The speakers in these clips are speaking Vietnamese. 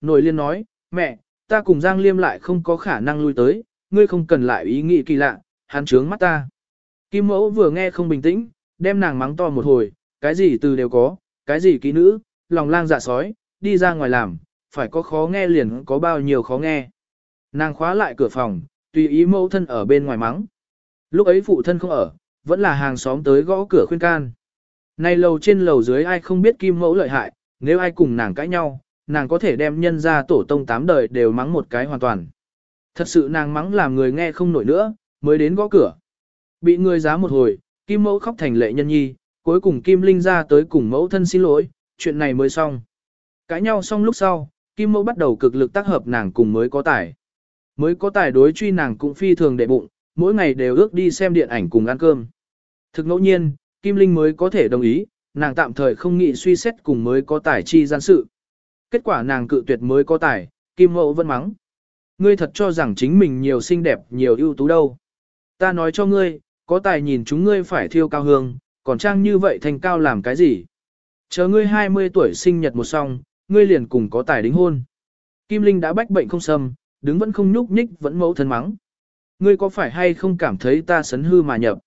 Nổi liên nói, mẹ, ta cùng Giang Liêm lại không có khả năng lui tới, ngươi không cần lại ý nghĩ kỳ lạ, hắn trướng mắt ta. Kim mẫu vừa nghe không bình tĩnh, đem nàng mắng to một hồi, cái gì từ đều có, cái gì kỹ nữ, lòng lang dạ sói, đi ra ngoài làm, phải có khó nghe liền có bao nhiêu khó nghe. Nàng khóa lại cửa phòng, tùy ý mẫu thân ở bên ngoài mắng. Lúc ấy phụ thân không ở, vẫn là hàng xóm tới gõ cửa khuyên can. Này lầu trên lầu dưới ai không biết kim mẫu lợi hại, nếu ai cùng nàng cãi nhau, nàng có thể đem nhân ra tổ tông tám đời đều mắng một cái hoàn toàn. Thật sự nàng mắng làm người nghe không nổi nữa, mới đến gõ cửa. Bị người giá một hồi, kim mẫu khóc thành lệ nhân nhi, cuối cùng kim linh ra tới cùng mẫu thân xin lỗi, chuyện này mới xong. Cãi nhau xong lúc sau, kim mẫu bắt đầu cực lực tác hợp nàng cùng mới có tài. Mới có tài đối truy nàng cũng phi thường đệ bụng, mỗi ngày đều ước đi xem điện ảnh cùng ăn cơm. Thực ngẫu nhiên, Kim Linh mới có thể đồng ý, nàng tạm thời không nghĩ suy xét cùng mới có tài chi gian sự. Kết quả nàng cự tuyệt mới có tài, Kim Mẫu vẫn mắng. Ngươi thật cho rằng chính mình nhiều xinh đẹp, nhiều ưu tú đâu. Ta nói cho ngươi, có tài nhìn chúng ngươi phải thiêu cao hương, còn trang như vậy thành cao làm cái gì. Chờ ngươi 20 tuổi sinh nhật một song, ngươi liền cùng có tài đính hôn. Kim Linh đã bách bệnh không sâm, đứng vẫn không nhúc nhích vẫn mẫu thân mắng. Ngươi có phải hay không cảm thấy ta sấn hư mà nhập?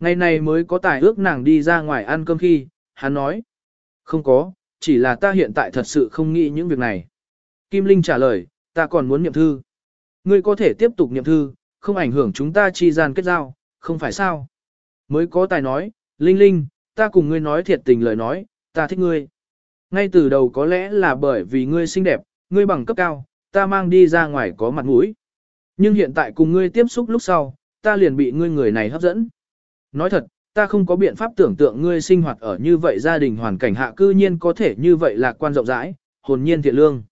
Ngày này mới có tài ước nàng đi ra ngoài ăn cơm khi, hắn nói. Không có, chỉ là ta hiện tại thật sự không nghĩ những việc này. Kim Linh trả lời, ta còn muốn niệm thư. Ngươi có thể tiếp tục niệm thư, không ảnh hưởng chúng ta chi gian kết giao, không phải sao? Mới có tài nói, Linh Linh, ta cùng ngươi nói thiệt tình lời nói, ta thích ngươi. Ngay từ đầu có lẽ là bởi vì ngươi xinh đẹp, ngươi bằng cấp cao, ta mang đi ra ngoài có mặt mũi. Nhưng hiện tại cùng ngươi tiếp xúc lúc sau, ta liền bị ngươi người này hấp dẫn. Nói thật, ta không có biện pháp tưởng tượng ngươi sinh hoạt ở như vậy gia đình hoàn cảnh hạ cư nhiên có thể như vậy lạc quan rộng rãi, hồn nhiên thiện lương.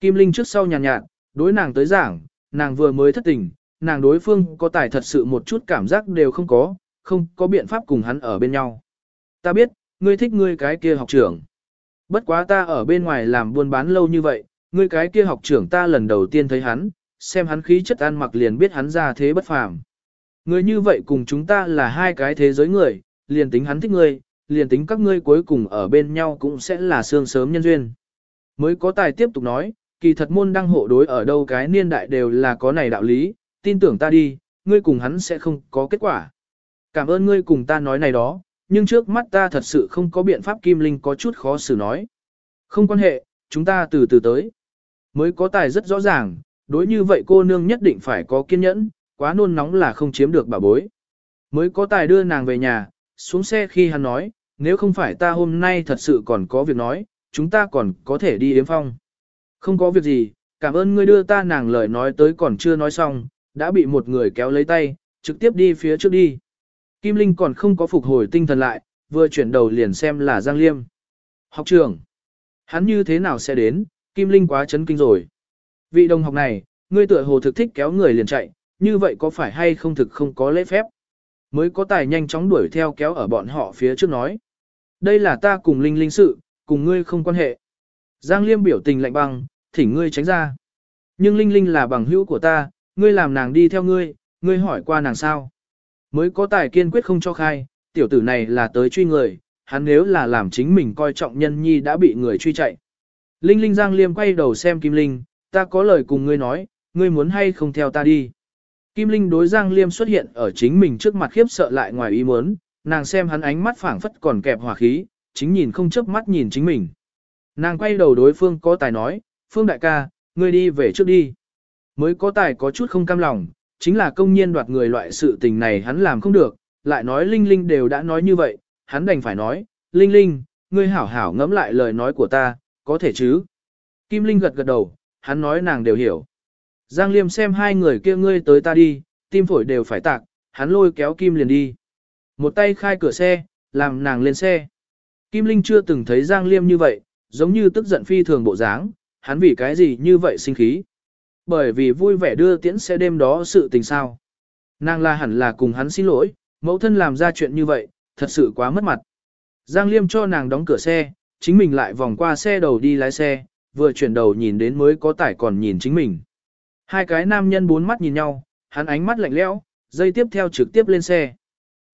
Kim Linh trước sau nhàn nhạt, nhạt, đối nàng tới giảng, nàng vừa mới thất tình, nàng đối phương có tài thật sự một chút cảm giác đều không có, không có biện pháp cùng hắn ở bên nhau. Ta biết, ngươi thích ngươi cái kia học trưởng. Bất quá ta ở bên ngoài làm buôn bán lâu như vậy, ngươi cái kia học trưởng ta lần đầu tiên thấy hắn, xem hắn khí chất ăn mặc liền biết hắn ra thế bất phàm. Người như vậy cùng chúng ta là hai cái thế giới người, liền tính hắn thích ngươi, liền tính các ngươi cuối cùng ở bên nhau cũng sẽ là xương sớm nhân duyên. Mới có tài tiếp tục nói, kỳ thật môn đăng hộ đối ở đâu cái niên đại đều là có này đạo lý, tin tưởng ta đi, ngươi cùng hắn sẽ không có kết quả. Cảm ơn ngươi cùng ta nói này đó, nhưng trước mắt ta thật sự không có biện pháp Kim Linh có chút khó xử nói. Không quan hệ, chúng ta từ từ tới. Mới có tài rất rõ ràng, đối như vậy cô nương nhất định phải có kiên nhẫn, quá nôn nóng là không chiếm được bà bối. Mới có tài đưa nàng về nhà, xuống xe khi hắn nói, nếu không phải ta hôm nay thật sự còn có việc nói, chúng ta còn có thể đi yếm phong. Không có việc gì, cảm ơn ngươi đưa ta nàng lời nói tới còn chưa nói xong, đã bị một người kéo lấy tay, trực tiếp đi phía trước đi. Kim Linh còn không có phục hồi tinh thần lại, vừa chuyển đầu liền xem là Giang Liêm. Học trưởng, hắn như thế nào sẽ đến, Kim Linh quá chấn kinh rồi. Vị đồng học này, ngươi tựa hồ thực thích kéo người liền chạy, như vậy có phải hay không thực không có lễ phép? Mới có tài nhanh chóng đuổi theo kéo ở bọn họ phía trước nói. Đây là ta cùng Linh Linh sự, cùng ngươi không quan hệ. Giang Liêm biểu tình lạnh băng, thỉnh ngươi tránh ra. Nhưng Linh Linh là bằng hữu của ta, ngươi làm nàng đi theo ngươi, ngươi hỏi qua nàng sao. Mới có tài kiên quyết không cho khai, tiểu tử này là tới truy người, hắn nếu là làm chính mình coi trọng nhân nhi đã bị người truy chạy. Linh Linh Giang Liêm quay đầu xem Kim Linh, ta có lời cùng ngươi nói, ngươi muốn hay không theo ta đi. Kim Linh đối Giang Liêm xuất hiện ở chính mình trước mặt khiếp sợ lại ngoài ý muốn, nàng xem hắn ánh mắt phảng phất còn kẹp hỏa khí, chính nhìn không chớp mắt nhìn chính mình. Nàng quay đầu đối phương có tài nói, Phương đại ca, ngươi đi về trước đi. Mới có tài có chút không cam lòng, chính là công nhiên đoạt người loại sự tình này hắn làm không được, lại nói Linh Linh đều đã nói như vậy, hắn đành phải nói, Linh Linh, ngươi hảo hảo ngẫm lại lời nói của ta, có thể chứ? Kim Linh gật gật đầu, hắn nói nàng đều hiểu. Giang Liêm xem hai người kia ngươi tới ta đi, tim phổi đều phải tạc, hắn lôi kéo Kim liền đi. Một tay khai cửa xe, làm nàng lên xe. Kim Linh chưa từng thấy Giang Liêm như vậy, giống như tức giận phi thường bộ dáng, hắn vì cái gì như vậy sinh khí. Bởi vì vui vẻ đưa tiễn xe đêm đó sự tình sao. Nàng là hẳn là cùng hắn xin lỗi, mẫu thân làm ra chuyện như vậy, thật sự quá mất mặt. Giang Liêm cho nàng đóng cửa xe, chính mình lại vòng qua xe đầu đi lái xe, vừa chuyển đầu nhìn đến mới có tải còn nhìn chính mình. Hai cái nam nhân bốn mắt nhìn nhau, hắn ánh mắt lạnh lẽo, dây tiếp theo trực tiếp lên xe.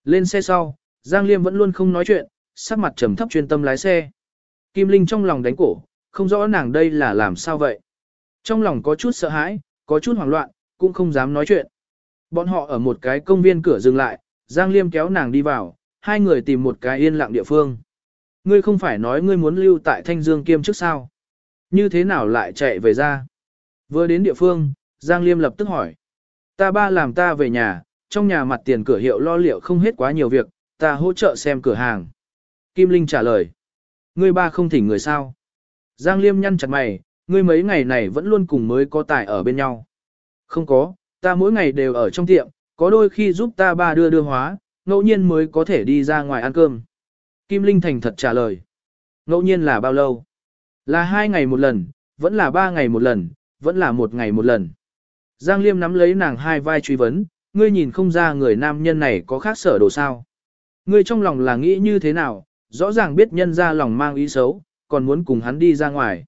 Lên xe sau, Giang Liêm vẫn luôn không nói chuyện, sắc mặt trầm thấp chuyên tâm lái xe. Kim Linh trong lòng đánh cổ, không rõ nàng đây là làm sao vậy. Trong lòng có chút sợ hãi, có chút hoảng loạn, cũng không dám nói chuyện. Bọn họ ở một cái công viên cửa dừng lại, Giang Liêm kéo nàng đi vào, hai người tìm một cái yên lặng địa phương. Ngươi không phải nói ngươi muốn lưu tại Thanh Dương Kiêm trước sao? Như thế nào lại chạy về ra? Vừa đến địa phương, Giang Liêm lập tức hỏi. Ta ba làm ta về nhà, trong nhà mặt tiền cửa hiệu lo liệu không hết quá nhiều việc, ta hỗ trợ xem cửa hàng. Kim Linh trả lời. Ngươi ba không thỉnh người sao? Giang Liêm nhăn chặt mày, ngươi mấy ngày này vẫn luôn cùng mới có tài ở bên nhau. Không có, ta mỗi ngày đều ở trong tiệm, có đôi khi giúp ta ba đưa đưa hóa, ngẫu nhiên mới có thể đi ra ngoài ăn cơm. Kim Linh thành thật trả lời. Ngẫu nhiên là bao lâu? Là hai ngày một lần, vẫn là ba ngày một lần, vẫn là một ngày một lần. Giang Liêm nắm lấy nàng hai vai truy vấn, ngươi nhìn không ra người nam nhân này có khác sở đồ sao. Ngươi trong lòng là nghĩ như thế nào, rõ ràng biết nhân ra lòng mang ý xấu, còn muốn cùng hắn đi ra ngoài.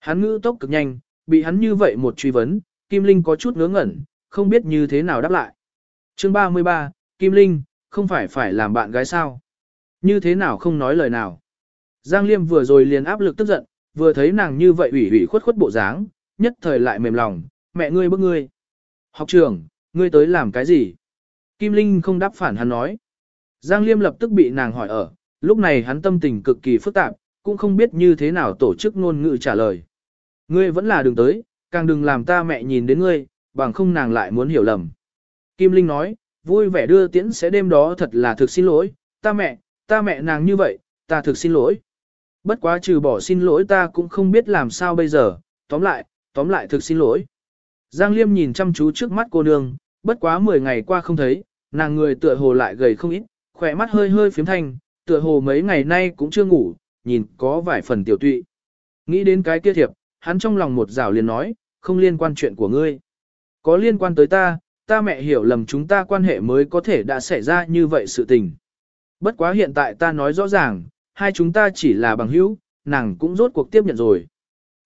Hắn ngữ tốc cực nhanh, bị hắn như vậy một truy vấn, Kim Linh có chút ngớ ngẩn, không biết như thế nào đáp lại. Chương 33, Kim Linh, không phải phải làm bạn gái sao? Như thế nào không nói lời nào? Giang Liêm vừa rồi liền áp lực tức giận, vừa thấy nàng như vậy ủy ủy khuất khuất bộ dáng, nhất thời lại mềm lòng, mẹ ngươi bức ngươi. Học trưởng, ngươi tới làm cái gì? Kim Linh không đáp phản hắn nói. Giang Liêm lập tức bị nàng hỏi ở, lúc này hắn tâm tình cực kỳ phức tạp, cũng không biết như thế nào tổ chức ngôn ngữ trả lời. Ngươi vẫn là đừng tới, càng đừng làm ta mẹ nhìn đến ngươi, bằng không nàng lại muốn hiểu lầm. Kim Linh nói, vui vẻ đưa tiễn sẽ đêm đó thật là thực xin lỗi, ta mẹ, ta mẹ nàng như vậy, ta thực xin lỗi. Bất quá trừ bỏ xin lỗi ta cũng không biết làm sao bây giờ, tóm lại, tóm lại thực xin lỗi. Giang Liêm nhìn chăm chú trước mắt cô nương, bất quá 10 ngày qua không thấy, nàng người tựa hồ lại gầy không ít, khỏe mắt hơi hơi phím thanh, tựa hồ mấy ngày nay cũng chưa ngủ, nhìn có vài phần tiểu tụy. Nghĩ đến cái kia thiệp, hắn trong lòng một rào liền nói, không liên quan chuyện của ngươi. Có liên quan tới ta, ta mẹ hiểu lầm chúng ta quan hệ mới có thể đã xảy ra như vậy sự tình. Bất quá hiện tại ta nói rõ ràng, hai chúng ta chỉ là bằng hữu, nàng cũng rốt cuộc tiếp nhận rồi.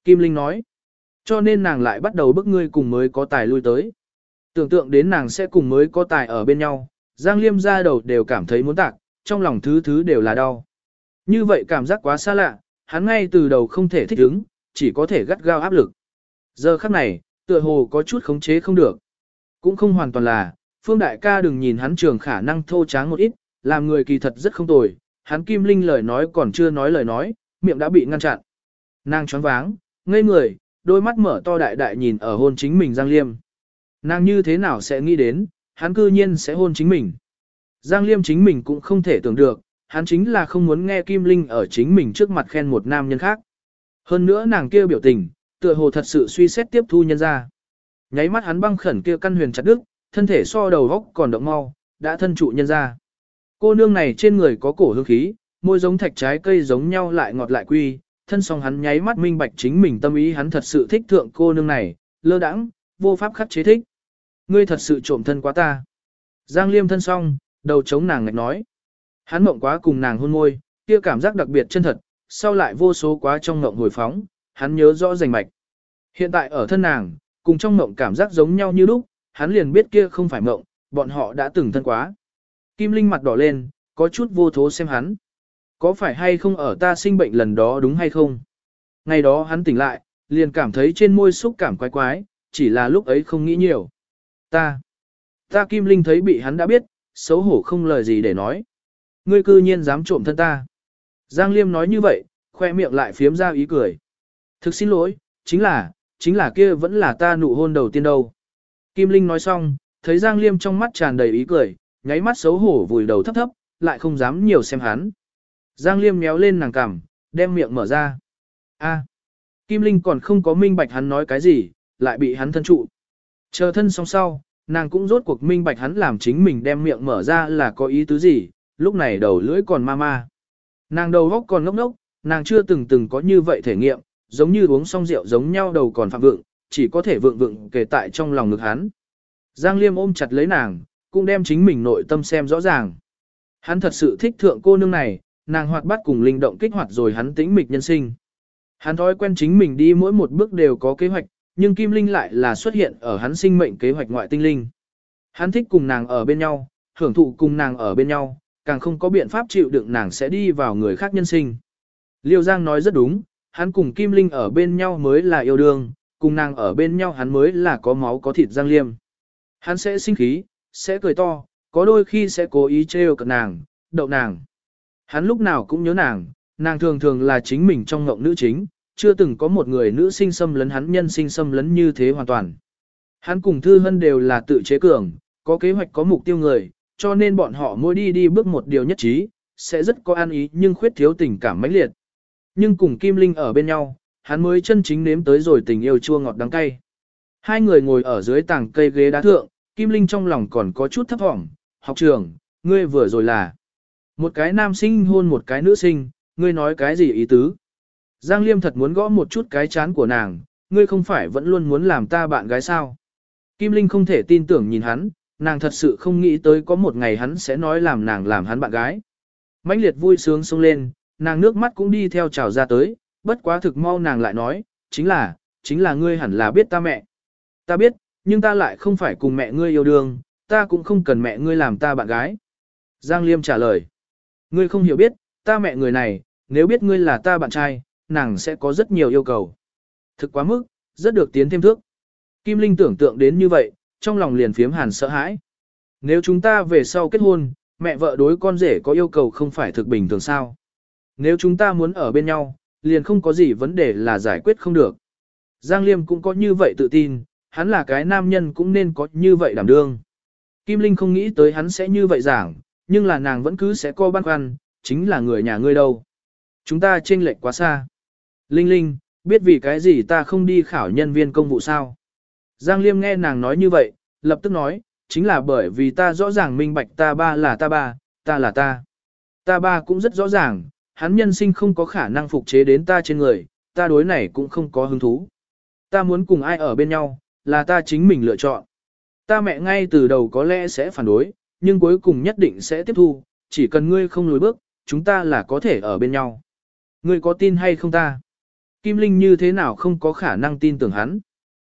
Kim Linh nói, cho nên nàng lại bắt đầu bức ngươi cùng mới có tài lui tới. Tưởng tượng đến nàng sẽ cùng mới có tài ở bên nhau, Giang Liêm ra đầu đều cảm thấy muốn tạc, trong lòng thứ thứ đều là đau. Như vậy cảm giác quá xa lạ, hắn ngay từ đầu không thể thích ứng, chỉ có thể gắt gao áp lực. Giờ khắc này, tựa hồ có chút khống chế không được. Cũng không hoàn toàn là, Phương Đại ca đừng nhìn hắn trường khả năng thô tráng một ít, làm người kỳ thật rất không tồi, hắn Kim Linh lời nói còn chưa nói lời nói, miệng đã bị ngăn chặn. Nàng choáng váng, ngây người, đôi mắt mở to đại đại nhìn ở hôn chính mình Giang Liêm. Nàng như thế nào sẽ nghĩ đến, hắn cư nhiên sẽ hôn chính mình. Giang Liêm chính mình cũng không thể tưởng được, hắn chính là không muốn nghe Kim Linh ở chính mình trước mặt khen một nam nhân khác. Hơn nữa nàng kia biểu tình, tựa hồ thật sự suy xét tiếp thu nhân ra. Nháy mắt hắn băng khẩn kia căn huyền chặt đứt, thân thể so đầu góc còn động mau, đã thân trụ nhân ra. Cô nương này trên người có cổ hương khí, môi giống thạch trái cây giống nhau lại ngọt lại quy, thân song hắn nháy mắt minh bạch chính mình tâm ý hắn thật sự thích thượng cô nương này, lơ đãng, vô pháp khắc chế thích. Ngươi thật sự trộm thân quá ta. Giang liêm thân song, đầu chống nàng ngạch nói. Hắn mộng quá cùng nàng hôn môi, kia cảm giác đặc biệt chân thật, sau lại vô số quá trong mộng hồi phóng, hắn nhớ rõ rành mạch. Hiện tại ở thân nàng, cùng trong mộng cảm giác giống nhau như lúc, hắn liền biết kia không phải mộng, bọn họ đã từng thân quá. Kim Linh mặt đỏ lên, có chút vô thố xem hắn. Có phải hay không ở ta sinh bệnh lần đó đúng hay không? Ngày đó hắn tỉnh lại, liền cảm thấy trên môi xúc cảm quái quái, chỉ là lúc ấy không nghĩ nhiều. Ta, ta Kim Linh thấy bị hắn đã biết, xấu hổ không lời gì để nói. Ngươi cư nhiên dám trộm thân ta. Giang Liêm nói như vậy, khoe miệng lại phiếm ra ý cười. Thực xin lỗi, chính là, chính là kia vẫn là ta nụ hôn đầu tiên đâu. Kim Linh nói xong, thấy Giang Liêm trong mắt tràn đầy ý cười, nháy mắt xấu hổ vùi đầu thấp thấp, lại không dám nhiều xem hắn. Giang Liêm méo lên nàng cằm, đem miệng mở ra. A. Kim Linh còn không có minh bạch hắn nói cái gì, lại bị hắn thân trụ. Chờ thân xong sau, nàng cũng rốt cuộc minh bạch hắn làm chính mình đem miệng mở ra là có ý tứ gì, lúc này đầu lưỡi còn ma ma. Nàng đầu góc còn ngốc ngốc, nàng chưa từng từng có như vậy thể nghiệm, giống như uống xong rượu giống nhau đầu còn phạm vượng, chỉ có thể vượng vượng kể tại trong lòng ngực hắn. Giang Liêm ôm chặt lấy nàng, cũng đem chính mình nội tâm xem rõ ràng. Hắn thật sự thích thượng cô nương này, nàng hoạt bát cùng linh động kích hoạt rồi hắn tĩnh mịch nhân sinh. Hắn thói quen chính mình đi mỗi một bước đều có kế hoạch, nhưng Kim Linh lại là xuất hiện ở hắn sinh mệnh kế hoạch ngoại tinh linh. Hắn thích cùng nàng ở bên nhau, hưởng thụ cùng nàng ở bên nhau, càng không có biện pháp chịu đựng nàng sẽ đi vào người khác nhân sinh. Liêu Giang nói rất đúng, hắn cùng Kim Linh ở bên nhau mới là yêu đương, cùng nàng ở bên nhau hắn mới là có máu có thịt Giang Liêm. Hắn sẽ sinh khí, sẽ cười to, có đôi khi sẽ cố ý trêu cợt nàng, đậu nàng. Hắn lúc nào cũng nhớ nàng, nàng thường thường là chính mình trong ngộng nữ chính, chưa từng có một người nữ sinh xâm lấn hắn nhân sinh xâm lấn như thế hoàn toàn. Hắn cùng Thư Hân đều là tự chế cường, có kế hoạch có mục tiêu người, cho nên bọn họ mỗi đi đi bước một điều nhất trí, sẽ rất có an ý nhưng khuyết thiếu tình cảm mãnh liệt. Nhưng cùng Kim Linh ở bên nhau, hắn mới chân chính nếm tới rồi tình yêu chua ngọt đắng cay. Hai người ngồi ở dưới tảng cây ghế đá thượng, Kim Linh trong lòng còn có chút thấp vọng. học trường, ngươi vừa rồi là một cái nam sinh hôn một cái nữ sinh, ngươi nói cái gì ý tứ? Giang Liêm thật muốn gõ một chút cái chán của nàng, ngươi không phải vẫn luôn muốn làm ta bạn gái sao? Kim Linh không thể tin tưởng nhìn hắn, nàng thật sự không nghĩ tới có một ngày hắn sẽ nói làm nàng làm hắn bạn gái. mãnh liệt vui sướng sung lên, nàng nước mắt cũng đi theo trào ra tới, bất quá thực mau nàng lại nói, chính là, chính là ngươi hẳn là biết ta mẹ. Ta biết, nhưng ta lại không phải cùng mẹ ngươi yêu đương, ta cũng không cần mẹ ngươi làm ta bạn gái. Giang Liêm trả lời, ngươi không hiểu biết, ta mẹ người này, nếu biết ngươi là ta bạn trai, nàng sẽ có rất nhiều yêu cầu. Thực quá mức, rất được tiến thêm thước. Kim Linh tưởng tượng đến như vậy, trong lòng liền phiếm hàn sợ hãi. Nếu chúng ta về sau kết hôn, mẹ vợ đối con rể có yêu cầu không phải thực bình thường sao? Nếu chúng ta muốn ở bên nhau, liền không có gì vấn đề là giải quyết không được. Giang Liêm cũng có như vậy tự tin, hắn là cái nam nhân cũng nên có như vậy đảm đương. Kim Linh không nghĩ tới hắn sẽ như vậy giảng, nhưng là nàng vẫn cứ sẽ co băn khoăn, chính là người nhà ngươi đâu. Chúng ta chênh lệch quá xa. Linh Linh, biết vì cái gì ta không đi khảo nhân viên công vụ sao? Giang Liêm nghe nàng nói như vậy, lập tức nói, chính là bởi vì ta rõ ràng minh bạch ta ba là ta ba, ta là ta. Ta ba cũng rất rõ ràng, hắn nhân sinh không có khả năng phục chế đến ta trên người, ta đối này cũng không có hứng thú. Ta muốn cùng ai ở bên nhau, là ta chính mình lựa chọn. Ta mẹ ngay từ đầu có lẽ sẽ phản đối, nhưng cuối cùng nhất định sẽ tiếp thu, chỉ cần ngươi không lùi bước, chúng ta là có thể ở bên nhau. Ngươi có tin hay không ta? Kim Linh như thế nào không có khả năng tin tưởng hắn?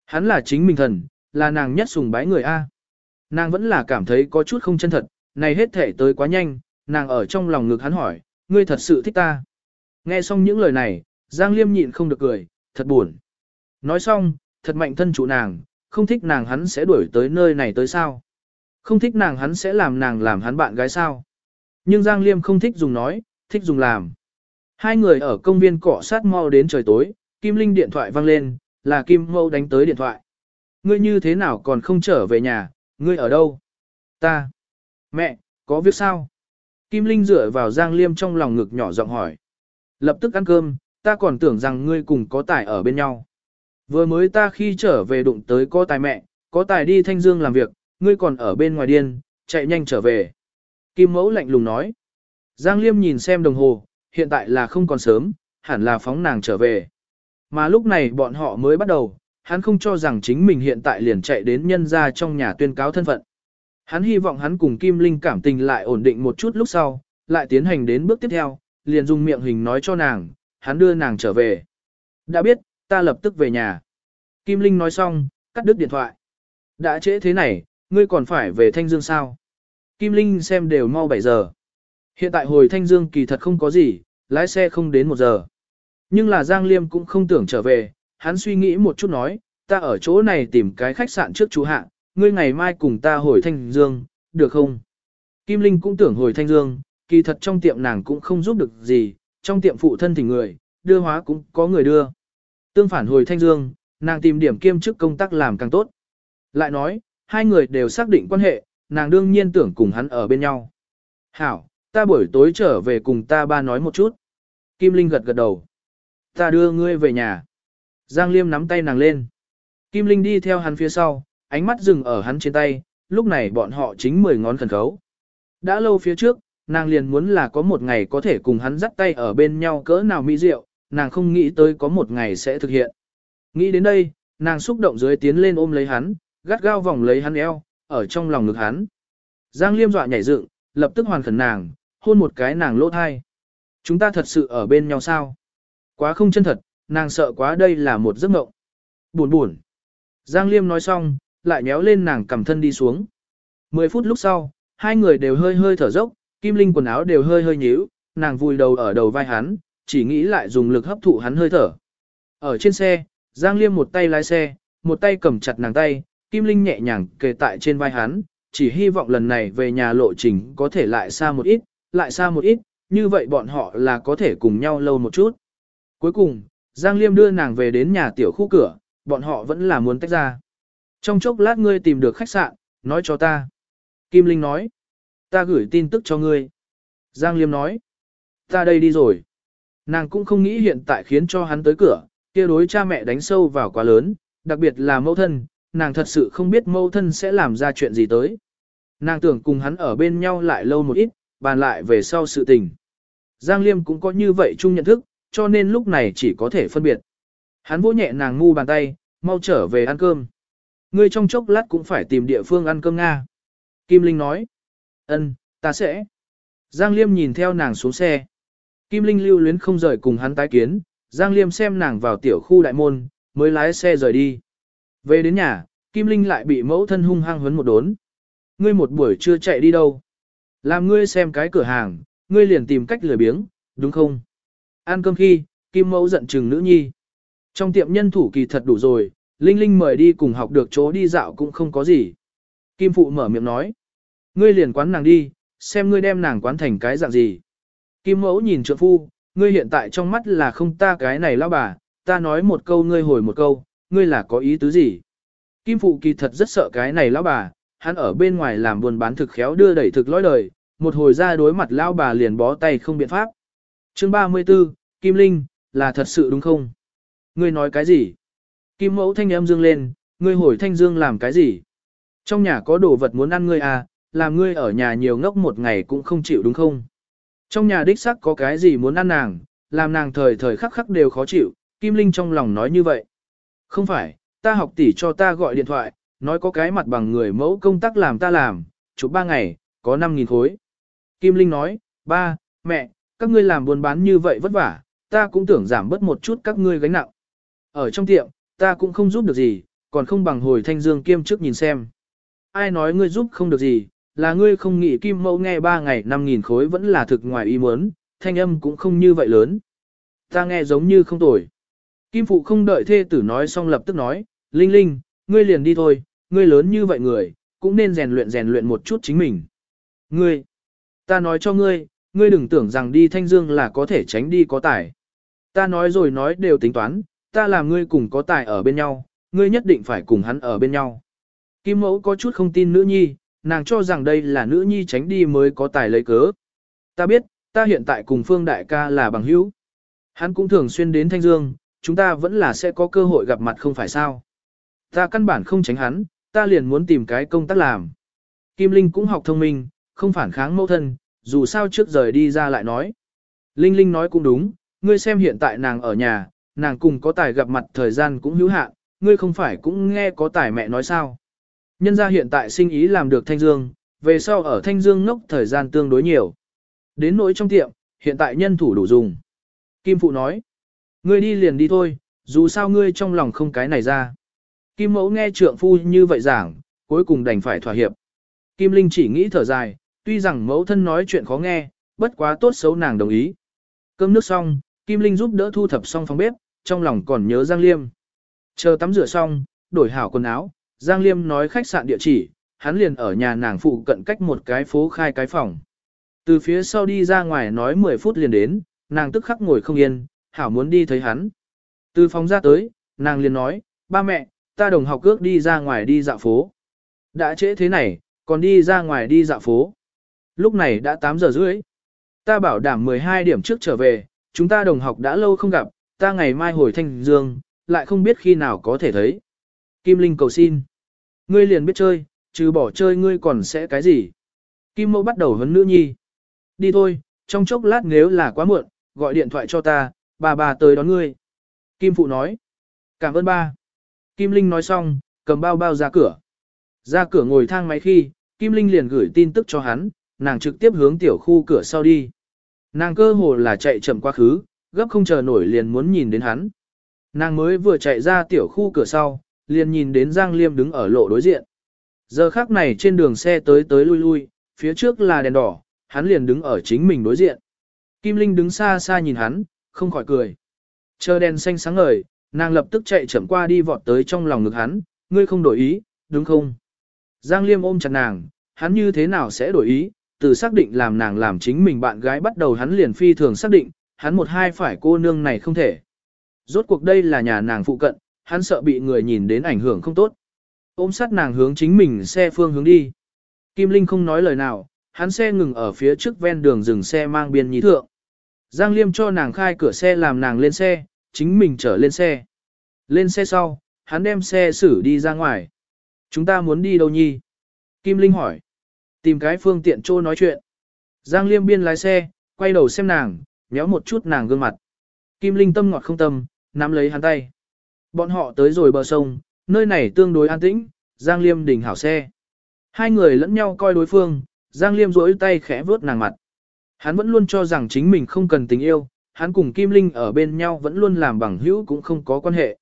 Hắn là chính mình thần, là nàng nhất sùng bái người A. Nàng vẫn là cảm thấy có chút không chân thật, này hết thể tới quá nhanh, nàng ở trong lòng ngực hắn hỏi, ngươi thật sự thích ta. Nghe xong những lời này, Giang Liêm nhịn không được cười, thật buồn. Nói xong, thật mạnh thân chủ nàng, không thích nàng hắn sẽ đuổi tới nơi này tới sao. Không thích nàng hắn sẽ làm nàng làm hắn bạn gái sao. Nhưng Giang Liêm không thích dùng nói, thích dùng làm. Hai người ở công viên cọ sát mau đến trời tối, Kim Linh điện thoại vang lên, là Kim Mâu đánh tới điện thoại. Ngươi như thế nào còn không trở về nhà, ngươi ở đâu? Ta. Mẹ, có việc sao? Kim Linh dựa vào Giang Liêm trong lòng ngực nhỏ giọng hỏi. Lập tức ăn cơm, ta còn tưởng rằng ngươi cùng có tài ở bên nhau. Vừa mới ta khi trở về đụng tới có tài mẹ, có tài đi Thanh Dương làm việc, ngươi còn ở bên ngoài điên, chạy nhanh trở về. Kim Mẫu lạnh lùng nói. Giang Liêm nhìn xem đồng hồ, hiện tại là không còn sớm, hẳn là phóng nàng trở về. Mà lúc này bọn họ mới bắt đầu, hắn không cho rằng chính mình hiện tại liền chạy đến nhân ra trong nhà tuyên cáo thân phận. Hắn hy vọng hắn cùng Kim Linh cảm tình lại ổn định một chút lúc sau, lại tiến hành đến bước tiếp theo, liền dùng miệng hình nói cho nàng, hắn đưa nàng trở về. Đã biết, ta lập tức về nhà. Kim Linh nói xong, cắt đứt điện thoại. Đã trễ thế này, ngươi còn phải về Thanh Dương sao? Kim Linh xem đều mau 7 giờ. Hiện tại hồi Thanh Dương kỳ thật không có gì, lái xe không đến 1 giờ. Nhưng là Giang Liêm cũng không tưởng trở về, hắn suy nghĩ một chút nói, ta ở chỗ này tìm cái khách sạn trước chú hạ, ngươi ngày mai cùng ta hồi Thanh Dương, được không? Kim Linh cũng tưởng hồi Thanh Dương, kỳ thật trong tiệm nàng cũng không giúp được gì, trong tiệm phụ thân thì người, đưa hóa cũng có người đưa. Tương phản hồi Thanh Dương, nàng tìm điểm kiêm chức công tác làm càng tốt. Lại nói, hai người đều xác định quan hệ, nàng đương nhiên tưởng cùng hắn ở bên nhau. Hảo, ta buổi tối trở về cùng ta ba nói một chút. Kim Linh gật gật đầu. Ta đưa ngươi về nhà. Giang Liêm nắm tay nàng lên. Kim Linh đi theo hắn phía sau, ánh mắt dừng ở hắn trên tay, lúc này bọn họ chính mười ngón khẩn khấu. Đã lâu phía trước, nàng liền muốn là có một ngày có thể cùng hắn dắt tay ở bên nhau cỡ nào mỹ diệu, nàng không nghĩ tới có một ngày sẽ thực hiện. Nghĩ đến đây, nàng xúc động dưới tiến lên ôm lấy hắn, gắt gao vòng lấy hắn eo, ở trong lòng ngực hắn. Giang Liêm dọa nhảy dựng, lập tức hoàn khẩn nàng, hôn một cái nàng lỗ thai. Chúng ta thật sự ở bên nhau sao? Quá không chân thật, nàng sợ quá đây là một giấc mộng. Buồn buồn. Giang Liêm nói xong, lại nhéo lên nàng cầm thân đi xuống. Mười phút lúc sau, hai người đều hơi hơi thở dốc, Kim Linh quần áo đều hơi hơi nhíu, nàng vùi đầu ở đầu vai hắn, chỉ nghĩ lại dùng lực hấp thụ hắn hơi thở. Ở trên xe, Giang Liêm một tay lái xe, một tay cầm chặt nàng tay, Kim Linh nhẹ nhàng kề tại trên vai hắn, chỉ hy vọng lần này về nhà lộ trình có thể lại xa một ít, lại xa một ít, như vậy bọn họ là có thể cùng nhau lâu một chút. Cuối cùng, Giang Liêm đưa nàng về đến nhà tiểu khu cửa, bọn họ vẫn là muốn tách ra. Trong chốc lát ngươi tìm được khách sạn, nói cho ta. Kim Linh nói, ta gửi tin tức cho ngươi. Giang Liêm nói, ta đây đi rồi. Nàng cũng không nghĩ hiện tại khiến cho hắn tới cửa, kia đối cha mẹ đánh sâu vào quá lớn, đặc biệt là mẫu thân, nàng thật sự không biết mẫu thân sẽ làm ra chuyện gì tới. Nàng tưởng cùng hắn ở bên nhau lại lâu một ít, bàn lại về sau sự tình. Giang Liêm cũng có như vậy chung nhận thức, cho nên lúc này chỉ có thể phân biệt. Hắn vỗ nhẹ nàng ngu bàn tay, mau trở về ăn cơm. Ngươi trong chốc lát cũng phải tìm địa phương ăn cơm Nga. Kim Linh nói. Ân, ta sẽ. Giang Liêm nhìn theo nàng xuống xe. Kim Linh lưu luyến không rời cùng hắn tái kiến, Giang Liêm xem nàng vào tiểu khu đại môn, mới lái xe rời đi. Về đến nhà, Kim Linh lại bị mẫu thân hung hăng huấn một đốn. Ngươi một buổi chưa chạy đi đâu. Làm ngươi xem cái cửa hàng, ngươi liền tìm cách lười biếng, đúng không? Ăn cơm khi, Kim mẫu giận chừng nữ nhi. Trong tiệm nhân thủ kỳ thật đủ rồi, Linh Linh mời đi cùng học được chỗ đi dạo cũng không có gì. Kim phụ mở miệng nói. Ngươi liền quán nàng đi, xem ngươi đem nàng quán thành cái dạng gì. Kim mẫu nhìn trượng phu, ngươi hiện tại trong mắt là không ta cái này lão bà, ta nói một câu ngươi hồi một câu, ngươi là có ý tứ gì. Kim phụ kỳ thật rất sợ cái này lão bà, hắn ở bên ngoài làm buôn bán thực khéo đưa đẩy thực lối đời, một hồi ra đối mặt lão bà liền bó tay không biện pháp. Chương 34, Kim Linh, là thật sự đúng không? Ngươi nói cái gì? Kim mẫu thanh âm dương lên, ngươi hồi thanh dương làm cái gì? Trong nhà có đồ vật muốn ăn ngươi à, làm ngươi ở nhà nhiều ngốc một ngày cũng không chịu đúng không? Trong nhà đích sắc có cái gì muốn ăn nàng, làm nàng thời thời khắc khắc đều khó chịu, Kim Linh trong lòng nói như vậy. Không phải, ta học tỷ cho ta gọi điện thoại, nói có cái mặt bằng người mẫu công tác làm ta làm, chụp ba ngày, có 5.000 khối. Kim Linh nói, ba, mẹ, các ngươi làm buôn bán như vậy vất vả, ta cũng tưởng giảm bớt một chút các ngươi gánh nặng. Ở trong tiệm, ta cũng không giúp được gì, còn không bằng hồi thanh dương kiêm trước nhìn xem. Ai nói ngươi giúp không được gì, là ngươi không nghĩ kim mẫu nghe ba ngày 5.000 khối vẫn là thực ngoài ý muốn, thanh âm cũng không như vậy lớn. Ta nghe giống như không tồi. Kim phụ không đợi thê tử nói xong lập tức nói, Linh Linh, ngươi liền đi thôi, ngươi lớn như vậy người, cũng nên rèn luyện rèn luyện một chút chính mình. Ngươi, ta nói cho ngươi, ngươi đừng tưởng rằng đi thanh dương là có thể tránh đi có tài. Ta nói rồi nói đều tính toán, ta làm ngươi cùng có tài ở bên nhau, ngươi nhất định phải cùng hắn ở bên nhau. Kim mẫu có chút không tin nữ nhi, nàng cho rằng đây là nữ nhi tránh đi mới có tài lấy cớ. Ta biết, ta hiện tại cùng Phương Đại ca là bằng hữu. Hắn cũng thường xuyên đến Thanh Dương, chúng ta vẫn là sẽ có cơ hội gặp mặt không phải sao. Ta căn bản không tránh hắn, ta liền muốn tìm cái công tác làm. Kim Linh cũng học thông minh, không phản kháng mẫu thân, dù sao trước rời đi ra lại nói. Linh Linh nói cũng đúng, ngươi xem hiện tại nàng ở nhà, nàng cùng có tài gặp mặt thời gian cũng hữu hạn, ngươi không phải cũng nghe có tài mẹ nói sao. Nhân ra hiện tại sinh ý làm được Thanh Dương, về sau ở Thanh Dương ngốc thời gian tương đối nhiều. Đến nỗi trong tiệm, hiện tại nhân thủ đủ dùng. Kim Phụ nói, ngươi đi liền đi thôi, dù sao ngươi trong lòng không cái này ra. Kim Mẫu nghe trượng phu như vậy giảng, cuối cùng đành phải thỏa hiệp. Kim Linh chỉ nghĩ thở dài, tuy rằng mẫu thân nói chuyện khó nghe, bất quá tốt xấu nàng đồng ý. Cơm nước xong, Kim Linh giúp đỡ thu thập xong phòng bếp, trong lòng còn nhớ Giang Liêm. Chờ tắm rửa xong, đổi hảo quần áo, Giang Liêm nói khách sạn địa chỉ, hắn liền ở nhà nàng phụ cận cách một cái phố khai cái phòng. Từ phía sau đi ra ngoài nói 10 phút liền đến, nàng tức khắc ngồi không yên, hảo muốn đi thấy hắn. Từ phòng ra tới, nàng liền nói, ba mẹ, ta đồng học cước đi ra ngoài đi dạo phố. Đã trễ thế này, còn đi ra ngoài đi dạo phố. Lúc này đã 8 giờ rưỡi. Ta bảo đảm 12 điểm trước trở về, chúng ta đồng học đã lâu không gặp, ta ngày mai hồi thanh dương, lại không biết khi nào có thể thấy. Kim Linh cầu xin. Ngươi liền biết chơi, trừ bỏ chơi ngươi còn sẽ cái gì. Kim Mẫu bắt đầu hấn nữ nhi. Đi thôi, trong chốc lát nếu là quá muộn, gọi điện thoại cho ta, bà bà tới đón ngươi. Kim Phụ nói. Cảm ơn ba. Kim Linh nói xong, cầm bao bao ra cửa. Ra cửa ngồi thang máy khi, Kim Linh liền gửi tin tức cho hắn, nàng trực tiếp hướng tiểu khu cửa sau đi. Nàng cơ hồ là chạy chậm quá khứ, gấp không chờ nổi liền muốn nhìn đến hắn. Nàng mới vừa chạy ra tiểu khu cửa sau, liền nhìn đến Giang Liêm đứng ở lộ đối diện. Giờ khác này trên đường xe tới tới lui lui, phía trước là đèn đỏ, hắn liền đứng ở chính mình đối diện. Kim Linh đứng xa xa nhìn hắn, không khỏi cười. Chờ đèn xanh sáng ngời, nàng lập tức chạy chậm qua đi vọt tới trong lòng ngực hắn, ngươi không đổi ý, đúng không? Giang Liêm ôm chặt nàng, hắn như thế nào sẽ đổi ý, từ xác định làm nàng làm chính mình bạn gái bắt đầu hắn liền phi thường xác định, hắn một hai phải cô nương này không thể. Rốt cuộc đây là nhà nàng phụ cận, hắn sợ bị người nhìn đến ảnh hưởng không tốt. Ôm sát nàng hướng chính mình xe phương hướng đi. Kim Linh không nói lời nào, hắn xe ngừng ở phía trước ven đường dừng xe mang biên nhí thượng. Giang Liêm cho nàng khai cửa xe làm nàng lên xe, chính mình trở lên xe. Lên xe sau, hắn đem xe xử đi ra ngoài. Chúng ta muốn đi đâu nhi? Kim Linh hỏi. Tìm cái phương tiện trô nói chuyện. Giang Liêm biên lái xe, quay đầu xem nàng, nhéo một chút nàng gương mặt. Kim Linh tâm ngọt không tâm, nắm lấy hắn tay. Bọn họ tới rồi bờ sông, nơi này tương đối an tĩnh, Giang Liêm đỉnh hảo xe. Hai người lẫn nhau coi đối phương, Giang Liêm duỗi tay khẽ vớt nàng mặt. Hắn vẫn luôn cho rằng chính mình không cần tình yêu, hắn cùng Kim Linh ở bên nhau vẫn luôn làm bằng hữu cũng không có quan hệ.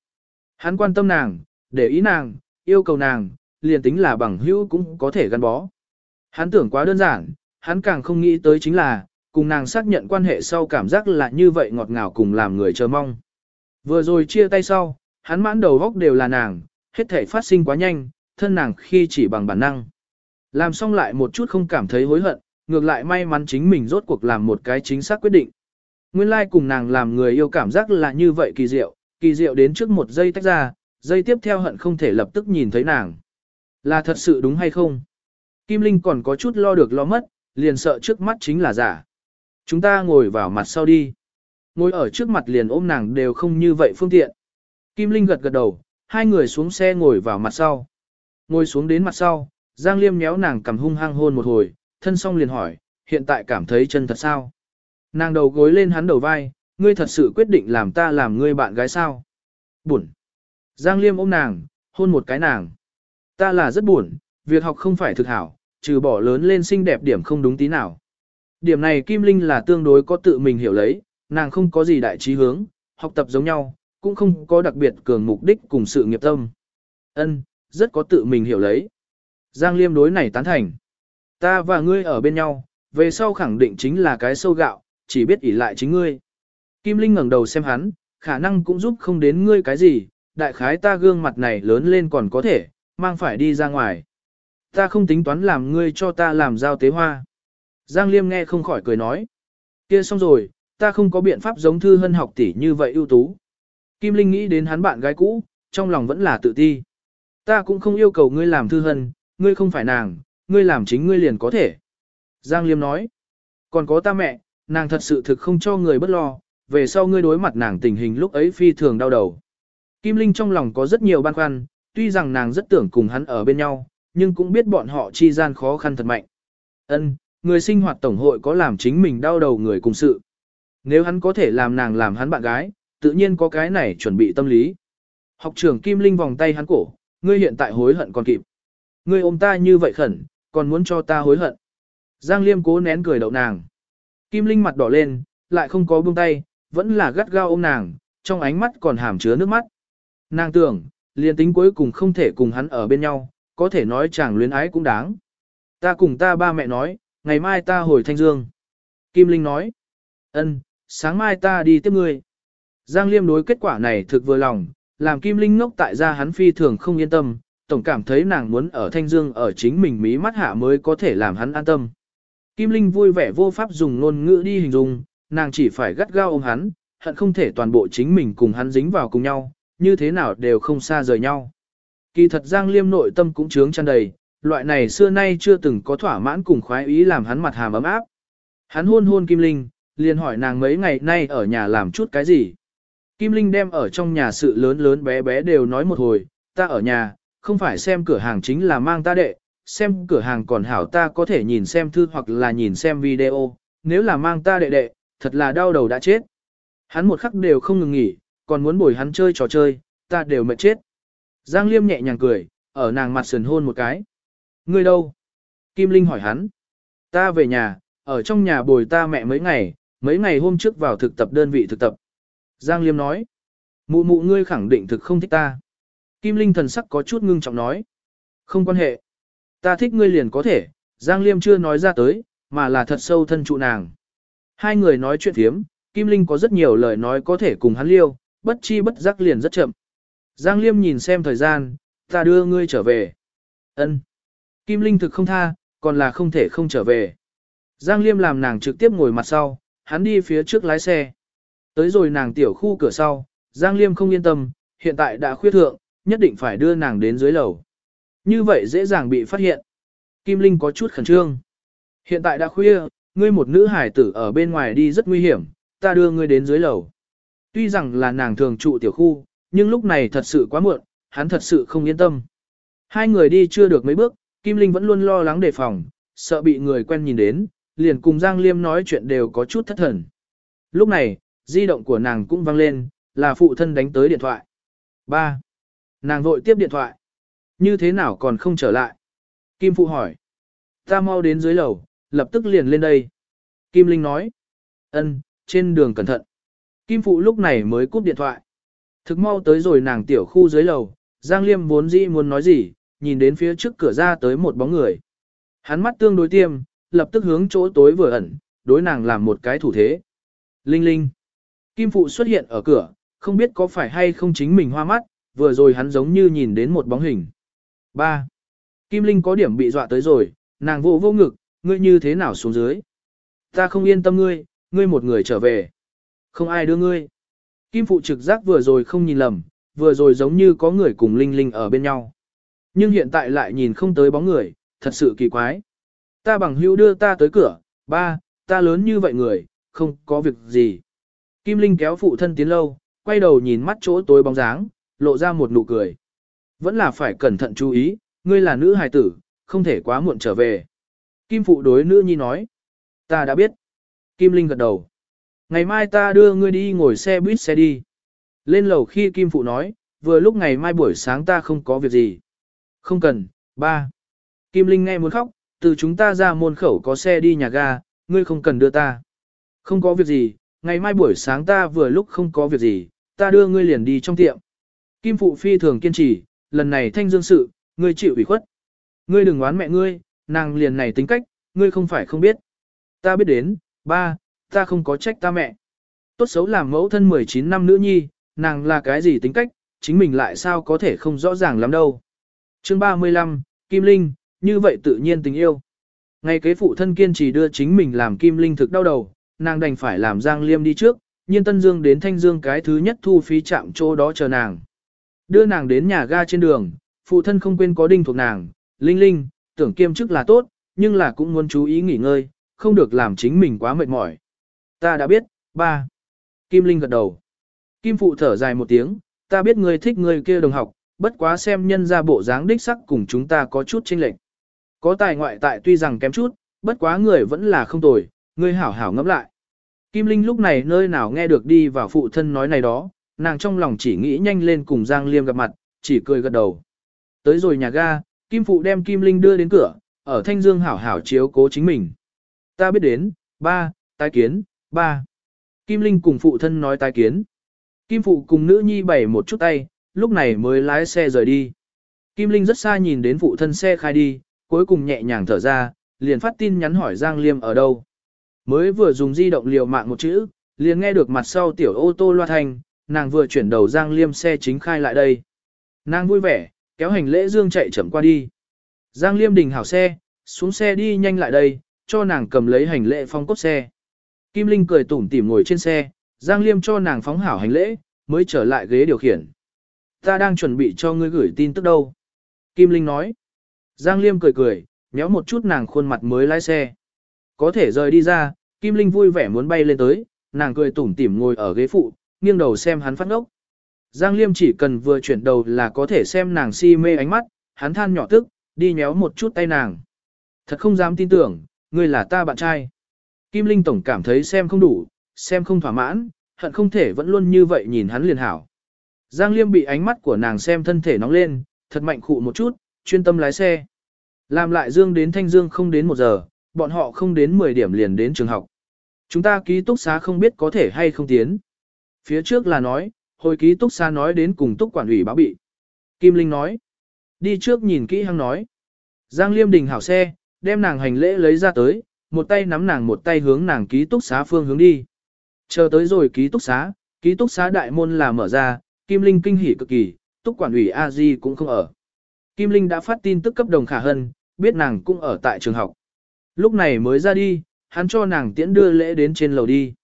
Hắn quan tâm nàng, để ý nàng, yêu cầu nàng, liền tính là bằng hữu cũng có thể gắn bó. Hắn tưởng quá đơn giản, hắn càng không nghĩ tới chính là, cùng nàng xác nhận quan hệ sau cảm giác là như vậy ngọt ngào cùng làm người chờ mong. Vừa rồi chia tay sau, hắn mãn đầu góc đều là nàng, hết thể phát sinh quá nhanh, thân nàng khi chỉ bằng bản năng. Làm xong lại một chút không cảm thấy hối hận, ngược lại may mắn chính mình rốt cuộc làm một cái chính xác quyết định. Nguyên lai like cùng nàng làm người yêu cảm giác là như vậy kỳ diệu, kỳ diệu đến trước một giây tách ra, giây tiếp theo hận không thể lập tức nhìn thấy nàng. Là thật sự đúng hay không? Kim Linh còn có chút lo được lo mất, liền sợ trước mắt chính là giả. Chúng ta ngồi vào mặt sau đi. Ngồi ở trước mặt liền ôm nàng đều không như vậy phương tiện. Kim Linh gật gật đầu, hai người xuống xe ngồi vào mặt sau. Ngồi xuống đến mặt sau, Giang Liêm nhéo nàng cầm hung hăng hôn một hồi, thân xong liền hỏi, hiện tại cảm thấy chân thật sao? Nàng đầu gối lên hắn đầu vai, ngươi thật sự quyết định làm ta làm ngươi bạn gái sao? Buồn. Giang Liêm ôm nàng, hôn một cái nàng. Ta là rất buồn, việc học không phải thực hảo, trừ bỏ lớn lên xinh đẹp điểm không đúng tí nào. Điểm này Kim Linh là tương đối có tự mình hiểu lấy, nàng không có gì đại trí hướng, học tập giống nhau, cũng không có đặc biệt cường mục đích cùng sự nghiệp tâm. Ân, rất có tự mình hiểu lấy. Giang Liêm đối này tán thành. Ta và ngươi ở bên nhau, về sau khẳng định chính là cái sâu gạo, chỉ biết ỷ lại chính ngươi. Kim Linh ngẩng đầu xem hắn, khả năng cũng giúp không đến ngươi cái gì, đại khái ta gương mặt này lớn lên còn có thể, mang phải đi ra ngoài. Ta không tính toán làm ngươi cho ta làm giao tế hoa. Giang Liêm nghe không khỏi cười nói. kia xong rồi, ta không có biện pháp giống thư hân học tỷ như vậy ưu tú. Kim Linh nghĩ đến hắn bạn gái cũ, trong lòng vẫn là tự ti. Ta cũng không yêu cầu ngươi làm thư hân, ngươi không phải nàng, ngươi làm chính ngươi liền có thể. Giang Liêm nói. Còn có ta mẹ, nàng thật sự thực không cho người bất lo, về sau ngươi đối mặt nàng tình hình lúc ấy phi thường đau đầu. Kim Linh trong lòng có rất nhiều băn khoăn, tuy rằng nàng rất tưởng cùng hắn ở bên nhau, nhưng cũng biết bọn họ chi gian khó khăn thật mạnh. Ân, người sinh hoạt tổng hội có làm chính mình đau đầu người cùng sự. Nếu hắn có thể làm nàng làm hắn bạn gái, tự nhiên có cái này chuẩn bị tâm lý. Học trưởng Kim Linh vòng tay hắn cổ, ngươi hiện tại hối hận còn kịp. Ngươi ôm ta như vậy khẩn, còn muốn cho ta hối hận. Giang Liêm cố nén cười đậu nàng. Kim Linh mặt đỏ lên, lại không có buông tay, vẫn là gắt gao ôm nàng, trong ánh mắt còn hàm chứa nước mắt. Nàng tưởng, liền tính cuối cùng không thể cùng hắn ở bên nhau, có thể nói chàng luyến ái cũng đáng. Ta cùng ta ba mẹ nói, ngày mai ta hồi Thanh Dương. Kim Linh nói, ân, sáng mai ta đi tiếp ngươi. Giang Liêm đối kết quả này thực vừa lòng, làm Kim Linh ngốc tại gia hắn phi thường không yên tâm, tổng cảm thấy nàng muốn ở Thanh Dương ở chính mình mí mắt hạ mới có thể làm hắn an tâm. Kim Linh vui vẻ vô pháp dùng ngôn ngữ đi hình dung, nàng chỉ phải gắt gao ôm hắn, hận không thể toàn bộ chính mình cùng hắn dính vào cùng nhau, như thế nào đều không xa rời nhau. Kỳ thật Giang Liêm nội tâm cũng trướng chăn đầy, loại này xưa nay chưa từng có thỏa mãn cùng khoái ý làm hắn mặt hàm ấm áp. Hắn hôn hôn Kim Linh, liền hỏi nàng mấy ngày nay ở nhà làm chút cái gì. Kim Linh đem ở trong nhà sự lớn lớn bé bé đều nói một hồi, ta ở nhà, không phải xem cửa hàng chính là mang ta đệ, xem cửa hàng còn hảo ta có thể nhìn xem thư hoặc là nhìn xem video, nếu là mang ta đệ đệ, thật là đau đầu đã chết. Hắn một khắc đều không ngừng nghỉ, còn muốn bồi hắn chơi trò chơi, ta đều mệt chết. Giang Liêm nhẹ nhàng cười, ở nàng mặt sườn hôn một cái. Ngươi đâu? Kim Linh hỏi hắn. Ta về nhà, ở trong nhà bồi ta mẹ mấy ngày, mấy ngày hôm trước vào thực tập đơn vị thực tập. Giang Liêm nói. Mụ mụ ngươi khẳng định thực không thích ta. Kim Linh thần sắc có chút ngưng trọng nói. Không quan hệ. Ta thích ngươi liền có thể, Giang Liêm chưa nói ra tới, mà là thật sâu thân trụ nàng. Hai người nói chuyện thiếm, Kim Linh có rất nhiều lời nói có thể cùng hắn liêu, bất chi bất giác liền rất chậm. Giang Liêm nhìn xem thời gian, ta đưa ngươi trở về. Ân. Kim Linh thực không tha, còn là không thể không trở về. Giang Liêm làm nàng trực tiếp ngồi mặt sau, hắn đi phía trước lái xe. Tới rồi nàng tiểu khu cửa sau, Giang Liêm không yên tâm, hiện tại đã khuyết thượng, nhất định phải đưa nàng đến dưới lầu. Như vậy dễ dàng bị phát hiện. Kim Linh có chút khẩn trương. Hiện tại đã khuya, ngươi một nữ hải tử ở bên ngoài đi rất nguy hiểm, ta đưa ngươi đến dưới lầu. Tuy rằng là nàng thường trụ tiểu khu, nhưng lúc này thật sự quá muộn, hắn thật sự không yên tâm. Hai người đi chưa được mấy bước, Kim Linh vẫn luôn lo lắng đề phòng, sợ bị người quen nhìn đến, liền cùng Giang Liêm nói chuyện đều có chút thất thần. Lúc này, di động của nàng cũng vang lên, là phụ thân đánh tới điện thoại. 3. Nàng vội tiếp điện thoại. Như thế nào còn không trở lại? Kim Phụ hỏi. Ta mau đến dưới lầu, lập tức liền lên đây. Kim Linh nói. Ân, trên đường cẩn thận. Kim Phụ lúc này mới cúp điện thoại. Thực mau tới rồi nàng tiểu khu dưới lầu, Giang Liêm vốn dĩ muốn nói gì, nhìn đến phía trước cửa ra tới một bóng người. Hắn mắt tương đối tiêm, lập tức hướng chỗ tối vừa ẩn, đối nàng làm một cái thủ thế. Linh Linh. Kim Phụ xuất hiện ở cửa, không biết có phải hay không chính mình hoa mắt, vừa rồi hắn giống như nhìn đến một bóng hình. 3. Kim Linh có điểm bị dọa tới rồi, nàng vô vô ngực, ngươi như thế nào xuống dưới. Ta không yên tâm ngươi, ngươi một người trở về. Không ai đưa ngươi. Kim Phụ trực giác vừa rồi không nhìn lầm, vừa rồi giống như có người cùng Linh Linh ở bên nhau. Nhưng hiện tại lại nhìn không tới bóng người, thật sự kỳ quái. Ta bằng hữu đưa ta tới cửa, ba, ta lớn như vậy người, không có việc gì. Kim Linh kéo phụ thân tiến lâu, quay đầu nhìn mắt chỗ tối bóng dáng, lộ ra một nụ cười. Vẫn là phải cẩn thận chú ý, ngươi là nữ hài tử, không thể quá muộn trở về. Kim phụ đối nữ nhi nói. Ta đã biết. Kim Linh gật đầu. Ngày mai ta đưa ngươi đi ngồi xe buýt xe đi. Lên lầu khi Kim phụ nói, vừa lúc ngày mai buổi sáng ta không có việc gì. Không cần, ba. Kim Linh nghe muốn khóc, từ chúng ta ra môn khẩu có xe đi nhà ga, ngươi không cần đưa ta. Không có việc gì, ngày mai buổi sáng ta vừa lúc không có việc gì, ta đưa ngươi liền đi trong tiệm. Kim Phụ phi thường kiên trì, lần này thanh dương sự, ngươi chịu ủy khuất. Ngươi đừng oán mẹ ngươi, nàng liền này tính cách, ngươi không phải không biết. Ta biết đến, ba, ta không có trách ta mẹ. Tốt xấu làm mẫu thân 19 năm nữ nhi, nàng là cái gì tính cách, chính mình lại sao có thể không rõ ràng lắm đâu. Chương 35, Kim Linh, như vậy tự nhiên tình yêu. Ngày kế phụ thân kiên trì đưa chính mình làm Kim Linh thực đau đầu, nàng đành phải làm Giang Liêm đi trước, nhiên Tân Dương đến Thanh Dương cái thứ nhất thu phí chạm chỗ đó chờ nàng. Đưa nàng đến nhà ga trên đường, phụ thân không quên có đinh thuộc nàng, Linh Linh, tưởng kiêm chức là tốt, nhưng là cũng muốn chú ý nghỉ ngơi, không được làm chính mình quá mệt mỏi. Ta đã biết, ba. Kim Linh gật đầu. Kim phụ thở dài một tiếng, ta biết ngươi thích ngươi kia đồng học, bất quá xem nhân ra bộ dáng đích sắc cùng chúng ta có chút chênh lệch. Có tài ngoại tại tuy rằng kém chút, bất quá người vẫn là không tồi, ngươi hảo hảo ngẫm lại. Kim Linh lúc này nơi nào nghe được đi vào phụ thân nói này đó, nàng trong lòng chỉ nghĩ nhanh lên cùng Giang Liêm gặp mặt, chỉ cười gật đầu. Tới rồi nhà ga, Kim Phụ đem Kim Linh đưa đến cửa, ở Thanh Dương hảo hảo chiếu cố chính mình. Ta biết đến, ba, tái kiến, ba. Kim Linh cùng phụ thân nói tái kiến. Kim Phụ cùng nữ nhi bẩy một chút tay, lúc này mới lái xe rời đi. Kim Linh rất xa nhìn đến phụ thân xe khai đi, cuối cùng nhẹ nhàng thở ra, liền phát tin nhắn hỏi Giang Liêm ở đâu. Mới vừa dùng di động liều mạng một chữ, liền nghe được mặt sau tiểu ô tô loa thanh nàng vừa chuyển đầu Giang Liêm xe chính khai lại đây. Nàng vui vẻ, kéo hành lễ dương chạy chậm qua đi. Giang Liêm đình hảo xe, xuống xe đi nhanh lại đây, cho nàng cầm lấy hành lễ phong cốt xe. Kim Linh cười tủm tỉm ngồi trên xe, Giang Liêm cho nàng phóng hảo hành lễ, mới trở lại ghế điều khiển. Ta đang chuẩn bị cho ngươi gửi tin tức đâu. Kim Linh nói. Giang Liêm cười cười, méo một chút nàng khuôn mặt mới lái xe. Có thể rời đi ra, Kim Linh vui vẻ muốn bay lên tới, nàng cười tủm tỉm ngồi ở ghế phụ, nghiêng đầu xem hắn phát ngốc. Giang Liêm chỉ cần vừa chuyển đầu là có thể xem nàng si mê ánh mắt, hắn than nhỏ tức, đi nhéo một chút tay nàng. Thật không dám tin tưởng, ngươi là ta bạn trai. Kim Linh Tổng cảm thấy xem không đủ, xem không thỏa mãn, hận không thể vẫn luôn như vậy nhìn hắn liền hảo. Giang Liêm bị ánh mắt của nàng xem thân thể nóng lên, thật mạnh khụ một chút, chuyên tâm lái xe. Làm lại Dương đến Thanh Dương không đến một giờ, bọn họ không đến 10 điểm liền đến trường học. Chúng ta ký túc xá không biết có thể hay không tiến. Phía trước là nói, hồi ký túc xá nói đến cùng túc quản ủy báo bị. Kim Linh nói, đi trước nhìn kỹ hăng nói. Giang Liêm đình hảo xe, đem nàng hành lễ lấy ra tới, một tay nắm nàng một tay hướng nàng ký túc xá phương hướng đi. Chờ tới rồi ký túc xá, ký túc xá đại môn là mở ra, Kim Linh kinh hỉ cực kỳ, túc quản ủy a di cũng không ở. Kim Linh đã phát tin tức cấp đồng khả hân, biết nàng cũng ở tại trường học. Lúc này mới ra đi, hắn cho nàng tiễn đưa lễ đến trên lầu đi.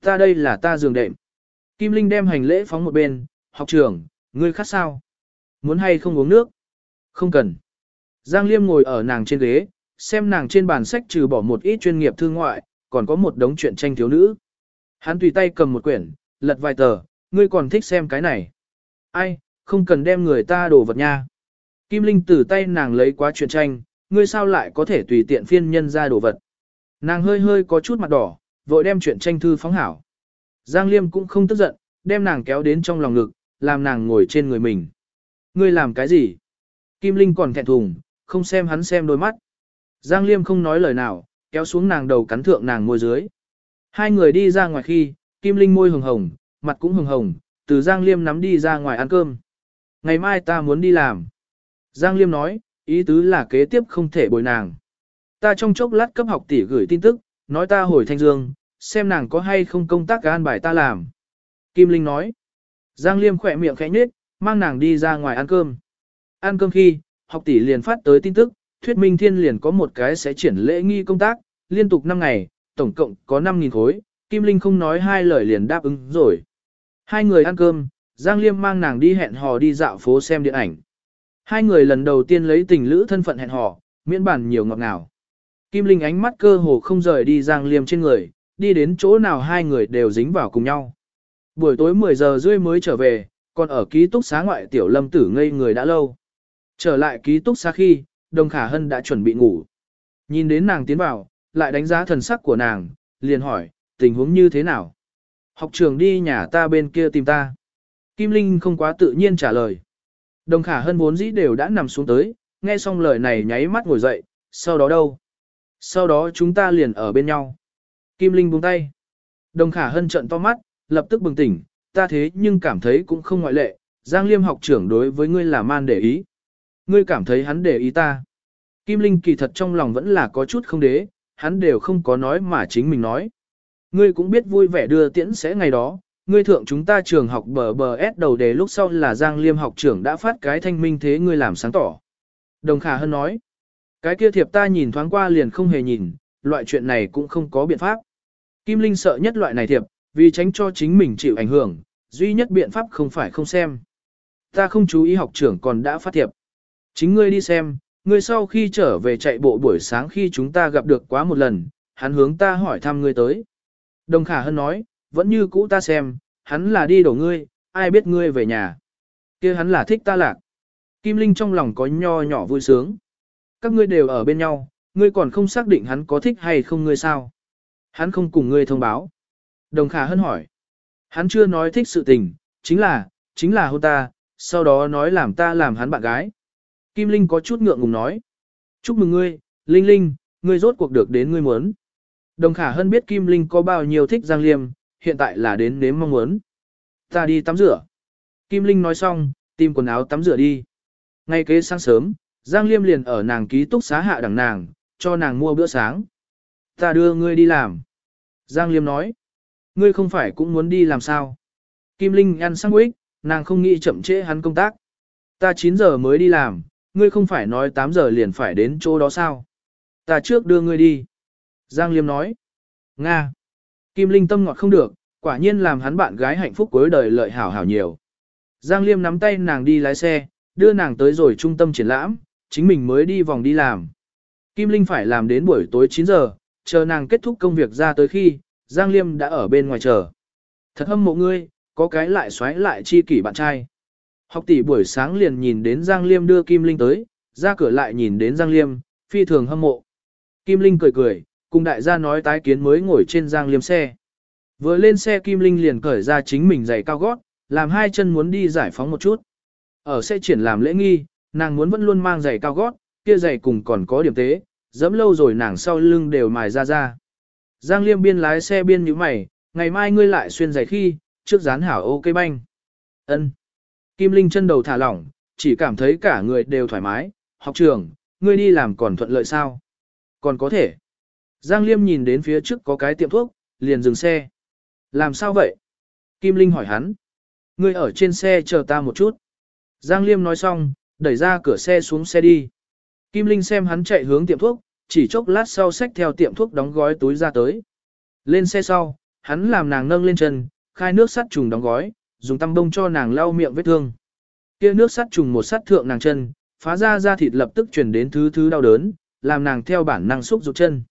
Ta đây là ta giường đệm. Kim Linh đem hành lễ phóng một bên, học trưởng, ngươi khát sao? Muốn hay không uống nước? Không cần. Giang Liêm ngồi ở nàng trên ghế, xem nàng trên bàn sách trừ bỏ một ít chuyên nghiệp thư ngoại, còn có một đống truyện tranh thiếu nữ. Hắn tùy tay cầm một quyển, lật vài tờ, ngươi còn thích xem cái này. Ai, không cần đem người ta đổ vật nha. Kim Linh từ tay nàng lấy quá truyện tranh, ngươi sao lại có thể tùy tiện phiên nhân ra đồ vật. Nàng hơi hơi có chút mặt đỏ, vội đem truyện tranh thư phóng hảo. Giang Liêm cũng không tức giận, đem nàng kéo đến trong lòng ngực, làm nàng ngồi trên người mình. Ngươi làm cái gì? Kim Linh còn thẹn thùng, không xem hắn xem đôi mắt. Giang Liêm không nói lời nào, kéo xuống nàng đầu cắn thượng nàng môi dưới. Hai người đi ra ngoài khi, Kim Linh môi hồng hồng, mặt cũng hồng hồng, từ Giang Liêm nắm đi ra ngoài ăn cơm. Ngày mai ta muốn đi làm. Giang Liêm nói, ý tứ là kế tiếp không thể bồi nàng. Ta trong chốc lát cấp học tỷ gửi tin tức, nói ta hồi Thanh Dương, xem nàng có hay không công tác an bài ta làm. Kim Linh nói. Giang Liêm khỏe miệng khẽ nhếch, mang nàng đi ra ngoài ăn cơm. Ăn cơm khi, học tỷ liền phát tới tin tức, thuyết minh thiên liền có một cái sẽ triển lễ nghi công tác, liên tục 5 ngày, tổng cộng có 5.000 khối, Kim Linh không nói hai lời liền đáp ứng rồi. Hai người ăn cơm, Giang Liêm mang nàng đi hẹn hò đi dạo phố xem điện ảnh. Hai người lần đầu tiên lấy tình lữ thân phận hẹn hò, miễn bản nhiều ngọt ngào. Kim Linh ánh mắt cơ hồ không rời đi Giang Liêm trên người, đi đến chỗ nào hai người đều dính vào cùng nhau. Buổi tối 10 giờ rưỡi mới trở về, còn ở ký túc xá ngoại tiểu lâm tử ngây người đã lâu. Trở lại ký túc xá khi, Đồng Khả Hân đã chuẩn bị ngủ. Nhìn đến nàng tiến vào, lại đánh giá thần sắc của nàng, liền hỏi, tình huống như thế nào? Học trường đi nhà ta bên kia tìm ta. Kim Linh không quá tự nhiên trả lời. Đồng Khả Hân vốn dĩ đều đã nằm xuống tới, nghe xong lời này nháy mắt ngồi dậy, sau đó đâu? Sau đó chúng ta liền ở bên nhau. Kim Linh buông tay. Đồng Khả Hân trợn to mắt, lập tức bừng tỉnh, ta thế nhưng cảm thấy cũng không ngoại lệ, Giang Liêm học trưởng đối với ngươi là man để ý. Ngươi cảm thấy hắn để ý ta. Kim Linh kỳ thật trong lòng vẫn là có chút không đế, hắn đều không có nói mà chính mình nói. Ngươi cũng biết vui vẻ đưa tiễn sẽ ngày đó, ngươi thượng chúng ta trường học bờ bờ S đầu đề lúc sau là Giang Liêm học trưởng đã phát cái thanh minh thế ngươi làm sáng tỏ. Đồng Khả Hân nói, cái kia thiệp ta nhìn thoáng qua liền không hề nhìn, loại chuyện này cũng không có biện pháp. Kim Linh sợ nhất loại này thiệp, vì tránh cho chính mình chịu ảnh hưởng, duy nhất biện pháp không phải không xem. Ta không chú ý học trưởng còn đã phát thiệp. Chính ngươi đi xem, ngươi sau khi trở về chạy bộ buổi sáng khi chúng ta gặp được quá một lần, hắn hướng ta hỏi thăm ngươi tới. Đồng Khả Hân nói, vẫn như cũ ta xem, hắn là đi đổ ngươi, ai biết ngươi về nhà. kia hắn là thích ta lạc. Kim Linh trong lòng có nho nhỏ vui sướng. Các ngươi đều ở bên nhau, ngươi còn không xác định hắn có thích hay không ngươi sao. Hắn không cùng ngươi thông báo. Đồng Khả Hân hỏi. Hắn chưa nói thích sự tình, chính là, chính là hôn ta, sau đó nói làm ta làm hắn bạn gái. Kim Linh có chút ngượng ngùng nói. Chúc mừng ngươi, Linh Linh, ngươi rốt cuộc được đến ngươi muốn. Đồng Khả Hân biết Kim Linh có bao nhiêu thích Giang Liêm, hiện tại là đến nếm mong muốn. Ta đi tắm rửa. Kim Linh nói xong, tìm quần áo tắm rửa đi. Ngay kế sáng sớm, Giang Liêm liền ở nàng ký túc xá hạ đẳng nàng, cho nàng mua bữa sáng. Ta đưa ngươi đi làm. Giang Liêm nói. Ngươi không phải cũng muốn đi làm sao? Kim Linh ăn sang quýt, nàng không nghĩ chậm trễ hắn công tác. Ta 9 giờ mới đi làm, ngươi không phải nói 8 giờ liền phải đến chỗ đó sao? Ta trước đưa ngươi đi. Giang Liêm nói. Nga. Kim Linh tâm ngọt không được, quả nhiên làm hắn bạn gái hạnh phúc cuối đời lợi hảo hảo nhiều. Giang Liêm nắm tay nàng đi lái xe, đưa nàng tới rồi trung tâm triển lãm, chính mình mới đi vòng đi làm. Kim Linh phải làm đến buổi tối 9 giờ, chờ nàng kết thúc công việc ra tới khi, Giang Liêm đã ở bên ngoài chờ. Thật hâm mộ ngươi, có cái lại xoáy lại chi kỷ bạn trai. Học tỷ buổi sáng liền nhìn đến Giang Liêm đưa Kim Linh tới, ra cửa lại nhìn đến Giang Liêm, phi thường hâm mộ. Kim Linh cười cười, cùng đại gia nói tái kiến mới ngồi trên Giang Liêm xe. Vừa lên xe Kim Linh liền cởi ra chính mình giày cao gót, làm hai chân muốn đi giải phóng một chút. Ở xe triển làm lễ nghi, nàng muốn vẫn luôn mang giày cao gót, kia giày cùng còn có điểm tế, dẫm lâu rồi nàng sau lưng đều mài ra ra. Giang Liêm biên lái xe biên như mày, ngày mai ngươi lại xuyên giày khi, trước dán hảo ok banh. Ân. Kim Linh chân đầu thả lỏng, chỉ cảm thấy cả người đều thoải mái, học trường, ngươi đi làm còn thuận lợi sao? Còn có thể. Giang Liêm nhìn đến phía trước có cái tiệm thuốc, liền dừng xe. Làm sao vậy? Kim Linh hỏi hắn. Ngươi ở trên xe chờ ta một chút. Giang Liêm nói xong, đẩy ra cửa xe xuống xe đi. Kim Linh xem hắn chạy hướng tiệm thuốc, chỉ chốc lát sau xách theo tiệm thuốc đóng gói túi ra tới. Lên xe sau, hắn làm nàng nâng lên chân, khai nước sắt trùng đóng gói, dùng tăm bông cho nàng lau miệng vết thương. Kia nước sắt trùng một sắt thượng nàng chân, phá ra da thịt lập tức chuyển đến thứ thứ đau đớn, làm nàng theo bản năng xúc rụt chân.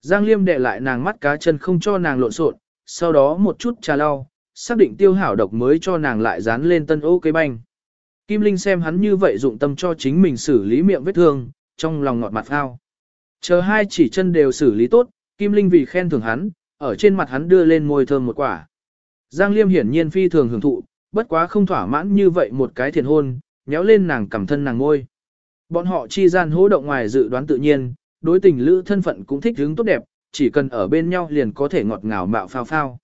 Giang Liêm đệ lại nàng mắt cá chân không cho nàng lộn xộn, sau đó một chút trà lau, xác định tiêu hảo độc mới cho nàng lại dán lên tân ô cây banh. Kim Linh xem hắn như vậy dụng tâm cho chính mình xử lý miệng vết thương, trong lòng ngọt mặt ao. Chờ hai chỉ chân đều xử lý tốt, Kim Linh vì khen thưởng hắn, ở trên mặt hắn đưa lên môi thơm một quả. Giang Liêm hiển nhiên phi thường hưởng thụ, bất quá không thỏa mãn như vậy một cái thiền hôn, nhéo lên nàng cầm thân nàng ngôi. Bọn họ chi gian hỗ động ngoài dự đoán tự nhiên, đối tình lữ thân phận cũng thích hứng tốt đẹp, chỉ cần ở bên nhau liền có thể ngọt ngào mạo phao phao.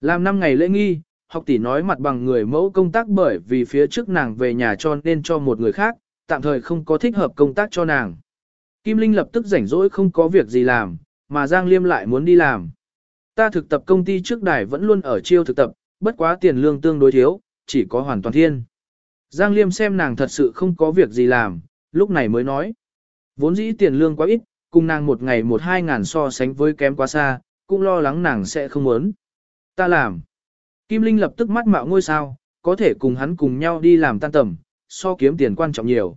Làm năm ngày lễ nghi, học tỷ nói mặt bằng người mẫu công tác bởi vì phía trước nàng về nhà cho nên cho một người khác, tạm thời không có thích hợp công tác cho nàng. Kim Linh lập tức rảnh rỗi không có việc gì làm, mà Giang Liêm lại muốn đi làm. Ta thực tập công ty trước đài vẫn luôn ở chiêu thực tập, bất quá tiền lương tương đối thiếu, chỉ có hoàn toàn thiên. Giang Liêm xem nàng thật sự không có việc gì làm, lúc này mới nói. Vốn dĩ tiền lương quá ít, cùng nàng một ngày một hai ngàn so sánh với kém quá xa, cũng lo lắng nàng sẽ không muốn. Ta làm. Kim Linh lập tức mắt mạo ngôi sao, có thể cùng hắn cùng nhau đi làm tan tầm, so kiếm tiền quan trọng nhiều.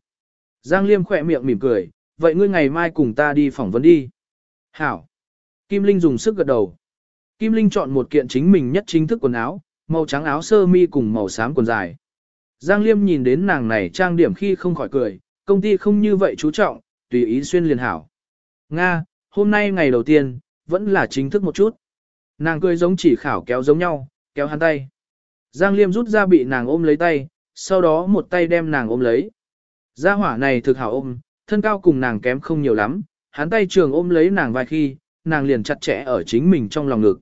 Giang Liêm khỏe miệng mỉm cười, vậy ngươi ngày mai cùng ta đi phỏng vấn đi. Hảo. Kim Linh dùng sức gật đầu. Kim Linh chọn một kiện chính mình nhất chính thức quần áo, màu trắng áo sơ mi cùng màu xám quần dài. Giang Liêm nhìn đến nàng này trang điểm khi không khỏi cười, công ty không như vậy chú trọng, tùy ý xuyên liền hảo. Nga, hôm nay ngày đầu tiên, vẫn là chính thức một chút. Nàng cười giống chỉ khảo kéo giống nhau, kéo hắn tay. Giang Liêm rút ra bị nàng ôm lấy tay, sau đó một tay đem nàng ôm lấy. Gia hỏa này thực hảo ôm, thân cao cùng nàng kém không nhiều lắm, hắn tay trường ôm lấy nàng vài khi, nàng liền chặt chẽ ở chính mình trong lòng ngực.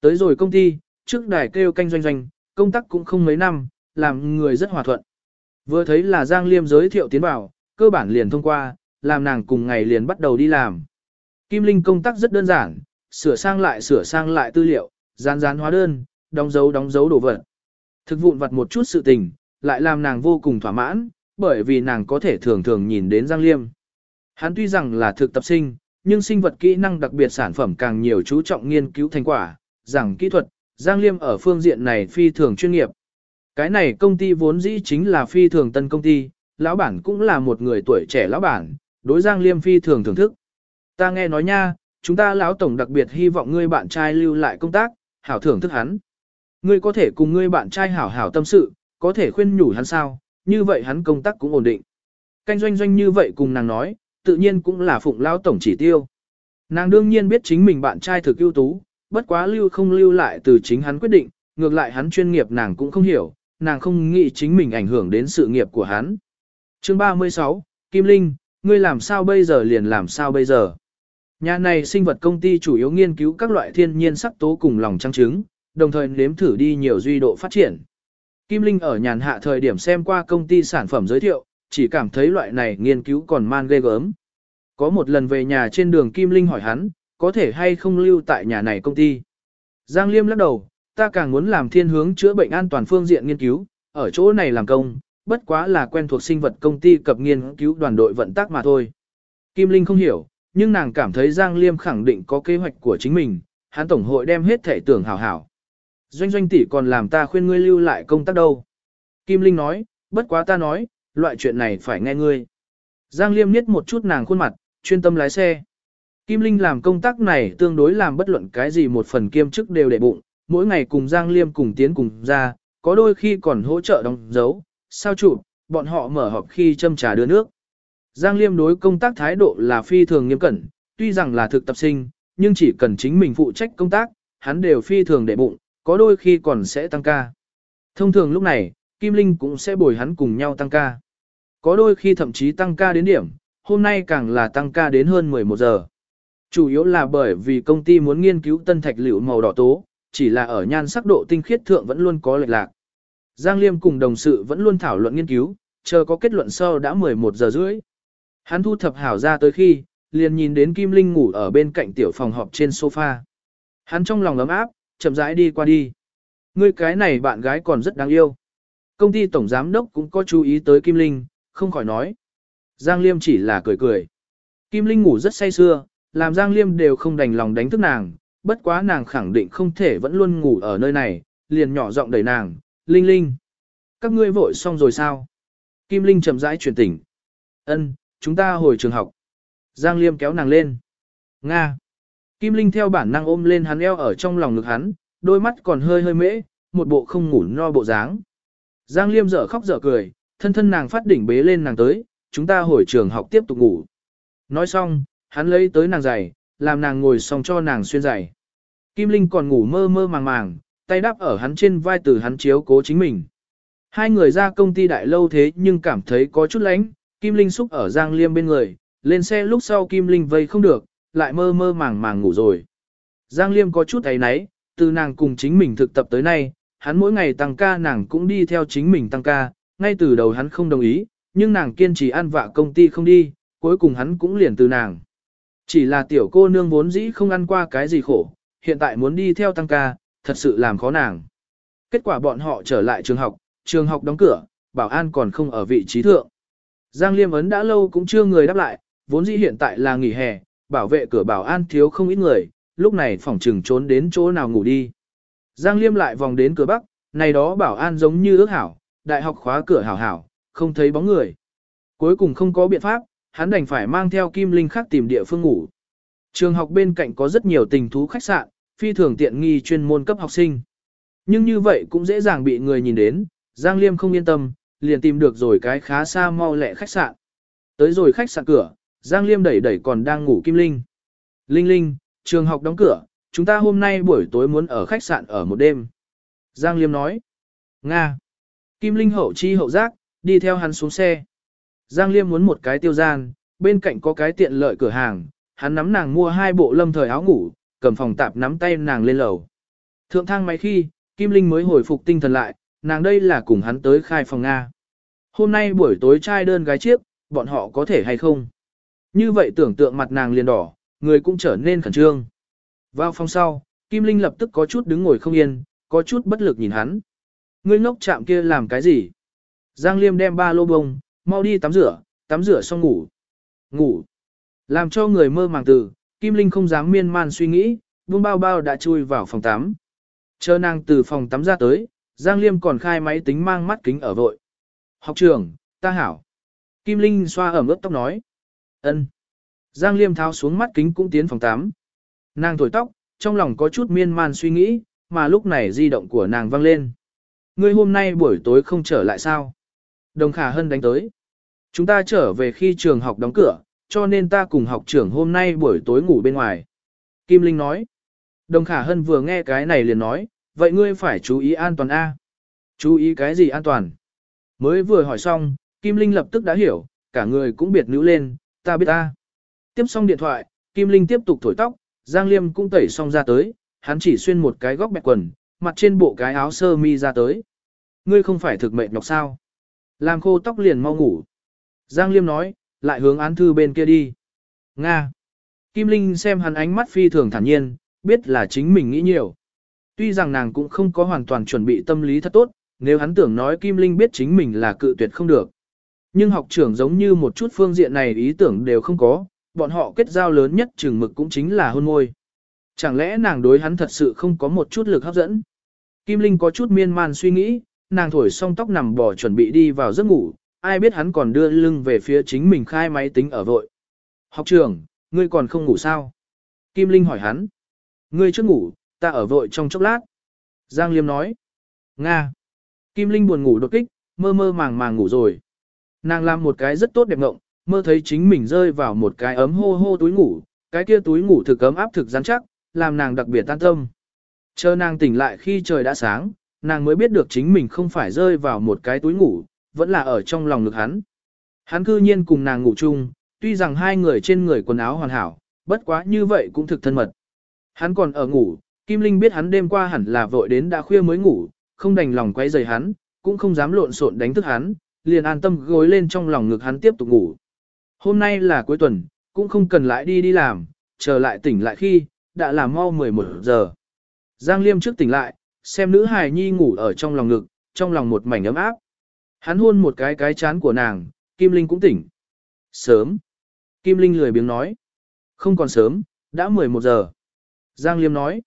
Tới rồi công ty, trước đài kêu canh doanh doanh, công tác cũng không mấy năm, làm người rất hòa thuận. Vừa thấy là Giang Liêm giới thiệu tiến vào, cơ bản liền thông qua, làm nàng cùng ngày liền bắt đầu đi làm. Kim Linh công tác rất đơn giản, sửa sang lại sửa sang lại tư liệu, dán dán hóa đơn, đóng dấu đóng dấu đồ vật. Thực vụn vặt một chút sự tình, lại làm nàng vô cùng thỏa mãn, bởi vì nàng có thể thường thường nhìn đến Giang Liêm. Hắn tuy rằng là thực tập sinh, nhưng sinh vật kỹ năng đặc biệt sản phẩm càng nhiều chú trọng nghiên cứu thành quả, rằng kỹ thuật, Giang Liêm ở phương diện này phi thường chuyên nghiệp. Cái này công ty vốn dĩ chính là phi thường tân công ty, lão bản cũng là một người tuổi trẻ lão bản, đối Giang Liêm phi thường thưởng thức. Ta nghe nói nha, chúng ta lão tổng đặc biệt hy vọng ngươi bạn trai lưu lại công tác, hảo thưởng thức hắn. Ngươi có thể cùng ngươi bạn trai hảo hảo tâm sự, có thể khuyên nhủ hắn sao, như vậy hắn công tác cũng ổn định. Canh doanh doanh như vậy cùng nàng nói, tự nhiên cũng là phụng lao tổng chỉ tiêu. Nàng đương nhiên biết chính mình bạn trai thực ưu tú, bất quá lưu không lưu lại từ chính hắn quyết định, ngược lại hắn chuyên nghiệp nàng cũng không hiểu, nàng không nghĩ chính mình ảnh hưởng đến sự nghiệp của hắn. Chương 36, Kim Linh, ngươi làm sao bây giờ liền làm sao bây giờ? Nhà này sinh vật công ty chủ yếu nghiên cứu các loại thiên nhiên sắc tố cùng lòng trăng trứng, đồng thời nếm thử đi nhiều duy độ phát triển. Kim Linh ở nhàn hạ thời điểm xem qua công ty sản phẩm giới thiệu, chỉ cảm thấy loại này nghiên cứu còn man ghê gớm. Có một lần về nhà trên đường Kim Linh hỏi hắn, có thể hay không lưu tại nhà này công ty. Giang Liêm lắc đầu, ta càng muốn làm thiên hướng chữa bệnh an toàn phương diện nghiên cứu, ở chỗ này làm công, bất quá là quen thuộc sinh vật công ty cập nghiên cứu đoàn đội vận tác mà thôi. Kim Linh không hiểu, nhưng nàng cảm thấy Giang Liêm khẳng định có kế hoạch của chính mình, hắn tổng hội đem hết thể tưởng hảo hảo. Doanh doanh tỷ còn làm ta khuyên ngươi lưu lại công tác đâu. Kim Linh nói, bất quá ta nói, loại chuyện này phải nghe ngươi. Giang Liêm niết một chút nàng khuôn mặt, chuyên tâm lái xe. Kim Linh làm công tác này tương đối làm bất luận cái gì một phần kiêm chức đều để bụng, mỗi ngày cùng Giang Liêm cùng tiến cùng ra, có đôi khi còn hỗ trợ đóng dấu, sao chủ, bọn họ mở họp khi châm trà đưa nước. Giang Liêm đối công tác thái độ là phi thường nghiêm cẩn, tuy rằng là thực tập sinh, nhưng chỉ cần chính mình phụ trách công tác, hắn đều phi thường để bụng, có đôi khi còn sẽ tăng ca. Thông thường lúc này, Kim Linh cũng sẽ bồi hắn cùng nhau tăng ca. Có đôi khi thậm chí tăng ca đến điểm, hôm nay càng là tăng ca đến hơn 11 giờ. Chủ yếu là bởi vì công ty muốn nghiên cứu tân thạch liệu màu đỏ tố, chỉ là ở nhan sắc độ tinh khiết thượng vẫn luôn có lệch lạc. Giang Liêm cùng đồng sự vẫn luôn thảo luận nghiên cứu, chờ có kết luận sau đã 11 giờ rưỡi. Hắn thu thập hảo ra tới khi, liền nhìn đến Kim Linh ngủ ở bên cạnh tiểu phòng họp trên sofa. Hắn trong lòng ấm áp, chậm rãi đi qua đi. Ngươi cái này bạn gái còn rất đáng yêu. Công ty tổng giám đốc cũng có chú ý tới Kim Linh, không khỏi nói. Giang Liêm chỉ là cười cười. Kim Linh ngủ rất say sưa, làm Giang Liêm đều không đành lòng đánh thức nàng, bất quá nàng khẳng định không thể vẫn luôn ngủ ở nơi này, liền nhỏ giọng đẩy nàng, Linh Linh. Các ngươi vội xong rồi sao? Kim Linh chậm rãi chuyển tỉnh. Ân, chúng ta hồi trường học. Giang Liêm kéo nàng lên. Nga. Kim Linh theo bản năng ôm lên hắn eo ở trong lòng ngực hắn, đôi mắt còn hơi hơi mễ, một bộ không ngủ no bộ dáng. Giang Liêm dở khóc dở cười, thân thân nàng phát đỉnh bế lên nàng tới, chúng ta hồi trường học tiếp tục ngủ. Nói xong, hắn lấy tới nàng giày, làm nàng ngồi xong cho nàng xuyên giày. Kim Linh còn ngủ mơ mơ màng màng, tay đáp ở hắn trên vai từ hắn chiếu cố chính mình. Hai người ra công ty đại lâu thế nhưng cảm thấy có chút lánh, Kim Linh xúc ở Giang Liêm bên người, lên xe lúc sau Kim Linh vây không được, lại mơ mơ màng màng ngủ rồi. Giang Liêm có chút thấy náy, từ nàng cùng chính mình thực tập tới nay, hắn mỗi ngày tăng ca nàng cũng đi theo chính mình tăng ca, ngay từ đầu hắn không đồng ý, nhưng nàng kiên trì ăn vạ công ty không đi, cuối cùng hắn cũng liền từ nàng. Chỉ là tiểu cô nương vốn dĩ không ăn qua cái gì khổ, hiện tại muốn đi theo tăng ca, thật sự làm khó nàng. Kết quả bọn họ trở lại trường học, trường học đóng cửa, bảo an còn không ở vị trí thượng. Giang Liêm ấn đã lâu cũng chưa người đáp lại, vốn dĩ hiện tại là nghỉ hè, bảo vệ cửa bảo an thiếu không ít người, lúc này phỏng trừng trốn đến chỗ nào ngủ đi. Giang Liêm lại vòng đến cửa bắc, này đó bảo an giống như ước hảo, đại học khóa cửa hảo hảo, không thấy bóng người. Cuối cùng không có biện pháp, hắn đành phải mang theo Kim Linh khác tìm địa phương ngủ. Trường học bên cạnh có rất nhiều tình thú khách sạn, phi thường tiện nghi chuyên môn cấp học sinh. Nhưng như vậy cũng dễ dàng bị người nhìn đến, Giang Liêm không yên tâm, liền tìm được rồi cái khá xa mau lẹ khách sạn. Tới rồi khách sạn cửa, Giang Liêm đẩy đẩy còn đang ngủ Kim Linh. Linh Linh, trường học đóng cửa, chúng ta hôm nay buổi tối muốn ở khách sạn ở một đêm. Giang Liêm nói. Nga. Kim Linh hậu chi hậu giác, đi theo hắn xuống xe. Giang Liêm muốn một cái tiêu gian, bên cạnh có cái tiện lợi cửa hàng, hắn nắm nàng mua hai bộ lâm thời áo ngủ, cầm phòng tạp nắm tay nàng lên lầu. Thượng thang máy khi, Kim Linh mới hồi phục tinh thần lại, nàng đây là cùng hắn tới khai phòng Nga. Hôm nay buổi tối trai đơn gái chiếc, bọn họ có thể hay không? Như vậy tưởng tượng mặt nàng liền đỏ, người cũng trở nên khẩn trương. Vào phòng sau, Kim Linh lập tức có chút đứng ngồi không yên, có chút bất lực nhìn hắn. Ngươi ngốc chạm kia làm cái gì? Giang Liêm đem ba lô bông, mau đi tắm rửa, tắm rửa xong ngủ. Ngủ. Làm cho người mơ màng từ, Kim Linh không dám miên man suy nghĩ, buông bao bao đã chui vào phòng tắm. Chờ nàng từ phòng tắm ra tới, Giang Liêm còn khai máy tính mang mắt kính ở vội. Học trường, ta hảo. Kim Linh xoa ẩm ướt tóc nói ân. Giang Liêm tháo xuống mắt kính cũng tiến phòng tắm. Nàng thổi tóc, trong lòng có chút miên man suy nghĩ, mà lúc này di động của nàng vang lên. Ngươi hôm nay buổi tối không trở lại sao? Đồng Khả Hân đánh tới. Chúng ta trở về khi trường học đóng cửa, cho nên ta cùng học trưởng hôm nay buổi tối ngủ bên ngoài. Kim Linh nói. Đồng Khả Hân vừa nghe cái này liền nói, vậy ngươi phải chú ý an toàn A. Chú ý cái gì an toàn? Mới vừa hỏi xong, Kim Linh lập tức đã hiểu, cả người cũng biệt nữ lên, ta biết ta. Tiếp xong điện thoại, Kim Linh tiếp tục thổi tóc, Giang Liêm cũng tẩy xong ra tới, hắn chỉ xuyên một cái góc bẹt quần, mặt trên bộ cái áo sơ mi ra tới. Ngươi không phải thực mệt nhọc sao? Làm khô tóc liền mau ngủ. Giang Liêm nói, lại hướng án thư bên kia đi. Nga. Kim Linh xem hắn ánh mắt phi thường thản nhiên, biết là chính mình nghĩ nhiều. Tuy rằng nàng cũng không có hoàn toàn chuẩn bị tâm lý thật tốt, nếu hắn tưởng nói Kim Linh biết chính mình là cự tuyệt không được. Nhưng học trưởng giống như một chút phương diện này ý tưởng đều không có, bọn họ kết giao lớn nhất chừng mực cũng chính là hôn môi. Chẳng lẽ nàng đối hắn thật sự không có một chút lực hấp dẫn? Kim Linh có chút miên man suy nghĩ, nàng thổi xong tóc nằm bò chuẩn bị đi vào giấc ngủ, ai biết hắn còn đưa lưng về phía chính mình khai máy tính ở vội. Học trưởng, ngươi còn không ngủ sao? Kim Linh hỏi hắn. Ngươi chưa ngủ, ta ở vội trong chốc lát. Giang Liêm nói. Nga. Kim Linh buồn ngủ đột kích, mơ mơ màng màng ngủ rồi. Nàng làm một cái rất tốt đẹp ngộng, mơ thấy chính mình rơi vào một cái ấm hô hô túi ngủ, cái kia túi ngủ thực ấm áp thực rắn chắc, làm nàng đặc biệt tan tâm. Chờ nàng tỉnh lại khi trời đã sáng, nàng mới biết được chính mình không phải rơi vào một cái túi ngủ, vẫn là ở trong lòng ngực hắn. Hắn cư nhiên cùng nàng ngủ chung, tuy rằng hai người trên người quần áo hoàn hảo, bất quá như vậy cũng thực thân mật. Hắn còn ở ngủ, Kim Linh biết hắn đêm qua hẳn là vội đến đã khuya mới ngủ, không đành lòng quay rời hắn, cũng không dám lộn xộn đánh thức hắn, liền an tâm gối lên trong lòng ngực hắn tiếp tục ngủ. Hôm nay là cuối tuần, cũng không cần lại đi đi làm, chờ lại tỉnh lại khi, đã là mau 11 giờ. Giang Liêm trước tỉnh lại, xem nữ hài nhi ngủ ở trong lòng ngực, trong lòng một mảnh ấm áp. Hắn hôn một cái cái chán của nàng, Kim Linh cũng tỉnh. Sớm. Kim Linh lười biếng nói. Không còn sớm, đã 11 giờ. Giang Liêm nói.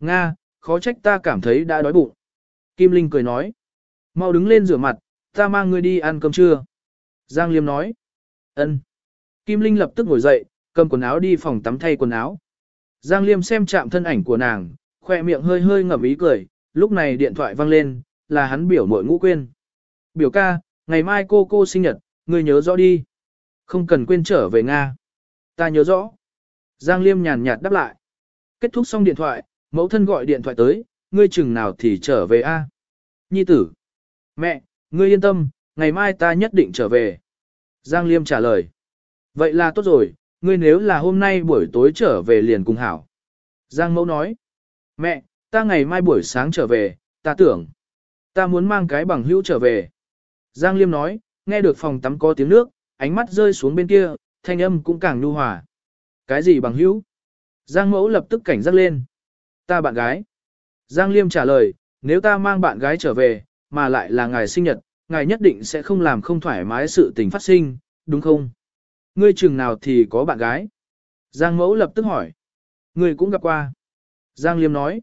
Nga, khó trách ta cảm thấy đã đói bụng. Kim Linh cười nói. Mau đứng lên rửa mặt, ta mang ngươi đi ăn cơm trưa. Giang Liêm nói. Ân. Kim Linh lập tức ngồi dậy, cầm quần áo đi phòng tắm thay quần áo. Giang Liêm xem chạm thân ảnh của nàng, khoe miệng hơi hơi ngậm ý cười, lúc này điện thoại vang lên, là hắn biểu mội ngũ quên. Biểu ca, ngày mai cô cô sinh nhật, ngươi nhớ rõ đi. Không cần quên trở về Nga. Ta nhớ rõ. Giang Liêm nhàn nhạt đáp lại. Kết thúc xong điện thoại, mẫu thân gọi điện thoại tới, ngươi chừng nào thì trở về a? Nhi tử. Mẹ, ngươi yên tâm, ngày mai ta nhất định trở về. Giang Liêm trả lời. Vậy là tốt rồi, ngươi nếu là hôm nay buổi tối trở về liền cùng hảo. Giang mẫu nói. Mẹ, ta ngày mai buổi sáng trở về, ta tưởng. Ta muốn mang cái bằng hữu trở về. Giang Liêm nói, nghe được phòng tắm có tiếng nước, ánh mắt rơi xuống bên kia, thanh âm cũng càng nhu hòa. Cái gì bằng hữu? Giang mẫu lập tức cảnh giác lên. Ta bạn gái. Giang Liêm trả lời, nếu ta mang bạn gái trở về, mà lại là ngày sinh nhật, ngài nhất định sẽ không làm không thoải mái sự tình phát sinh, đúng không? Ngươi chừng nào thì có bạn gái? Giang mẫu lập tức hỏi. Ngươi cũng gặp qua. Giang Liêm nói.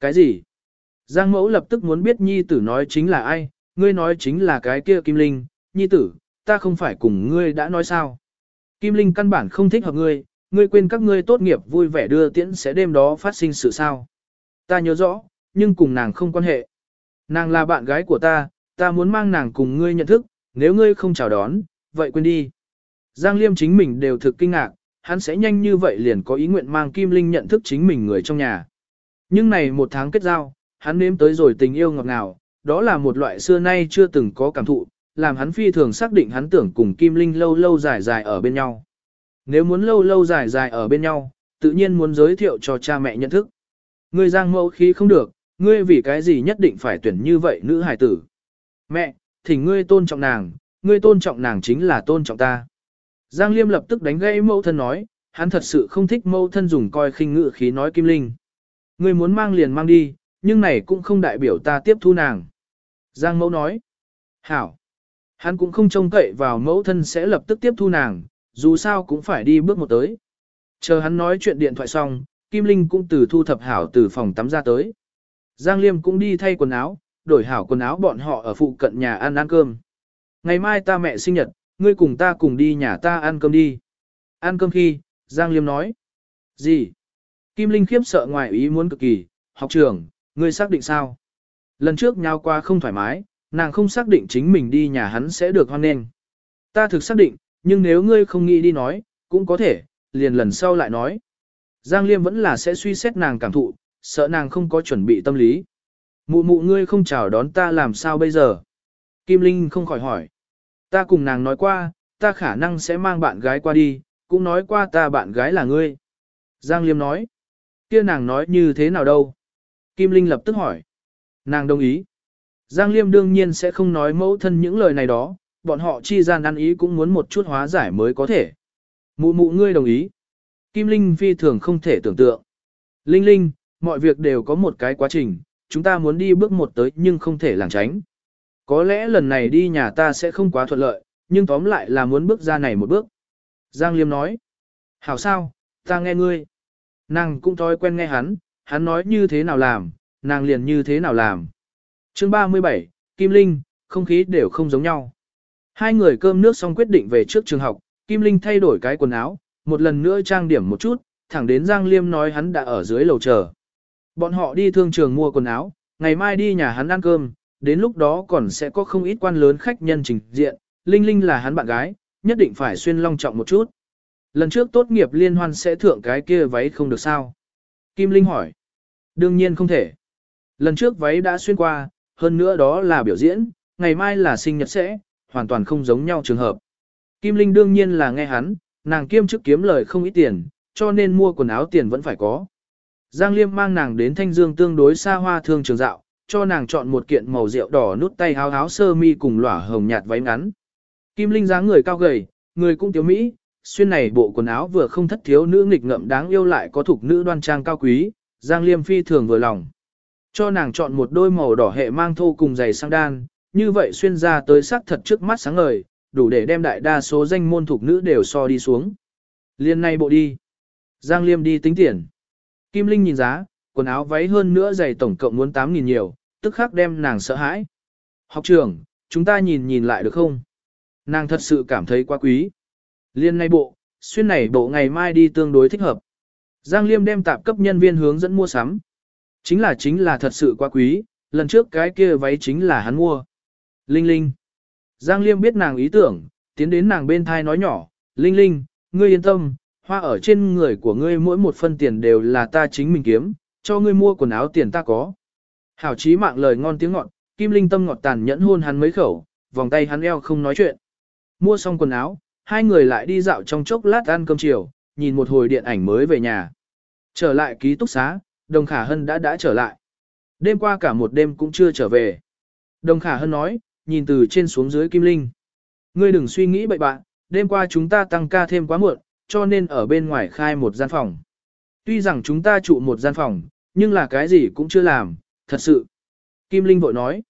Cái gì? Giang mẫu lập tức muốn biết nhi tử nói chính là ai, ngươi nói chính là cái kia Kim Linh, nhi tử, ta không phải cùng ngươi đã nói sao. Kim Linh căn bản không thích hợp ngươi, ngươi quên các ngươi tốt nghiệp vui vẻ đưa tiễn sẽ đêm đó phát sinh sự sao. Ta nhớ rõ, nhưng cùng nàng không quan hệ. Nàng là bạn gái của ta, ta muốn mang nàng cùng ngươi nhận thức, nếu ngươi không chào đón, vậy quên đi. Giang Liêm chính mình đều thực kinh ngạc, hắn sẽ nhanh như vậy liền có ý nguyện mang Kim Linh nhận thức chính mình người trong nhà. Nhưng này một tháng kết giao, hắn nếm tới rồi tình yêu ngọt ngào, đó là một loại xưa nay chưa từng có cảm thụ, làm hắn phi thường xác định hắn tưởng cùng Kim Linh lâu lâu dài dài ở bên nhau. Nếu muốn lâu lâu dài dài ở bên nhau, tự nhiên muốn giới thiệu cho cha mẹ nhận thức. Ngươi giang mẫu khí không được, ngươi vì cái gì nhất định phải tuyển như vậy nữ hài tử. Mẹ, thỉnh ngươi tôn trọng nàng, ngươi tôn trọng nàng chính là tôn trọng ta. Giang Liêm lập tức đánh gãy mẫu thân nói, hắn thật sự không thích mẫu thân dùng coi khinh ngự khí nói Kim Linh. Ngươi muốn mang liền mang đi, nhưng này cũng không đại biểu ta tiếp thu nàng. Giang mẫu nói, hảo. Hắn cũng không trông cậy vào mẫu thân sẽ lập tức tiếp thu nàng, dù sao cũng phải đi bước một tới. Chờ hắn nói chuyện điện thoại xong, Kim Linh cũng từ thu thập hảo từ phòng tắm ra tới. Giang Liêm cũng đi thay quần áo, đổi hảo quần áo bọn họ ở phụ cận nhà ăn ăn cơm. Ngày mai ta mẹ sinh nhật, ngươi cùng ta cùng đi nhà ta ăn cơm đi. Ăn cơm khi, Giang Liêm nói. Gì? Kim Linh khiếp sợ ngoài ý muốn cực kỳ, học trưởng, ngươi xác định sao? Lần trước nhau qua không thoải mái, nàng không xác định chính mình đi nhà hắn sẽ được hoan nghênh. Ta thực xác định, nhưng nếu ngươi không nghĩ đi nói, cũng có thể, liền lần sau lại nói. Giang Liêm vẫn là sẽ suy xét nàng cảm thụ, sợ nàng không có chuẩn bị tâm lý. Mụ mụ ngươi không chào đón ta làm sao bây giờ? Kim Linh không khỏi hỏi. Ta cùng nàng nói qua, ta khả năng sẽ mang bạn gái qua đi, cũng nói qua ta bạn gái là ngươi. Giang Liêm nói. kia nàng nói như thế nào đâu? Kim Linh lập tức hỏi. Nàng đồng ý. Giang Liêm đương nhiên sẽ không nói mẫu thân những lời này đó, bọn họ chi gian ăn ý cũng muốn một chút hóa giải mới có thể. Mụ mụ ngươi đồng ý. Kim Linh phi thường không thể tưởng tượng. Linh Linh, mọi việc đều có một cái quá trình, chúng ta muốn đi bước một tới nhưng không thể lảng tránh. Có lẽ lần này đi nhà ta sẽ không quá thuận lợi, nhưng tóm lại là muốn bước ra này một bước. Giang Liêm nói. Hảo sao, ta nghe ngươi. Nàng cũng thói quen nghe hắn, hắn nói như thế nào làm, nàng liền như thế nào làm. chương 37, Kim Linh, không khí đều không giống nhau. Hai người cơm nước xong quyết định về trước trường học, Kim Linh thay đổi cái quần áo, một lần nữa trang điểm một chút, thẳng đến Giang Liêm nói hắn đã ở dưới lầu chờ. Bọn họ đi thương trường mua quần áo, ngày mai đi nhà hắn ăn cơm, đến lúc đó còn sẽ có không ít quan lớn khách nhân trình diện, Linh Linh là hắn bạn gái, nhất định phải xuyên long trọng một chút. Lần trước tốt nghiệp liên hoan sẽ thượng cái kia váy không được sao? Kim Linh hỏi. Đương nhiên không thể. Lần trước váy đã xuyên qua, hơn nữa đó là biểu diễn, ngày mai là sinh nhật sẽ, hoàn toàn không giống nhau trường hợp. Kim Linh đương nhiên là nghe hắn, nàng kiêm chức kiếm lời không ít tiền, cho nên mua quần áo tiền vẫn phải có. Giang Liêm mang nàng đến Thanh Dương tương đối xa hoa thương trường dạo, cho nàng chọn một kiện màu rượu đỏ nút tay áo áo sơ mi cùng lỏa hồng nhạt váy ngắn. Kim Linh dáng người cao gầy, người cũng tiểu mỹ, xuyên này bộ quần áo vừa không thất thiếu nữ nghịch ngợm đáng yêu lại có thuộc nữ đoan trang cao quý, Giang Liêm phi thường vừa lòng. Cho nàng chọn một đôi màu đỏ hệ mang thô cùng giày sang đan, như vậy xuyên ra tới sắc thật trước mắt sáng ngời, đủ để đem đại đa số danh môn thuộc nữ đều so đi xuống. Liên này bộ đi. Giang Liêm đi tính tiền. Kim Linh nhìn giá, quần áo váy hơn nữa giày tổng cộng muốn 8.000 nhiều, tức khắc đem nàng sợ hãi. Học trưởng, chúng ta nhìn nhìn lại được không? Nàng thật sự cảm thấy quá quý. Liên nay bộ, xuyên này bộ ngày mai đi tương đối thích hợp. Giang Liêm đem tạp cấp nhân viên hướng dẫn mua sắm. Chính là chính là thật sự quá quý, lần trước cái kia váy chính là hắn mua. Linh Linh. Giang Liêm biết nàng ý tưởng, tiến đến nàng bên thai nói nhỏ, Linh Linh, ngươi yên tâm, hoa ở trên người của ngươi mỗi một phân tiền đều là ta chính mình kiếm, cho ngươi mua quần áo tiền ta có. Hảo chí mạng lời ngon tiếng ngọt, Kim Linh tâm ngọt tàn nhẫn hôn hắn mấy khẩu, vòng tay hắn eo không nói chuyện. Mua xong quần áo, hai người lại đi dạo trong chốc lát ăn cơm chiều, nhìn một hồi điện ảnh mới về nhà. Trở lại ký túc xá, Đồng Khả Hân đã đã trở lại. Đêm qua cả một đêm cũng chưa trở về. Đồng Khả Hân nói, nhìn từ trên xuống dưới Kim Linh. Ngươi đừng suy nghĩ bậy bạn, đêm qua chúng ta tăng ca thêm quá muộn, cho nên ở bên ngoài khai một gian phòng. Tuy rằng chúng ta trụ một gian phòng, nhưng là cái gì cũng chưa làm, thật sự. Kim Linh vội nói,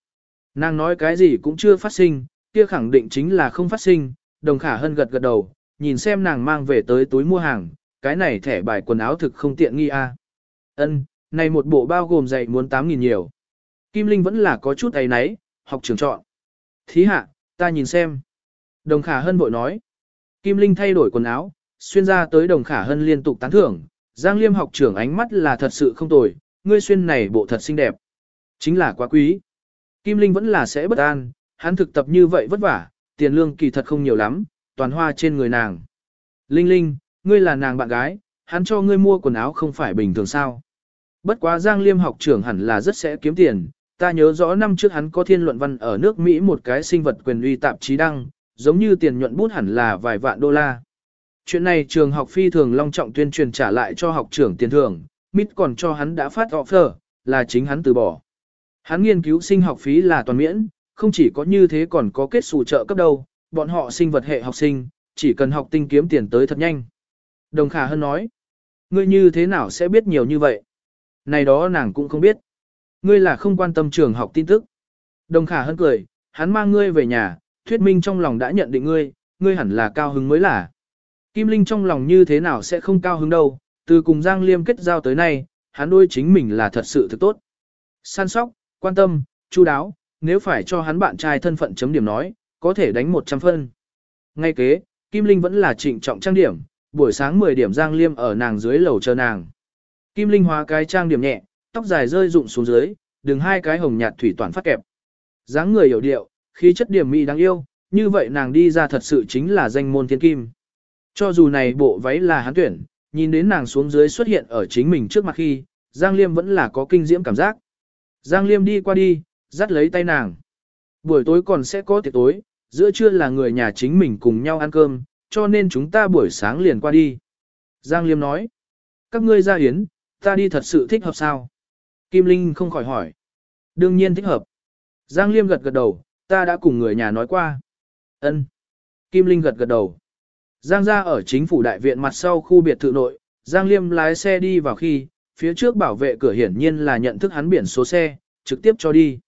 nàng nói cái gì cũng chưa phát sinh, kia khẳng định chính là không phát sinh, đồng khả hân gật gật đầu, nhìn xem nàng mang về tới túi mua hàng, cái này thẻ bài quần áo thực không tiện nghi a. Ân, này một bộ bao gồm dạy muốn 8.000 nhiều. Kim Linh vẫn là có chút ấy náy, học trường chọn. Thí hạ, ta nhìn xem. Đồng khả hân vội nói. Kim Linh thay đổi quần áo, xuyên ra tới đồng khả hân liên tục tán thưởng. Giang Liêm học trưởng ánh mắt là thật sự không tồi, ngươi xuyên này bộ thật xinh đẹp. Chính là quá quý. Kim Linh vẫn là sẽ bất an, hắn thực tập như vậy vất vả, tiền lương kỳ thật không nhiều lắm, toàn hoa trên người nàng. Linh Linh, ngươi là nàng bạn gái, hắn cho ngươi mua quần áo không phải bình thường sao. Bất quá Giang Liêm học trưởng hẳn là rất sẽ kiếm tiền, ta nhớ rõ năm trước hắn có thiên luận văn ở nước Mỹ một cái sinh vật quyền uy tạp chí đăng, giống như tiền nhuận bút hẳn là vài vạn đô la. Chuyện này trường học phi thường long trọng tuyên truyền trả lại cho học trưởng tiền thưởng, mít còn cho hắn đã phát offer, là chính hắn từ bỏ. Hắn nghiên cứu sinh học phí là toàn miễn, không chỉ có như thế còn có kết xù trợ cấp đâu, bọn họ sinh vật hệ học sinh, chỉ cần học tinh kiếm tiền tới thật nhanh. Đồng Khả Hân nói, ngươi như thế nào sẽ biết nhiều như vậy? Này đó nàng cũng không biết. Ngươi là không quan tâm trường học tin tức. Đồng Khả Hân cười, hắn mang ngươi về nhà, thuyết minh trong lòng đã nhận định ngươi, ngươi hẳn là cao hứng mới là. Kim Linh trong lòng như thế nào sẽ không cao hứng đâu, từ cùng Giang Liêm kết giao tới nay, hắn đôi chính mình là thật sự thực tốt. Săn sóc, quan tâm, chu đáo, nếu phải cho hắn bạn trai thân phận chấm điểm nói, có thể đánh 100 phân. Ngay kế, Kim Linh vẫn là trịnh trọng trang điểm, buổi sáng 10 điểm Giang Liêm ở nàng dưới lầu chờ nàng. Kim Linh hóa cái trang điểm nhẹ, tóc dài rơi rụng xuống dưới, đường hai cái hồng nhạt thủy toàn phát kẹp. dáng người hiểu điệu, khí chất điểm mỹ đáng yêu, như vậy nàng đi ra thật sự chính là danh môn thiên kim. Cho dù này bộ váy là hắn tuyển, nhìn đến nàng xuống dưới xuất hiện ở chính mình trước mặt khi, Giang Liêm vẫn là có kinh diễm cảm giác. Giang Liêm đi qua đi, dắt lấy tay nàng. Buổi tối còn sẽ có tiệc tối, giữa trưa là người nhà chính mình cùng nhau ăn cơm, cho nên chúng ta buổi sáng liền qua đi. Giang Liêm nói, các ngươi ra hiến, ta đi thật sự thích hợp sao? Kim Linh không khỏi hỏi. Đương nhiên thích hợp. Giang Liêm gật gật đầu, ta đã cùng người nhà nói qua. Ân. Kim Linh gật gật đầu. Giang ra ở chính phủ đại viện mặt sau khu biệt thự nội, Giang Liêm lái xe đi vào khi, phía trước bảo vệ cửa hiển nhiên là nhận thức hắn biển số xe, trực tiếp cho đi.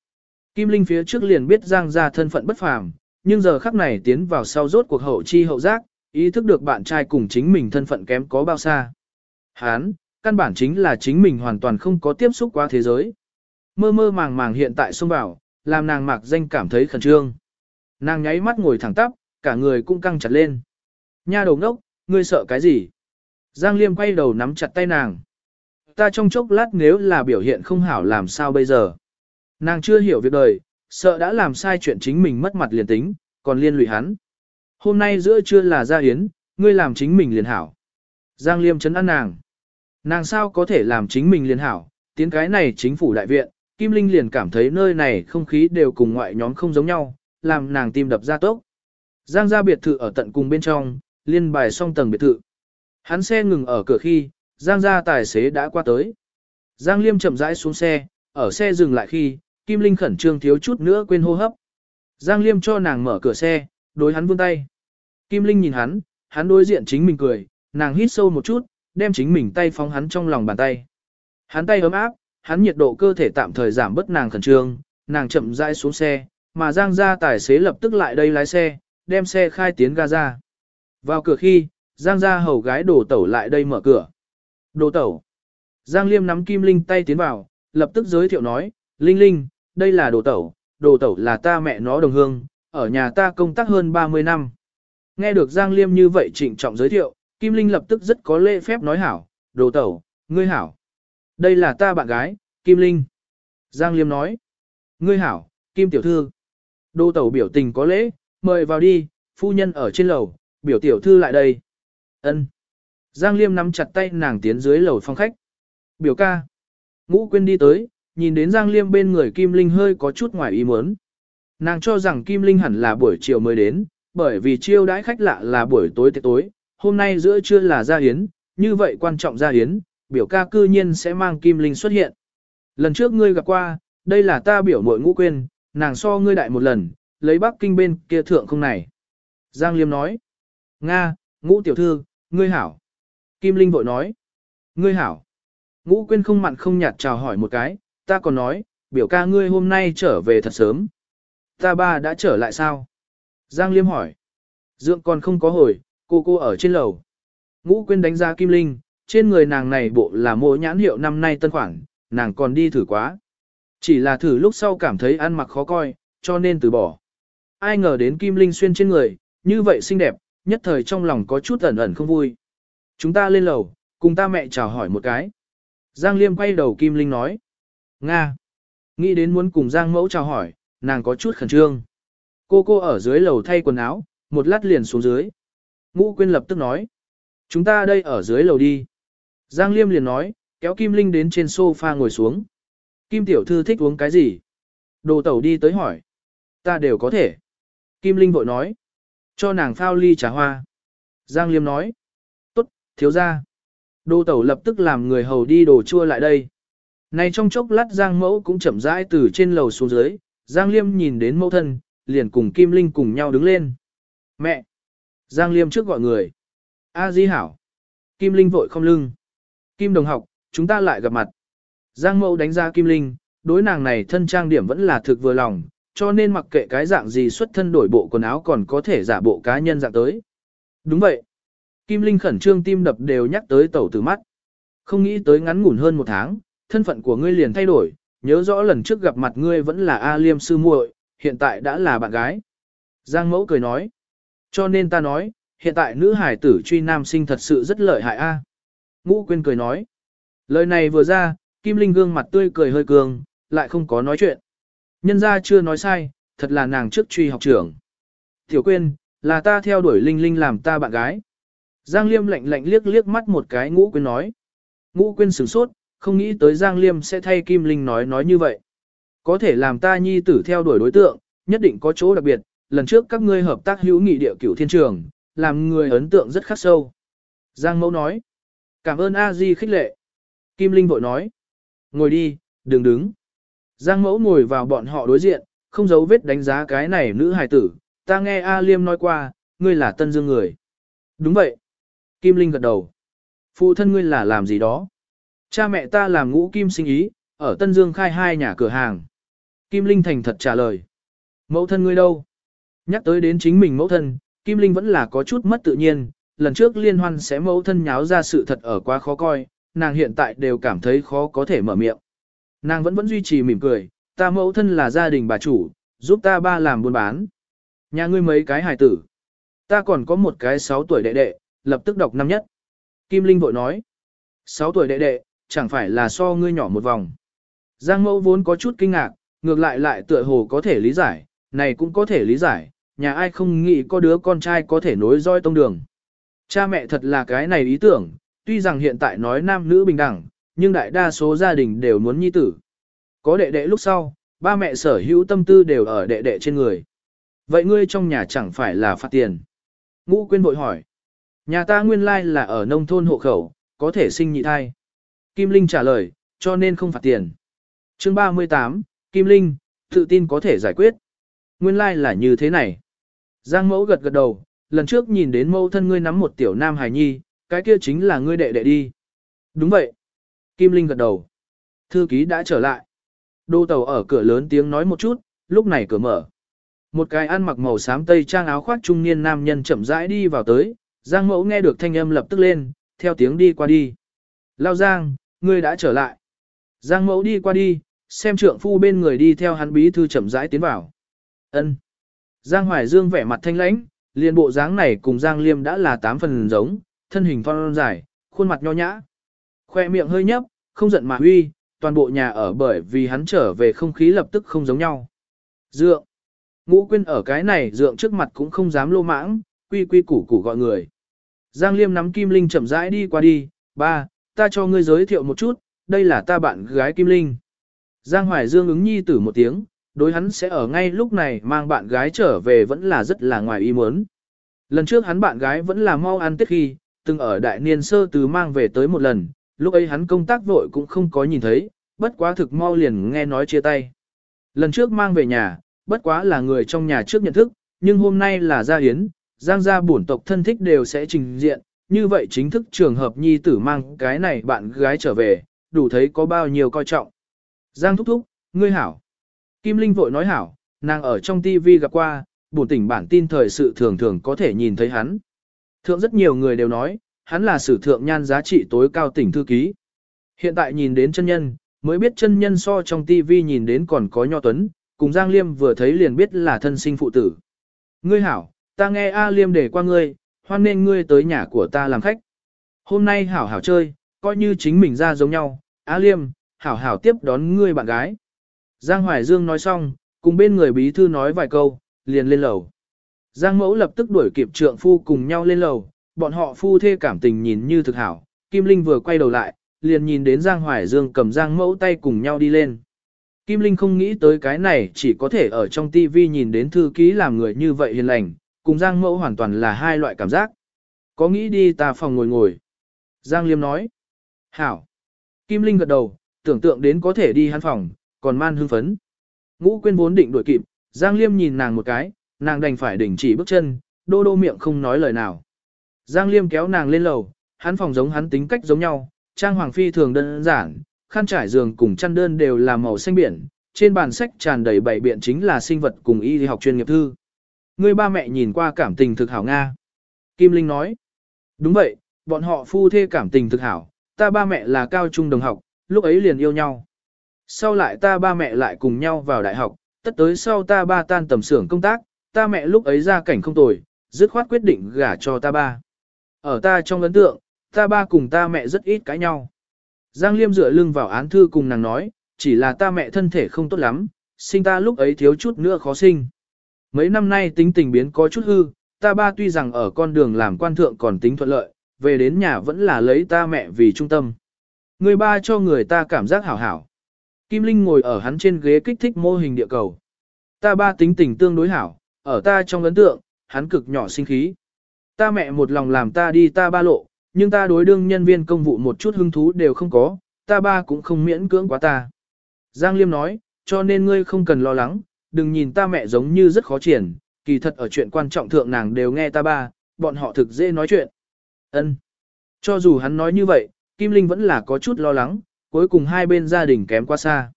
Kim Linh phía trước liền biết Giang ra thân phận bất phàm, nhưng giờ khắc này tiến vào sau rốt cuộc hậu chi hậu giác, ý thức được bạn trai cùng chính mình thân phận kém có bao xa. Hán, căn bản chính là chính mình hoàn toàn không có tiếp xúc qua thế giới. Mơ mơ màng màng hiện tại xông vào, làm nàng mạc danh cảm thấy khẩn trương. Nàng nháy mắt ngồi thẳng tắp, cả người cũng căng chặt lên. Nha đầu ngốc, ngươi sợ cái gì? Giang Liêm quay đầu nắm chặt tay nàng. Ta trong chốc lát nếu là biểu hiện không hảo làm sao bây giờ? Nàng chưa hiểu việc đời, sợ đã làm sai chuyện chính mình mất mặt liền tính, còn liên lụy hắn. Hôm nay giữa trưa là gia hiến, ngươi làm chính mình liền hảo. Giang Liêm chấn an nàng. Nàng sao có thể làm chính mình liền hảo, tiến cái này chính phủ đại viện, Kim Linh liền cảm thấy nơi này không khí đều cùng ngoại nhóm không giống nhau, làm nàng tim đập ra tốc. Giang ra biệt thự ở tận cùng bên trong, liên bài xong tầng biệt thự. Hắn xe ngừng ở cửa khi, Giang gia tài xế đã qua tới. Giang Liêm chậm rãi xuống xe, ở xe dừng lại khi, Kim Linh khẩn trương thiếu chút nữa quên hô hấp. Giang Liêm cho nàng mở cửa xe, đối hắn vươn tay. Kim Linh nhìn hắn, hắn đối diện chính mình cười, nàng hít sâu một chút, đem chính mình tay phóng hắn trong lòng bàn tay. Hắn tay ấm áp, hắn nhiệt độ cơ thể tạm thời giảm bớt nàng khẩn trương, nàng chậm rãi xuống xe, mà Giang gia tài xế lập tức lại đây lái xe, đem xe khai tiến ga ra. Vào cửa khi, Giang gia hầu gái đồ tẩu lại đây mở cửa. Đồ tẩu. Giang Liêm nắm Kim Linh tay tiến vào, lập tức giới thiệu nói, Linh Linh, đây là đồ tẩu, đồ tẩu là ta mẹ nó đồng hương, ở nhà ta công tác hơn 30 năm. Nghe được Giang Liêm như vậy trịnh trọng giới thiệu, Kim Linh lập tức rất có lễ phép nói hảo, đồ tẩu, ngươi hảo. Đây là ta bạn gái, Kim Linh. Giang Liêm nói, ngươi hảo, Kim Tiểu Thư. Đồ tẩu biểu tình có lễ, mời vào đi, phu nhân ở trên lầu, biểu tiểu thư lại đây. Ân. Giang Liêm nắm chặt tay nàng tiến dưới lầu phong khách. Biểu ca. Ngũ quên đi tới, nhìn đến Giang Liêm bên người Kim Linh hơi có chút ngoài ý muốn. Nàng cho rằng Kim Linh hẳn là buổi chiều mới đến, bởi vì chiêu đãi khách lạ là buổi tối tới tối, hôm nay giữa trưa là gia hiến, như vậy quan trọng gia hiến, biểu ca cư nhiên sẽ mang Kim Linh xuất hiện. Lần trước ngươi gặp qua, đây là ta biểu muội ngũ quên, nàng so ngươi đại một lần, lấy Bắc Kinh bên kia thượng không này. Giang Liêm nói, Nga, ngũ tiểu thư, ngươi hảo. Kim Linh vội nói, ngươi hảo. Ngũ quyên không mặn không nhạt chào hỏi một cái, ta còn nói, biểu ca ngươi hôm nay trở về thật sớm. Ta ba đã trở lại sao? Giang Liêm hỏi. Dượng còn không có hồi, cô cô ở trên lầu. Ngũ quyên đánh giá Kim Linh, trên người nàng này bộ là mỗi nhãn hiệu năm nay tân khoản, nàng còn đi thử quá. Chỉ là thử lúc sau cảm thấy ăn mặc khó coi, cho nên từ bỏ. Ai ngờ đến Kim Linh xuyên trên người, như vậy xinh đẹp, nhất thời trong lòng có chút ẩn ẩn không vui. Chúng ta lên lầu, cùng ta mẹ chào hỏi một cái. Giang Liêm quay đầu Kim Linh nói. Nga. Nghĩ đến muốn cùng Giang mẫu chào hỏi, nàng có chút khẩn trương. Cô cô ở dưới lầu thay quần áo, một lát liền xuống dưới. Ngũ Quyên lập tức nói. Chúng ta đây ở dưới lầu đi. Giang Liêm liền nói, kéo Kim Linh đến trên sofa ngồi xuống. Kim Tiểu Thư thích uống cái gì? Đồ tẩu đi tới hỏi. Ta đều có thể. Kim Linh vội nói. Cho nàng phao ly trà hoa. Giang Liêm nói. Tốt, thiếu ra. Đô tẩu lập tức làm người hầu đi đồ chua lại đây. Này trong chốc lát Giang mẫu cũng chậm rãi từ trên lầu xuống dưới. Giang Liêm nhìn đến mẫu thân, liền cùng Kim Linh cùng nhau đứng lên. Mẹ! Giang Liêm trước gọi người. A Di Hảo! Kim Linh vội không lưng. Kim đồng học, chúng ta lại gặp mặt. Giang mẫu đánh ra Kim Linh, đối nàng này thân trang điểm vẫn là thực vừa lòng, cho nên mặc kệ cái dạng gì xuất thân đổi bộ quần áo còn có thể giả bộ cá nhân dạng tới. Đúng vậy. Kim Linh khẩn trương tim đập đều nhắc tới tẩu từ mắt. Không nghĩ tới ngắn ngủn hơn một tháng, thân phận của ngươi liền thay đổi, nhớ rõ lần trước gặp mặt ngươi vẫn là A Liêm sư muội, hiện tại đã là bạn gái. Giang mẫu cười nói. Cho nên ta nói, hiện tại nữ hải tử truy nam sinh thật sự rất lợi hại a. Ngũ Quyên cười nói. Lời này vừa ra, Kim Linh gương mặt tươi cười hơi cường, lại không có nói chuyện. Nhân ra chưa nói sai, thật là nàng trước truy học trưởng. Tiểu quên, là ta theo đuổi Linh Linh làm ta bạn gái. Giang Liêm lạnh lạnh liếc liếc mắt một cái ngũ Quyên nói. Ngũ Quyên sửng sốt, không nghĩ tới Giang Liêm sẽ thay Kim Linh nói nói như vậy. Có thể làm ta nhi tử theo đuổi đối tượng, nhất định có chỗ đặc biệt, lần trước các ngươi hợp tác hữu nghị địa cửu thiên trường, làm người ấn tượng rất khắc sâu. Giang Mẫu nói, cảm ơn A Di khích lệ. Kim Linh vội nói, ngồi đi, đừng đứng. Giang Mẫu ngồi vào bọn họ đối diện, không giấu vết đánh giá cái này nữ hài tử, ta nghe A Liêm nói qua, ngươi là tân dương người. Đúng vậy. Kim Linh gật đầu. Phụ thân ngươi là làm gì đó? Cha mẹ ta làm ngũ kim sinh ý, ở Tân Dương khai hai nhà cửa hàng. Kim Linh thành thật trả lời. Mẫu thân ngươi đâu? Nhắc tới đến chính mình mẫu thân, Kim Linh vẫn là có chút mất tự nhiên, lần trước liên hoan sẽ mẫu thân nháo ra sự thật ở quá khó coi, nàng hiện tại đều cảm thấy khó có thể mở miệng. Nàng vẫn vẫn duy trì mỉm cười, ta mẫu thân là gia đình bà chủ, giúp ta ba làm buôn bán. Nhà ngươi mấy cái hài tử. Ta còn có một cái 6 tuổi đệ đệ, lập tức đọc năm nhất. Kim Linh vội nói. 6 tuổi đệ đệ, chẳng phải là so ngươi nhỏ một vòng. Giang mẫu vốn có chút kinh ngạc, ngược lại lại tựa hồ có thể lý giải, này cũng có thể lý giải, nhà ai không nghĩ có đứa con trai có thể nối roi tông đường. Cha mẹ thật là cái này ý tưởng, tuy rằng hiện tại nói nam nữ bình đẳng, nhưng đại đa số gia đình đều muốn nhi tử. Có đệ đệ lúc sau, ba mẹ sở hữu tâm tư đều ở đệ đệ trên người. Vậy ngươi trong nhà chẳng phải là phạt tiền? Ngũ quyên bội hỏi. Nhà ta nguyên lai là ở nông thôn hộ khẩu, có thể sinh nhị thai. Kim Linh trả lời, cho nên không phạt tiền. Chương 38, Kim Linh, tự tin có thể giải quyết. Nguyên lai là như thế này. Giang mẫu gật gật đầu, lần trước nhìn đến mẫu thân ngươi nắm một tiểu nam hài nhi, cái kia chính là ngươi đệ đệ đi. Đúng vậy. Kim Linh gật đầu. Thư ký đã trở lại. Đô tàu ở cửa lớn tiếng nói một chút, lúc này cửa mở. Một cái ăn mặc màu xám tây trang áo khoác trung niên nam nhân chậm rãi đi vào tới, Giang mẫu nghe được thanh âm lập tức lên, theo tiếng đi qua đi. Lao Giang, ngươi đã trở lại. Giang mẫu đi qua đi, xem trượng phu bên người đi theo hắn bí thư chậm rãi tiến vào. Ân. Giang Hoài Dương vẻ mặt thanh lãnh, liền bộ dáng này cùng Giang Liêm đã là tám phần giống, thân hình phong dài, khuôn mặt nho nhã. Khoe miệng hơi nhấp, không giận mà huy, toàn bộ nhà ở bởi vì hắn trở về không khí lập tức không giống nhau. Dượng. Ngũ quyên ở cái này dượng trước mặt cũng không dám lô mãng, quy quy củ củ gọi người. Giang Liêm nắm Kim Linh chậm rãi đi qua đi, ba, ta cho ngươi giới thiệu một chút, đây là ta bạn gái Kim Linh. Giang Hoài Dương ứng nhi tử một tiếng, đối hắn sẽ ở ngay lúc này mang bạn gái trở về vẫn là rất là ngoài ý muốn. Lần trước hắn bạn gái vẫn là mau ăn tết khi, từng ở đại niên sơ từ mang về tới một lần, lúc ấy hắn công tác vội cũng không có nhìn thấy, bất quá thực mau liền nghe nói chia tay. Lần trước mang về nhà, bất quá là người trong nhà trước nhận thức, nhưng hôm nay là gia hiến, giang gia bổn tộc thân thích đều sẽ trình diện, như vậy chính thức trường hợp nhi tử mang cái này bạn gái trở về, đủ thấy có bao nhiêu coi trọng. Giang thúc thúc, ngươi hảo. Kim Linh vội nói hảo, nàng ở trong TV gặp qua, bổn tỉnh bản tin thời sự thường thường có thể nhìn thấy hắn. Thượng rất nhiều người đều nói, hắn là sử thượng nhan giá trị tối cao tỉnh thư ký. Hiện tại nhìn đến chân nhân, mới biết chân nhân so trong tivi nhìn đến còn có nho tuấn, cùng Giang Liêm vừa thấy liền biết là thân sinh phụ tử. Ngươi hảo, ta nghe A Liêm để qua ngươi, hoan nên ngươi tới nhà của ta làm khách. Hôm nay hảo hảo chơi, coi như chính mình ra giống nhau, A Liêm, hảo hảo tiếp đón ngươi bạn gái. Giang Hoài Dương nói xong, cùng bên người bí thư nói vài câu, liền lên lầu. Giang mẫu lập tức đuổi kịp trượng phu cùng nhau lên lầu, bọn họ phu thê cảm tình nhìn như thực hảo. Kim Linh vừa quay đầu lại, liền nhìn đến Giang Hoài Dương cầm Giang mẫu tay cùng nhau đi lên. Kim Linh không nghĩ tới cái này chỉ có thể ở trong TV nhìn đến thư ký làm người như vậy hiền lành, cùng Giang mẫu hoàn toàn là hai loại cảm giác. Có nghĩ đi ta phòng ngồi ngồi. Giang Liêm nói. Hảo. Kim Linh gật đầu, tưởng tượng đến có thể đi hắn phòng, còn man hưng phấn. Ngũ quên vốn định đuổi kịp, Giang Liêm nhìn nàng một cái, nàng đành phải đình chỉ bước chân, đô đô miệng không nói lời nào. Giang Liêm kéo nàng lên lầu, hắn phòng giống hắn tính cách giống nhau, trang hoàng phi thường đơn giản, khăn trải giường cùng chăn đơn đều là màu xanh biển, trên bàn sách tràn đầy bảy biện chính là sinh vật cùng y học chuyên nghiệp thư. Người ba mẹ nhìn qua cảm tình thực hảo Nga. Kim Linh nói, đúng vậy, bọn họ phu thê cảm tình thực hảo, ta ba mẹ là cao trung đồng học, lúc ấy liền yêu nhau. Sau lại ta ba mẹ lại cùng nhau vào đại học, tất tới sau ta ba tan tầm xưởng công tác, ta mẹ lúc ấy ra cảnh không tồi, dứt khoát quyết định gả cho ta ba. Ở ta trong ấn tượng, ta ba cùng ta mẹ rất ít cãi nhau. Giang Liêm dựa lưng vào án thư cùng nàng nói, chỉ là ta mẹ thân thể không tốt lắm, sinh ta lúc ấy thiếu chút nữa khó sinh. Mấy năm nay tính tình biến có chút hư, ta ba tuy rằng ở con đường làm quan thượng còn tính thuận lợi, về đến nhà vẫn là lấy ta mẹ vì trung tâm. Người ba cho người ta cảm giác hảo hảo. Kim Linh ngồi ở hắn trên ghế kích thích mô hình địa cầu. Ta ba tính tình tương đối hảo, ở ta trong ấn tượng, hắn cực nhỏ sinh khí. Ta mẹ một lòng làm ta đi ta ba lộ, nhưng ta đối đương nhân viên công vụ một chút hứng thú đều không có, ta ba cũng không miễn cưỡng quá ta. Giang Liêm nói, cho nên ngươi không cần lo lắng, đừng nhìn ta mẹ giống như rất khó triển, kỳ thật ở chuyện quan trọng thượng nàng đều nghe ta ba, bọn họ thực dễ nói chuyện. Ân. Cho dù hắn nói như vậy, Kim Linh vẫn là có chút lo lắng, cuối cùng hai bên gia đình kém quá xa.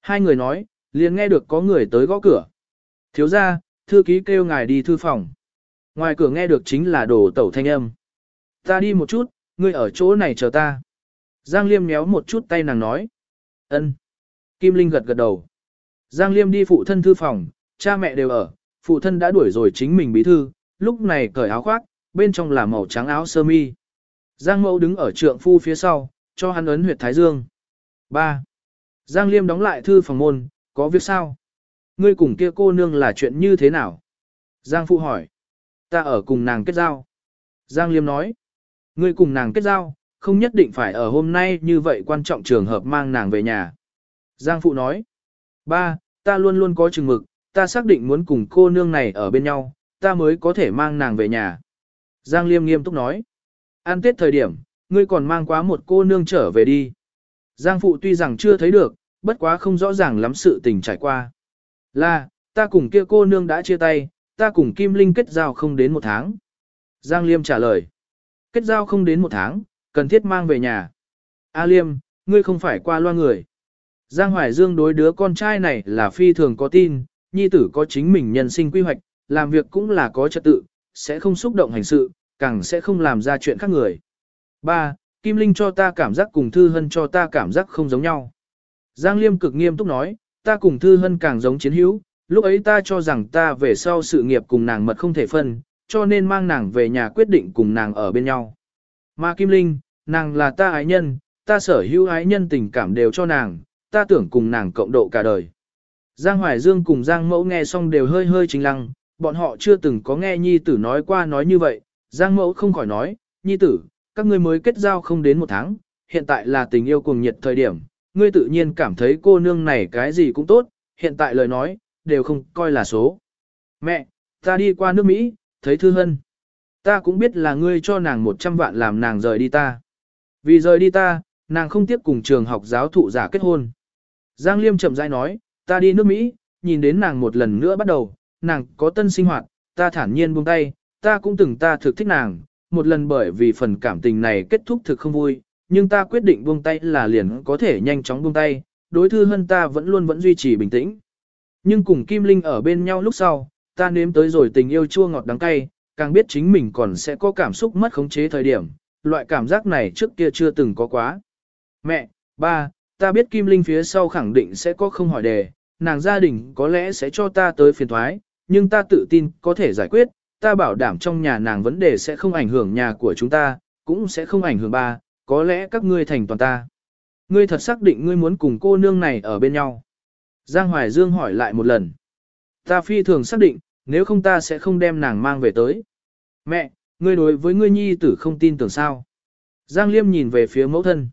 Hai người nói, liền nghe được có người tới gõ cửa. Thiếu ra, thư ký kêu ngài đi thư phòng. Ngoài cửa nghe được chính là đồ tẩu thanh âm. Ta đi một chút, ngươi ở chỗ này chờ ta. Giang Liêm méo một chút tay nàng nói. ân. Kim Linh gật gật đầu. Giang Liêm đi phụ thân thư phòng, cha mẹ đều ở, phụ thân đã đuổi rồi chính mình bí thư, lúc này cởi áo khoác, bên trong là màu trắng áo sơ mi. Giang Mẫu đứng ở trượng phu phía sau, cho hắn ấn huyệt thái dương. 3. Giang Liêm đóng lại thư phòng môn, có việc sao? Ngươi cùng kia cô nương là chuyện như thế nào? Giang Phụ hỏi. Ta ở cùng nàng kết giao. Giang Liêm nói. Ngươi cùng nàng kết giao, không nhất định phải ở hôm nay như vậy quan trọng trường hợp mang nàng về nhà. Giang Phụ nói. Ba, ta luôn luôn có chừng mực, ta xác định muốn cùng cô nương này ở bên nhau, ta mới có thể mang nàng về nhà. Giang Liêm nghiêm túc nói. An tết thời điểm, ngươi còn mang quá một cô nương trở về đi. Giang phụ tuy rằng chưa thấy được, bất quá không rõ ràng lắm sự tình trải qua. Là, ta cùng kia cô nương đã chia tay, ta cùng Kim Linh kết giao không đến một tháng. Giang Liêm trả lời. Kết giao không đến một tháng, cần thiết mang về nhà. A Liêm, ngươi không phải qua loa người. Giang Hoài Dương đối đứa con trai này là phi thường có tin, nhi tử có chính mình nhân sinh quy hoạch, làm việc cũng là có trật tự, sẽ không xúc động hành sự, càng sẽ không làm ra chuyện khác người. 3. Kim Linh cho ta cảm giác cùng Thư Hân cho ta cảm giác không giống nhau. Giang Liêm cực nghiêm túc nói, ta cùng Thư Hân càng giống chiến hữu, lúc ấy ta cho rằng ta về sau sự nghiệp cùng nàng mật không thể phân, cho nên mang nàng về nhà quyết định cùng nàng ở bên nhau. Mà Kim Linh, nàng là ta ái nhân, ta sở hữu ái nhân tình cảm đều cho nàng, ta tưởng cùng nàng cộng độ cả đời. Giang Hoài Dương cùng Giang Mẫu nghe xong đều hơi hơi chính lăng, bọn họ chưa từng có nghe Nhi Tử nói qua nói như vậy, Giang Mẫu không khỏi nói, Nhi Tử, các ngươi mới kết giao không đến một tháng, hiện tại là tình yêu cuồng nhiệt thời điểm, ngươi tự nhiên cảm thấy cô nương này cái gì cũng tốt, hiện tại lời nói, đều không coi là số. Mẹ, ta đi qua nước Mỹ, thấy Thư Hân. Ta cũng biết là ngươi cho nàng 100 vạn làm nàng rời đi ta. Vì rời đi ta, nàng không tiếp cùng trường học giáo thụ giả kết hôn. Giang Liêm chậm rãi nói, ta đi nước Mỹ, nhìn đến nàng một lần nữa bắt đầu, nàng có tân sinh hoạt, ta thản nhiên buông tay, ta cũng từng ta thực thích nàng, một lần bởi vì phần cảm tình này kết thúc thực không vui, nhưng ta quyết định buông tay là liền có thể nhanh chóng buông tay, đối thư hơn ta vẫn luôn vẫn duy trì bình tĩnh. Nhưng cùng Kim Linh ở bên nhau lúc sau, ta nếm tới rồi tình yêu chua ngọt đắng cay, càng biết chính mình còn sẽ có cảm xúc mất khống chế thời điểm, loại cảm giác này trước kia chưa từng có quá. Mẹ, ba, ta biết Kim Linh phía sau khẳng định sẽ có không hỏi đề, nàng gia đình có lẽ sẽ cho ta tới phiền thoái, nhưng ta tự tin có thể giải quyết, ta bảo đảm trong nhà nàng vấn đề sẽ không ảnh hưởng nhà của chúng ta, cũng sẽ không ảnh hưởng ba, có lẽ các ngươi thành toàn ta. Ngươi thật xác định ngươi muốn cùng cô nương này ở bên nhau. Giang Hoài Dương hỏi lại một lần. Ta phi thường xác định, nếu không ta sẽ không đem nàng mang về tới. Mẹ, ngươi đối với ngươi nhi tử không tin tưởng sao. Giang Liêm nhìn về phía mẫu thân.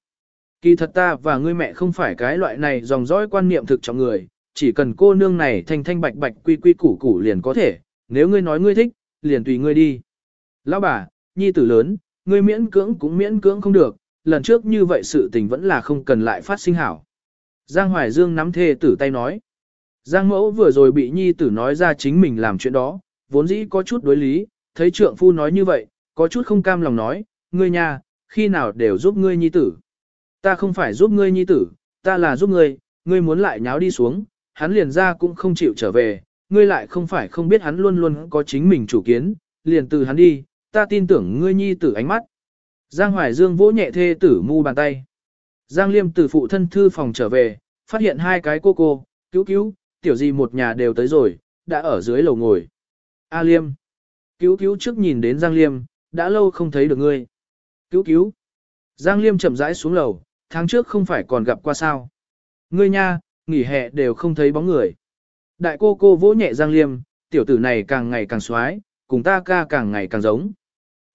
Kỳ thật ta và ngươi mẹ không phải cái loại này dòng dõi quan niệm thực trọng người, chỉ cần cô nương này thanh thanh bạch bạch quy quy củ củ liền có thể, nếu ngươi nói ngươi thích, liền tùy ngươi đi. Lão bà, nhi tử lớn, ngươi miễn cưỡng cũng miễn cưỡng không được, lần trước như vậy sự tình vẫn là không cần lại phát sinh hảo. Giang Hoài Dương nắm thê tử tay nói. Giang mẫu vừa rồi bị nhi tử nói ra chính mình làm chuyện đó, vốn dĩ có chút đối lý, thấy trượng phu nói như vậy, có chút không cam lòng nói, ngươi nhà, khi nào đều giúp ngươi nhi tử. Ta không phải giúp ngươi nhi tử, ta là giúp ngươi, ngươi muốn lại nháo đi xuống, hắn liền ra cũng không chịu trở về, ngươi lại không phải không biết hắn luôn luôn có chính mình chủ kiến, liền từ hắn đi, ta tin tưởng ngươi nhi tử ánh mắt. Giang Hoài Dương vỗ nhẹ thê tử mu bàn tay. Giang Liêm từ phụ thân thư phòng trở về, phát hiện hai cái cô cô, cứu cứu, tiểu gì một nhà đều tới rồi, đã ở dưới lầu ngồi. A Liêm. Cứu cứu trước nhìn đến Giang Liêm, đã lâu không thấy được ngươi. Cứu cứu. Giang Liêm chậm rãi xuống lầu, tháng trước không phải còn gặp qua sao. Ngươi nha, nghỉ hè đều không thấy bóng người. Đại cô cô vỗ nhẹ Giang Liêm, tiểu tử này càng ngày càng xoái, cùng ta ca càng ngày càng giống.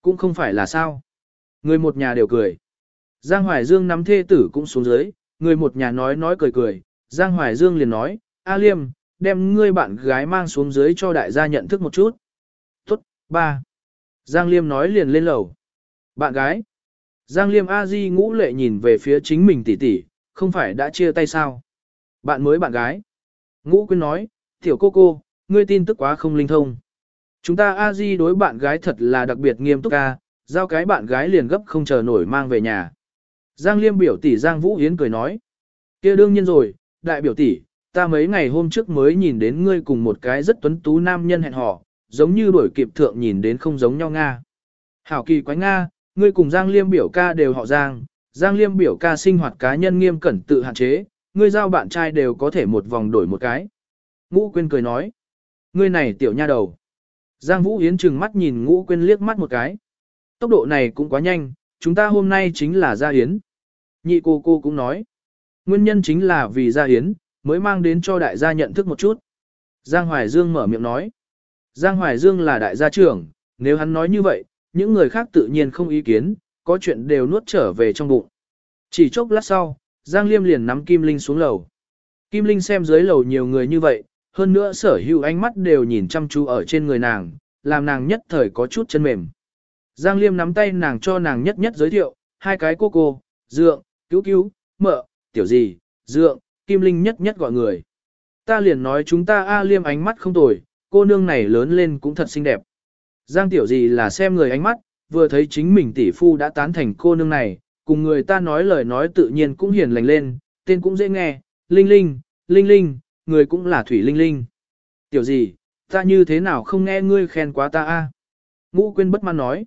Cũng không phải là sao. Người một nhà đều cười. Giang Hoài Dương nắm thê tử cũng xuống dưới, người một nhà nói nói cười cười. Giang Hoài Dương liền nói, A Liêm, đem ngươi bạn gái mang xuống dưới cho đại gia nhận thức một chút. Tốt, ba. Giang Liêm nói liền lên lầu. Bạn gái. Giang Liêm A Di ngũ lệ nhìn về phía chính mình tỷ tỷ, không phải đã chia tay sao? Bạn mới bạn gái. Ngũ Quyên nói, tiểu cô cô, ngươi tin tức quá không linh thông. Chúng ta A Di đối bạn gái thật là đặc biệt nghiêm túc ca, giao cái bạn gái liền gấp không chờ nổi mang về nhà. Giang Liêm biểu tỷ Giang Vũ Yến cười nói, kia đương nhiên rồi, đại biểu tỷ, ta mấy ngày hôm trước mới nhìn đến ngươi cùng một cái rất tuấn tú nam nhân hẹn hò, giống như đuổi kịp thượng nhìn đến không giống nhau Nga. Hảo kỳ quái Nga, ngươi cùng Giang Liêm biểu ca đều họ Giang, Giang Liêm biểu ca sinh hoạt cá nhân nghiêm cẩn tự hạn chế, ngươi giao bạn trai đều có thể một vòng đổi một cái. Ngũ Quyên cười nói, ngươi này tiểu nha đầu. Giang Vũ Yến trừng mắt nhìn Ngũ Quyên liếc mắt một cái. Tốc độ này cũng quá nhanh, chúng ta hôm nay chính là Gia Yến. Nhị cô cô cũng nói, nguyên nhân chính là vì Gia Yến, mới mang đến cho đại gia nhận thức một chút. Giang Hoài Dương mở miệng nói, Giang Hoài Dương là đại gia trưởng, nếu hắn nói như vậy, những người khác tự nhiên không ý kiến, có chuyện đều nuốt trở về trong bụng. Chỉ chốc lát sau, Giang Liêm liền nắm Kim Linh xuống lầu. Kim Linh xem dưới lầu nhiều người như vậy, hơn nữa sở hữu ánh mắt đều nhìn chăm chú ở trên người nàng, làm nàng nhất thời có chút chân mềm. Giang Liêm nắm tay nàng cho nàng nhất nhất giới thiệu, hai cái cô cô, dượng, cứu cứu, mợ, tiểu gì, dượng, Kim Linh nhất nhất gọi người. Ta liền nói chúng ta A Liêm ánh mắt không tồi, cô nương này lớn lên cũng thật xinh đẹp. Giang tiểu gì là xem người ánh mắt, vừa thấy chính mình tỷ phu đã tán thành cô nương này, cùng người ta nói lời nói tự nhiên cũng hiền lành lên, tên cũng dễ nghe, Linh Linh, Linh Linh, người cũng là Thủy Linh Linh. Tiểu gì, ta như thế nào không nghe ngươi khen quá ta a? Ngũ Quyên bất mãn nói.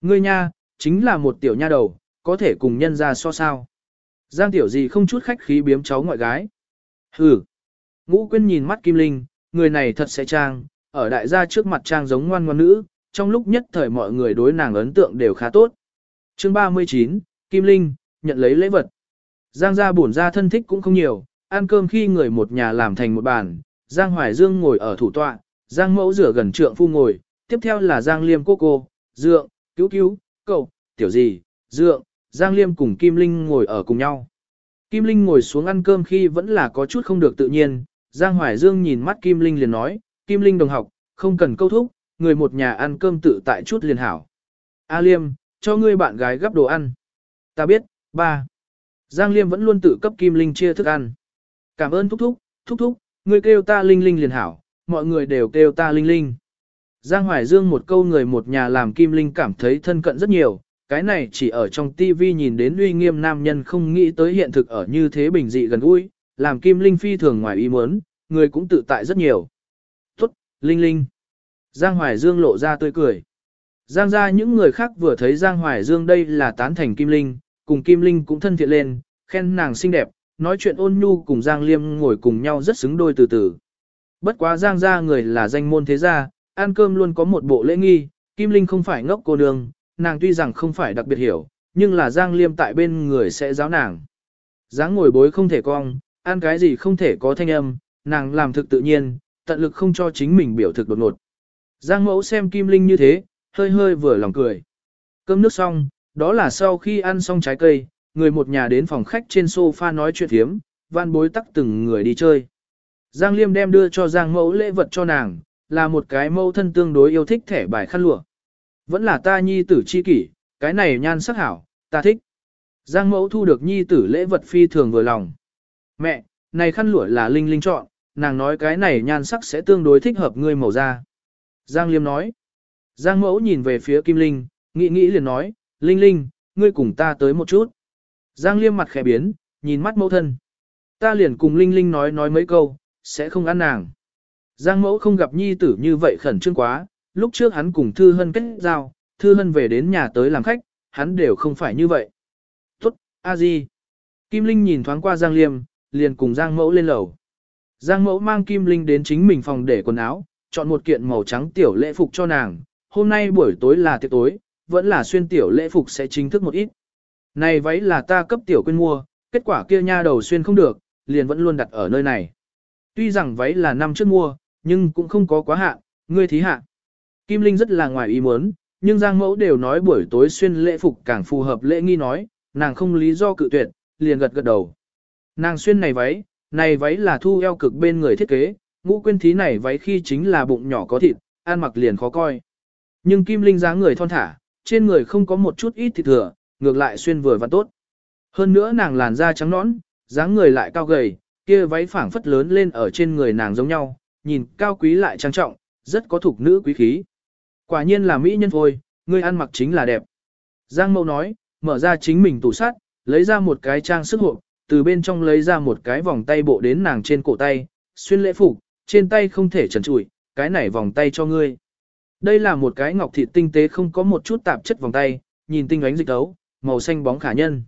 Ngươi nha, chính là một tiểu nha đầu, có thể cùng nhân ra so sao. Giang tiểu gì không chút khách khí biếm cháu ngoại gái. Hừ. Ngũ Quyên nhìn mắt Kim Linh, người này thật sẽ trang, ở đại gia trước mặt trang giống ngoan ngoan nữ, trong lúc nhất thời mọi người đối nàng ấn tượng đều khá tốt. Chương 39, Kim Linh, nhận lấy lễ vật. Giang gia bổn gia thân thích cũng không nhiều, ăn cơm khi người một nhà làm thành một bàn, Giang Hoài Dương ngồi ở thủ tọa, Giang Mẫu rửa gần trượng phu ngồi, tiếp theo là Giang Liêm cô cô, Dượng, Cứu Cứu, Cậu, Tiểu Dì, Dượng, Giang Liêm cùng Kim Linh ngồi ở cùng nhau. Kim Linh ngồi xuống ăn cơm khi vẫn là có chút không được tự nhiên, Giang Hoài Dương nhìn mắt Kim Linh liền nói, Kim Linh đồng học, không cần câu thúc, người một nhà ăn cơm tự tại chút liền hảo. A Liêm, cho ngươi bạn gái gấp đồ ăn. Ta biết, ba. Giang Liêm vẫn luôn tự cấp Kim Linh chia thức ăn. Cảm ơn thúc thúc, thúc thúc, ngươi kêu ta Linh Linh liền hảo, mọi người đều kêu ta Linh Linh. Giang Hoài Dương một câu người một nhà làm Kim Linh cảm thấy thân cận rất nhiều, cái này chỉ ở trong TV nhìn đến uy nghiêm nam nhân không nghĩ tới hiện thực ở như thế bình dị gần gũi, làm Kim Linh phi thường ngoài ý muốn, người cũng tự tại rất nhiều. Tốt, Linh Linh. Giang Hoài Dương lộ ra tươi cười. Giang ra những người khác vừa thấy Giang Hoài Dương đây là tán thành Kim Linh, cùng Kim Linh cũng thân thiện lên, khen nàng xinh đẹp, nói chuyện ôn nhu cùng Giang Liêm ngồi cùng nhau rất xứng đôi từ từ. Bất quá Giang ra người là danh môn thế gia, ăn cơm luôn có một bộ lễ nghi, Kim Linh không phải ngốc cô nương, nàng tuy rằng không phải đặc biệt hiểu, nhưng là Giang Liêm tại bên người sẽ giáo nàng. dáng ngồi bối không thể cong, ăn cái gì không thể có thanh âm, nàng làm thực tự nhiên, tận lực không cho chính mình biểu thực đột ngột. Giang mẫu xem Kim Linh như thế, hơi hơi vừa lòng cười. Cơm nước xong, đó là sau khi ăn xong trái cây, người một nhà đến phòng khách trên sofa nói chuyện thiếm, van bối tắc từng người đi chơi. Giang Liêm đem đưa cho Giang mẫu lễ vật cho nàng, là một cái mẫu thân tương đối yêu thích thẻ bài khăn lụa. Vẫn là ta nhi tử chi kỷ, cái này nhan sắc hảo, ta thích. Giang mẫu thu được nhi tử lễ vật phi thường vừa lòng. Mẹ, này khăn lụa là Linh Linh chọn, nàng nói cái này nhan sắc sẽ tương đối thích hợp ngươi màu da. Giang Liêm nói. Giang mẫu nhìn về phía Kim Linh, nghĩ nghĩ liền nói, Linh Linh, ngươi cùng ta tới một chút. Giang Liêm mặt khẽ biến, nhìn mắt mẫu thân. Ta liền cùng Linh Linh nói nói mấy câu, sẽ không ăn nàng. Giang mẫu không gặp nhi tử như vậy khẩn trương quá, lúc trước hắn cùng Thư Hân kết giao, Thư Hân về đến nhà tới làm khách, hắn đều không phải như vậy. Tốt, a di. Kim Linh nhìn thoáng qua Giang Liêm, liền cùng Giang mẫu lên lầu. Giang mẫu mang Kim Linh đến chính mình phòng để quần áo, chọn một kiện màu trắng tiểu lễ phục cho nàng. Hôm nay buổi tối là tiệc tối, vẫn là xuyên tiểu lễ phục sẽ chính thức một ít. Này váy là ta cấp tiểu quên mua, kết quả kia nha đầu xuyên không được, liền vẫn luôn đặt ở nơi này. Tuy rằng váy là năm trước mua, nhưng cũng không có quá hạn, ngươi thí hạ. Kim Linh rất là ngoài ý muốn, nhưng Giang Mẫu đều nói buổi tối xuyên lễ phục càng phù hợp lễ nghi nói, nàng không lý do cự tuyệt, liền gật gật đầu. Nàng xuyên này váy, này váy là thu eo cực bên người thiết kế, ngũ quyên thí này váy khi chính là bụng nhỏ có thịt, ăn mặc liền khó coi. Nhưng Kim Linh dáng người thon thả, trên người không có một chút ít thịt thừa, ngược lại xuyên vừa và tốt. Hơn nữa nàng làn da trắng nõn, dáng người lại cao gầy, kia váy phảng phất lớn lên ở trên người nàng giống nhau, nhìn cao quý lại trang trọng, rất có thuộc nữ quý khí. Quả nhiên là mỹ nhân thôi, ngươi ăn mặc chính là đẹp. Giang Mâu nói, mở ra chính mình tủ sắt, lấy ra một cái trang sức hộp, từ bên trong lấy ra một cái vòng tay bộ đến nàng trên cổ tay, xuyên lễ phục, trên tay không thể trần trụi, cái này vòng tay cho ngươi. Đây là một cái ngọc thịt tinh tế không có một chút tạp chất vòng tay, nhìn tinh ánh dịch đấu, màu xanh bóng khả nhân.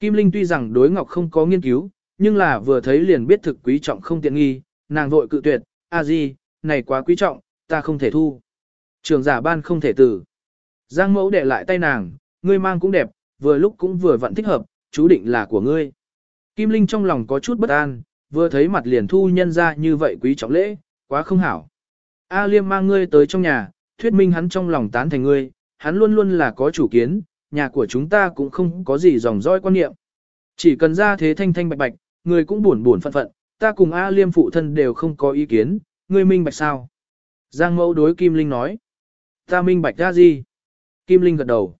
Kim Linh tuy rằng đối ngọc không có nghiên cứu, nhưng là vừa thấy liền biết thực quý trọng không tiện nghi, nàng vội cự tuyệt, a di, này quá quý trọng, ta không thể thu. Trường giả ban không thể tử. Giang mẫu để lại tay nàng, ngươi mang cũng đẹp, vừa lúc cũng vừa vặn thích hợp, chú định là của ngươi. Kim Linh trong lòng có chút bất an, vừa thấy mặt liền thu nhân ra như vậy quý trọng lễ, quá không hảo. A Liêm mang ngươi tới trong nhà, thuyết minh hắn trong lòng tán thành ngươi, hắn luôn luôn là có chủ kiến, nhà của chúng ta cũng không có gì dòng dõi quan niệm. Chỉ cần ra thế thanh thanh bạch bạch, người cũng buồn buồn phận phận, ta cùng A Liêm phụ thân đều không có ý kiến, ngươi minh bạch sao? Giang mẫu đối Kim Linh nói. Ta minh bạch ra gì? Kim Linh gật đầu.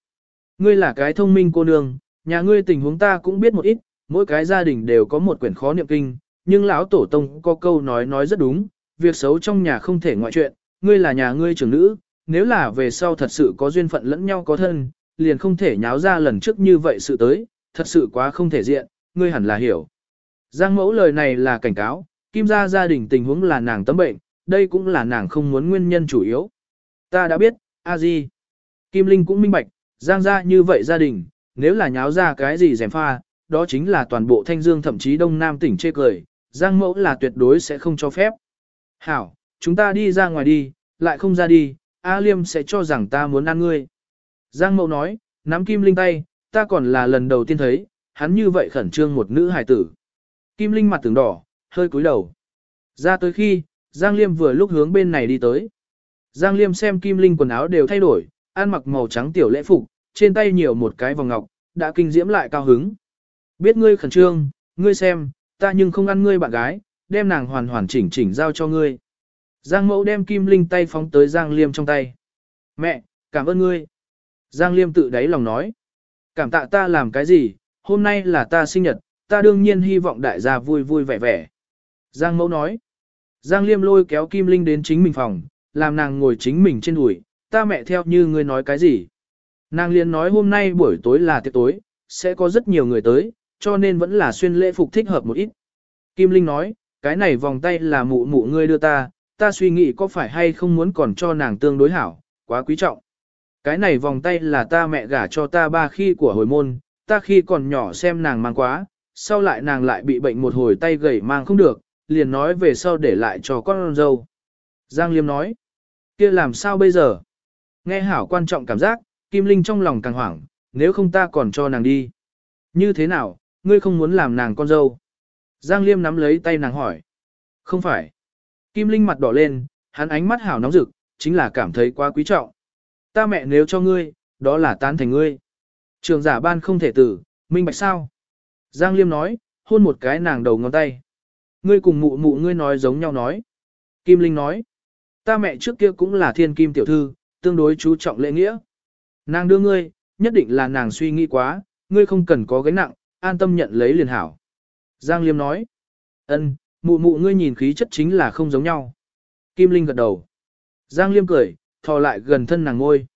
Ngươi là cái thông minh cô nương, nhà ngươi tình huống ta cũng biết một ít, mỗi cái gia đình đều có một quyển khó niệm kinh, nhưng lão tổ tông có câu nói nói rất đúng, việc xấu trong nhà không thể ngoại chuyện, ngươi là nhà ngươi trưởng nữ, nếu là về sau thật sự có duyên phận lẫn nhau có thân, liền không thể nháo ra lần trước như vậy sự tới, thật sự quá không thể diện, ngươi hẳn là hiểu. Giang mẫu lời này là cảnh cáo, Kim gia gia đình tình huống là nàng tấm bệnh, đây cũng là nàng không muốn nguyên nhân chủ yếu. Ta đã biết, a di. Kim Linh cũng minh bạch, Giang gia như vậy gia đình, nếu là nháo ra cái gì dèm pha, đó chính là toàn bộ Thanh Dương thậm chí Đông Nam tỉnh chê cười, Giang mẫu là tuyệt đối sẽ không cho phép. Hảo, chúng ta đi ra ngoài đi, lại không ra đi, A Liêm sẽ cho rằng ta muốn ăn ngươi. Giang mẫu nói, nắm Kim Linh tay, ta còn là lần đầu tiên thấy, hắn như vậy khẩn trương một nữ hài tử. Kim Linh mặt tưởng đỏ, hơi cúi đầu. Ra tới khi, Giang Liêm vừa lúc hướng bên này đi tới. Giang Liêm xem Kim Linh quần áo đều thay đổi, ăn mặc màu trắng tiểu lễ phục, trên tay nhiều một cái vòng ngọc, đã kinh diễm lại cao hứng. Biết ngươi khẩn trương, ngươi xem, ta nhưng không ăn ngươi bạn gái, đem nàng hoàn hoàn chỉnh chỉnh giao cho ngươi. Giang mẫu đem Kim Linh tay phóng tới Giang Liêm trong tay. Mẹ, cảm ơn ngươi. Giang Liêm tự đáy lòng nói. Cảm tạ ta làm cái gì, hôm nay là ta sinh nhật, ta đương nhiên hy vọng đại gia vui vui vẻ vẻ. Giang mẫu nói. Giang Liêm lôi kéo Kim Linh đến chính mình phòng, làm nàng ngồi chính mình trên đùi, ta mẹ theo như ngươi nói cái gì. Nàng liền nói hôm nay buổi tối là tiệc tối, sẽ có rất nhiều người tới, cho nên vẫn là xuyên lễ phục thích hợp một ít. Kim Linh nói, cái này vòng tay là mụ mụ ngươi đưa ta, ta suy nghĩ có phải hay không muốn còn cho nàng tương đối hảo, quá quý trọng. Cái này vòng tay là ta mẹ gả cho ta ba khi của hồi môn, ta khi còn nhỏ xem nàng mang quá, sau lại nàng lại bị bệnh một hồi tay gầy mang không được, liền nói về sau để lại cho con dâu. Giang Liêm nói, kia làm sao bây giờ? Nghe hảo quan trọng cảm giác, Kim Linh trong lòng càng hoảng, nếu không ta còn cho nàng đi. Như thế nào, ngươi không muốn làm nàng con dâu? Giang Liêm nắm lấy tay nàng hỏi. Không phải. Kim Linh mặt đỏ lên, hắn ánh mắt hảo nóng rực, chính là cảm thấy quá quý trọng. Ta mẹ nếu cho ngươi, đó là tán thành ngươi. Trường giả ban không thể tử, minh bạch sao? Giang Liêm nói, hôn một cái nàng đầu ngón tay. Ngươi cùng mụ mụ ngươi nói giống nhau nói. Kim Linh nói, ta mẹ trước kia cũng là thiên kim tiểu thư, tương đối chú trọng lễ nghĩa. Nàng đưa ngươi, nhất định là nàng suy nghĩ quá, ngươi không cần có gánh nặng, an tâm nhận lấy liền hảo. Giang Liêm nói, ân, mụ mụ ngươi nhìn khí chất chính là không giống nhau. Kim Linh gật đầu. Giang Liêm cười, thò lại gần thân nàng ngôi.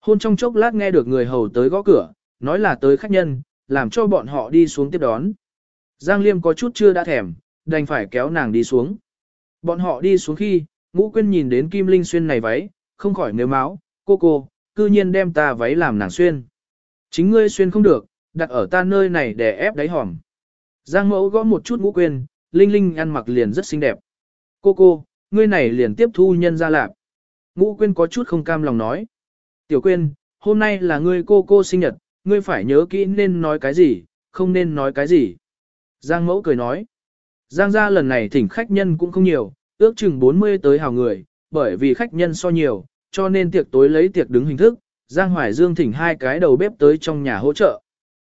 Hôn trong chốc lát nghe được người hầu tới gõ cửa, nói là tới khách nhân, làm cho bọn họ đi xuống tiếp đón. Giang Liêm có chút chưa đã thèm, đành phải kéo nàng đi xuống. Bọn họ đi xuống khi, ngũ quyên nhìn đến Kim Linh xuyên này váy, không khỏi nếu máu, cô cô, cư nhiên đem ta váy làm nàng xuyên. Chính ngươi xuyên không được, đặt ở ta nơi này để ép đáy hỏm. Giang mẫu gõ một chút ngũ quyên, Linh Linh ăn mặc liền rất xinh đẹp. Cô cô, ngươi này liền tiếp thu nhân ra lạc. Ngũ quyên có chút không cam lòng nói. Tiểu quyên, hôm nay là ngươi cô cô sinh nhật, ngươi phải nhớ kỹ nên nói cái gì, không nên nói cái gì. Giang mẫu cười nói. Giang gia lần này thỉnh khách nhân cũng không nhiều, ước chừng 40 tới hào người, bởi vì khách nhân so nhiều, cho nên tiệc tối lấy tiệc đứng hình thức, Giang Hoài Dương thỉnh hai cái đầu bếp tới trong nhà hỗ trợ.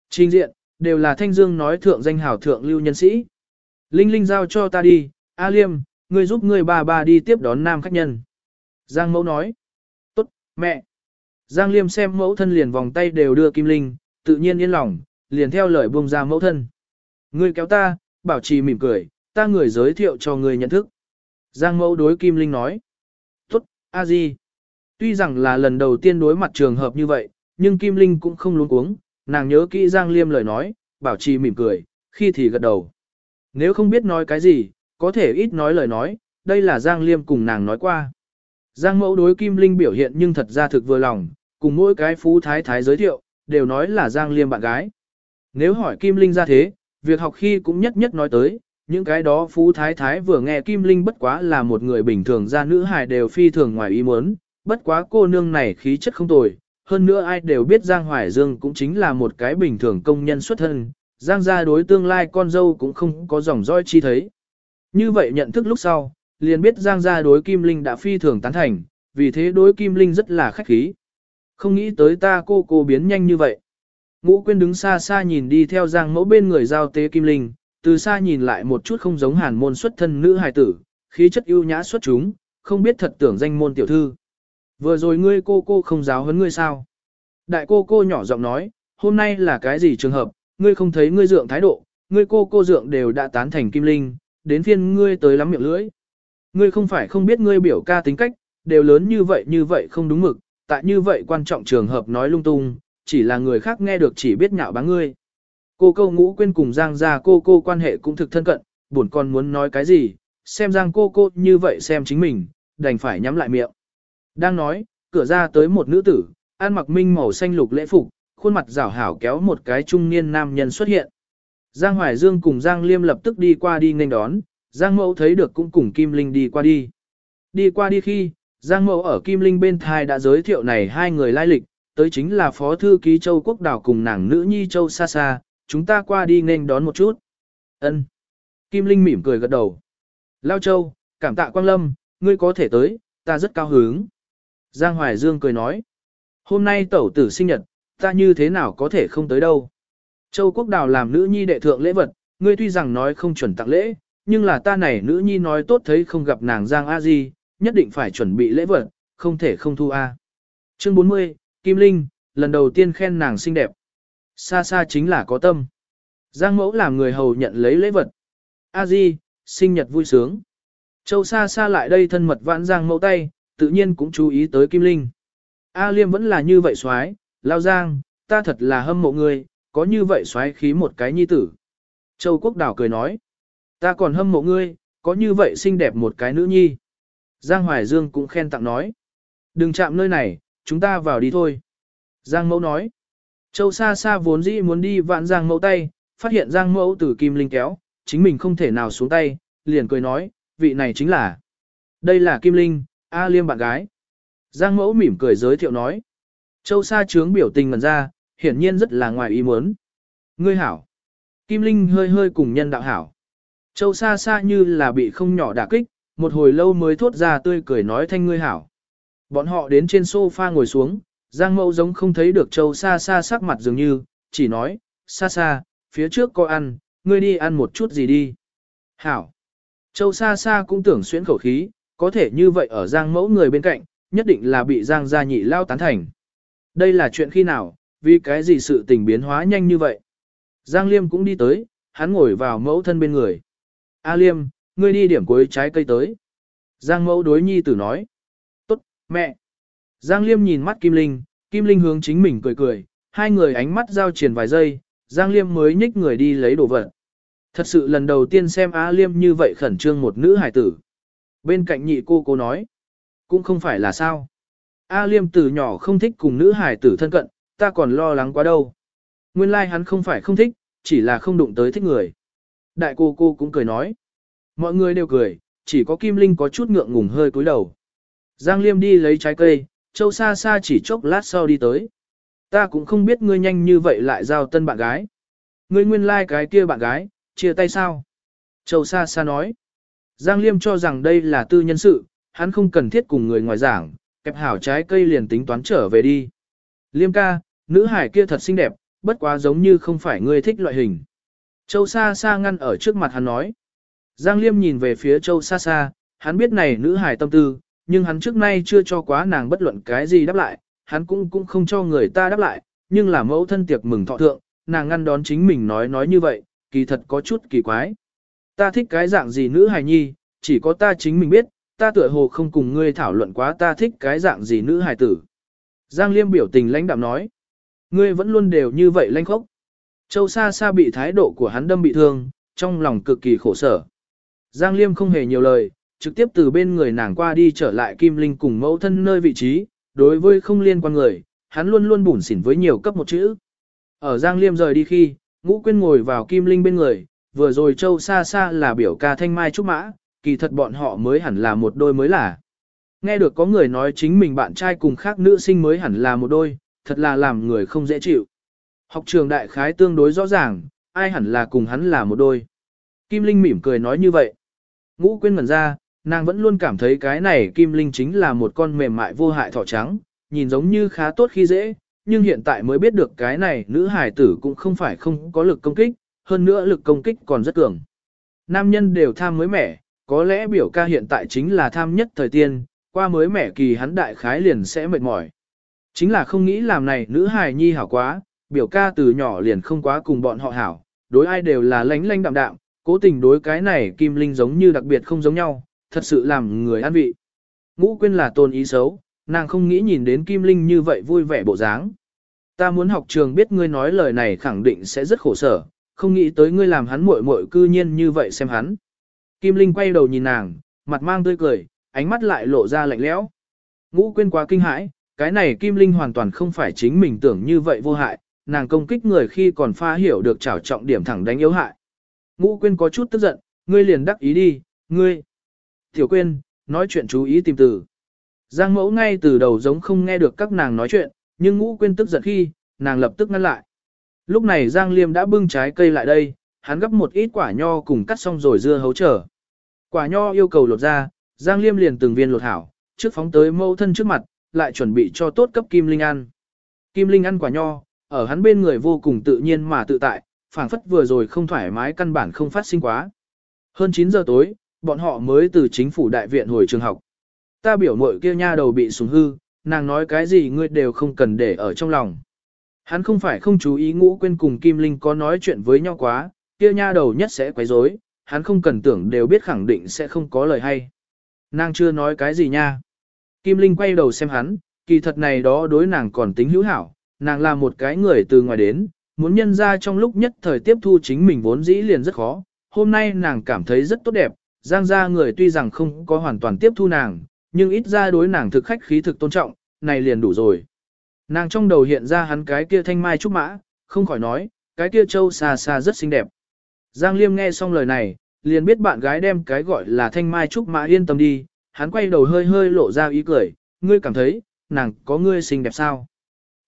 Trình diện, đều là Thanh Dương nói thượng danh hào thượng lưu nhân sĩ. Linh Linh giao cho ta đi, A Liêm, ngươi giúp ngươi bà bà đi tiếp đón nam khách nhân. Giang mẫu nói. Tốt, mẹ. Giang Liêm xem mẫu thân liền vòng tay đều đưa Kim Linh, tự nhiên yên lòng, liền theo lời buông ra mẫu thân. Ngươi kéo ta, bảo trì mỉm cười, ta người giới thiệu cho ngươi nhận thức. Giang mẫu đối Kim Linh nói. Tốt, a di. Tuy rằng là lần đầu tiên đối mặt trường hợp như vậy, nhưng Kim Linh cũng không luống cuống, nàng nhớ kỹ Giang Liêm lời nói, bảo trì mỉm cười, khi thì gật đầu. Nếu không biết nói cái gì, có thể ít nói lời nói, đây là Giang Liêm cùng nàng nói qua. Giang mẫu đối Kim Linh biểu hiện nhưng thật ra thực vừa lòng, cùng mỗi cái phú thái thái giới thiệu, đều nói là Giang Liêm bạn gái. Nếu hỏi Kim Linh ra thế, việc học khi cũng nhất nhất nói tới, những cái đó phú thái thái vừa nghe Kim Linh bất quá là một người bình thường ra nữ hài đều phi thường ngoài ý muốn, bất quá cô nương này khí chất không tồi, hơn nữa ai đều biết Giang Hoài Dương cũng chính là một cái bình thường công nhân xuất thân, Giang gia đối tương lai con dâu cũng không có dòng dõi chi thấy. Như vậy nhận thức lúc sau, liền biết Giang gia đối Kim Linh đã phi thường tán thành, vì thế đối Kim Linh rất là khách khí. Không nghĩ tới ta cô cô biến nhanh như vậy. Ngũ Quyên đứng xa xa nhìn đi theo Giang mẫu bên người giao tế Kim Linh, từ xa nhìn lại một chút không giống hàn môn xuất thân nữ hài tử, khí chất ưu nhã xuất chúng, không biết thật tưởng danh môn tiểu thư. Vừa rồi ngươi cô cô không giáo huấn ngươi sao? Đại cô cô nhỏ giọng nói, hôm nay là cái gì trường hợp, ngươi không thấy ngươi dượng thái độ, ngươi cô cô dượng đều đã tán thành Kim Linh, đến phiên ngươi tới lắm miệng lưỡi. Ngươi không phải không biết ngươi biểu ca tính cách, đều lớn như vậy như vậy không đúng mực, tại như vậy quan trọng trường hợp nói lung tung, chỉ là người khác nghe được chỉ biết nhạo báng ngươi. Cô câu ngũ quên cùng Giang gia cô cô quan hệ cũng thực thân cận, buồn con muốn nói cái gì, xem Giang cô cô như vậy xem chính mình, đành phải nhắm lại miệng. Đang nói, cửa ra tới một nữ tử, ăn mặc minh màu xanh lục lễ phục, khuôn mặt rảo hảo kéo một cái trung niên nam nhân xuất hiện. Giang Hoài Dương cùng Giang Liêm lập tức đi qua đi nghênh đón, Giang Mẫu thấy được cũng cùng Kim Linh đi qua đi. Đi qua đi khi, Giang Mẫu ở Kim Linh bên thai đã giới thiệu này hai người lai lịch, tới chính là Phó Thư Ký Châu Quốc Đảo cùng nàng nữ nhi Châu Sa Sa, chúng ta qua đi nên đón một chút. Ân. Kim Linh mỉm cười gật đầu. Lao Châu, cảm tạ Quang Lâm, ngươi có thể tới, ta rất cao hứng. Giang Hoài Dương cười nói. Hôm nay tẩu tử sinh nhật, ta như thế nào có thể không tới đâu. Châu Quốc Đào làm nữ nhi đệ thượng lễ vật, ngươi tuy rằng nói không chuẩn tặng lễ, nhưng là ta này nữ nhi nói tốt thấy không gặp nàng Giang A Di, nhất định phải chuẩn bị lễ vật, không thể không thu A. Chương 40, Kim Linh, lần đầu tiên khen nàng xinh đẹp. Xa xa chính là có tâm. Giang mẫu làm người hầu nhận lấy lễ vật. A Di, sinh nhật vui sướng. Châu xa xa lại đây thân mật vãn Giang mẫu tay, tự nhiên cũng chú ý tới Kim Linh. A Liêm vẫn là như vậy xoái, lao Giang, ta thật là hâm mộ người, có như vậy xoái khí một cái nhi tử. Châu Quốc Đảo cười nói, ta còn hâm mộ ngươi, có như vậy xinh đẹp một cái nữ nhi. Giang Hoài Dương cũng khen tặng nói, đừng chạm nơi này, chúng ta vào đi thôi. Giang Mẫu nói, Châu xa xa vốn dĩ muốn đi vạn Giang Mẫu tay, phát hiện Giang Mẫu từ Kim Linh kéo, chính mình không thể nào xuống tay, liền cười nói, vị này chính là, đây là Kim Linh, A Liêm bạn gái. Giang Mẫu mỉm cười giới thiệu nói, Châu Sa trướng biểu tình ngần ra, hiển nhiên rất là ngoài ý muốn. Ngươi hảo. Kim Linh hơi hơi cùng nhân đạo hảo. Châu Sa Sa như là bị không nhỏ đả kích, một hồi lâu mới thốt ra tươi cười nói thanh ngươi hảo. Bọn họ đến trên sofa ngồi xuống, Giang Mẫu giống không thấy được Châu Sa Sa sắc mặt dường như, chỉ nói, Sa Sa, phía trước có ăn, ngươi đi ăn một chút gì đi. Hảo. Châu Sa Sa cũng tưởng xuyễn khẩu khí, có thể như vậy ở Giang Mẫu người bên cạnh, nhất định là bị Giang gia nhị lao tán thành. Đây là chuyện khi nào, vì cái gì sự tình biến hóa nhanh như vậy. Giang Liêm cũng đi tới, hắn ngồi vào mẫu thân bên người. A Liêm, ngươi đi điểm cuối trái cây tới. Giang mẫu đối nhi tử nói. Tốt, mẹ. Giang Liêm nhìn mắt Kim Linh, Kim Linh hướng chính mình cười cười, hai người ánh mắt giao triển vài giây, Giang Liêm mới nhích người đi lấy đồ vật. Thật sự lần đầu tiên xem A Liêm như vậy khẩn trương một nữ hài tử. Bên cạnh nhị cô cô nói. Cũng không phải là sao. A Liêm từ nhỏ không thích cùng nữ hài tử thân cận, ta còn lo lắng quá đâu. Nguyên lai like hắn không phải không thích, chỉ là không đụng tới thích người. Đại cô cô cũng cười nói. Mọi người đều cười, chỉ có Kim Linh có chút ngượng ngùng hơi cúi đầu. Giang Liêm đi lấy trái cây, Châu xa xa chỉ chốc lát sau đi tới. Ta cũng không biết ngươi nhanh như vậy lại giao tân bạn gái. Ngươi nguyên lai like cái kia bạn gái, chia tay sao? Châu xa xa nói. Giang Liêm cho rằng đây là tư nhân sự, hắn không cần thiết cùng người ngoài giảng, kẹp hảo trái cây liền tính toán trở về đi. Liêm ca, nữ hải kia thật xinh đẹp, bất quá giống như không phải ngươi thích loại hình. Châu Sa Sa ngăn ở trước mặt hắn nói. Giang Liêm nhìn về phía Châu Sa Sa, hắn biết này nữ hải tâm tư, nhưng hắn trước nay chưa cho quá nàng bất luận cái gì đáp lại, hắn cũng cũng không cho người ta đáp lại, nhưng là mẫu thân tiệc mừng thọ thượng, nàng ngăn đón chính mình nói nói như vậy, kỳ thật có chút kỳ quái. Ta thích cái dạng gì nữ hài nhi, chỉ có ta chính mình biết, ta tựa hồ không cùng ngươi thảo luận quá ta thích cái dạng gì nữ hài tử. Giang Liêm biểu tình lãnh đạm nói. Ngươi vẫn luôn đều như vậy lãnh khốc. Châu Sa Sa bị thái độ của hắn đâm bị thương, trong lòng cực kỳ khổ sở. Giang Liêm không hề nhiều lời, trực tiếp từ bên người nàng qua đi trở lại Kim Linh cùng mẫu thân nơi vị trí, đối với không liên quan người, hắn luôn luôn bủn xỉn với nhiều cấp một chữ. Ở Giang Liêm rời đi khi, Ngũ Quyên ngồi vào Kim Linh bên người, vừa rồi Châu Sa Sa là biểu ca thanh mai trúc mã, kỳ thật bọn họ mới hẳn là một đôi mới là. Nghe được có người nói chính mình bạn trai cùng khác nữ sinh mới hẳn là một đôi, thật là làm người không dễ chịu. Học trường đại khái tương đối rõ ràng, ai hẳn là cùng hắn là một đôi. Kim Linh mỉm cười nói như vậy. Ngũ Quyên ngẩn ra, nàng vẫn luôn cảm thấy cái này Kim Linh chính là một con mềm mại vô hại thỏ trắng, nhìn giống như khá tốt khi dễ, nhưng hiện tại mới biết được cái này nữ hải tử cũng không phải không có lực công kích, hơn nữa lực công kích còn rất cường. Nam nhân đều tham mới mẻ, có lẽ biểu ca hiện tại chính là tham nhất thời tiên, qua mới mẻ kỳ hắn đại khái liền sẽ mệt mỏi. Chính là không nghĩ làm này nữ hài nhi hảo quá, biểu ca từ nhỏ liền không quá cùng bọn họ hảo, đối ai đều là lánh lánh đạm đạm, cố tình đối cái này kim linh giống như đặc biệt không giống nhau, thật sự làm người an vị. Ngũ quyên là tôn ý xấu, nàng không nghĩ nhìn đến kim linh như vậy vui vẻ bộ dáng. ta muốn học trường biết ngươi nói lời này khẳng định sẽ rất khổ sở, không nghĩ tới ngươi làm hắn muội muội cư nhiên như vậy xem hắn. Kim Linh quay đầu nhìn nàng, mặt mang tươi cười, ánh mắt lại lộ ra lạnh lẽo. Ngũ Quyên quá kinh hãi, cái này Kim Linh hoàn toàn không phải chính mình tưởng như vậy vô hại, nàng công kích người khi còn pha hiểu được trảo trọng điểm thẳng đánh yếu hại. Ngũ Quyên có chút tức giận, ngươi liền đắc ý đi, ngươi. Tiểu quên, nói chuyện chú ý tìm từ. Giang mẫu ngay từ đầu giống không nghe được các nàng nói chuyện, nhưng ngũ quên tức giận khi, nàng lập tức ngăn lại. Lúc này Giang Liêm đã bưng trái cây lại đây, hắn gấp một ít quả nho cùng cắt xong rồi dưa hấu trở. Quả nho yêu cầu lột ra, Giang Liêm liền từng viên lột hảo, trước phóng tới mẫu thân trước mặt, lại chuẩn bị cho tốt cấp Kim Linh ăn. Kim Linh ăn quả nho, ở hắn bên người vô cùng tự nhiên mà tự tại, phảng phất vừa rồi không thoải mái căn bản không phát sinh quá. Hơn 9 giờ tối, bọn họ mới từ chính phủ đại viện hồi trường học. Ta biểu mội kia nha đầu bị sùng hư, nàng nói cái gì ngươi đều không cần để ở trong lòng. Hắn không phải không chú ý ngũ quên cùng Kim Linh có nói chuyện với nhau quá, kia nha đầu nhất sẽ quấy rối, hắn không cần tưởng đều biết khẳng định sẽ không có lời hay. Nàng chưa nói cái gì nha. Kim Linh quay đầu xem hắn, kỳ thật này đó đối nàng còn tính hữu hảo, nàng là một cái người từ ngoài đến, muốn nhân ra trong lúc nhất thời tiếp thu chính mình vốn dĩ liền rất khó. Hôm nay nàng cảm thấy rất tốt đẹp, giang gia người tuy rằng không có hoàn toàn tiếp thu nàng, nhưng ít ra đối nàng thực khách khí thực tôn trọng, này liền đủ rồi. Nàng trong đầu hiện ra hắn cái kia thanh mai trúc mã, không khỏi nói, cái kia châu xa xa rất xinh đẹp. Giang Liêm nghe xong lời này, liền biết bạn gái đem cái gọi là thanh mai trúc mã yên tâm đi, hắn quay đầu hơi hơi lộ ra ý cười, ngươi cảm thấy, nàng có ngươi xinh đẹp sao?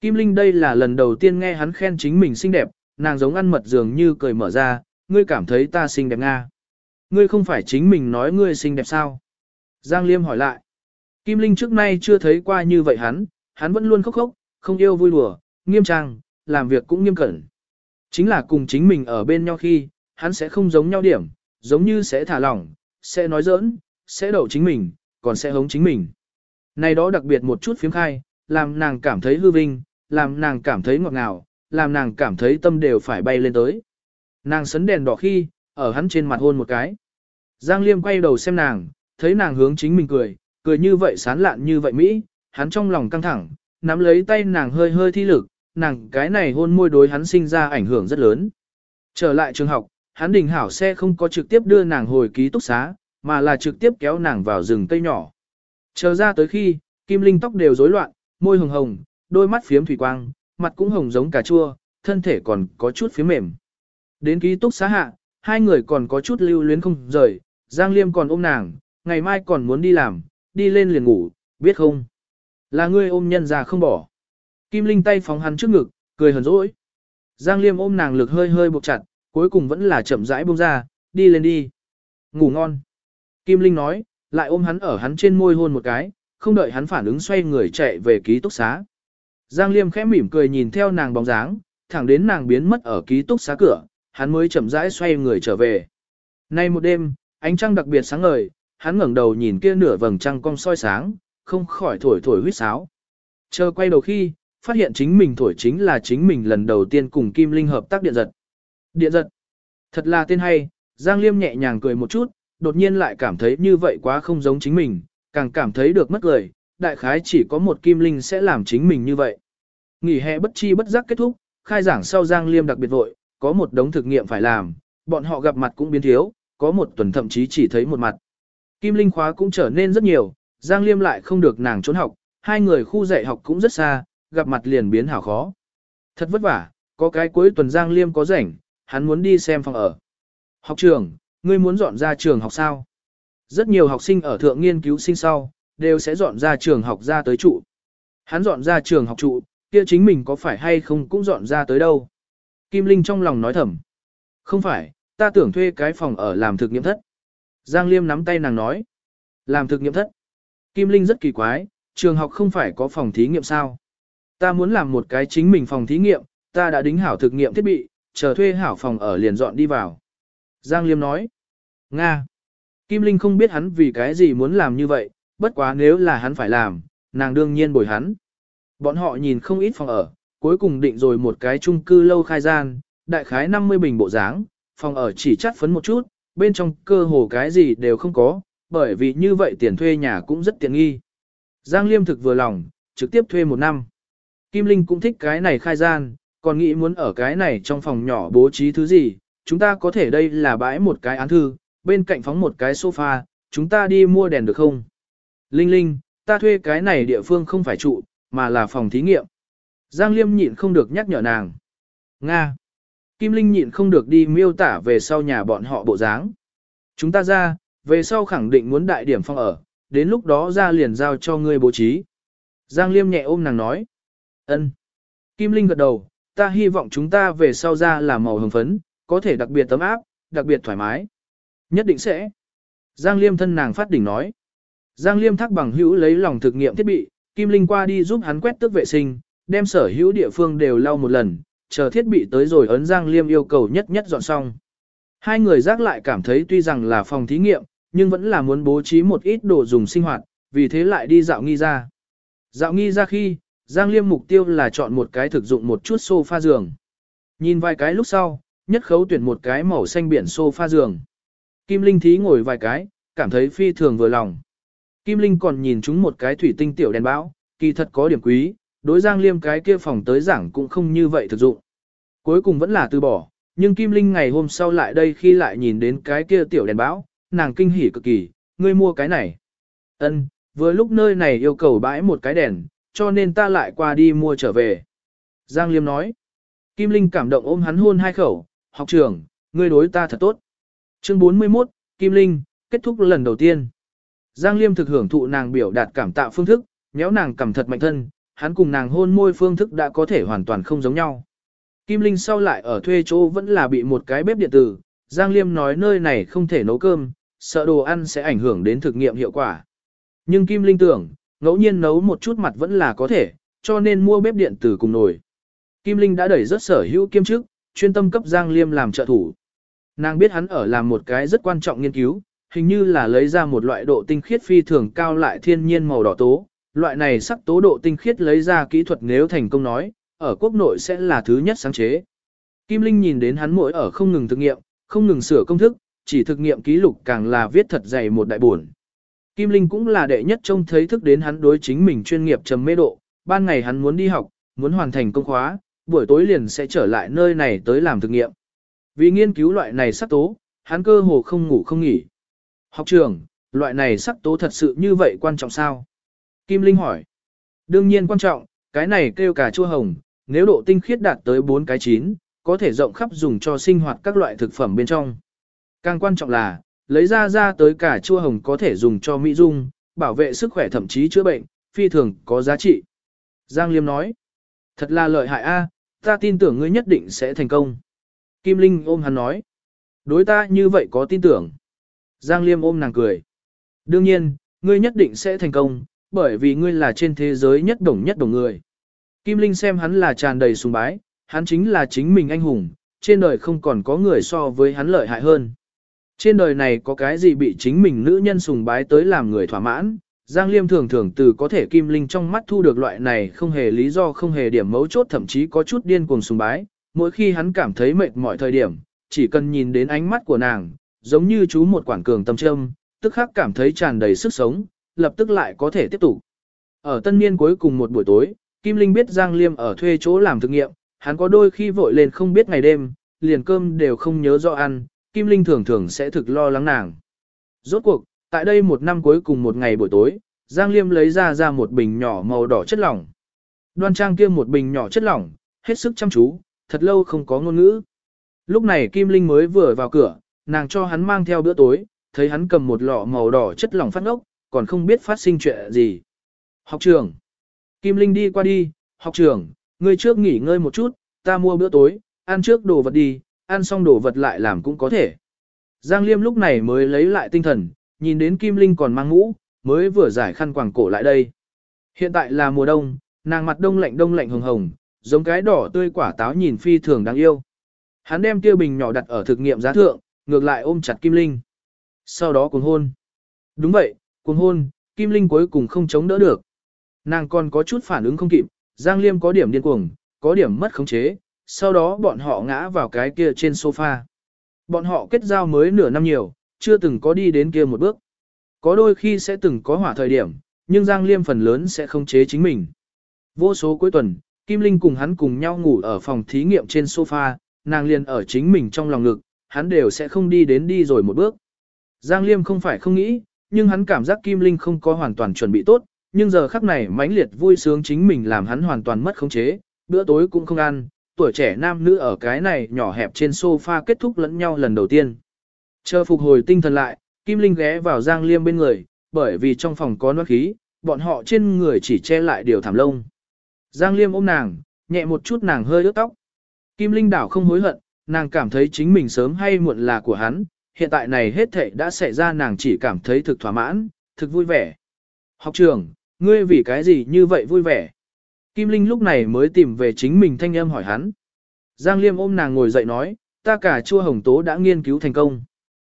Kim Linh đây là lần đầu tiên nghe hắn khen chính mình xinh đẹp, nàng giống ăn mật dường như cười mở ra, ngươi cảm thấy ta xinh đẹp nga. Ngươi không phải chính mình nói ngươi xinh đẹp sao? Giang Liêm hỏi lại. Kim Linh trước nay chưa thấy qua như vậy hắn, hắn vẫn luôn khóc khóc, không yêu vui đùa, nghiêm trang, làm việc cũng nghiêm cẩn. Chính là cùng chính mình ở bên nhau khi, hắn sẽ không giống nhau điểm, giống như sẽ thả lỏng, sẽ nói giỡn, sẽ đậu chính mình, còn sẽ hống chính mình. Này đó đặc biệt một chút phiếm khai, làm nàng cảm thấy hư vinh, làm nàng cảm thấy ngọt ngào, làm nàng cảm thấy tâm đều phải bay lên tới. Nàng sấn đèn đỏ khi, ở hắn trên mặt hôn một cái. Giang Liêm quay đầu xem nàng, thấy nàng hướng chính mình cười, cười như vậy sán lạn như vậy Mỹ, hắn trong lòng căng thẳng, nắm lấy tay nàng hơi hơi thi lực, nàng cái này hôn môi đối hắn sinh ra ảnh hưởng rất lớn. Trở lại trường học, hắn đình hảo xe không có trực tiếp đưa nàng hồi ký túc xá, mà là trực tiếp kéo nàng vào rừng cây nhỏ. Chờ ra tới khi, Kim Linh tóc đều rối loạn, môi hồng hồng, đôi mắt phiếm thủy quang, mặt cũng hồng giống cà chua, thân thể còn có chút phiếm mềm. Đến ký túc xá hạ, hai người còn có chút lưu luyến không rời, Giang Liêm còn ôm nàng, ngày mai còn muốn đi làm, đi lên liền ngủ, biết không? Là ngươi ôm nhân ra không bỏ. Kim Linh tay phóng hắn trước ngực, cười hờn dỗi. Giang Liêm ôm nàng lực hơi hơi buộc chặt, cuối cùng vẫn là chậm rãi buông ra, đi lên đi. Ngủ ngon. Kim Linh nói, lại ôm hắn ở hắn trên môi hôn một cái, không đợi hắn phản ứng xoay người chạy về ký túc xá. Giang Liêm khẽ mỉm cười nhìn theo nàng bóng dáng, thẳng đến nàng biến mất ở ký túc xá cửa, hắn mới chậm rãi xoay người trở về. Nay một đêm, ánh trăng đặc biệt sáng ngời, hắn ngẩng đầu nhìn kia nửa vầng trăng cong soi sáng, không khỏi thổi thổi huýt sáo. Chờ quay đầu khi, phát hiện chính mình thổi chính là chính mình lần đầu tiên cùng Kim Linh hợp tác điện giật. Điện giật. Thật là tên hay, Giang Liêm nhẹ nhàng cười một chút, đột nhiên lại cảm thấy như vậy quá không giống chính mình, càng cảm thấy được mất cười, đại khái chỉ có một Kim Linh sẽ làm chính mình như vậy. Nghỉ hè bất chi bất giác kết thúc, khai giảng sau Giang Liêm đặc biệt vội, có một đống thực nghiệm phải làm, bọn họ gặp mặt cũng biến thiếu, có một tuần thậm chí chỉ thấy một mặt. Kim Linh khóa cũng trở nên rất nhiều, Giang Liêm lại không được nàng trốn học, hai người khu dạy học cũng rất xa, gặp mặt liền biến hảo khó. Thật vất vả, có cái cuối tuần Giang Liêm có rảnh, hắn muốn đi xem phòng ở. Học trường, ngươi muốn dọn ra trường học sao? Rất nhiều học sinh ở thượng nghiên cứu sinh sau, đều sẽ dọn ra trường học ra tới trụ. Hắn dọn ra trường học trụ, kia chính mình có phải hay không cũng dọn ra tới đâu. Kim Linh trong lòng nói thầm. Không phải, ta tưởng thuê cái phòng ở làm thực nghiệm thất. Giang Liêm nắm tay nàng nói. Làm thực nghiệm thất. Kim Linh rất kỳ quái, trường học không phải có phòng thí nghiệm sao? Ta muốn làm một cái chính mình phòng thí nghiệm, ta đã đính hảo thực nghiệm thiết bị, chờ thuê hảo phòng ở liền dọn đi vào. Giang Liêm nói. Nga. Kim Linh không biết hắn vì cái gì muốn làm như vậy, bất quá nếu là hắn phải làm, nàng đương nhiên bồi hắn. Bọn họ nhìn không ít phòng ở, cuối cùng định rồi một cái chung cư lâu khai gian, đại khái 50 bình bộ dáng, phòng ở chỉ chắt phấn một chút, bên trong cơ hồ cái gì đều không có, bởi vì như vậy tiền thuê nhà cũng rất tiện nghi. Giang Liêm thực vừa lòng, trực tiếp thuê một năm. Kim Linh cũng thích cái này khai gian, còn nghĩ muốn ở cái này trong phòng nhỏ bố trí thứ gì, chúng ta có thể đây là bãi một cái án thư, bên cạnh phóng một cái sofa, chúng ta đi mua đèn được không? Linh Linh, ta thuê cái này địa phương không phải trụ, mà là phòng thí nghiệm. Giang Liêm nhịn không được nhắc nhở nàng. Nga. Kim Linh nhịn không được đi miêu tả về sau nhà bọn họ bộ dáng. Chúng ta ra, về sau khẳng định muốn đại điểm phong ở, đến lúc đó ra liền giao cho ngươi bố trí. Giang Liêm nhẹ ôm nàng nói. ân. Kim Linh gật đầu, ta hy vọng chúng ta về sau ra là màu hồng phấn, có thể đặc biệt tấm áp, đặc biệt thoải mái. Nhất định sẽ. Giang Liêm thân nàng phát đỉnh nói. Giang Liêm thắc bằng hữu lấy lòng thực nghiệm thiết bị, Kim Linh qua đi giúp hắn quét tước vệ sinh, đem sở hữu địa phương đều lau một lần, chờ thiết bị tới rồi ấn Giang Liêm yêu cầu nhất nhất dọn xong. Hai người giác lại cảm thấy tuy rằng là phòng thí nghiệm, nhưng vẫn là muốn bố trí một ít đồ dùng sinh hoạt, vì thế lại đi dạo nghi ra. Dạo nghi ra khi, Giang Liêm mục tiêu là chọn một cái thực dụng một chút sofa giường. Nhìn vài cái lúc sau, nhất khấu tuyển một cái màu xanh biển sofa giường. Kim Linh thí ngồi vài cái, cảm thấy phi thường vừa lòng. Kim Linh còn nhìn chúng một cái thủy tinh tiểu đèn bão, kỳ thật có điểm quý, đối Giang Liêm cái kia phòng tới giảng cũng không như vậy thực dụng. Cuối cùng vẫn là từ bỏ, nhưng Kim Linh ngày hôm sau lại đây khi lại nhìn đến cái kia tiểu đèn bão, nàng kinh hỉ cực kỳ, ngươi mua cái này. Ân, vừa lúc nơi này yêu cầu bãi một cái đèn, cho nên ta lại qua đi mua trở về. Giang Liêm nói. Kim Linh cảm động ôm hắn hôn hai khẩu, học trưởng, ngươi đối ta thật tốt. Chương 41, Kim Linh, kết thúc lần đầu tiên. Giang Liêm thực hưởng thụ nàng biểu đạt cảm tạ phương thức, méo nàng cảm thật mạnh thân, hắn cùng nàng hôn môi phương thức đã có thể hoàn toàn không giống nhau. Kim Linh sau lại ở thuê chỗ vẫn là bị một cái bếp điện tử, Giang Liêm nói nơi này không thể nấu cơm, sợ đồ ăn sẽ ảnh hưởng đến thực nghiệm hiệu quả. Nhưng Kim Linh tưởng, ngẫu nhiên nấu một chút mặt vẫn là có thể, cho nên mua bếp điện tử cùng nồi. Kim Linh đã đẩy rất sở hữu kiêm chức, chuyên tâm cấp Giang Liêm làm trợ thủ. Nàng biết hắn ở làm một cái rất quan trọng nghiên cứu, hình như là lấy ra một loại độ tinh khiết phi thường cao lại thiên nhiên màu đỏ tố. Loại này sắc tố độ tinh khiết lấy ra kỹ thuật nếu thành công nói, ở quốc nội sẽ là thứ nhất sáng chế. Kim Linh nhìn đến hắn mỗi ở không ngừng thực nghiệm, không ngừng sửa công thức, chỉ thực nghiệm ký lục càng là viết thật dày một đại buồn. Kim Linh cũng là đệ nhất trông thấy thức đến hắn đối chính mình chuyên nghiệp trầm mê độ, ban ngày hắn muốn đi học, muốn hoàn thành công khóa, buổi tối liền sẽ trở lại nơi này tới làm thực nghiệm. Vì nghiên cứu loại này sắc tố, hắn cơ hồ không ngủ không nghỉ. Học trường, loại này sắc tố thật sự như vậy quan trọng sao? Kim Linh hỏi. Đương nhiên quan trọng, cái này kêu cà chua hồng, nếu độ tinh khiết đạt tới 4 cái 9, có thể rộng khắp dùng cho sinh hoạt các loại thực phẩm bên trong. Càng quan trọng là, lấy ra ra tới cà chua hồng có thể dùng cho mỹ dung, bảo vệ sức khỏe thậm chí chữa bệnh, phi thường có giá trị. Giang Liêm nói, thật là lợi hại a, ta tin tưởng ngươi nhất định sẽ thành công. Kim Linh ôm hắn nói, đối ta như vậy có tin tưởng. Giang Liêm ôm nàng cười. Đương nhiên, ngươi nhất định sẽ thành công, bởi vì ngươi là trên thế giới nhất đồng nhất đồng người. Kim Linh xem hắn là tràn đầy sùng bái, hắn chính là chính mình anh hùng, trên đời không còn có người so với hắn lợi hại hơn. Trên đời này có cái gì bị chính mình nữ nhân sùng bái tới làm người thỏa mãn, Giang Liêm thường thường từ có thể Kim Linh trong mắt thu được loại này không hề lý do không hề điểm mấu chốt thậm chí có chút điên cuồng sùng bái, mỗi khi hắn cảm thấy mệt mỏi thời điểm, chỉ cần nhìn đến ánh mắt của nàng, giống như chú một quảng cường tâm trâm, tức khắc cảm thấy tràn đầy sức sống, lập tức lại có thể tiếp tục. Ở tân niên cuối cùng một buổi tối, Kim Linh biết Giang Liêm ở thuê chỗ làm thực nghiệm, hắn có đôi khi vội lên không biết ngày đêm, liền cơm đều không nhớ rõ ăn, Kim Linh thường thường sẽ thực lo lắng nàng. Rốt cuộc, tại đây một năm cuối cùng một ngày buổi tối, Giang Liêm lấy ra ra một bình nhỏ màu đỏ chất lỏng. Đoan trang kia một bình nhỏ chất lỏng, hết sức chăm chú, thật lâu không có ngôn ngữ. Lúc này Kim Linh mới vừa vào cửa, nàng cho hắn mang theo bữa tối, thấy hắn cầm một lọ màu đỏ chất lỏng phát ngốc còn không biết phát sinh chuyện gì. Học trưởng. Kim Linh đi qua đi, học trưởng, ngươi trước nghỉ ngơi một chút, ta mua bữa tối, ăn trước đồ vật đi, ăn xong đồ vật lại làm cũng có thể. Giang Liêm lúc này mới lấy lại tinh thần, nhìn đến Kim Linh còn mang mũ, mới vừa giải khăn quàng cổ lại đây. Hiện tại là mùa đông, nàng mặt đông lạnh đông lạnh hồng hồng, giống cái đỏ tươi quả táo nhìn phi thường đáng yêu. Hắn đem tiêu bình nhỏ đặt ở thực nghiệm giá thượng, ngược lại ôm chặt Kim Linh. Sau đó cùng hôn. Đúng vậy, cuồng hôn, Kim Linh cuối cùng không chống đỡ được. Nàng còn có chút phản ứng không kịp, Giang Liêm có điểm điên cuồng, có điểm mất khống chế, sau đó bọn họ ngã vào cái kia trên sofa. Bọn họ kết giao mới nửa năm nhiều, chưa từng có đi đến kia một bước. Có đôi khi sẽ từng có hỏa thời điểm, nhưng Giang Liêm phần lớn sẽ không chế chính mình. Vô số cuối tuần, Kim Linh cùng hắn cùng nhau ngủ ở phòng thí nghiệm trên sofa, nàng liền ở chính mình trong lòng ngực, hắn đều sẽ không đi đến đi rồi một bước. Giang Liêm không phải không nghĩ, nhưng hắn cảm giác Kim Linh không có hoàn toàn chuẩn bị tốt, nhưng giờ khắc này mãnh liệt vui sướng chính mình làm hắn hoàn toàn mất khống chế, bữa tối cũng không ăn, tuổi trẻ nam nữ ở cái này nhỏ hẹp trên sofa kết thúc lẫn nhau lần đầu tiên. Chờ phục hồi tinh thần lại, Kim Linh ghé vào Giang Liêm bên người, bởi vì trong phòng có noát khí, bọn họ trên người chỉ che lại điều thảm lông. Giang Liêm ôm nàng, nhẹ một chút nàng hơi ướt tóc. Kim Linh đảo không hối hận, nàng cảm thấy chính mình sớm hay muộn là của hắn, hiện tại này hết thệ đã xảy ra nàng chỉ cảm thấy thực thỏa mãn, thực vui vẻ. Học trường, ngươi vì cái gì như vậy vui vẻ? Kim Linh lúc này mới tìm về chính mình thanh âm hỏi hắn. Giang Liêm ôm nàng ngồi dậy nói, ta cả chua hồng tố đã nghiên cứu thành công.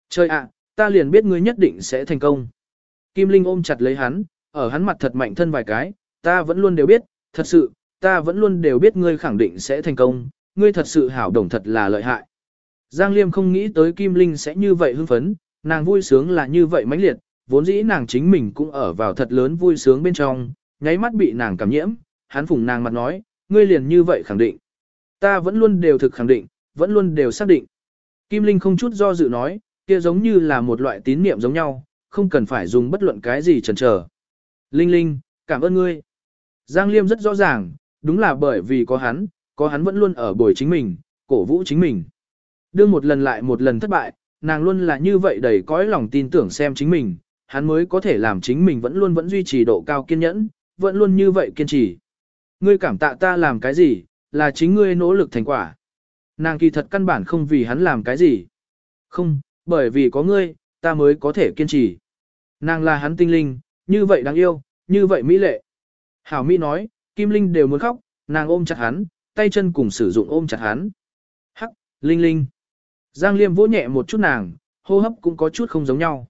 Trời ạ, ta liền biết ngươi nhất định sẽ thành công. Kim Linh ôm chặt lấy hắn, ở hắn mặt thật mạnh thân vài cái, ta vẫn luôn đều biết, thật sự, ta vẫn luôn đều biết ngươi khẳng định sẽ thành công, ngươi thật sự hảo đồng thật là lợi hại. Giang Liêm không nghĩ tới Kim Linh sẽ như vậy hưng phấn, nàng vui sướng là như vậy mãnh liệt, vốn dĩ nàng chính mình cũng ở vào thật lớn vui sướng bên trong, nháy mắt bị nàng cảm nhiễm, hắn phùng nàng mặt nói, ngươi liền như vậy khẳng định. Ta vẫn luôn đều thực khẳng định, vẫn luôn đều xác định. Kim Linh không chút do dự nói, kia giống như là một loại tín niệm giống nhau, không cần phải dùng bất luận cái gì chần chờ. Linh Linh, cảm ơn ngươi. Giang Liêm rất rõ ràng, đúng là bởi vì có hắn, có hắn vẫn luôn ở bồi chính mình, cổ vũ chính mình. Đương một lần lại một lần thất bại, nàng luôn là như vậy đầy cõi lòng tin tưởng xem chính mình, hắn mới có thể làm chính mình vẫn luôn vẫn duy trì độ cao kiên nhẫn, vẫn luôn như vậy kiên trì. Ngươi cảm tạ ta làm cái gì, là chính ngươi nỗ lực thành quả. Nàng kỳ thật căn bản không vì hắn làm cái gì. Không, bởi vì có ngươi, ta mới có thể kiên trì. Nàng là hắn tinh linh, như vậy đáng yêu, như vậy mỹ lệ. Hảo Mỹ nói, Kim Linh đều muốn khóc, nàng ôm chặt hắn, tay chân cùng sử dụng ôm chặt hắn. Hắc, Linh Linh. Giang Liêm vỗ nhẹ một chút nàng, hô hấp cũng có chút không giống nhau.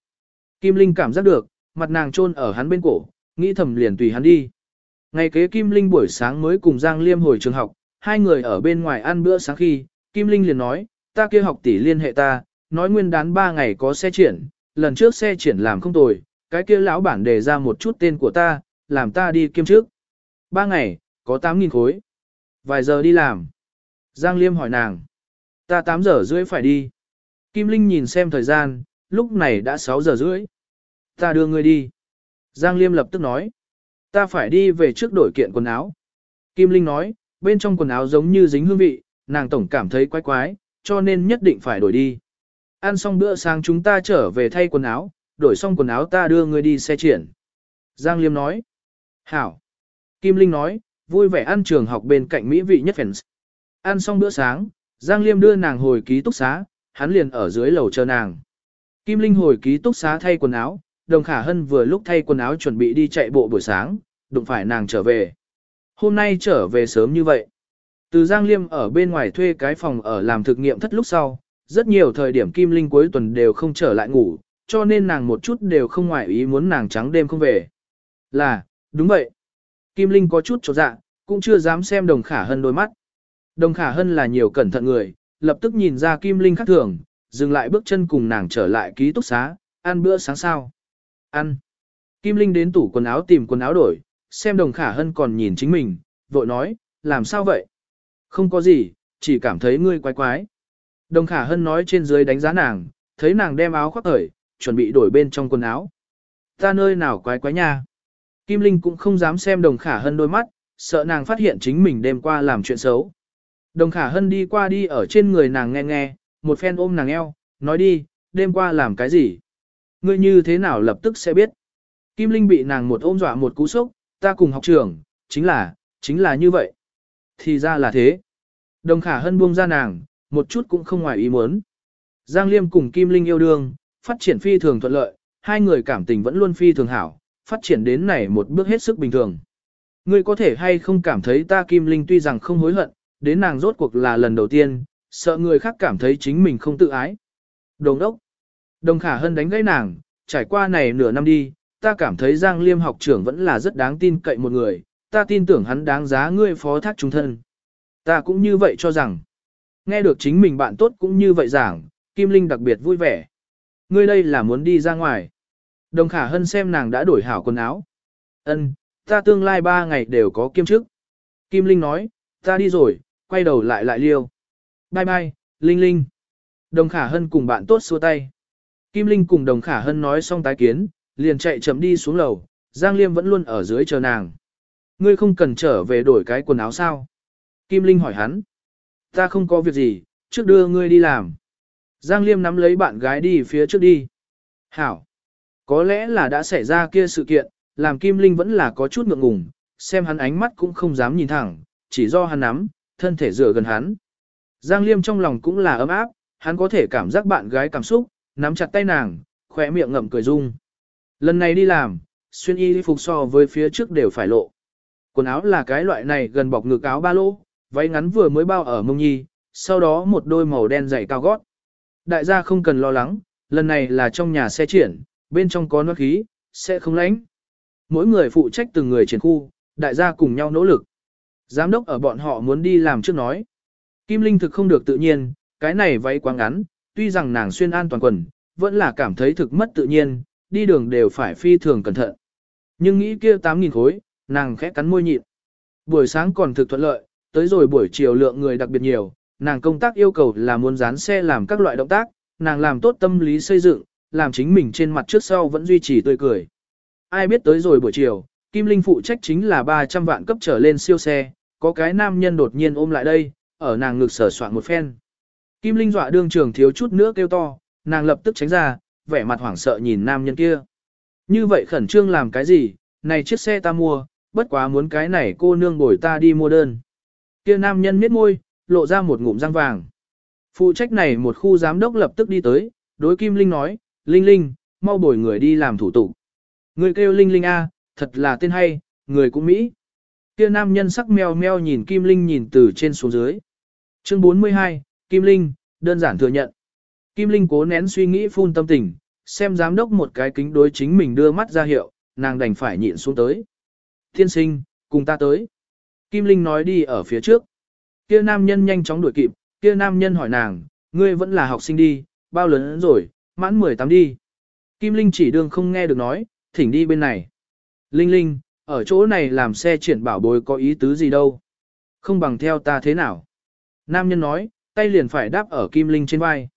Kim Linh cảm giác được, mặt nàng chôn ở hắn bên cổ, nghĩ thầm liền tùy hắn đi. Ngày kế Kim Linh buổi sáng mới cùng Giang Liêm hồi trường học, hai người ở bên ngoài ăn bữa sáng khi, Kim Linh liền nói, ta kia học tỷ liên hệ ta, nói nguyên đán ba ngày có xe triển, lần trước xe triển làm không tồi, cái kia lão bản đề ra một chút tên của ta, làm ta đi kiêm trước. Ba ngày, có 8.000 khối. Vài giờ đi làm. Giang Liêm hỏi nàng. Ta 8 giờ rưỡi phải đi. Kim Linh nhìn xem thời gian, lúc này đã 6 giờ rưỡi. Ta đưa ngươi đi. Giang Liêm lập tức nói. Ta phải đi về trước đổi kiện quần áo. Kim Linh nói, bên trong quần áo giống như dính hương vị, nàng tổng cảm thấy quái quái, cho nên nhất định phải đổi đi. Ăn xong bữa sáng chúng ta trở về thay quần áo, đổi xong quần áo ta đưa ngươi đi xe triển. Giang Liêm nói. Hảo. Kim Linh nói, vui vẻ ăn trường học bên cạnh Mỹ vị nhất fans. Ăn xong bữa sáng, Giang Liêm đưa nàng hồi ký túc xá, hắn liền ở dưới lầu chờ nàng. Kim Linh hồi ký túc xá thay quần áo, Đồng Khả Hân vừa lúc thay quần áo chuẩn bị đi chạy bộ buổi sáng, đụng phải nàng trở về. Hôm nay trở về sớm như vậy. Từ Giang Liêm ở bên ngoài thuê cái phòng ở làm thực nghiệm thất lúc sau, rất nhiều thời điểm Kim Linh cuối tuần đều không trở lại ngủ, cho nên nàng một chút đều không ngoại ý muốn nàng trắng đêm không về. Là, đúng vậy. Kim Linh có chút chột dạ, cũng chưa dám xem Đồng Khả Hân đôi mắt. Đồng Khả Hân là nhiều cẩn thận người, lập tức nhìn ra Kim Linh khác thường, dừng lại bước chân cùng nàng trở lại ký túc xá, ăn bữa sáng sao. Ăn. Kim Linh đến tủ quần áo tìm quần áo đổi, xem Đồng Khả Hân còn nhìn chính mình, vội nói, làm sao vậy? Không có gì, chỉ cảm thấy ngươi quái quái. Đồng Khả Hân nói trên dưới đánh giá nàng, thấy nàng đem áo khoác khởi, chuẩn bị đổi bên trong quần áo. Ta nơi nào quái quái nha. Kim Linh cũng không dám xem Đồng Khả Hân đôi mắt, sợ nàng phát hiện chính mình đêm qua làm chuyện xấu. Đồng Khả Hân đi qua đi ở trên người nàng nghe nghe, một phen ôm nàng eo, nói đi, đêm qua làm cái gì? Ngươi như thế nào lập tức sẽ biết. Kim Linh bị nàng một ôm dọa một cú sốc, ta cùng học trưởng, chính là, chính là như vậy. Thì ra là thế. Đồng Khả Hân buông ra nàng, một chút cũng không ngoài ý muốn. Giang Liêm cùng Kim Linh yêu đương, phát triển phi thường thuận lợi, hai người cảm tình vẫn luôn phi thường hảo, phát triển đến này một bước hết sức bình thường. Ngươi có thể hay không cảm thấy ta Kim Linh tuy rằng không hối hận, đến nàng rốt cuộc là lần đầu tiên, sợ người khác cảm thấy chính mình không tự ái. Đồng đốc. Đồng khả hân đánh gãy nàng, trải qua này nửa năm đi, ta cảm thấy Giang Liêm học trưởng vẫn là rất đáng tin cậy một người, ta tin tưởng hắn đáng giá ngươi phó thác trung thân. Ta cũng như vậy cho rằng, nghe được chính mình bạn tốt cũng như vậy giảng, Kim Linh đặc biệt vui vẻ. Ngươi đây là muốn đi ra ngoài. Đồng khả hân xem nàng đã đổi hảo quần áo. Ân, ta tương lai ba ngày đều có kiêm chức. Kim Linh nói, ta đi rồi, quay đầu lại lại liêu. Bye bye, Linh Linh. Đồng Khả Hân cùng bạn tốt xua tay. Kim Linh cùng Đồng Khả Hân nói xong tái kiến, liền chạy chậm đi xuống lầu, Giang Liêm vẫn luôn ở dưới chờ nàng. Ngươi không cần trở về đổi cái quần áo sao? Kim Linh hỏi hắn. Ta không có việc gì, trước đưa ngươi đi làm. Giang Liêm nắm lấy bạn gái đi phía trước đi. Hảo. Có lẽ là đã xảy ra kia sự kiện, làm Kim Linh vẫn là có chút ngượng ngùng, xem hắn ánh mắt cũng không dám nhìn thẳng, chỉ do hắn nắm, thân thể dựa gần hắn. Giang Liêm trong lòng cũng là ấm áp, hắn có thể cảm giác bạn gái cảm xúc, nắm chặt tay nàng, khỏe miệng ngậm cười rung. Lần này đi làm, xuyên y phục so với phía trước đều phải lộ. Quần áo là cái loại này gần bọc ngực áo ba lô, váy ngắn vừa mới bao ở mông nhi, sau đó một đôi màu đen dày cao gót. Đại gia không cần lo lắng, lần này là trong nhà xe triển, bên trong có nước khí, sẽ không lạnh. Mỗi người phụ trách từng người triển khu, đại gia cùng nhau nỗ lực. Giám đốc ở bọn họ muốn đi làm trước nói. Kim Linh thực không được tự nhiên, cái này váy quá ngắn, tuy rằng nàng xuyên an toàn quần, vẫn là cảm thấy thực mất tự nhiên, đi đường đều phải phi thường cẩn thận. Nhưng nghĩ kia 8.000 khối, nàng khẽ cắn môi nhịn. Buổi sáng còn thực thuận lợi, tới rồi buổi chiều lượng người đặc biệt nhiều, nàng công tác yêu cầu là muốn dán xe làm các loại động tác, nàng làm tốt tâm lý xây dựng, làm chính mình trên mặt trước sau vẫn duy trì tươi cười. Ai biết tới rồi buổi chiều, Kim Linh phụ trách chính là 300 vạn cấp trở lên siêu xe, có cái nam nhân đột nhiên ôm lại đây, ở nàng ngực sở soạn một phen. Kim Linh dọa đương trường thiếu chút nữa kêu to, nàng lập tức tránh ra, vẻ mặt hoảng sợ nhìn nam nhân kia. Như vậy khẩn trương làm cái gì, này chiếc xe ta mua, bất quá muốn cái này cô nương bồi ta đi mua đơn. Kia nam nhân miết môi, lộ ra một ngụm răng vàng. Phụ trách này một khu giám đốc lập tức đi tới, đối Kim Linh nói, Linh Linh, mau bồi người đi làm thủ tục. Người kêu Linh Linh A, thật là tên hay, người cũng Mỹ. Kia nam nhân sắc meo meo nhìn Kim Linh nhìn từ trên xuống dưới. Chương 42, Kim Linh, đơn giản thừa nhận. Kim Linh cố nén suy nghĩ phun tâm tình, xem giám đốc một cái kính đối chính mình đưa mắt ra hiệu, nàng đành phải nhịn xuống tới. Thiên sinh, cùng ta tới. Kim Linh nói đi ở phía trước. Kia nam nhân nhanh chóng đuổi kịp, kia nam nhân hỏi nàng, ngươi vẫn là học sinh đi, bao lớn rồi, mãn 18 đi. Kim Linh chỉ đương không nghe được nói, thỉnh đi bên này. Linh Linh, ở chỗ này làm xe triển bảo bối có ý tứ gì đâu. Không bằng theo ta thế nào. Nam nhân nói, tay liền phải đáp ở Kim Linh trên vai.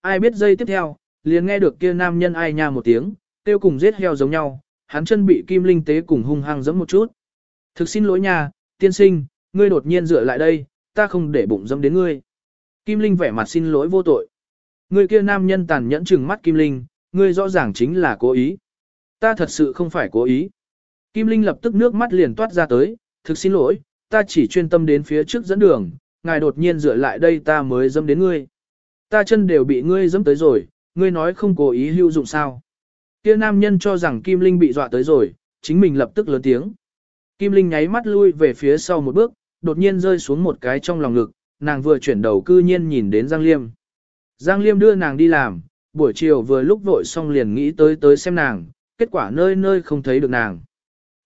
Ai biết giây tiếp theo, liền nghe được kia nam nhân ai nha một tiếng, tiêu cùng giết heo giống nhau, hắn chân bị Kim Linh tế cùng hung hăng giẫm một chút. Thực xin lỗi nha, tiên sinh, ngươi đột nhiên dựa lại đây, ta không để bụng dâm đến ngươi. Kim Linh vẻ mặt xin lỗi vô tội. Người kia nam nhân tàn nhẫn trừng mắt Kim Linh, ngươi rõ ràng chính là cố ý. Ta thật sự không phải cố ý. Kim Linh lập tức nước mắt liền toát ra tới, thực xin lỗi, ta chỉ chuyên tâm đến phía trước dẫn đường, ngài đột nhiên dựa lại đây ta mới dâm đến ngươi. Ta chân đều bị ngươi dâm tới rồi, ngươi nói không cố ý hữu dụng sao. Kia nam nhân cho rằng Kim Linh bị dọa tới rồi, chính mình lập tức lớn tiếng. Kim Linh nháy mắt lui về phía sau một bước, đột nhiên rơi xuống một cái trong lòng ngực, nàng vừa chuyển đầu cư nhiên nhìn đến Giang Liêm. Giang Liêm đưa nàng đi làm, buổi chiều vừa lúc vội xong liền nghĩ tới tới xem nàng, kết quả nơi nơi không thấy được nàng.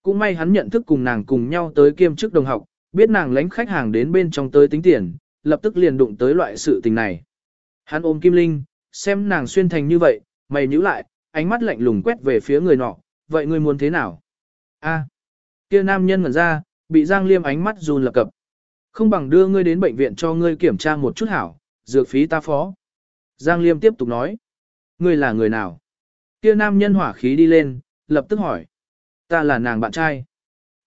Cũng may hắn nhận thức cùng nàng cùng nhau tới kiêm chức đồng học, biết nàng lánh khách hàng đến bên trong tới tính tiền, lập tức liền đụng tới loại sự tình này. Hắn ôm Kim Linh, xem nàng xuyên thành như vậy, mày nhíu lại, ánh mắt lạnh lùng quét về phía người nọ, vậy ngươi muốn thế nào? A, kia nam nhân ngẩn ra, bị Giang Liêm ánh mắt run lập cập. Không bằng đưa ngươi đến bệnh viện cho ngươi kiểm tra một chút hảo, dược phí ta phó. Giang Liêm tiếp tục nói. Ngươi là người nào? Kia nam nhân hỏa khí đi lên, lập tức hỏi. Ta là nàng bạn trai.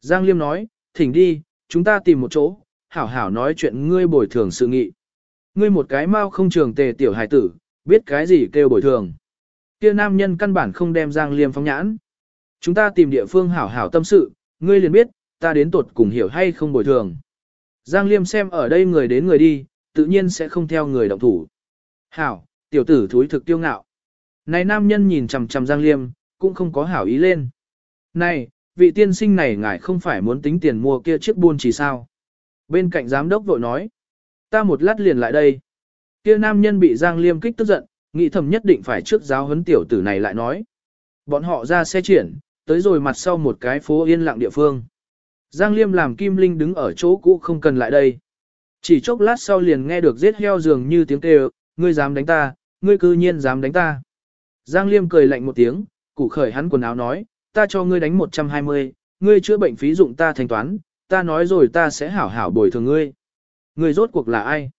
Giang Liêm nói, thỉnh đi, chúng ta tìm một chỗ, hảo hảo nói chuyện ngươi bồi thường sự nghị. Ngươi một cái mau không trường tề tiểu hài tử, biết cái gì kêu bồi thường. Kia nam nhân căn bản không đem Giang Liêm phóng nhãn. Chúng ta tìm địa phương hảo hảo tâm sự, ngươi liền biết, ta đến tột cùng hiểu hay không bồi thường. Giang Liêm xem ở đây người đến người đi, tự nhiên sẽ không theo người động thủ. Hảo, tiểu tử thúi thực tiêu ngạo. Này nam nhân nhìn chằm chằm Giang Liêm, cũng không có hảo ý lên. Này, vị tiên sinh này ngài không phải muốn tính tiền mua kia chiếc buôn chỉ sao. Bên cạnh giám đốc vội nói. Ta một lát liền lại đây. Kia nam nhân bị Giang Liêm kích tức giận, nghĩ thầm nhất định phải trước giáo huấn tiểu tử này lại nói. Bọn họ ra xe triển, tới rồi mặt sau một cái phố yên lặng địa phương. Giang Liêm làm Kim Linh đứng ở chỗ cũ không cần lại đây. Chỉ chốc lát sau liền nghe được giết heo dường như tiếng kêu, ngươi dám đánh ta, ngươi cư nhiên dám đánh ta. Giang Liêm cười lạnh một tiếng, củ khởi hắn quần áo nói, ta cho ngươi đánh 120, ngươi chữa bệnh phí dụng ta thanh toán, ta nói rồi ta sẽ hảo hảo bồi thường ngươi. Ngươi rốt cuộc là ai?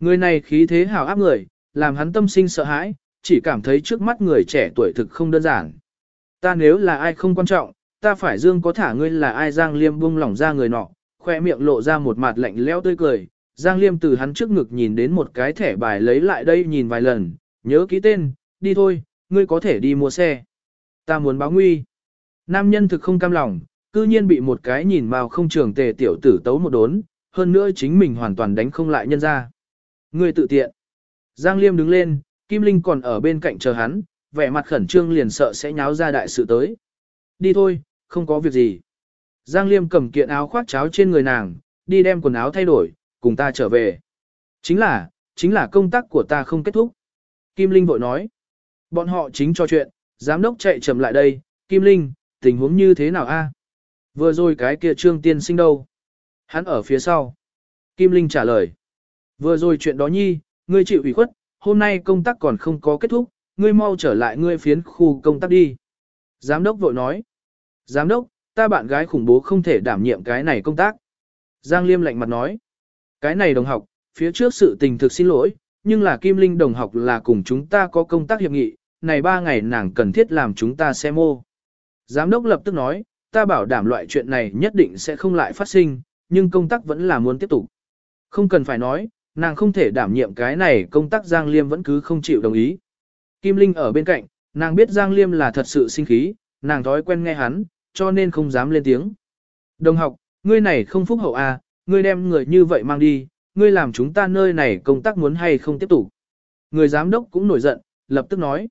Người này khí thế hảo áp người, làm hắn tâm sinh sợ hãi, chỉ cảm thấy trước mắt người trẻ tuổi thực không đơn giản. Ta nếu là ai không quan trọng, ta phải dương có thả ngươi là ai Giang Liêm buông lỏng ra người nọ, khoe miệng lộ ra một mặt lạnh lẽo tươi cười. Giang Liêm từ hắn trước ngực nhìn đến một cái thẻ bài lấy lại đây nhìn vài lần, nhớ ký tên, đi thôi, ngươi có thể đi mua xe. Ta muốn báo nguy. Nam nhân thực không cam lòng, cư nhiên bị một cái nhìn vào không trường tề tiểu tử tấu một đốn, hơn nữa chính mình hoàn toàn đánh không lại nhân ra. Ngươi tự tiện. Giang Liêm đứng lên, Kim Linh còn ở bên cạnh chờ hắn, vẻ mặt khẩn trương liền sợ sẽ nháo ra đại sự tới. Đi thôi, không có việc gì. Giang Liêm cầm kiện áo khoác cháo trên người nàng, đi đem quần áo thay đổi, cùng ta trở về. Chính là, chính là công tác của ta không kết thúc. Kim Linh vội nói. Bọn họ chính cho chuyện, giám đốc chạy chậm lại đây, Kim Linh, tình huống như thế nào a? Vừa rồi cái kia trương tiên sinh đâu? Hắn ở phía sau. Kim Linh trả lời. Vừa rồi chuyện đó nhi, ngươi chịu ủy khuất, hôm nay công tác còn không có kết thúc, ngươi mau trở lại ngươi phiến khu công tác đi. Giám đốc vội nói. Giám đốc, ta bạn gái khủng bố không thể đảm nhiệm cái này công tác. Giang Liêm lạnh mặt nói. Cái này đồng học, phía trước sự tình thực xin lỗi, nhưng là Kim Linh đồng học là cùng chúng ta có công tác hiệp nghị, này ba ngày nàng cần thiết làm chúng ta xem mô. Giám đốc lập tức nói, ta bảo đảm loại chuyện này nhất định sẽ không lại phát sinh, nhưng công tác vẫn là muốn tiếp tục. Không cần phải nói, nàng không thể đảm nhiệm cái này công tác Giang Liêm vẫn cứ không chịu đồng ý. Kim Linh ở bên cạnh, nàng biết Giang Liêm là thật sự sinh khí, nàng thói quen nghe hắn, cho nên không dám lên tiếng. Đồng học, ngươi này không phúc hậu à, ngươi đem người như vậy mang đi, ngươi làm chúng ta nơi này công tác muốn hay không tiếp tục. Người giám đốc cũng nổi giận, lập tức nói.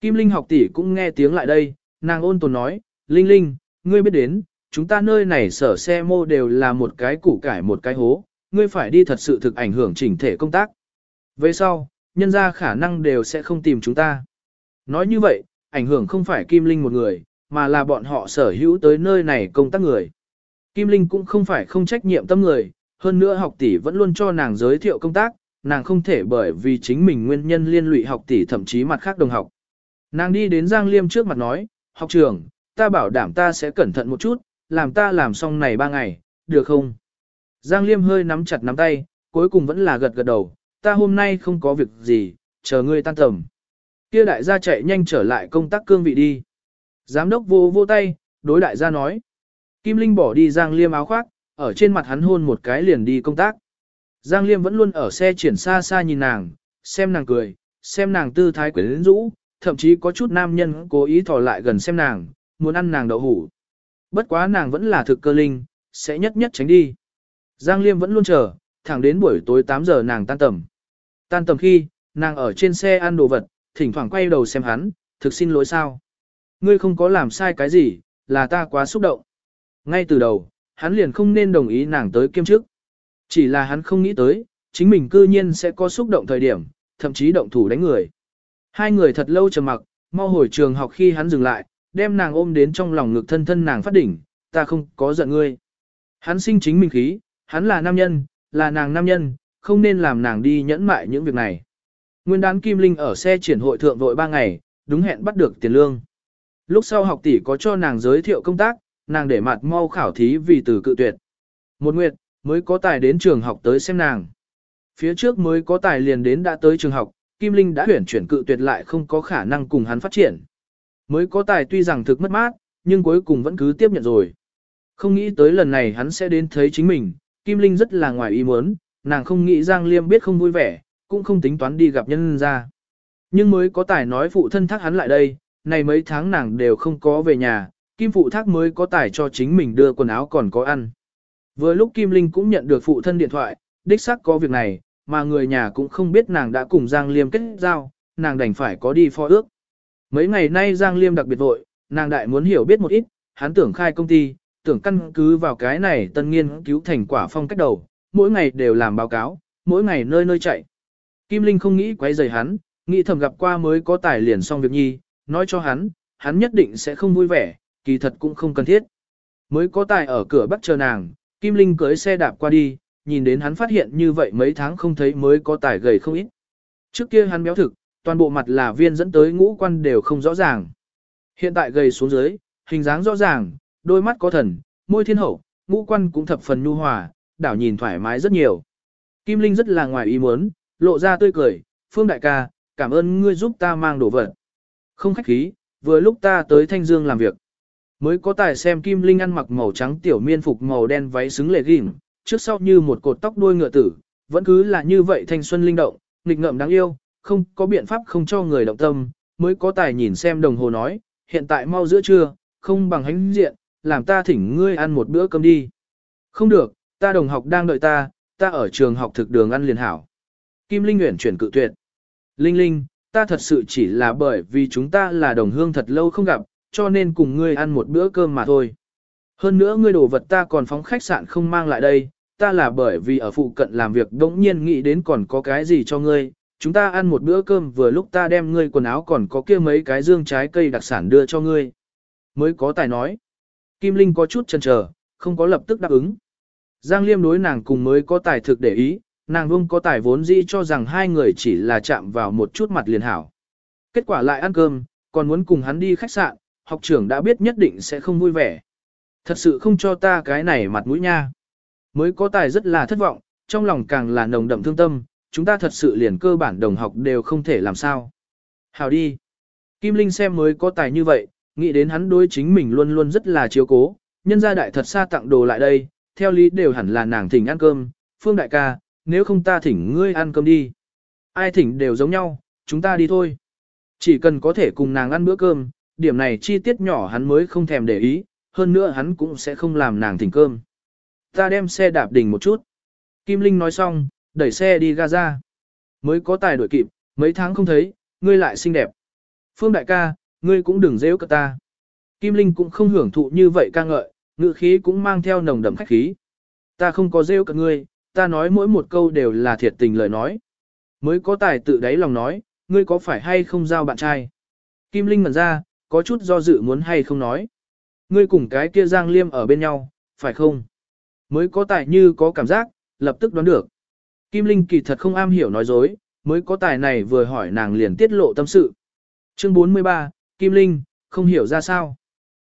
Kim Linh học tỷ cũng nghe tiếng lại đây, nàng ôn tồn nói, Linh Linh, ngươi biết đến, chúng ta nơi này sở xe mô đều là một cái củ cải một cái hố, ngươi phải đi thật sự thực ảnh hưởng chỉnh thể công tác. Về sau, nhân ra khả năng đều sẽ không tìm chúng ta. Nói như vậy, ảnh hưởng không phải Kim Linh một người, mà là bọn họ sở hữu tới nơi này công tác người. Kim Linh cũng không phải không trách nhiệm tâm người, hơn nữa học tỷ vẫn luôn cho nàng giới thiệu công tác, nàng không thể bởi vì chính mình nguyên nhân liên lụy học tỷ thậm chí mặt khác đồng học. Nàng đi đến Giang Liêm trước mặt nói, học trưởng, ta bảo đảm ta sẽ cẩn thận một chút, làm ta làm xong này ba ngày, được không? Giang Liêm hơi nắm chặt nắm tay, cuối cùng vẫn là gật gật đầu, ta hôm nay không có việc gì, chờ ngươi tan tầm. Kia đại gia chạy nhanh trở lại công tác cương vị đi. Giám đốc vô vô tay, đối đại gia nói. Kim Linh bỏ đi Giang Liêm áo khoác, ở trên mặt hắn hôn một cái liền đi công tác. Giang Liêm vẫn luôn ở xe triển xa xa nhìn nàng, xem nàng cười, xem nàng tư thái quyến rũ, thậm chí có chút nam nhân cố ý thò lại gần xem nàng, muốn ăn nàng đậu hủ. Bất quá nàng vẫn là thực cơ linh, sẽ nhất nhất tránh đi. Giang Liêm vẫn luôn chờ, thẳng đến buổi tối 8 giờ nàng tan tầm. Tan tầm khi, nàng ở trên xe ăn đồ vật, thỉnh thoảng quay đầu xem hắn, thực xin lỗi sao. Ngươi không có làm sai cái gì, là ta quá xúc động. Ngay từ đầu, hắn liền không nên đồng ý nàng tới kiêm chức. Chỉ là hắn không nghĩ tới, chính mình cư nhiên sẽ có xúc động thời điểm, thậm chí động thủ đánh người. Hai người thật lâu trầm mặc, mau hồi trường học khi hắn dừng lại, đem nàng ôm đến trong lòng ngực thân thân nàng phát đỉnh, ta không có giận ngươi. Hắn sinh chính mình khí, hắn là nam nhân, là nàng nam nhân, không nên làm nàng đi nhẫn mại những việc này. Nguyên đán Kim Linh ở xe triển hội thượng vội ba ngày, đúng hẹn bắt được tiền lương. Lúc sau học tỷ có cho nàng giới thiệu công tác, nàng để mặt mau khảo thí vì từ cự tuyệt. Một nguyệt, mới có tài đến trường học tới xem nàng. Phía trước mới có tài liền đến đã tới trường học, Kim Linh đã huyển chuyển cự tuyệt lại không có khả năng cùng hắn phát triển. Mới có tài tuy rằng thực mất mát, nhưng cuối cùng vẫn cứ tiếp nhận rồi. Không nghĩ tới lần này hắn sẽ đến thấy chính mình, Kim Linh rất là ngoài ý muốn, nàng không nghĩ Giang Liêm biết không vui vẻ, cũng không tính toán đi gặp nhân ra. Nhưng mới có tài nói phụ thân thác hắn lại đây, này mấy tháng nàng đều không có về nhà, Kim phụ thác mới có tài cho chính mình đưa quần áo còn có ăn. Vừa lúc Kim Linh cũng nhận được phụ thân điện thoại, đích xác có việc này, mà người nhà cũng không biết nàng đã cùng Giang Liêm kết giao, nàng đành phải có đi phó ước. Mấy ngày nay Giang Liêm đặc biệt vội, nàng đại muốn hiểu biết một ít, hắn tưởng khai công ty, tưởng căn cứ vào cái này tân nghiên cứu thành quả phong cách đầu, mỗi ngày đều làm báo cáo, mỗi ngày nơi nơi chạy. Kim Linh không nghĩ quấy rầy hắn, nghĩ thầm gặp qua mới có tài liền xong việc nhi, nói cho hắn, hắn nhất định sẽ không vui vẻ, kỳ thật cũng không cần thiết. Mới có tài ở cửa bắt chờ nàng, Kim Linh cưới xe đạp qua đi, nhìn đến hắn phát hiện như vậy mấy tháng không thấy mới có tài gầy không ít. Trước kia hắn béo thực, toàn bộ mặt là viên dẫn tới ngũ quan đều không rõ ràng. Hiện tại gầy xuống dưới, hình dáng rõ ràng, đôi mắt có thần, môi thiên hậu, ngũ quan cũng thập phần nhu hòa, đảo nhìn thoải mái rất nhiều. Kim Linh rất là ngoài ý muốn, lộ ra tươi cười, Phương đại ca, cảm ơn ngươi giúp ta mang đồ vật. Không khách khí, vừa lúc ta tới Thanh Dương làm việc. Mới có tài xem Kim Linh ăn mặc màu trắng tiểu miên phục màu đen váy xứng lệ ghim, trước sau như một cột tóc đuôi ngựa tử, vẫn cứ là như vậy thanh xuân linh động, nghịch ngợm đáng yêu, không có biện pháp không cho người động tâm, mới có tài nhìn xem đồng hồ nói, hiện tại mau giữa trưa, không bằng hánh diện, làm ta thỉnh ngươi ăn một bữa cơm đi. Không được, ta đồng học đang đợi ta, ta ở trường học thực đường ăn liền hảo. Kim Linh Nguyễn chuyển cự tuyệt. Linh Linh, ta thật sự chỉ là bởi vì chúng ta là đồng hương thật lâu không gặp, cho nên cùng ngươi ăn một bữa cơm mà thôi. Hơn nữa ngươi đồ vật ta còn phóng khách sạn không mang lại đây, ta là bởi vì ở phụ cận làm việc đống nhiên nghĩ đến còn có cái gì cho ngươi, chúng ta ăn một bữa cơm vừa lúc ta đem ngươi quần áo còn có kia mấy cái dương trái cây đặc sản đưa cho ngươi. Mới có tài nói. Kim Linh có chút chần chờ, không có lập tức đáp ứng. Giang Liêm đối nàng cùng mới có tài thực để ý, nàng vung có tài vốn dĩ cho rằng hai người chỉ là chạm vào một chút mặt liền hảo. Kết quả lại ăn cơm, còn muốn cùng hắn đi khách sạn, học trưởng đã biết nhất định sẽ không vui vẻ. Thật sự không cho ta cái này mặt mũi nha. Mới có tài rất là thất vọng, trong lòng càng là nồng đậm thương tâm, chúng ta thật sự liền cơ bản đồng học đều không thể làm sao. Hào đi. Kim Linh xem mới có tài như vậy, nghĩ đến hắn đối chính mình luôn luôn rất là chiếu cố, nhân gia đại thật xa tặng đồ lại đây, theo lý đều hẳn là nàng thỉnh ăn cơm, phương đại ca, nếu không ta thỉnh ngươi ăn cơm đi. Ai thỉnh đều giống nhau, chúng ta đi thôi. Chỉ cần có thể cùng nàng ăn bữa cơm, điểm này chi tiết nhỏ hắn mới không thèm để ý, hơn nữa hắn cũng sẽ không làm nàng thỉnh cơm. Ta đem xe đạp đỉnh một chút. Kim Linh nói xong, đẩy xe đi Gaza. Mới có tài đuổi kịp, mấy tháng không thấy, ngươi lại xinh đẹp. Phương đại ca, ngươi cũng đừng dễ cả ta. Kim Linh cũng không hưởng thụ như vậy ca ngợi, ngữ khí cũng mang theo nồng đậm khách khí. Ta không có rêu cả ngươi, ta nói mỗi một câu đều là thiệt tình lời nói. Mới có tài tự đáy lòng nói, ngươi có phải hay không giao bạn trai? Kim Linh ngẩn ra, có chút do dự muốn hay không nói. Ngươi cùng cái kia Giang Liêm ở bên nhau, phải không? Mới có tài như có cảm giác, lập tức đoán được. Kim Linh kỳ thật không am hiểu nói dối, mới có tài này vừa hỏi nàng liền tiết lộ tâm sự. Chương 43, Kim Linh, không hiểu ra sao.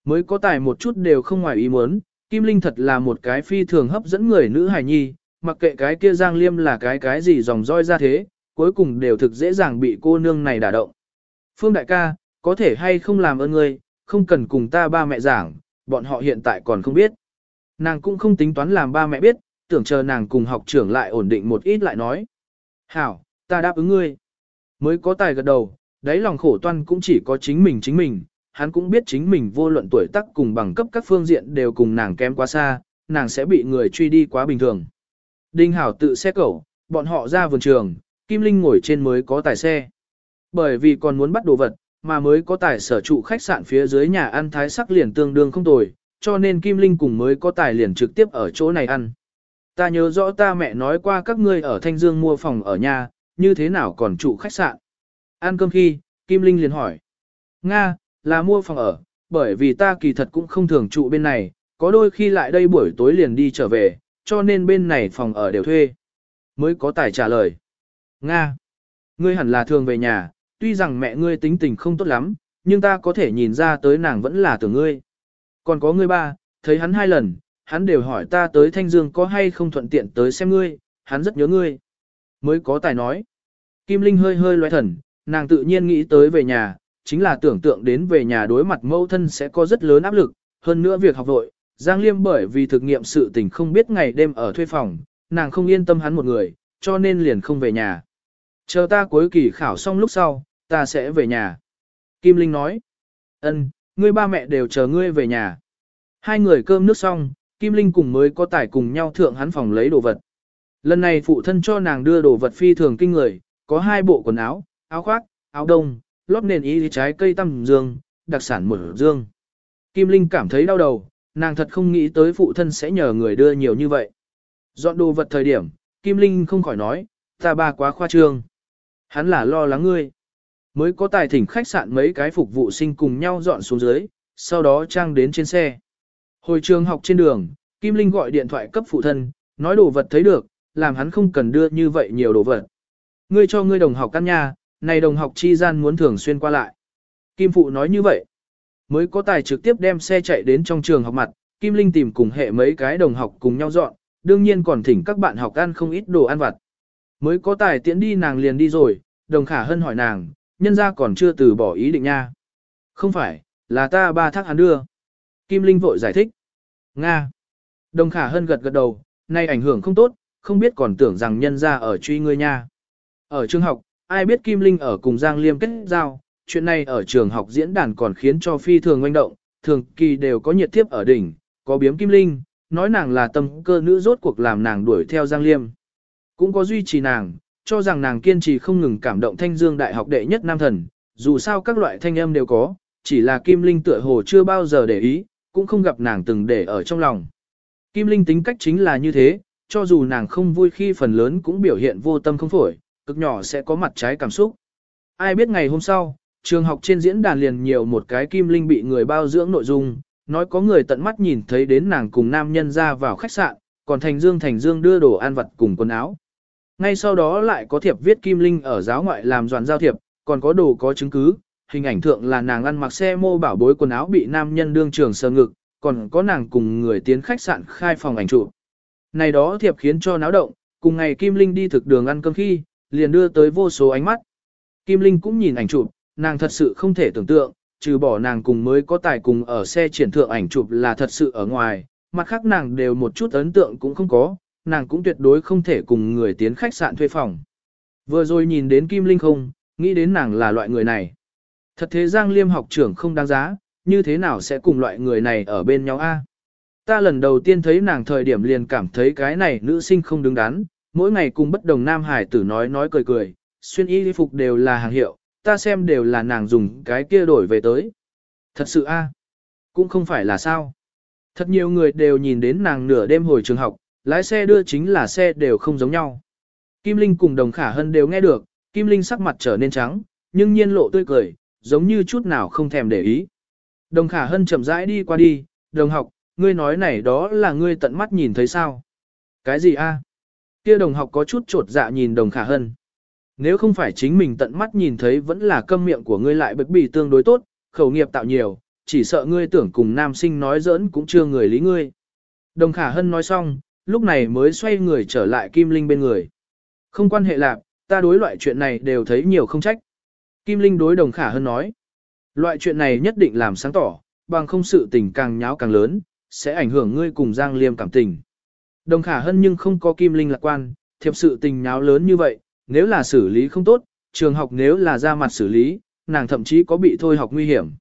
Mới có tài một chút đều không ngoài ý muốn, Kim Linh thật là một cái phi thường hấp dẫn người nữ hài nhi, mặc kệ cái kia Giang Liêm là cái cái gì dòng roi ra thế, cuối cùng đều thực dễ dàng bị cô nương này đả động. Phương đại ca, có thể hay không làm ơn ngươi, không cần cùng ta ba mẹ giảng, bọn họ hiện tại còn không biết. Nàng cũng không tính toán làm ba mẹ biết, tưởng chờ nàng cùng học trưởng lại ổn định một ít lại nói. Hảo, ta đáp ứng ngươi. Mới có tài gật đầu, đáy lòng khổ toan cũng chỉ có chính mình chính mình, hắn cũng biết chính mình vô luận tuổi tác cùng bằng cấp các phương diện đều cùng nàng kém quá xa, nàng sẽ bị người truy đi quá bình thường. Đinh Hảo tự xe cẩu, bọn họ ra vườn trường, Kim Linh ngồi trên mới có tài xe. Bởi vì còn muốn bắt đồ vật, mà mới có tài sở trụ khách sạn phía dưới nhà ăn thái sắc liền tương đương không tồi, cho nên Kim Linh cùng mới có tài liền trực tiếp ở chỗ này ăn. Ta nhớ rõ ta mẹ nói qua các ngươi ở Thanh Dương mua phòng ở nhà, như thế nào còn trụ khách sạn. Ăn cơm khi, Kim Linh liền hỏi. Nga, là mua phòng ở, bởi vì ta kỳ thật cũng không thường trụ bên này, có đôi khi lại đây buổi tối liền đi trở về, cho nên bên này phòng ở đều thuê. Mới có tài trả lời. Nga, ngươi hẳn là thường về nhà, tuy rằng mẹ ngươi tính tình không tốt lắm, nhưng ta có thể nhìn ra tới nàng vẫn là tưởng ngươi. Còn có ngươi ba, thấy hắn hai lần, hắn đều hỏi ta tới Thanh Dương có hay không thuận tiện tới xem ngươi, hắn rất nhớ ngươi. Mới có tài nói. Kim Linh hơi hơi loé thần, nàng tự nhiên nghĩ tới về nhà, chính là tưởng tượng đến về nhà đối mặt mâu thân sẽ có rất lớn áp lực, hơn nữa việc học vội. Giang Liêm bởi vì thực nghiệm sự tình không biết ngày đêm ở thuê phòng, nàng không yên tâm hắn một người, cho nên liền không về nhà. Chờ ta cuối kỳ khảo xong lúc sau, ta sẽ về nhà. Kim Linh nói, ân, ngươi ba mẹ đều chờ ngươi về nhà. Hai người cơm nước xong, Kim Linh cùng mới có tải cùng nhau thượng hắn phòng lấy đồ vật. Lần này phụ thân cho nàng đưa đồ vật phi thường kinh người, có hai bộ quần áo, áo khoác, áo đông, lót nền y trái cây tăm dương, đặc sản mở dương. Kim Linh cảm thấy đau đầu, nàng thật không nghĩ tới phụ thân sẽ nhờ người đưa nhiều như vậy. Dọn đồ vật thời điểm, Kim Linh không khỏi nói, ta ba quá khoa trương. Hắn là lo lắng ngươi. Mới có tài thỉnh khách sạn mấy cái phục vụ sinh cùng nhau dọn xuống dưới, sau đó trang đến trên xe. Hồi trường học trên đường, Kim Linh gọi điện thoại cấp phụ thân, nói đồ vật thấy được, làm hắn không cần đưa như vậy nhiều đồ vật. Ngươi cho ngươi đồng học căn nhà, này đồng học chi gian muốn thường xuyên qua lại. Kim phụ nói như vậy. Mới có tài trực tiếp đem xe chạy đến trong trường học mặt, Kim Linh tìm cùng hệ mấy cái đồng học cùng nhau dọn, đương nhiên còn thỉnh các bạn học ăn không ít đồ ăn vặt. Mới có tài tiễn đi nàng liền đi rồi, đồng khả hân hỏi nàng, nhân ra còn chưa từ bỏ ý định nha. Không phải, là ta ba thác hắn đưa. Kim Linh vội giải thích. Nga. Đồng khả hân gật gật đầu, nay ảnh hưởng không tốt, không biết còn tưởng rằng nhân ra ở truy ngươi nha. Ở trường học, ai biết Kim Linh ở cùng Giang Liêm kết giao, chuyện này ở trường học diễn đàn còn khiến cho phi thường oanh động, thường kỳ đều có nhiệt thiếp ở đỉnh, có biếm Kim Linh, nói nàng là tâm cơ nữ rốt cuộc làm nàng đuổi theo Giang Liêm. Cũng có duy trì nàng, cho rằng nàng kiên trì không ngừng cảm động thanh dương đại học đệ nhất nam thần, dù sao các loại thanh âm đều có, chỉ là Kim Linh tựa hồ chưa bao giờ để ý, cũng không gặp nàng từng để ở trong lòng. Kim Linh tính cách chính là như thế, cho dù nàng không vui khi phần lớn cũng biểu hiện vô tâm không phổi, cực nhỏ sẽ có mặt trái cảm xúc. Ai biết ngày hôm sau, trường học trên diễn đàn liền nhiều một cái Kim Linh bị người bao dưỡng nội dung, nói có người tận mắt nhìn thấy đến nàng cùng nam nhân ra vào khách sạn, còn Thành Dương Thành Dương đưa đồ ăn vặt cùng quần áo. Ngay sau đó lại có thiệp viết Kim Linh ở giáo ngoại làm doàn giao thiệp, còn có đồ có chứng cứ, hình ảnh thượng là nàng ăn mặc xe mô bảo bối quần áo bị nam nhân đương trường sờ ngực, còn có nàng cùng người tiến khách sạn khai phòng ảnh chụp. Này đó thiệp khiến cho náo động, cùng ngày Kim Linh đi thực đường ăn cơm khi, liền đưa tới vô số ánh mắt. Kim Linh cũng nhìn ảnh chụp, nàng thật sự không thể tưởng tượng, trừ bỏ nàng cùng mới có tài cùng ở xe triển thượng ảnh chụp là thật sự ở ngoài, mặt khác nàng đều một chút ấn tượng cũng không có, nàng cũng tuyệt đối không thể cùng người tiến khách sạn thuê phòng. Vừa rồi nhìn đến Kim Linh không, nghĩ đến nàng là loại người này. Thật thế Giang Liêm học trưởng không đáng giá, như thế nào sẽ cùng loại người này ở bên nhau a? Ta lần đầu tiên thấy nàng thời điểm liền cảm thấy cái này nữ sinh không đứng đắn, mỗi ngày cùng bất đồng nam hải tử nói nói cười cười, xuyên y phục đều là hàng hiệu, ta xem đều là nàng dùng cái kia đổi về tới. Thật sự a, cũng không phải là sao. Thật nhiều người đều nhìn đến nàng nửa đêm hồi trường học, lái xe đưa chính là xe đều không giống nhau. Kim Linh cùng đồng khả hân đều nghe được, Kim Linh sắc mặt trở nên trắng, nhưng nhiên lộ tươi cười, giống như chút nào không thèm để ý. Đồng khả hân chậm rãi đi qua đi, đồng học, ngươi nói này đó là ngươi tận mắt nhìn thấy sao? Cái gì a? Kia đồng học có chút trột dạ nhìn đồng khả hân. Nếu không phải chính mình tận mắt nhìn thấy vẫn là câm miệng của ngươi lại bực bì tương đối tốt, khẩu nghiệp tạo nhiều, chỉ sợ ngươi tưởng cùng nam sinh nói giỡn cũng chưa người lý ngươi. Đồng khả hân nói xong, lúc này mới xoay người trở lại Kim Linh bên người. Không quan hệ lạc, ta đối loại chuyện này đều thấy nhiều không trách. Kim Linh đối đồng khả hân nói. Loại chuyện này nhất định làm sáng tỏ, bằng không sự tình càng nháo càng lớn, sẽ ảnh hưởng ngươi cùng Giang Liêm cảm tình. Đồng khả hân nhưng không có Kim Linh lạc quan, thiệp sự tình nháo lớn như vậy, nếu là xử lý không tốt, trường học nếu là ra mặt xử lý, nàng thậm chí có bị thôi học nguy hiểm.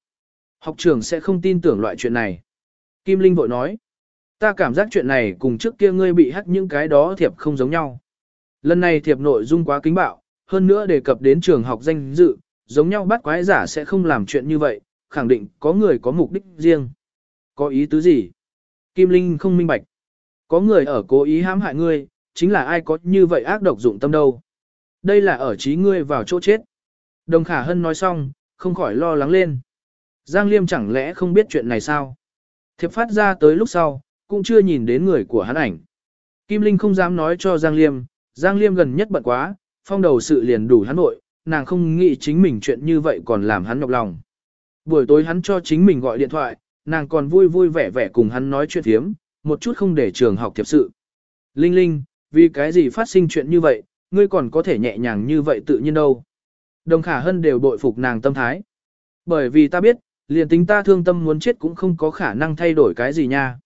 Học trường sẽ không tin tưởng loại chuyện này. Kim Linh vội nói, ta cảm giác chuyện này cùng trước kia ngươi bị hắt những cái đó thiệp không giống nhau. Lần này thiệp nội dung quá kính bạo, hơn nữa đề cập đến trường học danh dự, giống nhau bắt quái giả sẽ không làm chuyện như vậy, khẳng định có người có mục đích riêng. Có ý tứ gì? Kim Linh không minh bạch. Có người ở cố ý hãm hại ngươi, chính là ai có như vậy ác độc dụng tâm đâu. Đây là ở trí ngươi vào chỗ chết. Đồng Khả Hân nói xong, không khỏi lo lắng lên. Giang Liêm chẳng lẽ không biết chuyện này sao? Thiệp phát ra tới lúc sau, cũng chưa nhìn đến người của hắn ảnh. Kim Linh không dám nói cho Giang Liêm, Giang Liêm gần nhất bận quá, phong đầu sự liền đủ hắn nội, nàng không nghĩ chính mình chuyện như vậy còn làm hắn nhọc lòng. Buổi tối hắn cho chính mình gọi điện thoại, nàng còn vui vui vẻ vẻ cùng hắn nói chuyện thiếm, một chút không để trường học thiệp sự. Linh Linh, vì cái gì phát sinh chuyện như vậy, ngươi còn có thể nhẹ nhàng như vậy tự nhiên đâu. Đồng khả hân đều bội phục nàng tâm thái. Bởi vì ta biết, liền tính ta thương tâm muốn chết cũng không có khả năng thay đổi cái gì nha.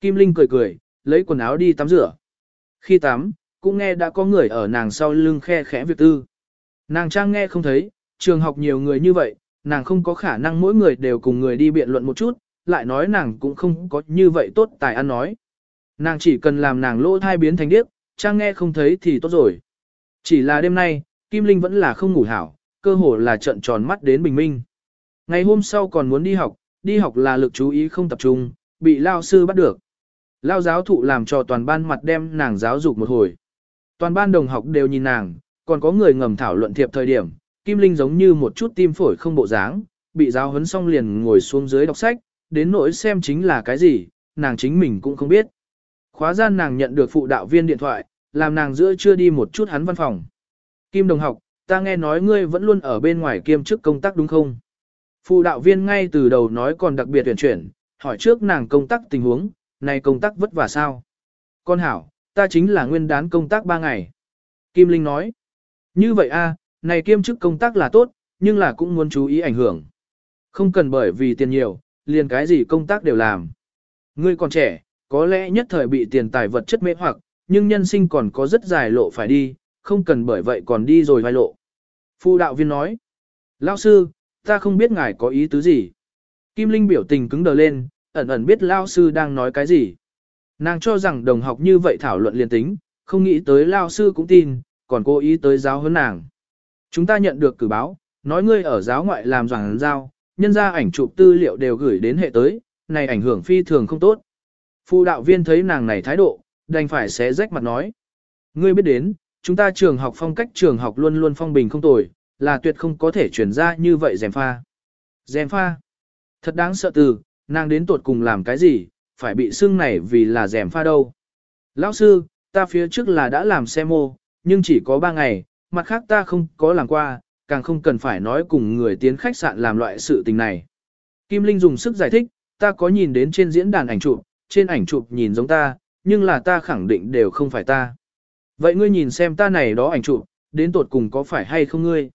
Kim Linh cười cười, lấy quần áo đi tắm rửa. Khi tắm, cũng nghe đã có người ở nàng sau lưng khe khẽ việc tư. Nàng trang nghe không thấy, trường học nhiều người như vậy, nàng không có khả năng mỗi người đều cùng người đi biện luận một chút, lại nói nàng cũng không có như vậy tốt tài ăn nói. Nàng chỉ cần làm nàng lỗ thai biến thành điếc, trang nghe không thấy thì tốt rồi. Chỉ là đêm nay, Kim Linh vẫn là không ngủ hảo, cơ hồ là trận tròn mắt đến bình minh. Ngày hôm sau còn muốn đi học, đi học là lực chú ý không tập trung, bị lao sư bắt được. Lao giáo thụ làm cho toàn ban mặt đem nàng giáo dục một hồi. Toàn ban đồng học đều nhìn nàng, còn có người ngầm thảo luận thiệp thời điểm, Kim Linh giống như một chút tim phổi không bộ dáng, bị giáo huấn xong liền ngồi xuống dưới đọc sách, đến nỗi xem chính là cái gì, nàng chính mình cũng không biết. Khóa gian nàng nhận được phụ đạo viên điện thoại, làm nàng giữa chưa đi một chút hắn văn phòng. Kim đồng học, ta nghe nói ngươi vẫn luôn ở bên ngoài kiêm chức công tác đúng không? Phụ đạo viên ngay từ đầu nói còn đặc biệt tuyển chuyển, hỏi trước nàng công tác tình huống, này công tác vất vả sao? Con hảo, ta chính là nguyên đán công tác 3 ngày. Kim Linh nói, như vậy a, này kiêm chức công tác là tốt, nhưng là cũng muốn chú ý ảnh hưởng. Không cần bởi vì tiền nhiều, liền cái gì công tác đều làm. Ngươi còn trẻ, có lẽ nhất thời bị tiền tài vật chất mê hoặc, nhưng nhân sinh còn có rất dài lộ phải đi, không cần bởi vậy còn đi rồi vai lộ. Phu đạo viên nói, Lão sư, ta không biết ngài có ý tứ gì. Kim Linh biểu tình cứng đờ lên, ẩn ẩn biết Lão sư đang nói cái gì. Nàng cho rằng đồng học như vậy thảo luận liền tính, không nghĩ tới Lão sư cũng tin, còn cố ý tới giáo hơn nàng. Chúng ta nhận được cử báo, nói ngươi ở giáo ngoại làm giảng giao, nhân ra ảnh chụp tư liệu đều gửi đến hệ tới, này ảnh hưởng phi thường không tốt. Phu đạo viên thấy nàng này thái độ, đành phải xé rách mặt nói. Ngươi biết đến, chúng ta trường học phong cách trường học luôn luôn phong bình không tồi, là tuyệt không có thể chuyển ra như vậy dèm pha. Dèm pha. Thật đáng sợ từ, nàng đến tuột cùng làm cái gì, phải bị xưng này vì là rèm pha đâu. Lão sư, ta phía trước là đã làm xe mô, nhưng chỉ có 3 ngày, mặt khác ta không có làm qua, càng không cần phải nói cùng người tiến khách sạn làm loại sự tình này. Kim Linh dùng sức giải thích, ta có nhìn đến trên diễn đàn ảnh chụp, trên ảnh chụp nhìn giống ta, nhưng là ta khẳng định đều không phải ta. Vậy ngươi nhìn xem ta này đó ảnh chụp, đến tột cùng có phải hay không ngươi?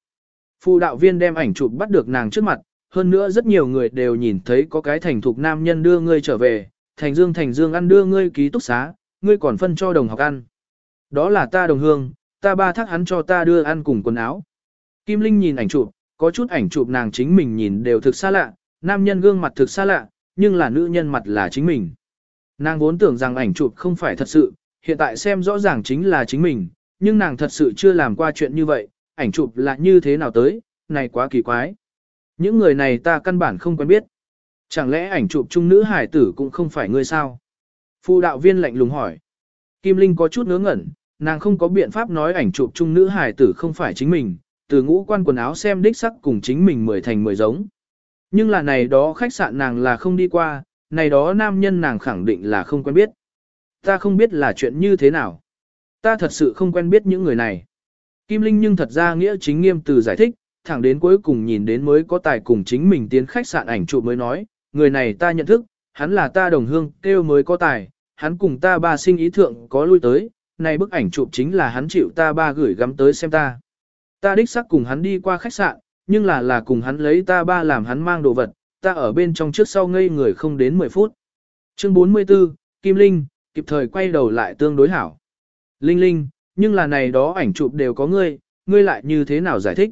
Phụ đạo viên đem ảnh chụp bắt được nàng trước mặt, hơn nữa rất nhiều người đều nhìn thấy có cái thành thục nam nhân đưa ngươi trở về, thành dương thành dương ăn đưa ngươi ký túc xá, ngươi còn phân cho đồng học ăn. Đó là ta đồng hương, ta ba thác hắn cho ta đưa ăn cùng quần áo. Kim Linh nhìn ảnh chụp, có chút ảnh chụp nàng chính mình nhìn đều thực xa lạ, nam nhân gương mặt thực xa lạ, nhưng là nữ nhân mặt là chính mình. Nàng vốn tưởng rằng ảnh chụp không phải thật sự, hiện tại xem rõ ràng chính là chính mình, nhưng nàng thật sự chưa làm qua chuyện như vậy, ảnh chụp là như thế nào tới, này quá kỳ quái. Những người này ta căn bản không quen biết. Chẳng lẽ ảnh chụp chung nữ hải tử cũng không phải ngươi sao? Phu đạo viên lạnh lùng hỏi. Kim Linh có chút ngớ ngẩn, nàng không có biện pháp nói ảnh chụp chung nữ hải tử không phải chính mình, từ ngũ quan quần áo xem đích sắc cùng chính mình mười thành mười giống. Nhưng là này đó khách sạn nàng là không đi qua, này đó nam nhân nàng khẳng định là không quen biết. Ta không biết là chuyện như thế nào. Ta thật sự không quen biết những người này. Kim Linh nhưng thật ra nghĩa chính nghiêm từ giải thích, thẳng đến cuối cùng nhìn đến mới có tài cùng chính mình tiến khách sạn ảnh chụp mới nói, người này ta nhận thức, hắn là ta đồng hương, kêu mới có tài, hắn cùng ta ba sinh ý thượng có lui tới, này bức ảnh chụp chính là hắn chịu ta ba gửi gắm tới xem ta. Ta đích xác cùng hắn đi qua khách sạn, nhưng là là cùng hắn lấy ta ba làm hắn mang đồ vật, ta ở bên trong trước sau ngây người không đến 10 phút. Chương 44, Kim Linh, kịp thời quay đầu lại tương đối hảo. Linh Linh, nhưng là này đó ảnh chụp đều có ngươi, ngươi lại như thế nào giải thích?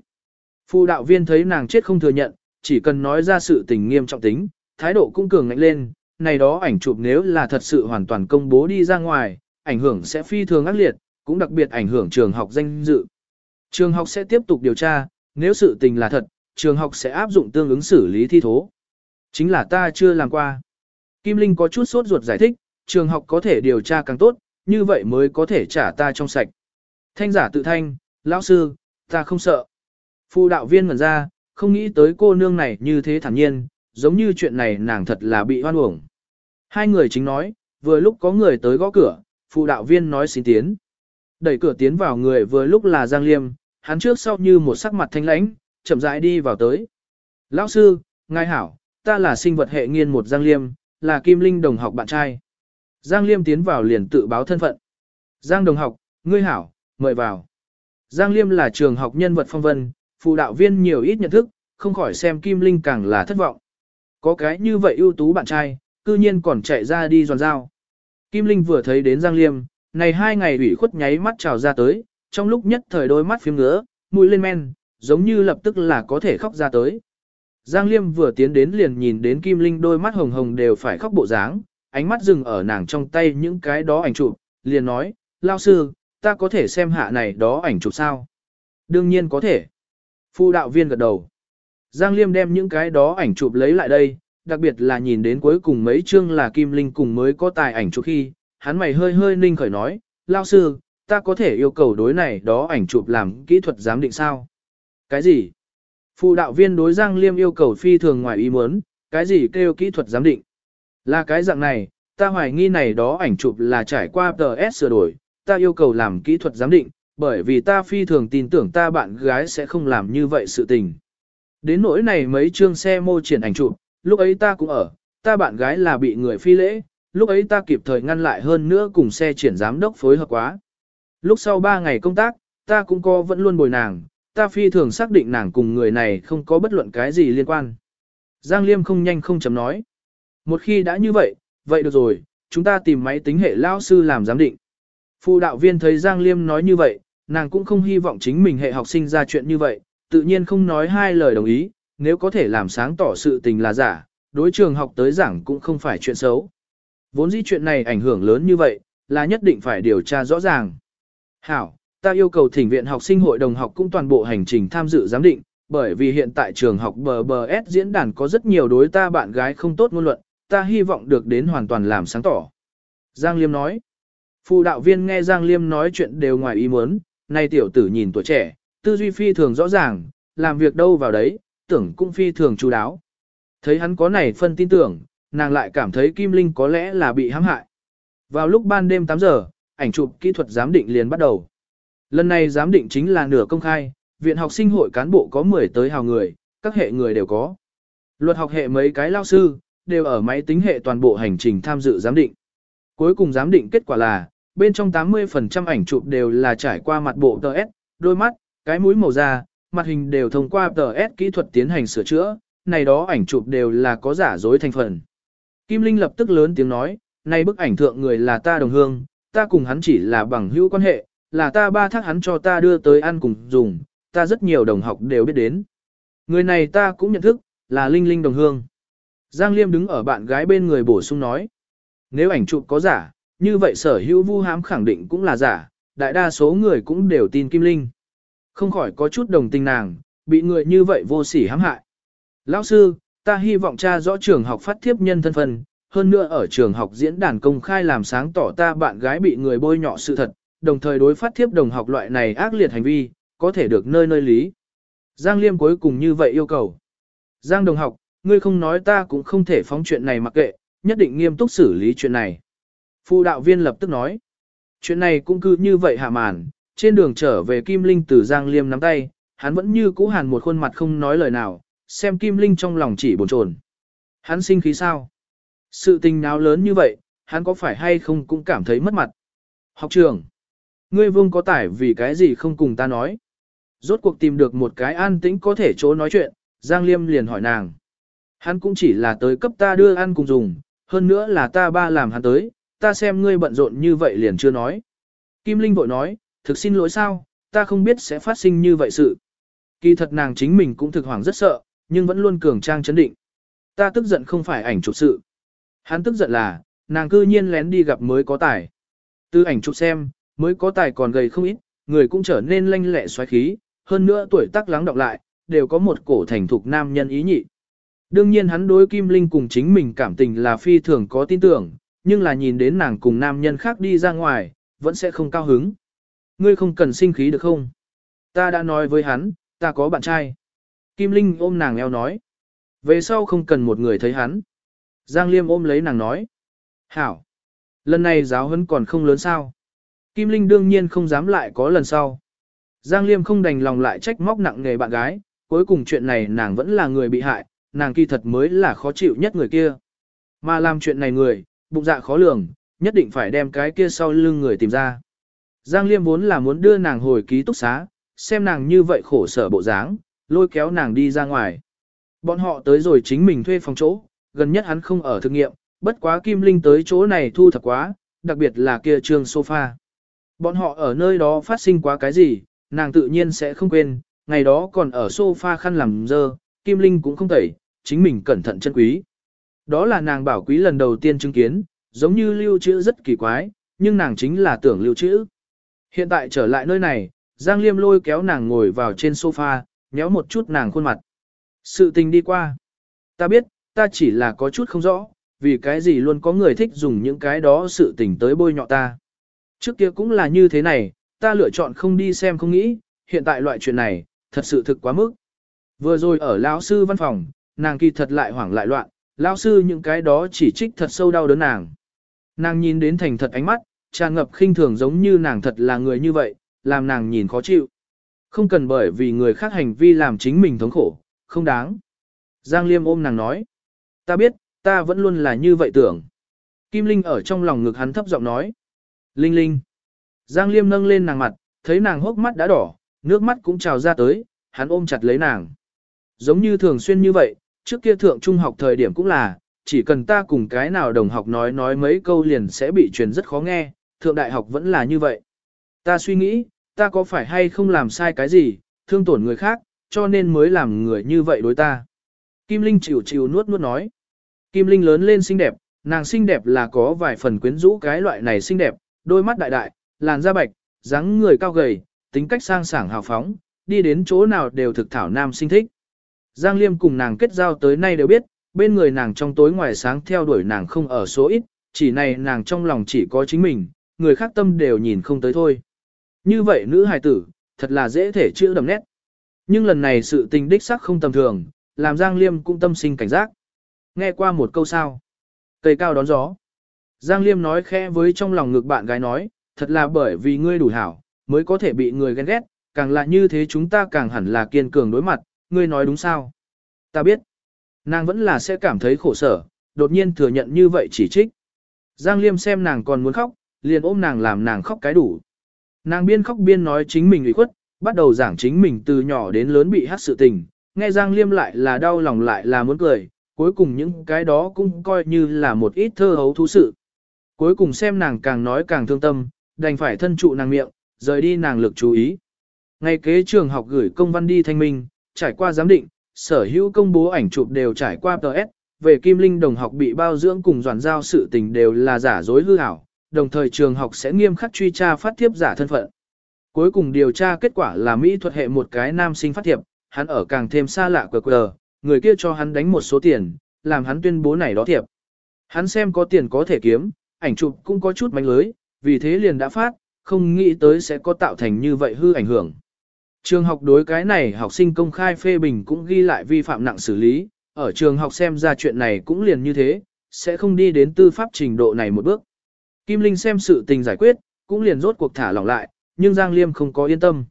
Phụ đạo viên thấy nàng chết không thừa nhận, chỉ cần nói ra sự tình nghiêm trọng tính, thái độ cũng cường ngạnh lên, này đó ảnh chụp nếu là thật sự hoàn toàn công bố đi ra ngoài, ảnh hưởng sẽ phi thường ác liệt, cũng đặc biệt ảnh hưởng trường học danh dự. Trường học sẽ tiếp tục điều tra, nếu sự tình là thật, trường học sẽ áp dụng tương ứng xử lý thi thố. Chính là ta chưa làm qua. Kim Linh có chút sốt ruột giải thích, trường học có thể điều tra càng tốt, như vậy mới có thể trả ta trong sạch. Thanh giả tự thanh, lão sư, ta không sợ. Phụ đạo viên ngẩn ra, không nghĩ tới cô nương này như thế thản nhiên, giống như chuyện này nàng thật là bị hoan uổng. Hai người chính nói, vừa lúc có người tới gõ cửa, phụ đạo viên nói xin tiến. Đẩy cửa tiến vào người vừa lúc là Giang Liêm, hắn trước sau như một sắc mặt thanh lãnh, chậm rãi đi vào tới. Lão sư, ngài hảo, ta là sinh vật hệ nghiên một Giang Liêm, là Kim Linh đồng học bạn trai. Giang Liêm tiến vào liền tự báo thân phận. Giang đồng học, ngươi hảo, mời vào. Giang Liêm là trường học nhân vật phong vân, phụ đạo viên nhiều ít nhận thức, không khỏi xem Kim Linh càng là thất vọng. Có cái như vậy ưu tú bạn trai, cư nhiên còn chạy ra đi giòn dao. Kim Linh vừa thấy đến Giang Liêm, này hai ngày ủy khuất nháy mắt trào ra tới, trong lúc nhất thời đôi mắt phiếm ngứa, mũi lên men, giống như lập tức là có thể khóc ra tới. Giang Liêm vừa tiến đến liền nhìn đến Kim Linh đôi mắt hồng hồng đều phải khóc bộ dáng, ánh mắt dừng ở nàng trong tay những cái đó ảnh chụp, liền nói, lao sư, ta có thể xem hạ này đó ảnh chụp sao? Đương nhiên có thể. Phu đạo viên gật đầu. Giang Liêm đem những cái đó ảnh chụp lấy lại đây, đặc biệt là nhìn đến cuối cùng mấy chương là Kim Linh cùng mới có tài ảnh chụp khi, hắn mày hơi hơi ninh khởi nói, lao sư, ta có thể yêu cầu đối này đó ảnh chụp làm kỹ thuật giám định sao? Cái gì? Phụ đạo viên đối Giang Liêm yêu cầu phi thường ngoài ý muốn, cái gì kêu kỹ thuật giám định? Là cái dạng này, ta hoài nghi này đó ảnh chụp là trải qua TS sửa đổi, ta yêu cầu làm kỹ thuật giám định, bởi vì ta phi thường tin tưởng ta bạn gái sẽ không làm như vậy sự tình. Đến nỗi này mấy chương xe mô triển ảnh chụp, lúc ấy ta cũng ở, ta bạn gái là bị người phi lễ, lúc ấy ta kịp thời ngăn lại hơn nữa cùng xe triển giám đốc phối hợp quá. Lúc sau 3 ngày công tác, ta cũng có vẫn luôn bồi nàng, ta phi thường xác định nàng cùng người này không có bất luận cái gì liên quan. Giang Liêm không nhanh không chấm nói. Một khi đã như vậy, vậy được rồi, chúng ta tìm máy tính hệ lao sư làm giám định. Phụ đạo viên thấy Giang Liêm nói như vậy, nàng cũng không hy vọng chính mình hệ học sinh ra chuyện như vậy, tự nhiên không nói hai lời đồng ý, nếu có thể làm sáng tỏ sự tình là giả, đối trường học tới giảng cũng không phải chuyện xấu. Vốn dĩ chuyện này ảnh hưởng lớn như vậy, là nhất định phải điều tra rõ ràng. Hảo, ta yêu cầu thỉnh viện học sinh hội đồng học cũng toàn bộ hành trình tham dự giám định, bởi vì hiện tại trường học BBS diễn đàn có rất nhiều đối ta bạn gái không tốt ngôn luận, ta hy vọng được đến hoàn toàn làm sáng tỏ. Giang Liêm nói, phụ đạo viên nghe Giang Liêm nói chuyện đều ngoài ý muốn, nay tiểu tử nhìn tuổi trẻ, tư duy phi thường rõ ràng, làm việc đâu vào đấy, tưởng cũng phi thường chú đáo. Thấy hắn có này phân tin tưởng, nàng lại cảm thấy Kim Linh có lẽ là bị hãm hại. Vào lúc ban đêm 8 giờ, ảnh chụp kỹ thuật giám định liền bắt đầu. Lần này giám định chính là nửa công khai, viện học sinh hội cán bộ có 10 tới hào người, các hệ người đều có. Luật học hệ mấy cái lao sư, đều ở máy tính hệ toàn bộ hành trình tham dự giám định. Cuối cùng giám định kết quả là, bên trong 80% ảnh chụp đều là trải qua mặt bộ TS, đôi mắt, cái mũi màu da, mặt hình đều thông qua TS kỹ thuật tiến hành sửa chữa, này đó ảnh chụp đều là có giả dối thành phần. Kim Linh lập tức lớn tiếng nói, này bức ảnh thượng người là ta đồng hương, ta cùng hắn chỉ là bằng hữu quan hệ, là ta ba thác hắn cho ta đưa tới ăn cùng dùng, ta rất nhiều đồng học đều biết đến. Người này ta cũng nhận thức, là Linh Linh đồng hương. Giang Liêm đứng ở bạn gái bên người bổ sung nói, nếu ảnh chụp có giả, như vậy sở hữu vu hám khẳng định cũng là giả, đại đa số người cũng đều tin Kim Linh. Không khỏi có chút đồng tình nàng, bị người như vậy vô sỉ hãm hại. Lão sư, ta hy vọng cha rõ trường học phát thiếp nhân thân phần, hơn nữa ở trường học diễn đàn công khai làm sáng tỏ ta bạn gái bị người bôi nhọ sự thật, đồng thời đối phát thiếp đồng học loại này ác liệt hành vi, có thể được nơi nơi lý. Giang Liêm cuối cùng như vậy yêu cầu. Giang đồng học, ngươi không nói ta cũng không thể phóng chuyện này mặc kệ, nhất định nghiêm túc xử lý chuyện này. Phụ đạo viên lập tức nói. Chuyện này cũng cứ như vậy hạ màn, trên đường trở về Kim Linh từ Giang Liêm nắm tay, hắn vẫn như cũ hàn một khuôn mặt không nói lời nào, xem Kim Linh trong lòng chỉ buồn chồn. Hắn sinh khí sao? Sự tình nào lớn như vậy, hắn có phải hay không cũng cảm thấy mất mặt. Học trường, ngươi vương có tải vì cái gì không cùng ta nói. Rốt cuộc tìm được một cái an tĩnh có thể chỗ nói chuyện, Giang Liêm liền hỏi nàng. Hắn cũng chỉ là tới cấp ta đưa ăn cùng dùng, hơn nữa là ta ba làm hắn tới, ta xem ngươi bận rộn như vậy liền chưa nói. Kim Linh vội nói, thực xin lỗi sao, ta không biết sẽ phát sinh như vậy sự. Kỳ thật nàng chính mình cũng thực hoảng rất sợ, nhưng vẫn luôn cường trang chấn định. Ta tức giận không phải ảnh chụp sự. Hắn tức giận là, nàng cư nhiên lén đi gặp mới có tài. Từ ảnh chụp xem, mới có tài còn gầy không ít, người cũng trở nên lanh lẹ xoáy khí, hơn nữa tuổi tác lắng đọng lại, đều có một cổ thành thục nam nhân ý nhị. Đương nhiên hắn đối Kim Linh cùng chính mình cảm tình là phi thường có tin tưởng, nhưng là nhìn đến nàng cùng nam nhân khác đi ra ngoài, vẫn sẽ không cao hứng. Ngươi không cần sinh khí được không? Ta đã nói với hắn, ta có bạn trai. Kim Linh ôm nàng eo nói. Về sau không cần một người thấy hắn. Giang Liêm ôm lấy nàng nói. Hảo. Lần này giáo huấn còn không lớn sao. Kim Linh đương nhiên không dám lại có lần sau. Giang Liêm không đành lòng lại trách móc nặng nghề bạn gái, cuối cùng chuyện này nàng vẫn là người bị hại, nàng kỳ thật mới là khó chịu nhất người kia. Mà làm chuyện này người, bụng dạ khó lường, nhất định phải đem cái kia sau lưng người tìm ra. Giang Liêm vốn là muốn đưa nàng hồi ký túc xá, xem nàng như vậy khổ sở bộ dáng, lôi kéo nàng đi ra ngoài. Bọn họ tới rồi chính mình thuê phòng chỗ, gần nhất hắn không ở thực nghiệm, bất quá Kim Linh tới chỗ này thu thập quá, đặc biệt là kia trường sofa. Bọn họ ở nơi đó phát sinh quá cái gì, nàng tự nhiên sẽ không quên, ngày đó còn ở sofa khăn làm dơ, Kim Linh cũng không tẩy, chính mình cẩn thận chân quý. Đó là nàng bảo quý lần đầu tiên chứng kiến, giống như lưu trữ rất kỳ quái, nhưng nàng chính là tưởng lưu trữ. Hiện tại trở lại nơi này, Giang Liêm lôi kéo nàng ngồi vào trên sofa, nhéo một chút nàng khuôn mặt. Sự tình đi qua. Ta biết, ta chỉ là có chút không rõ, vì cái gì luôn có người thích dùng những cái đó sự tình tới bôi nhọ ta. Trước kia cũng là như thế này, ta lựa chọn không đi xem không nghĩ, hiện tại loại chuyện này, thật sự thực quá mức. Vừa rồi ở lão sư văn phòng, nàng kỳ thật lại hoảng lại loạn, lão sư những cái đó chỉ trích thật sâu đau đớn nàng. Nàng nhìn đến thành thật ánh mắt, tràn ngập khinh thường giống như nàng thật là người như vậy, làm nàng nhìn khó chịu. Không cần bởi vì người khác hành vi làm chính mình thống khổ, không đáng. Giang Liêm ôm nàng nói. Ta biết, ta vẫn luôn là như vậy tưởng. Kim Linh ở trong lòng ngực hắn thấp giọng nói. Linh Linh. Giang Liêm nâng lên nàng mặt, thấy nàng hốc mắt đã đỏ, nước mắt cũng trào ra tới, hắn ôm chặt lấy nàng. Giống như thường xuyên như vậy, trước kia thượng trung học thời điểm cũng là, chỉ cần ta cùng cái nào đồng học nói nói mấy câu liền sẽ bị truyền rất khó nghe, thượng đại học vẫn là như vậy. Ta suy nghĩ, ta có phải hay không làm sai cái gì, thương tổn người khác, cho nên mới làm người như vậy đối ta. Kim Linh chịu chịu nuốt nuốt nói. Kim Linh lớn lên xinh đẹp, nàng xinh đẹp là có vài phần quyến rũ cái loại này xinh đẹp, đôi mắt đại đại, làn da bạch, dáng người cao gầy, tính cách sang sảng hào phóng, đi đến chỗ nào đều thực thảo nam sinh thích. Giang Liêm cùng nàng kết giao tới nay đều biết, bên người nàng trong tối ngoài sáng theo đuổi nàng không ở số ít, chỉ này nàng trong lòng chỉ có chính mình, người khác tâm đều nhìn không tới thôi. Như vậy nữ hài tử, thật là dễ thể chữa đầm nét. Nhưng lần này sự tình đích sắc không tầm thường, làm Giang Liêm cũng tâm sinh cảnh giác. Nghe qua một câu sao. Cây cao đón gió. Giang Liêm nói khẽ với trong lòng ngực bạn gái nói, thật là bởi vì ngươi đủ hảo, mới có thể bị người ghen ghét, càng là như thế chúng ta càng hẳn là kiên cường đối mặt, ngươi nói đúng sao? Ta biết. Nàng vẫn là sẽ cảm thấy khổ sở, đột nhiên thừa nhận như vậy chỉ trích. Giang Liêm xem nàng còn muốn khóc, liền ôm nàng làm nàng khóc cái đủ. Nàng biên khóc biên nói chính mình ủy khuất, bắt đầu giảng chính mình từ nhỏ đến lớn bị hát sự tình, nghe Giang Liêm lại là đau lòng lại là muốn cười, cuối cùng những cái đó cũng coi như là một ít thơ hấu thú sự. Cuối cùng xem nàng càng nói càng thương tâm, đành phải thân trụ nàng miệng, rời đi nàng lực chú ý. Ngày kế trường học gửi công văn đi thanh minh, trải qua giám định, sở hữu công bố ảnh chụp đều trải qua TS, về Kim Linh đồng học bị bao dưỡng cùng doàn giao sự tình đều là giả dối hư ảo, đồng thời trường học sẽ nghiêm khắc truy tra phát thiếp giả thân phận. Cuối cùng điều tra kết quả là Mỹ thuật hệ một cái nam sinh phát thiệp, hắn ở càng thêm xa lạ quờ quờ, người kia cho hắn đánh một số tiền, làm hắn tuyên bố này đó thiệp. Hắn xem có tiền có thể kiếm, ảnh chụp cũng có chút mánh lưới, vì thế liền đã phát, không nghĩ tới sẽ có tạo thành như vậy hư ảnh hưởng. Trường học đối cái này học sinh công khai phê bình cũng ghi lại vi phạm nặng xử lý, ở trường học xem ra chuyện này cũng liền như thế, sẽ không đi đến tư pháp trình độ này một bước. Kim Linh xem sự tình giải quyết, cũng liền rốt cuộc thả lỏng lại, nhưng Giang Liêm không có yên tâm.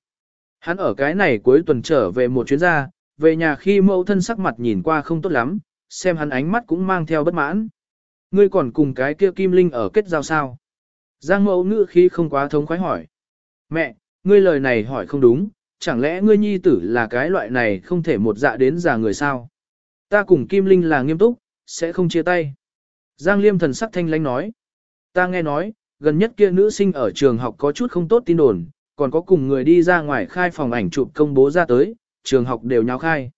Hắn ở cái này cuối tuần trở về một chuyến ra, về nhà khi mẫu thân sắc mặt nhìn qua không tốt lắm, xem hắn ánh mắt cũng mang theo bất mãn. Ngươi còn cùng cái kia Kim Linh ở kết giao sao? Giang mẫu ngữ khi không quá thống khoái hỏi. Mẹ, ngươi lời này hỏi không đúng, chẳng lẽ ngươi nhi tử là cái loại này không thể một dạ đến già người sao? Ta cùng Kim Linh là nghiêm túc, sẽ không chia tay. Giang Liêm thần sắc thanh lãnh nói. Ta nghe nói, gần nhất kia nữ sinh ở trường học có chút không tốt tin đồn, còn có cùng người đi ra ngoài khai phòng ảnh chụp công bố ra tới, trường học đều nháo khai.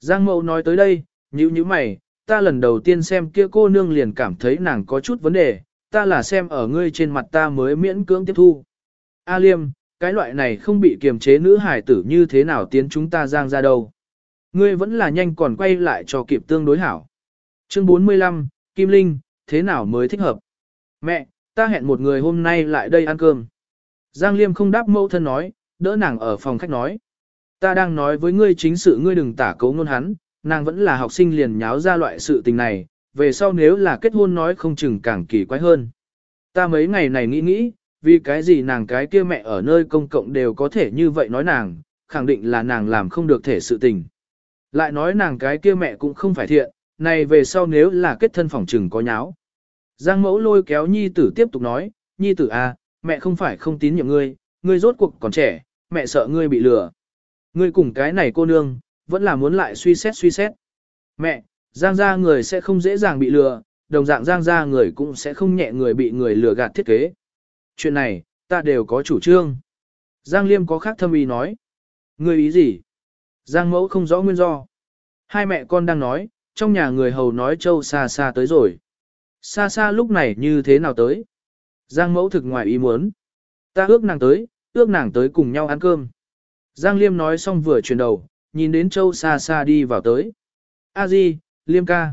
Giang Mậu nói tới đây, nhíu nhíu mày, ta lần đầu tiên xem kia cô nương liền cảm thấy nàng có chút vấn đề, ta là xem ở ngươi trên mặt ta mới miễn cưỡng tiếp thu. A Liêm, cái loại này không bị kiềm chế nữ hài tử như thế nào tiến chúng ta giang ra đâu. Ngươi vẫn là nhanh còn quay lại cho kịp tương đối hảo. Chương 45, Kim Linh, thế nào mới thích hợp? Mẹ, ta hẹn một người hôm nay lại đây ăn cơm. Giang Liêm không đáp mẫu thân nói, đỡ nàng ở phòng khách nói. Ta đang nói với ngươi chính sự ngươi đừng tả cấu ngôn hắn, nàng vẫn là học sinh liền nháo ra loại sự tình này, về sau nếu là kết hôn nói không chừng càng kỳ quái hơn. Ta mấy ngày này nghĩ nghĩ, vì cái gì nàng cái kia mẹ ở nơi công cộng đều có thể như vậy nói nàng, khẳng định là nàng làm không được thể sự tình. Lại nói nàng cái kia mẹ cũng không phải thiện, này về sau nếu là kết thân phòng trừng có nháo. Giang mẫu lôi kéo nhi tử tiếp tục nói, nhi tử à, mẹ không phải không tín nhiệm ngươi, ngươi rốt cuộc còn trẻ, mẹ sợ ngươi bị lừa. Ngươi cùng cái này cô nương, vẫn là muốn lại suy xét suy xét. Mẹ, Giang gia người sẽ không dễ dàng bị lừa, đồng dạng Giang gia người cũng sẽ không nhẹ người bị người lừa gạt thiết kế. Chuyện này, ta đều có chủ trương. Giang Liêm có khác thâm ý nói. Ngươi ý gì? Giang mẫu không rõ nguyên do. Hai mẹ con đang nói, trong nhà người hầu nói châu xa xa tới rồi. Xa xa lúc này như thế nào tới? Giang mẫu thực ngoài ý muốn. Ta ước nàng tới, ước nàng tới cùng nhau ăn cơm. Giang Liêm nói xong vừa chuyển đầu, nhìn đến Châu xa xa đi vào tới. A Di, Liêm ca.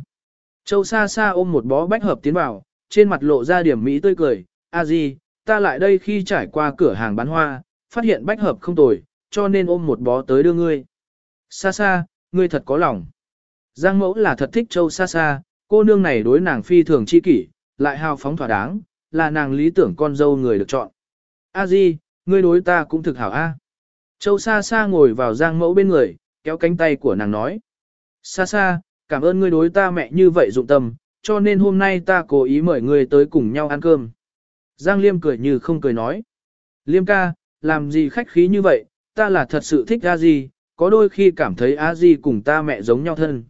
Châu xa xa ôm một bó bách hợp tiến vào, trên mặt lộ ra điểm mỹ tươi cười. A Di, ta lại đây khi trải qua cửa hàng bán hoa, phát hiện bách hợp không tồi, cho nên ôm một bó tới đưa ngươi. Xa xa, ngươi thật có lòng. Giang mẫu là thật thích Châu xa xa, cô nương này đối nàng phi thường chi kỷ, lại hào phóng thỏa đáng, là nàng lý tưởng con dâu người được chọn. A Di, ngươi đối ta cũng thực hảo A. Châu xa xa ngồi vào giang mẫu bên người, kéo cánh tay của nàng nói. Xa xa, cảm ơn ngươi đối ta mẹ như vậy dụng tâm, cho nên hôm nay ta cố ý mời ngươi tới cùng nhau ăn cơm. Giang Liêm cười như không cười nói. Liêm ca, làm gì khách khí như vậy, ta là thật sự thích a di, có đôi khi cảm thấy a di cùng ta mẹ giống nhau thân.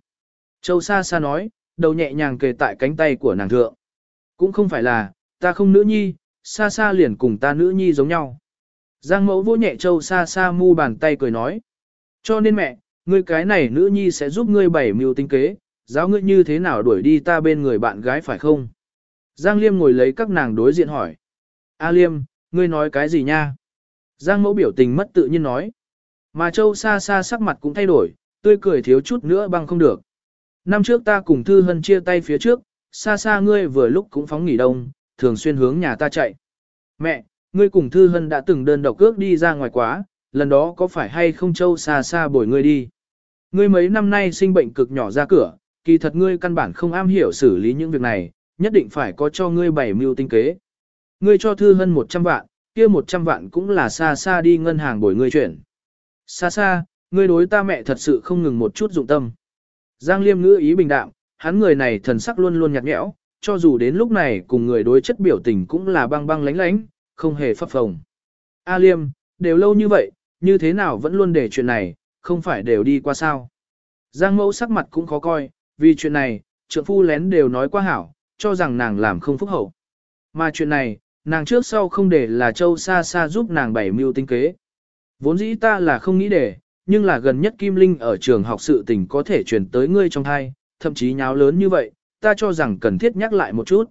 Châu xa xa nói, đầu nhẹ nhàng kề tại cánh tay của nàng thượng. Cũng không phải là, ta không nữ nhi, xa xa liền cùng ta nữ nhi giống nhau. Giang mẫu vô nhẹ châu xa xa mu bàn tay cười nói. Cho nên mẹ, ngươi cái này nữ nhi sẽ giúp ngươi bảy mưu tinh kế, giáo ngươi như thế nào đuổi đi ta bên người bạn gái phải không? Giang Liêm ngồi lấy các nàng đối diện hỏi. A Liêm, ngươi nói cái gì nha? Giang mẫu biểu tình mất tự nhiên nói. Mà châu xa xa sắc mặt cũng thay đổi, tươi cười thiếu chút nữa băng không được. Năm trước ta cùng Thư Hân chia tay phía trước, xa xa ngươi vừa lúc cũng phóng nghỉ đông, thường xuyên hướng nhà ta chạy. Mẹ, ngươi cùng Thư Hân đã từng đơn độc cước đi ra ngoài quá, lần đó có phải hay không châu xa xa bồi ngươi đi. Ngươi mấy năm nay sinh bệnh cực nhỏ ra cửa, kỳ thật ngươi căn bản không am hiểu xử lý những việc này, nhất định phải có cho ngươi bảy mưu tinh kế. Ngươi cho Thư Hân 100 vạn, kia 100 vạn cũng là xa xa đi ngân hàng bồi ngươi chuyển. Xa xa, ngươi đối ta mẹ thật sự không ngừng một chút dụng tâm. Giang Liêm ngữ ý bình đạm, hắn người này thần sắc luôn luôn nhạt nhẽo, cho dù đến lúc này cùng người đối chất biểu tình cũng là băng băng lánh lánh, không hề phập phồng. A Liêm, đều lâu như vậy, như thế nào vẫn luôn để chuyện này, không phải đều đi qua sao. Giang mẫu sắc mặt cũng khó coi, vì chuyện này, trượng phu lén đều nói quá hảo, cho rằng nàng làm không phúc hậu. Mà chuyện này, nàng trước sau không để là châu xa xa giúp nàng bảy mưu tinh kế. Vốn dĩ ta là không nghĩ để, nhưng là gần nhất Kim Linh ở trường học sự tình có thể truyền tới ngươi trong thai, thậm chí nháo lớn như vậy, ta cho rằng cần thiết nhắc lại một chút.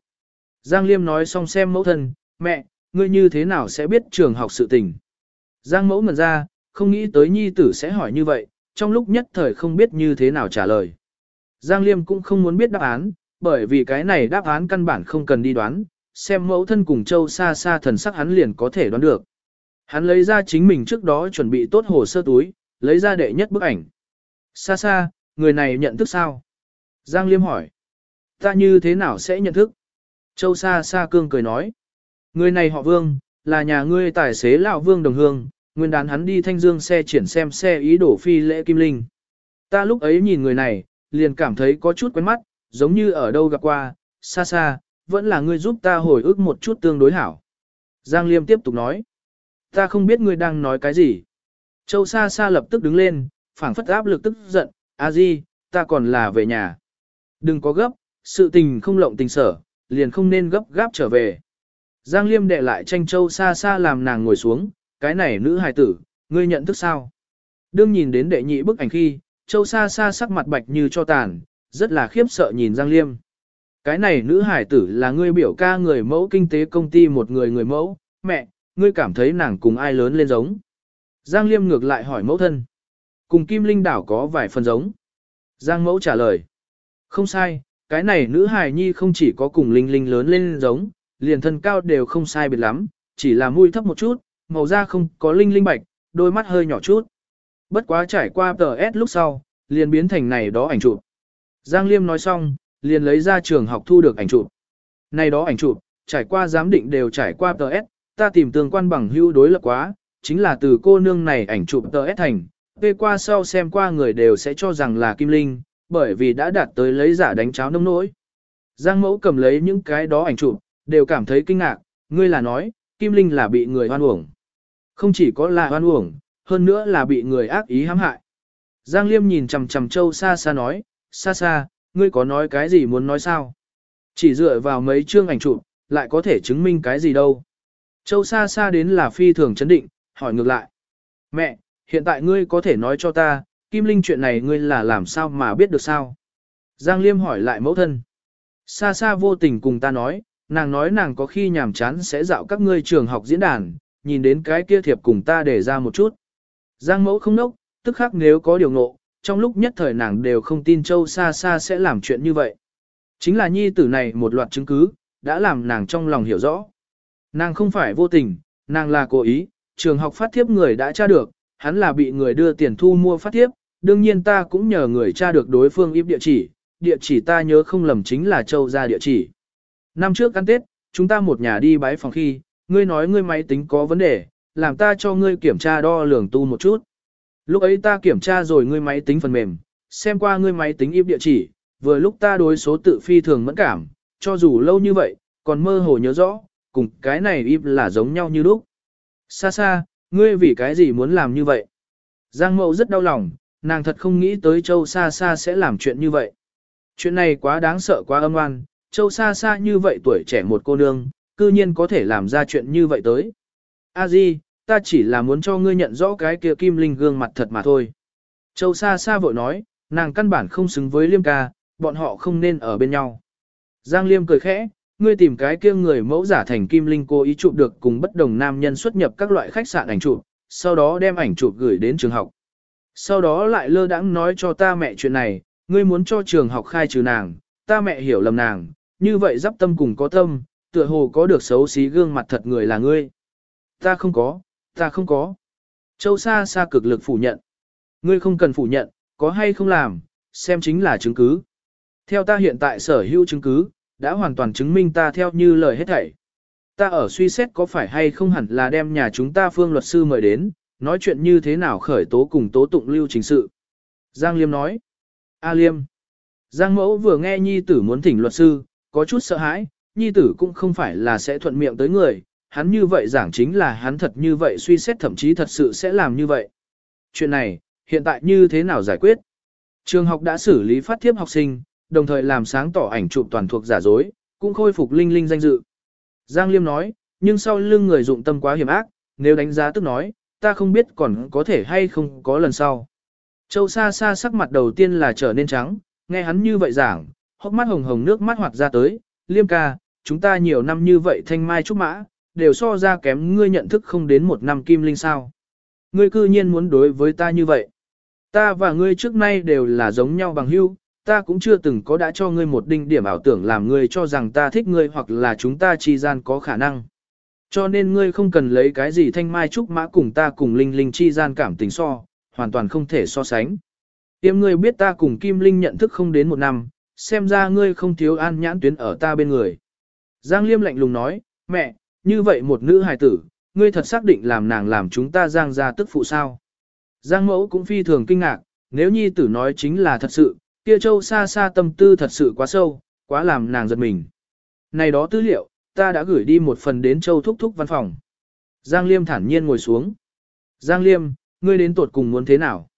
Giang Liêm nói xong xem mẫu thân, mẹ, ngươi như thế nào sẽ biết trường học sự tình. Giang mẫu ngần ra, không nghĩ tới nhi tử sẽ hỏi như vậy, trong lúc nhất thời không biết như thế nào trả lời. Giang Liêm cũng không muốn biết đáp án, bởi vì cái này đáp án căn bản không cần đi đoán, xem mẫu thân cùng châu xa xa thần sắc hắn liền có thể đoán được. Hắn lấy ra chính mình trước đó chuẩn bị tốt hồ sơ túi, lấy ra đệ nhất bức ảnh. Xa xa, người này nhận thức sao? Giang Liêm hỏi. Ta như thế nào sẽ nhận thức? Châu xa xa cương cười nói. Người này họ Vương, là nhà ngươi tài xế lão Vương Đồng Hương, nguyên đán hắn đi thanh dương xe triển xem xe ý đổ phi lễ kim linh. Ta lúc ấy nhìn người này, liền cảm thấy có chút quen mắt, giống như ở đâu gặp qua, xa xa, vẫn là ngươi giúp ta hồi ức một chút tương đối hảo. Giang Liêm tiếp tục nói. Ta không biết ngươi đang nói cái gì. Châu xa xa lập tức đứng lên, phảng phất áp lực tức giận, a di, ta còn là về nhà. Đừng có gấp, sự tình không lộng tình sở, liền không nên gấp gáp trở về. Giang Liêm đệ lại tranh châu xa xa làm nàng ngồi xuống, cái này nữ hài tử, ngươi nhận thức sao? Đương nhìn đến đệ nhị bức ảnh khi, châu xa xa sắc mặt bạch như cho tàn, rất là khiếp sợ nhìn Giang Liêm. Cái này nữ hải tử là ngươi biểu ca người mẫu kinh tế công ty một người người mẫu, mẹ, ngươi cảm thấy nàng cùng ai lớn lên giống. Giang Liêm ngược lại hỏi mẫu thân. Cùng Kim Linh đảo có vài phần giống. Giang mẫu trả lời. Không sai, cái này nữ hài nhi không chỉ có cùng Linh Linh lớn lên giống, liền thân cao đều không sai biệt lắm, chỉ là mũi thấp một chút, màu da không có Linh Linh bạch, đôi mắt hơi nhỏ chút. Bất quá trải qua tờ S lúc sau, liền biến thành này đó ảnh chụp. Giang Liêm nói xong, liền lấy ra trường học thu được ảnh chụp. Này đó ảnh chụp, trải qua giám định đều trải qua TS, S, ta tìm tương quan bằng hữu đối lập quá, chính là từ cô nương này ảnh chụp TS S thành, về qua sau xem qua người đều sẽ cho rằng là Kim Linh, bởi vì đã đạt tới lấy giả đánh cháo nông nỗi. Giang mẫu cầm lấy những cái đó ảnh chụp, đều cảm thấy kinh ngạc, ngươi là nói, Kim Linh là bị người hoan uổng. Không chỉ có là hoan uổng, hơn nữa là bị người ác ý hãm hại. Giang Liêm nhìn chằm chằm Châu xa xa nói, xa xa, ngươi có nói cái gì muốn nói sao? Chỉ dựa vào mấy chương ảnh chụp, lại có thể chứng minh cái gì đâu. Châu xa xa đến là phi thường chấn định, hỏi ngược lại. Mẹ, hiện tại ngươi có thể nói cho ta, Kim Linh chuyện này ngươi là làm sao mà biết được sao? Giang Liêm hỏi lại mẫu thân. Xa xa vô tình cùng ta nói, nàng nói nàng có khi nhàm chán sẽ dạo các ngươi trường học diễn đàn, nhìn đến cái kia thiệp cùng ta để ra một chút. Giang mẫu không nốc, tức khắc nếu có điều ngộ, trong lúc nhất thời nàng đều không tin Châu xa xa sẽ làm chuyện như vậy. Chính là nhi tử này một loạt chứng cứ, đã làm nàng trong lòng hiểu rõ. Nàng không phải vô tình, nàng là cố ý, trường học phát thiếp người đã tra được, hắn là bị người đưa tiền thu mua phát thiếp, đương nhiên ta cũng nhờ người tra được đối phương íp địa chỉ, địa chỉ ta nhớ không lầm chính là châu ra địa chỉ. Năm trước ăn Tết, chúng ta một nhà đi bái phòng khi, ngươi nói ngươi máy tính có vấn đề, làm ta cho ngươi kiểm tra đo lường tu một chút. Lúc ấy ta kiểm tra rồi ngươi máy tính phần mềm, xem qua ngươi máy tính im địa chỉ, vừa lúc ta đối số tự phi thường mẫn cảm, cho dù lâu như vậy, còn mơ hồ nhớ rõ, cùng cái này im là giống nhau như lúc. Xa xa, ngươi vì cái gì muốn làm như vậy? Giang Mậu rất đau lòng, nàng thật không nghĩ tới châu xa xa sẽ làm chuyện như vậy. Chuyện này quá đáng sợ quá âm oan, châu xa xa như vậy tuổi trẻ một cô nương, cư nhiên có thể làm ra chuyện như vậy tới. A Di, ta chỉ là muốn cho ngươi nhận rõ cái kia kim linh gương mặt thật mà thôi. Châu xa xa vội nói, nàng căn bản không xứng với liêm ca, bọn họ không nên ở bên nhau. Giang liêm cười khẽ, ngươi tìm cái kia người mẫu giả thành kim linh cố ý chụp được cùng bất đồng nam nhân xuất nhập các loại khách sạn ảnh chụp, sau đó đem ảnh chụp gửi đến trường học. Sau đó lại lơ đãng nói cho ta mẹ chuyện này, ngươi muốn cho trường học khai trừ nàng, ta mẹ hiểu lầm nàng, như vậy giáp tâm cùng có tâm, tựa hồ có được xấu xí gương mặt thật người là ngươi. Ta không có, ta không có. Châu Sa Sa cực lực phủ nhận. Ngươi không cần phủ nhận, có hay không làm, xem chính là chứng cứ. Theo ta hiện tại sở hữu chứng cứ, đã hoàn toàn chứng minh ta theo như lời hết thảy. Ta ở suy xét có phải hay không hẳn là đem nhà chúng ta phương luật sư mời đến, nói chuyện như thế nào khởi tố cùng tố tụng lưu trình sự. Giang Liêm nói. A Liêm. Giang Mẫu vừa nghe Nhi tử muốn thỉnh luật sư, có chút sợ hãi, Nhi tử cũng không phải là sẽ thuận miệng tới người, hắn như vậy giảng chính là hắn thật như vậy suy xét thậm chí thật sự sẽ làm như vậy. Chuyện này, hiện tại như thế nào giải quyết? Trường học đã xử lý phát thiếp học sinh, đồng thời làm sáng tỏ ảnh chụp toàn thuộc giả dối, cũng khôi phục linh linh danh dự. Giang Liêm nói, nhưng sau lưng người dụng tâm quá hiểm ác, nếu đánh giá tức nói, ta không biết còn có thể hay không có lần sau. Châu xa xa sắc mặt đầu tiên là trở nên trắng, nghe hắn như vậy giảng, hốc mắt hồng hồng nước mắt hoạt ra tới, Liêm ca, chúng ta nhiều năm như vậy thanh mai trúc mã, đều so ra kém ngươi nhận thức không đến một năm kim linh sao. Ngươi cư nhiên muốn đối với ta như vậy. Ta và ngươi trước nay đều là giống nhau bằng hữu, ta cũng chưa từng có đã cho ngươi một đinh điểm ảo tưởng làm ngươi cho rằng ta thích ngươi hoặc là chúng ta chi gian có khả năng. Cho nên ngươi không cần lấy cái gì thanh mai trúc mã cùng ta cùng linh linh chi gian cảm tình so, hoàn toàn không thể so sánh. Tiêm ngươi biết ta cùng Kim Linh nhận thức không đến một năm, xem ra ngươi không thiếu an nhãn tuyến ở ta bên người. Giang Liêm lạnh lùng nói, mẹ, như vậy một nữ hài tử, ngươi thật xác định làm nàng làm chúng ta Giang ra tức phụ sao. Giang mẫu cũng phi thường kinh ngạc, nếu nhi tử nói chính là thật sự, kia châu xa xa tâm tư thật sự quá sâu, quá làm nàng giật mình. Này đó tư liệu, ta đã gửi đi một phần đến châu thúc thúc văn phòng. Giang Liêm thản nhiên ngồi xuống. Giang Liêm, ngươi đến tuột cùng muốn thế nào?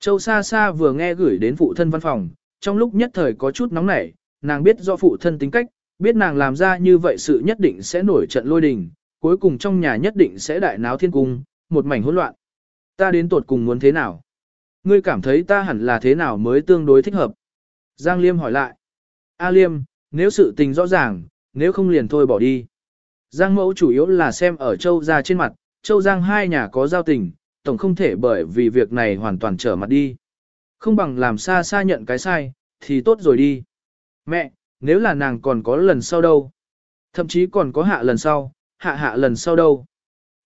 Châu xa xa vừa nghe gửi đến phụ thân văn phòng, trong lúc nhất thời có chút nóng nảy, nàng biết do phụ thân tính cách, biết nàng làm ra như vậy sự nhất định sẽ nổi trận lôi đình, cuối cùng trong nhà nhất định sẽ đại náo thiên cung, một mảnh hỗn loạn. Ta đến tuột cùng muốn thế nào? Ngươi cảm thấy ta hẳn là thế nào mới tương đối thích hợp? Giang Liêm hỏi lại. A Liêm, nếu sự tình rõ ràng, nếu không liền thôi bỏ đi. Giang mẫu chủ yếu là xem ở châu gia trên mặt, châu giang hai nhà có giao tình, tổng không thể bởi vì việc này hoàn toàn trở mặt đi. Không bằng làm xa xa nhận cái sai, thì tốt rồi đi. Mẹ, nếu là nàng còn có lần sau đâu? Thậm chí còn có hạ lần sau, hạ hạ lần sau đâu?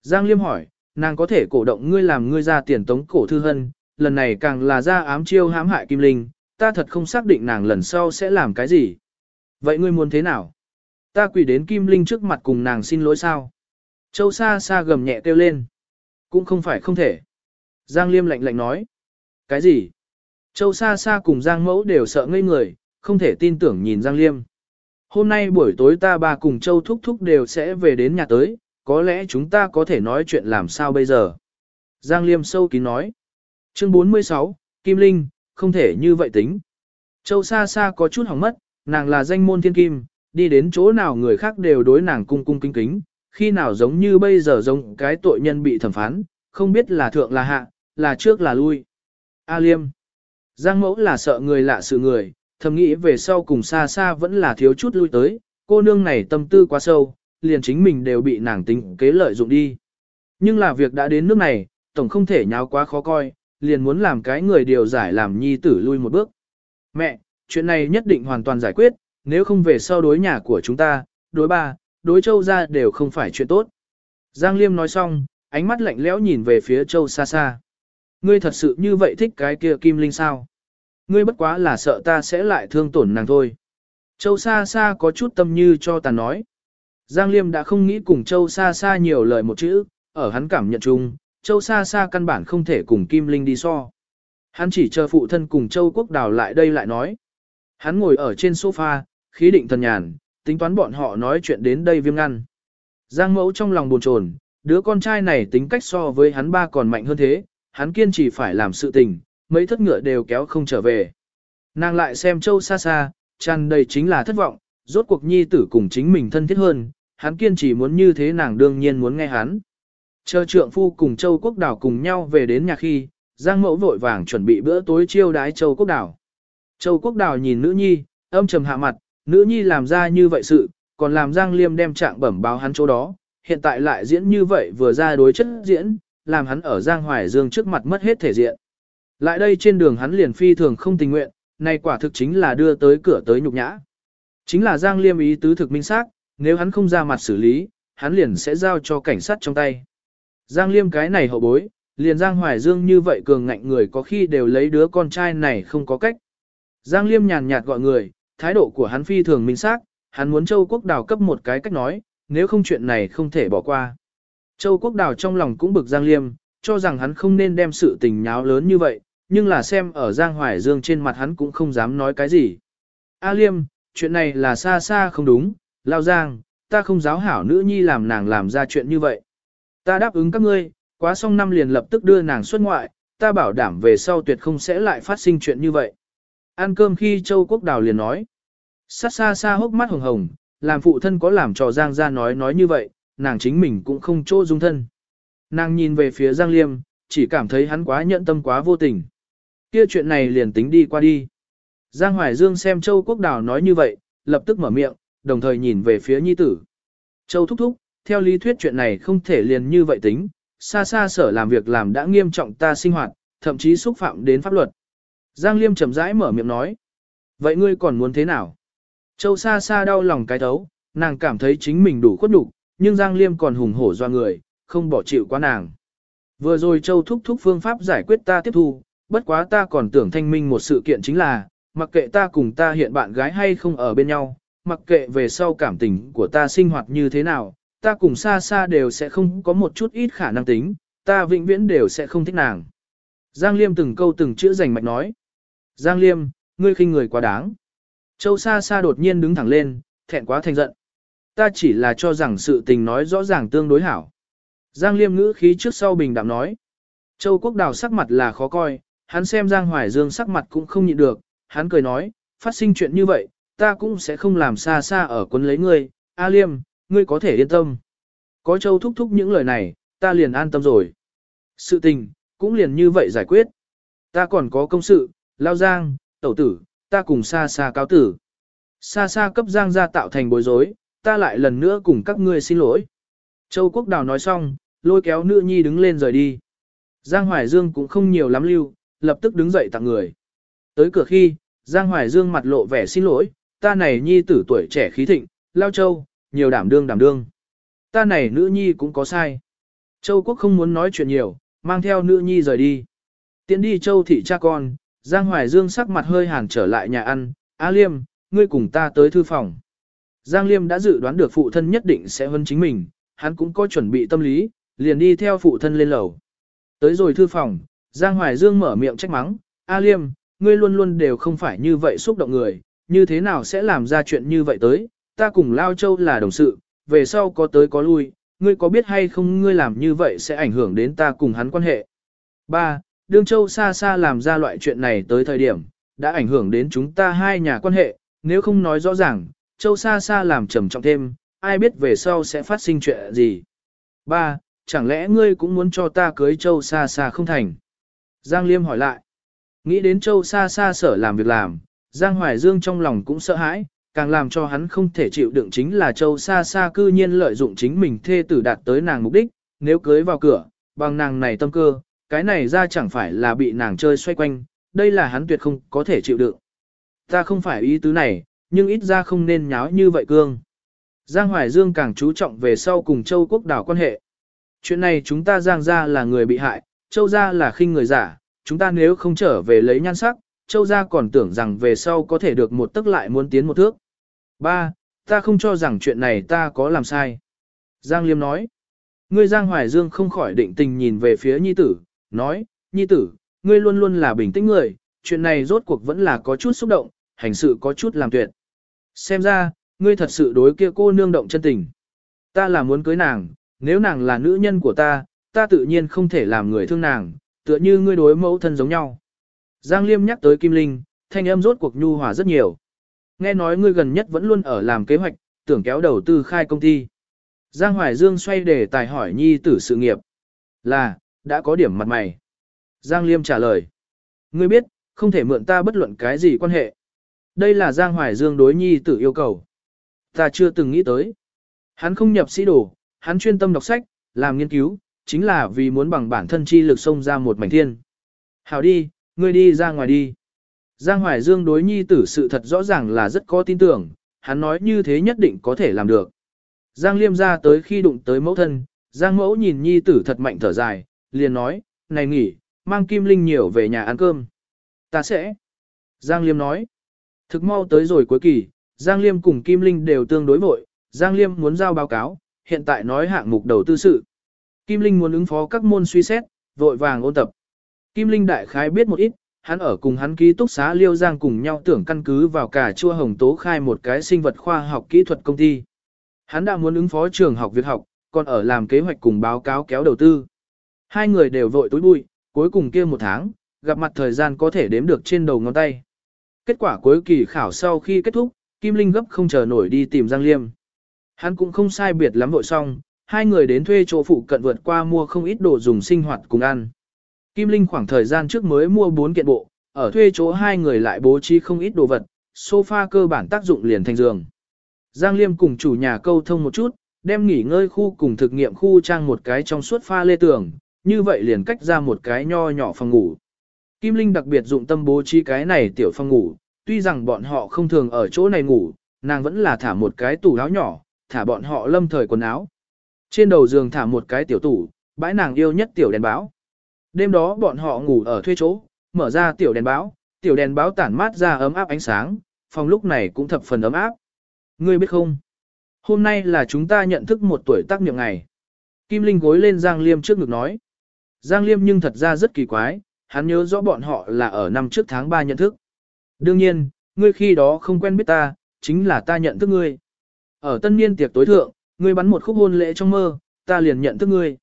Giang Liêm hỏi, nàng có thể cổ động ngươi làm ngươi ra tiền tống cổ thư hân, lần này càng là ra ám chiêu hãm hại Kim Linh, ta thật không xác định nàng lần sau sẽ làm cái gì. Vậy ngươi muốn thế nào? Ta quỳ đến Kim Linh trước mặt cùng nàng xin lỗi sao? Châu xa xa gầm nhẹ kêu lên. Cũng không phải không thể. Giang Liêm lạnh lạnh nói. Cái gì? Châu xa xa cùng Giang Mẫu đều sợ ngây người, không thể tin tưởng nhìn Giang Liêm. Hôm nay buổi tối ta bà cùng Châu Thúc Thúc đều sẽ về đến nhà tới, có lẽ chúng ta có thể nói chuyện làm sao bây giờ. Giang Liêm sâu kín nói. Chương 46, Kim Linh, không thể như vậy tính. Châu xa xa có chút hỏng mất, nàng là danh môn thiên kim, đi đến chỗ nào người khác đều đối nàng cung cung kính kính, khi nào giống như bây giờ giống cái tội nhân bị thẩm phán, không biết là thượng là hạ, là trước là lui. A Liêm. Giang mẫu là sợ người lạ sự người, thầm nghĩ về sau cùng xa xa vẫn là thiếu chút lui tới, cô nương này tâm tư quá sâu, liền chính mình đều bị nàng tính kế lợi dụng đi. Nhưng là việc đã đến nước này, tổng không thể nháo quá khó coi, liền muốn làm cái người điều giải làm nhi tử lui một bước. Mẹ, chuyện này nhất định hoàn toàn giải quyết, nếu không về sau đối nhà của chúng ta, đối ba, đối châu ra đều không phải chuyện tốt. Giang Liêm nói xong, ánh mắt lạnh lẽo nhìn về phía châu xa xa. Ngươi thật sự như vậy thích cái kia kim linh sao? Ngươi bất quá là sợ ta sẽ lại thương tổn nàng thôi. Châu xa xa có chút tâm như cho ta nói. Giang Liêm đã không nghĩ cùng châu xa xa nhiều lời một chữ, ở hắn cảm nhận chung, châu xa xa căn bản không thể cùng kim linh đi so. Hắn chỉ chờ phụ thân cùng châu quốc đào lại đây lại nói. Hắn ngồi ở trên sofa, khí định thần nhàn, tính toán bọn họ nói chuyện đến đây viêm ngăn. Giang mẫu trong lòng buồn chồn, đứa con trai này tính cách so với hắn ba còn mạnh hơn thế, hắn kiên trì phải làm sự tình, mấy thất ngựa đều kéo không trở về. Nàng lại xem châu xa xa, tràn đầy chính là thất vọng, rốt cuộc nhi tử cùng chính mình thân thiết hơn, hắn kiên trì muốn như thế nàng đương nhiên muốn nghe hắn. Chờ trượng phu cùng châu quốc đảo cùng nhau về đến nhà khi, Giang mẫu vội vàng chuẩn bị bữa tối chiêu đái châu quốc đảo. Châu quốc đảo nhìn nữ nhi, âm trầm hạ mặt, nữ nhi làm ra như vậy sự, còn làm Giang Liêm đem trạng bẩm báo hắn chỗ đó, hiện tại lại diễn như vậy vừa ra đối chất diễn, làm hắn ở Giang Hoài Dương trước mặt mất hết thể diện. Lại đây trên đường hắn liền phi thường không tình nguyện, này quả thực chính là đưa tới cửa tới nhục nhã. Chính là Giang Liêm ý tứ thực minh xác, nếu hắn không ra mặt xử lý, hắn liền sẽ giao cho cảnh sát trong tay. Giang Liêm cái này hậu bối, liền Giang Hoài Dương như vậy cường ngạnh người có khi đều lấy đứa con trai này không có cách. Giang Liêm nhàn nhạt gọi người, thái độ của hắn phi thường minh xác, hắn muốn Châu Quốc Đào cấp một cái cách nói, nếu không chuyện này không thể bỏ qua. Châu Quốc Đào trong lòng cũng bực Giang Liêm, cho rằng hắn không nên đem sự tình nháo lớn như vậy, nhưng là xem ở Giang Hoài Dương trên mặt hắn cũng không dám nói cái gì. A Liêm, chuyện này là xa xa không đúng, Lao Giang, ta không giáo hảo nữ nhi làm nàng làm ra chuyện như vậy. Ta đáp ứng các ngươi, quá xong năm liền lập tức đưa nàng xuất ngoại, ta bảo đảm về sau tuyệt không sẽ lại phát sinh chuyện như vậy. Ăn cơm khi Châu Quốc Đào liền nói. Sát xa xa hốc mắt hồng hồng, làm phụ thân có làm trò Giang ra nói nói như vậy, nàng chính mình cũng không chỗ dung thân. Nàng nhìn về phía Giang Liêm, chỉ cảm thấy hắn quá nhận tâm quá vô tình. Kia chuyện này liền tính đi qua đi. Giang Hoài Dương xem Châu Quốc Đào nói như vậy, lập tức mở miệng, đồng thời nhìn về phía nhi tử. Châu thúc thúc, theo lý thuyết chuyện này không thể liền như vậy tính, xa xa sở làm việc làm đã nghiêm trọng ta sinh hoạt, thậm chí xúc phạm đến pháp luật. Giang Liêm chậm rãi mở miệng nói. Vậy ngươi còn muốn thế nào? Châu xa xa đau lòng cái thấu, nàng cảm thấy chính mình đủ khuất đủ, nhưng Giang Liêm còn hùng hổ do người, không bỏ chịu qua nàng. Vừa rồi Châu thúc thúc phương pháp giải quyết ta tiếp thu, bất quá ta còn tưởng thanh minh một sự kiện chính là, mặc kệ ta cùng ta hiện bạn gái hay không ở bên nhau, mặc kệ về sau cảm tình của ta sinh hoạt như thế nào, ta cùng xa xa đều sẽ không có một chút ít khả năng tính, ta vĩnh viễn đều sẽ không thích nàng. Giang Liêm từng câu từng chữ rành mạch nói. Giang Liêm, ngươi khinh người quá đáng. Châu xa xa đột nhiên đứng thẳng lên, thẹn quá thành giận. Ta chỉ là cho rằng sự tình nói rõ ràng tương đối hảo. Giang Liêm ngữ khí trước sau bình đạm nói. Châu Quốc Đào sắc mặt là khó coi, hắn xem Giang Hoài Dương sắc mặt cũng không nhịn được, hắn cười nói, phát sinh chuyện như vậy, ta cũng sẽ không làm xa xa ở quân lấy ngươi, A Liêm, ngươi có thể yên tâm. Có Châu thúc thúc những lời này, ta liền an tâm rồi. Sự tình, cũng liền như vậy giải quyết. Ta còn có công sự, lao giang, tẩu tử, ta cùng xa xa cáo tử. Xa xa cấp giang ra tạo thành bối rối, ta lại lần nữa cùng các ngươi xin lỗi. Châu Quốc Đào nói xong, lôi kéo nữ nhi đứng lên rời đi. Giang Hoài Dương cũng không nhiều lắm lưu, lập tức đứng dậy tặng người. Tới cửa khi, Giang Hoài Dương mặt lộ vẻ xin lỗi, ta này nhi tử tuổi trẻ khí thịnh, lao châu, nhiều đảm đương đảm đương. Ta này nữ nhi cũng có sai. Châu Quốc không muốn nói chuyện nhiều, mang theo nữ nhi rời đi. Tiến đi Châu thị cha con, Giang Hoài Dương sắc mặt hơi hàn trở lại nhà ăn, A Liêm, ngươi cùng ta tới thư phòng. Giang Liêm đã dự đoán được phụ thân nhất định sẽ hơn chính mình, hắn cũng có chuẩn bị tâm lý, liền đi theo phụ thân lên lầu. Tới rồi thư phòng, Giang Hoài Dương mở miệng trách mắng, A Liêm, ngươi luôn luôn đều không phải như vậy xúc động người, như thế nào sẽ làm ra chuyện như vậy tới, ta cùng Lao Châu là đồng sự, về sau có tới có lui, ngươi có biết hay không ngươi làm như vậy sẽ ảnh hưởng đến ta cùng hắn quan hệ. 3. Đương Châu xa xa làm ra loại chuyện này tới thời điểm, đã ảnh hưởng đến chúng ta hai nhà quan hệ, nếu không nói rõ ràng, Châu xa xa làm trầm trọng thêm, ai biết về sau sẽ phát sinh chuyện gì. 3. Chẳng lẽ ngươi cũng muốn cho ta cưới Châu xa xa không thành? Giang Liêm hỏi lại. Nghĩ đến Châu xa xa sở làm việc làm, Giang Hoài Dương trong lòng cũng sợ hãi, càng làm cho hắn không thể chịu đựng chính là Châu xa xa cư nhiên lợi dụng chính mình thê tử đạt tới nàng mục đích, nếu cưới vào cửa, bằng nàng này tâm cơ, cái này ra chẳng phải là bị nàng chơi xoay quanh, đây là hắn tuyệt không có thể chịu đựng. Ta không phải ý tứ này, nhưng ít ra không nên nháo như vậy cương. Giang Hoài Dương càng chú trọng về sau cùng Châu Quốc đảo quan hệ. Chuyện này chúng ta Giang ra là người bị hại, Châu gia là khinh người giả, chúng ta nếu không trở về lấy nhan sắc, Châu gia còn tưởng rằng về sau có thể được một tức lại muốn tiến một thước. Ba, ta không cho rằng chuyện này ta có làm sai. Giang Liêm nói. Ngươi Giang Hoài Dương không khỏi định tình nhìn về phía Nhi tử, nói, Nhi tử, ngươi luôn luôn là bình tĩnh người, chuyện này rốt cuộc vẫn là có chút xúc động, hành sự có chút làm tuyệt. Xem ra, ngươi thật sự đối kia cô nương động chân tình. Ta là muốn cưới nàng, nếu nàng là nữ nhân của ta, ta tự nhiên không thể làm người thương nàng, tựa như ngươi đối mẫu thân giống nhau. Giang Liêm nhắc tới Kim Linh, thanh âm rốt cuộc nhu hòa rất nhiều. Nghe nói ngươi gần nhất vẫn luôn ở làm kế hoạch, tưởng kéo đầu tư khai công ty. Giang Hoài Dương xoay để tài hỏi nhi tử sự nghiệp. Là, đã có điểm mặt mày. Giang Liêm trả lời. Ngươi biết, không thể mượn ta bất luận cái gì quan hệ. Đây là Giang Hoài Dương đối nhi tử yêu cầu. Ta chưa từng nghĩ tới. Hắn không nhập sĩ đồ, hắn chuyên tâm đọc sách, làm nghiên cứu, chính là vì muốn bằng bản thân chi lực xông ra một mảnh thiên. Hảo đi, ngươi đi ra ngoài đi. Giang Hoài Dương đối nhi tử sự thật rõ ràng là rất có tin tưởng, hắn nói như thế nhất định có thể làm được. Giang Liêm ra tới khi đụng tới mẫu thân, Giang mẫu nhìn nhi tử thật mạnh thở dài, liền nói, này nghỉ, mang Kim Linh nhiều về nhà ăn cơm. Ta sẽ. Giang Liêm nói, thực mau tới rồi cuối kỳ, Giang Liêm cùng Kim Linh đều tương đối vội, Giang Liêm muốn giao báo cáo, hiện tại nói hạng mục đầu tư sự. Kim Linh muốn ứng phó các môn suy xét, vội vàng ôn tập. Kim Linh đại khái biết một ít, hắn ở cùng hắn ký túc xá Liêu Giang cùng nhau tưởng căn cứ vào cả chua hồng tố khai một cái sinh vật khoa học kỹ thuật công ty. Hắn đã muốn ứng phó trường học việc học, còn ở làm kế hoạch cùng báo cáo kéo đầu tư. Hai người đều vội tối bụi, cuối cùng kia một tháng, gặp mặt thời gian có thể đếm được trên đầu ngón tay. Kết quả cuối kỳ khảo sau khi kết thúc, Kim Linh gấp không chờ nổi đi tìm Giang Liêm. Hắn cũng không sai biệt lắm vội xong, hai người đến thuê chỗ phụ cận vượt qua mua không ít đồ dùng sinh hoạt cùng ăn. Kim Linh khoảng thời gian trước mới mua 4 kiện bộ, ở thuê chỗ hai người lại bố trí không ít đồ vật, sofa cơ bản tác dụng liền thành giường. Giang Liêm cùng chủ nhà câu thông một chút, đem nghỉ ngơi khu cùng thực nghiệm khu trang một cái trong suốt pha lê tường, như vậy liền cách ra một cái nho nhỏ phòng ngủ. Kim Linh đặc biệt dụng tâm bố trí cái này tiểu phòng ngủ, tuy rằng bọn họ không thường ở chỗ này ngủ, nàng vẫn là thả một cái tủ áo nhỏ, thả bọn họ lâm thời quần áo. Trên đầu giường thả một cái tiểu tủ, bãi nàng yêu nhất tiểu đèn báo. Đêm đó bọn họ ngủ ở thuê chỗ, mở ra tiểu đèn báo, tiểu đèn báo tản mát ra ấm áp ánh sáng, phòng lúc này cũng thập phần ấm áp. Ngươi biết không? Hôm nay là chúng ta nhận thức một tuổi tác niệm ngày. Kim Linh gối lên Giang Liêm trước ngực nói. Giang Liêm nhưng thật ra rất kỳ quái, hắn nhớ rõ bọn họ là ở năm trước tháng 3 nhận thức. Đương nhiên, ngươi khi đó không quen biết ta, chính là ta nhận thức ngươi. Ở tân niên tiệc tối thượng, ngươi bắn một khúc hôn lễ trong mơ, ta liền nhận thức ngươi.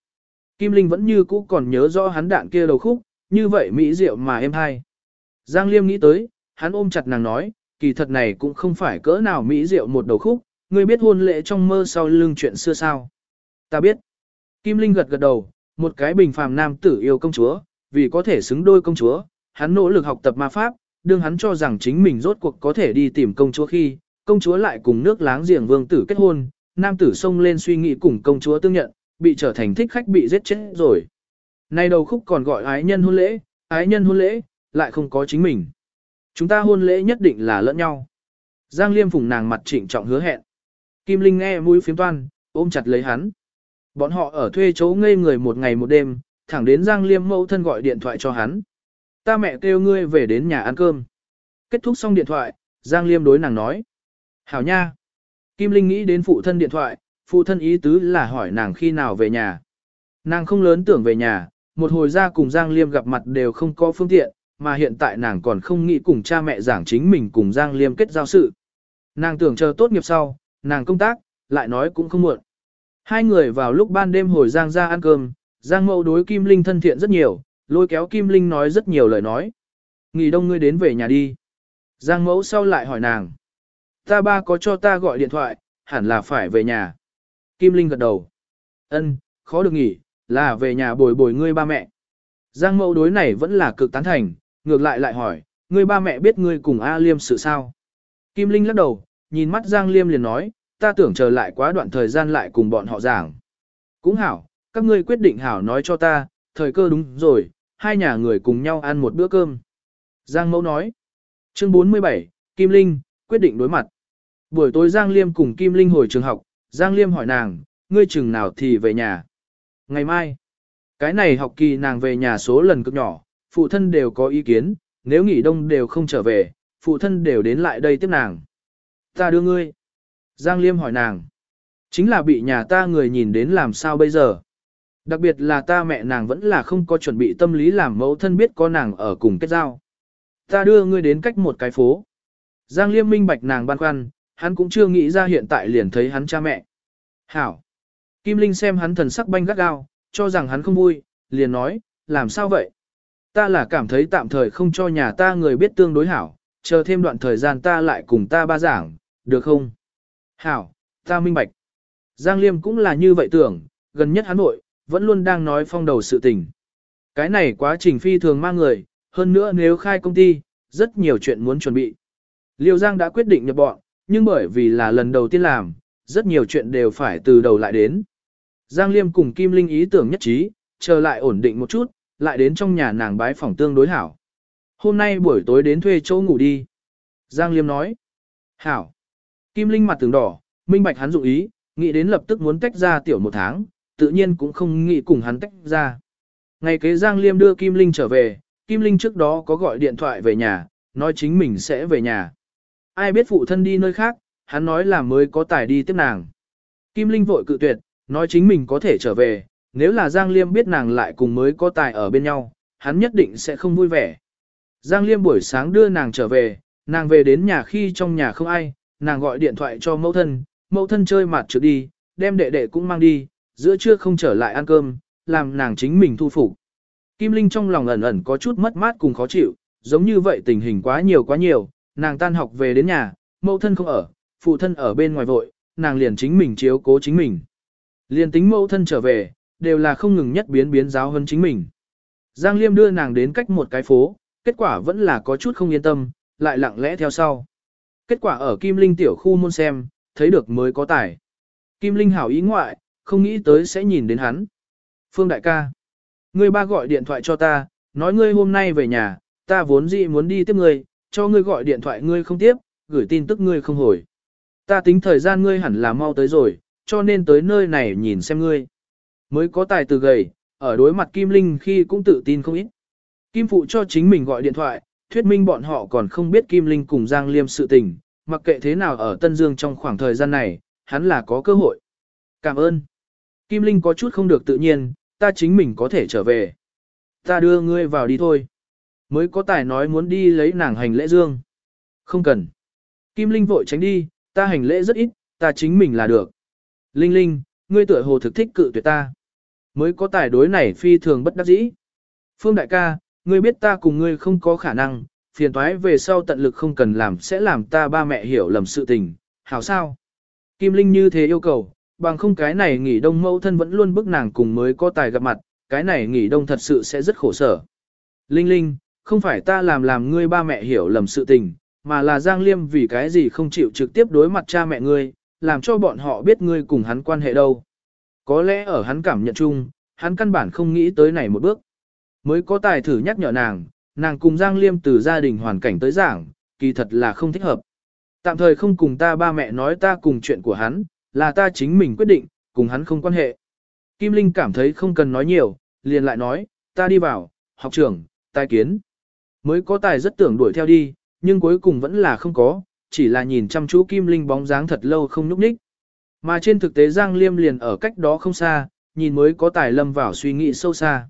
Kim Linh vẫn như cũ còn nhớ rõ hắn đạn kia đầu khúc, như vậy mỹ diệu mà em hay. Giang Liêm nghĩ tới, hắn ôm chặt nàng nói, kỳ thật này cũng không phải cỡ nào mỹ diệu một đầu khúc, ngươi biết hôn lễ trong mơ sau lưng chuyện xưa sao. Ta biết. Kim Linh gật gật đầu, một cái bình phàm nam tử yêu công chúa, vì có thể xứng đôi công chúa, hắn nỗ lực học tập ma pháp, đương hắn cho rằng chính mình rốt cuộc có thể đi tìm công chúa khi, công chúa lại cùng nước láng giềng vương tử kết hôn, nam tử xông lên suy nghĩ cùng công chúa tương nhận, bị trở thành thích khách bị giết chết rồi. Nay đầu khúc còn gọi ái nhân hôn lễ, ái nhân hôn lễ, lại không có chính mình. Chúng ta hôn lễ nhất định là lẫn nhau. Giang Liêm phùng nàng mặt trịnh trọng hứa hẹn. Kim Linh nghe mũi phiếm toan, ôm chặt lấy hắn. Bọn họ ở thuê chỗ ngây người một ngày một đêm, thẳng đến Giang Liêm mẫu thân gọi điện thoại cho hắn. Ta mẹ kêu ngươi về đến nhà ăn cơm. Kết thúc xong điện thoại, Giang Liêm đối nàng nói. Hảo nha. Kim Linh nghĩ đến phụ thân điện thoại, phụ thân ý tứ là hỏi nàng khi nào về nhà. Nàng không lớn tưởng về nhà, một hồi ra cùng Giang Liêm gặp mặt đều không có phương tiện, mà hiện tại nàng còn không nghĩ cùng cha mẹ giảng chính mình cùng Giang Liêm kết giao sự. Nàng tưởng chờ tốt nghiệp sau, nàng công tác, lại nói cũng không muộn. Hai người vào lúc ban đêm hồi Giang ra ăn cơm, Giang Mậu đối Kim Linh thân thiện rất nhiều, lôi kéo Kim Linh nói rất nhiều lời nói. Nghỉ đông ngươi đến về nhà đi. Giang mẫu sau lại hỏi nàng. Ta ba có cho ta gọi điện thoại, hẳn là phải về nhà. Kim Linh gật đầu. Ân, khó được nghỉ, là về nhà bồi bồi ngươi ba mẹ. Giang mẫu đối này vẫn là cực tán thành, ngược lại lại hỏi, ngươi ba mẹ biết ngươi cùng A Liêm sự sao? Kim Linh lắc đầu, nhìn mắt Giang Liêm liền nói, ta tưởng chờ lại quá đoạn thời gian lại cùng bọn họ giảng. Cũng hảo, các ngươi quyết định hảo nói cho ta, thời cơ đúng rồi, hai nhà người cùng nhau ăn một bữa cơm. Giang mẫu nói. Chương 47, Kim Linh, quyết định đối mặt. Buổi tối Giang Liêm cùng Kim Linh hồi trường học, Giang Liêm hỏi nàng, ngươi chừng nào thì về nhà. Ngày mai, cái này học kỳ nàng về nhà số lần cực nhỏ, phụ thân đều có ý kiến, nếu nghỉ đông đều không trở về, phụ thân đều đến lại đây tiếp nàng. Ta đưa ngươi. Giang Liêm hỏi nàng. Chính là bị nhà ta người nhìn đến làm sao bây giờ. Đặc biệt là ta mẹ nàng vẫn là không có chuẩn bị tâm lý làm mẫu thân biết có nàng ở cùng kết giao. Ta đưa ngươi đến cách một cái phố. Giang Liêm minh bạch nàng băn khoăn, hắn cũng chưa nghĩ ra hiện tại liền thấy hắn cha mẹ. Hảo. Kim Linh xem hắn thần sắc banh gắt gao, cho rằng hắn không vui, liền nói, làm sao vậy? Ta là cảm thấy tạm thời không cho nhà ta người biết tương đối hảo, chờ thêm đoạn thời gian ta lại cùng ta ba giảng, được không? Hảo, ta minh bạch. Giang Liêm cũng là như vậy tưởng, gần nhất hắn nội, vẫn luôn đang nói phong đầu sự tình. Cái này quá trình phi thường mang người, hơn nữa nếu khai công ty, rất nhiều chuyện muốn chuẩn bị. Liêu Giang đã quyết định nhập bọn, nhưng bởi vì là lần đầu tiên làm, rất nhiều chuyện đều phải từ đầu lại đến. Giang Liêm cùng Kim Linh ý tưởng nhất trí, chờ lại ổn định một chút, lại đến trong nhà nàng bái phòng tương đối hảo. Hôm nay buổi tối đến thuê chỗ ngủ đi. Giang Liêm nói. Hảo. Kim Linh mặt tường đỏ, minh bạch hắn dụng ý, nghĩ đến lập tức muốn tách ra tiểu một tháng, tự nhiên cũng không nghĩ cùng hắn tách ra. Ngày kế Giang Liêm đưa Kim Linh trở về, Kim Linh trước đó có gọi điện thoại về nhà, nói chính mình sẽ về nhà. Ai biết phụ thân đi nơi khác, hắn nói là mới có tài đi tiếp nàng. Kim Linh vội cự tuyệt, nói chính mình có thể trở về, nếu là Giang Liêm biết nàng lại cùng mới có tài ở bên nhau, hắn nhất định sẽ không vui vẻ. Giang Liêm buổi sáng đưa nàng trở về, nàng về đến nhà khi trong nhà không ai, nàng gọi điện thoại cho mẫu thân, mẫu thân chơi mặt trước đi, đem đệ đệ cũng mang đi, giữa trưa không trở lại ăn cơm, làm nàng chính mình thu phục. Kim Linh trong lòng ẩn ẩn có chút mất mát cùng khó chịu, giống như vậy tình hình quá nhiều quá nhiều, nàng tan học về đến nhà, mẫu thân không ở, phụ thân ở bên ngoài vội, nàng liền chính mình chiếu cố chính mình. Liền tính mẫu thân trở về, đều là không ngừng nhất biến biến giáo hơn chính mình. Giang Liêm đưa nàng đến cách một cái phố, kết quả vẫn là có chút không yên tâm, lại lặng lẽ theo sau. Kết quả ở Kim Linh tiểu khu môn xem, thấy được mới có tài. Kim Linh hảo ý ngoại, không nghĩ tới sẽ nhìn đến hắn. Phương đại ca. Ngươi ba gọi điện thoại cho ta, nói ngươi hôm nay về nhà, ta vốn dĩ muốn đi tiếp ngươi, cho ngươi gọi điện thoại ngươi không tiếp, gửi tin tức ngươi không hồi. Ta tính thời gian ngươi hẳn là mau tới rồi, cho nên tới nơi này nhìn xem ngươi. Mới có tài từ gầy, ở đối mặt Kim Linh khi cũng tự tin không ít. Kim Phụ cho chính mình gọi điện thoại, thuyết minh bọn họ còn không biết Kim Linh cùng Giang Liêm sự tình, mặc kệ thế nào ở Tân Dương trong khoảng thời gian này, hắn là có cơ hội. Cảm ơn. Kim Linh có chút không được tự nhiên, ta chính mình có thể trở về. Ta đưa ngươi vào đi thôi. Mới có tài nói muốn đi lấy nàng hành lễ dương. Không cần. Kim Linh vội tránh đi, ta hành lễ rất ít, ta chính mình là được. Linh Linh, ngươi tuổi hồ thực thích cự tuyệt ta. Mới có tài đối này phi thường bất đắc dĩ. Phương đại ca, ngươi biết ta cùng ngươi không có khả năng, phiền toái về sau tận lực không cần làm sẽ làm ta ba mẹ hiểu lầm sự tình, hảo sao? Kim Linh như thế yêu cầu, bằng không cái này nghỉ đông mẫu thân vẫn luôn bức nàng cùng mới có tài gặp mặt, cái này nghỉ đông thật sự sẽ rất khổ sở. Linh Linh, không phải ta làm làm ngươi ba mẹ hiểu lầm sự tình, mà là Giang Liêm vì cái gì không chịu trực tiếp đối mặt cha mẹ ngươi, làm cho bọn họ biết ngươi cùng hắn quan hệ đâu. Có lẽ ở hắn cảm nhận chung, hắn căn bản không nghĩ tới này một bước. Mới có tài thử nhắc nhở nàng, nàng cùng Giang Liêm từ gia đình hoàn cảnh tới giảng, kỳ thật là không thích hợp. Tạm thời không cùng ta ba mẹ nói ta cùng chuyện của hắn, là ta chính mình quyết định, cùng hắn không quan hệ. Kim Linh cảm thấy không cần nói nhiều, liền lại nói, ta đi vào, học trưởng, tai kiến. Mới có tài rất tưởng đuổi theo đi, nhưng cuối cùng vẫn là không có, chỉ là nhìn chăm chú Kim Linh bóng dáng thật lâu không nhúc nhích. Mà trên thực tế Giang Liêm liền ở cách đó không xa, nhìn mới có tài lâm vào suy nghĩ sâu xa.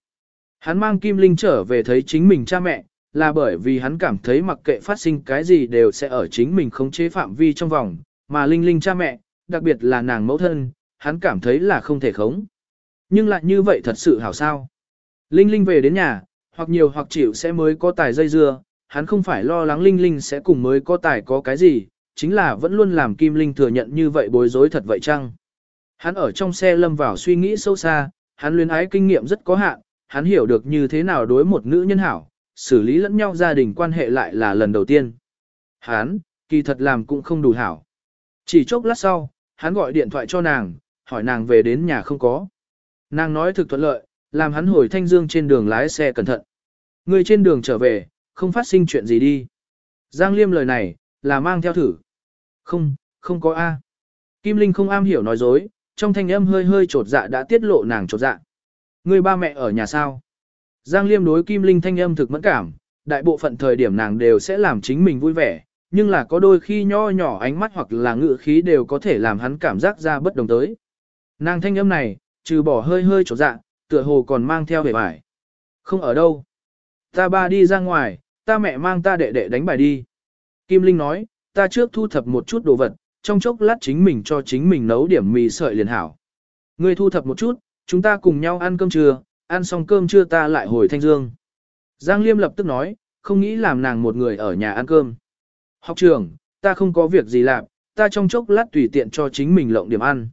Hắn mang Kim Linh trở về thấy chính mình cha mẹ, là bởi vì hắn cảm thấy mặc kệ phát sinh cái gì đều sẽ ở chính mình khống chế phạm vi trong vòng, mà Linh Linh cha mẹ, đặc biệt là nàng mẫu thân, hắn cảm thấy là không thể khống. Nhưng lại như vậy thật sự hảo sao. Linh Linh về đến nhà, hoặc nhiều hoặc chịu sẽ mới có tài dây dưa, hắn không phải lo lắng Linh Linh sẽ cùng mới có tài có cái gì, chính là vẫn luôn làm Kim Linh thừa nhận như vậy bối rối thật vậy chăng? Hắn ở trong xe lâm vào suy nghĩ sâu xa, hắn luyến ái kinh nghiệm rất có hạn, hắn hiểu được như thế nào đối một nữ nhân hảo, xử lý lẫn nhau gia đình quan hệ lại là lần đầu tiên. Hắn, kỳ thật làm cũng không đủ hảo. Chỉ chốc lát sau, hắn gọi điện thoại cho nàng, hỏi nàng về đến nhà không có. Nàng nói thực thuận lợi, làm hắn hồi thanh dương trên đường lái xe cẩn thận. Người trên đường trở về, không phát sinh chuyện gì đi. Giang Liêm lời này, là mang theo thử. Không, không có A. Kim Linh không am hiểu nói dối, trong thanh âm hơi hơi trột dạ đã tiết lộ nàng trột dạ. Người ba mẹ ở nhà sao? Giang Liêm đối Kim Linh thanh âm thực mẫn cảm, đại bộ phận thời điểm nàng đều sẽ làm chính mình vui vẻ, nhưng là có đôi khi nho nhỏ ánh mắt hoặc là ngự khí đều có thể làm hắn cảm giác ra bất đồng tới. Nàng thanh âm này, trừ bỏ hơi hơi trột dạ, tựa hồ còn mang theo vẻ bài. Không ở đâu. Ta ba đi ra ngoài, ta mẹ mang ta đệ đệ đánh bài đi. Kim Linh nói, ta trước thu thập một chút đồ vật, trong chốc lát chính mình cho chính mình nấu điểm mì sợi liền hảo. Ngươi thu thập một chút, chúng ta cùng nhau ăn cơm trưa, ăn xong cơm trưa ta lại hồi Thanh Dương. Giang Liêm lập tức nói, không nghĩ làm nàng một người ở nhà ăn cơm. Học trưởng, ta không có việc gì làm, ta trong chốc lát tùy tiện cho chính mình lộng điểm ăn.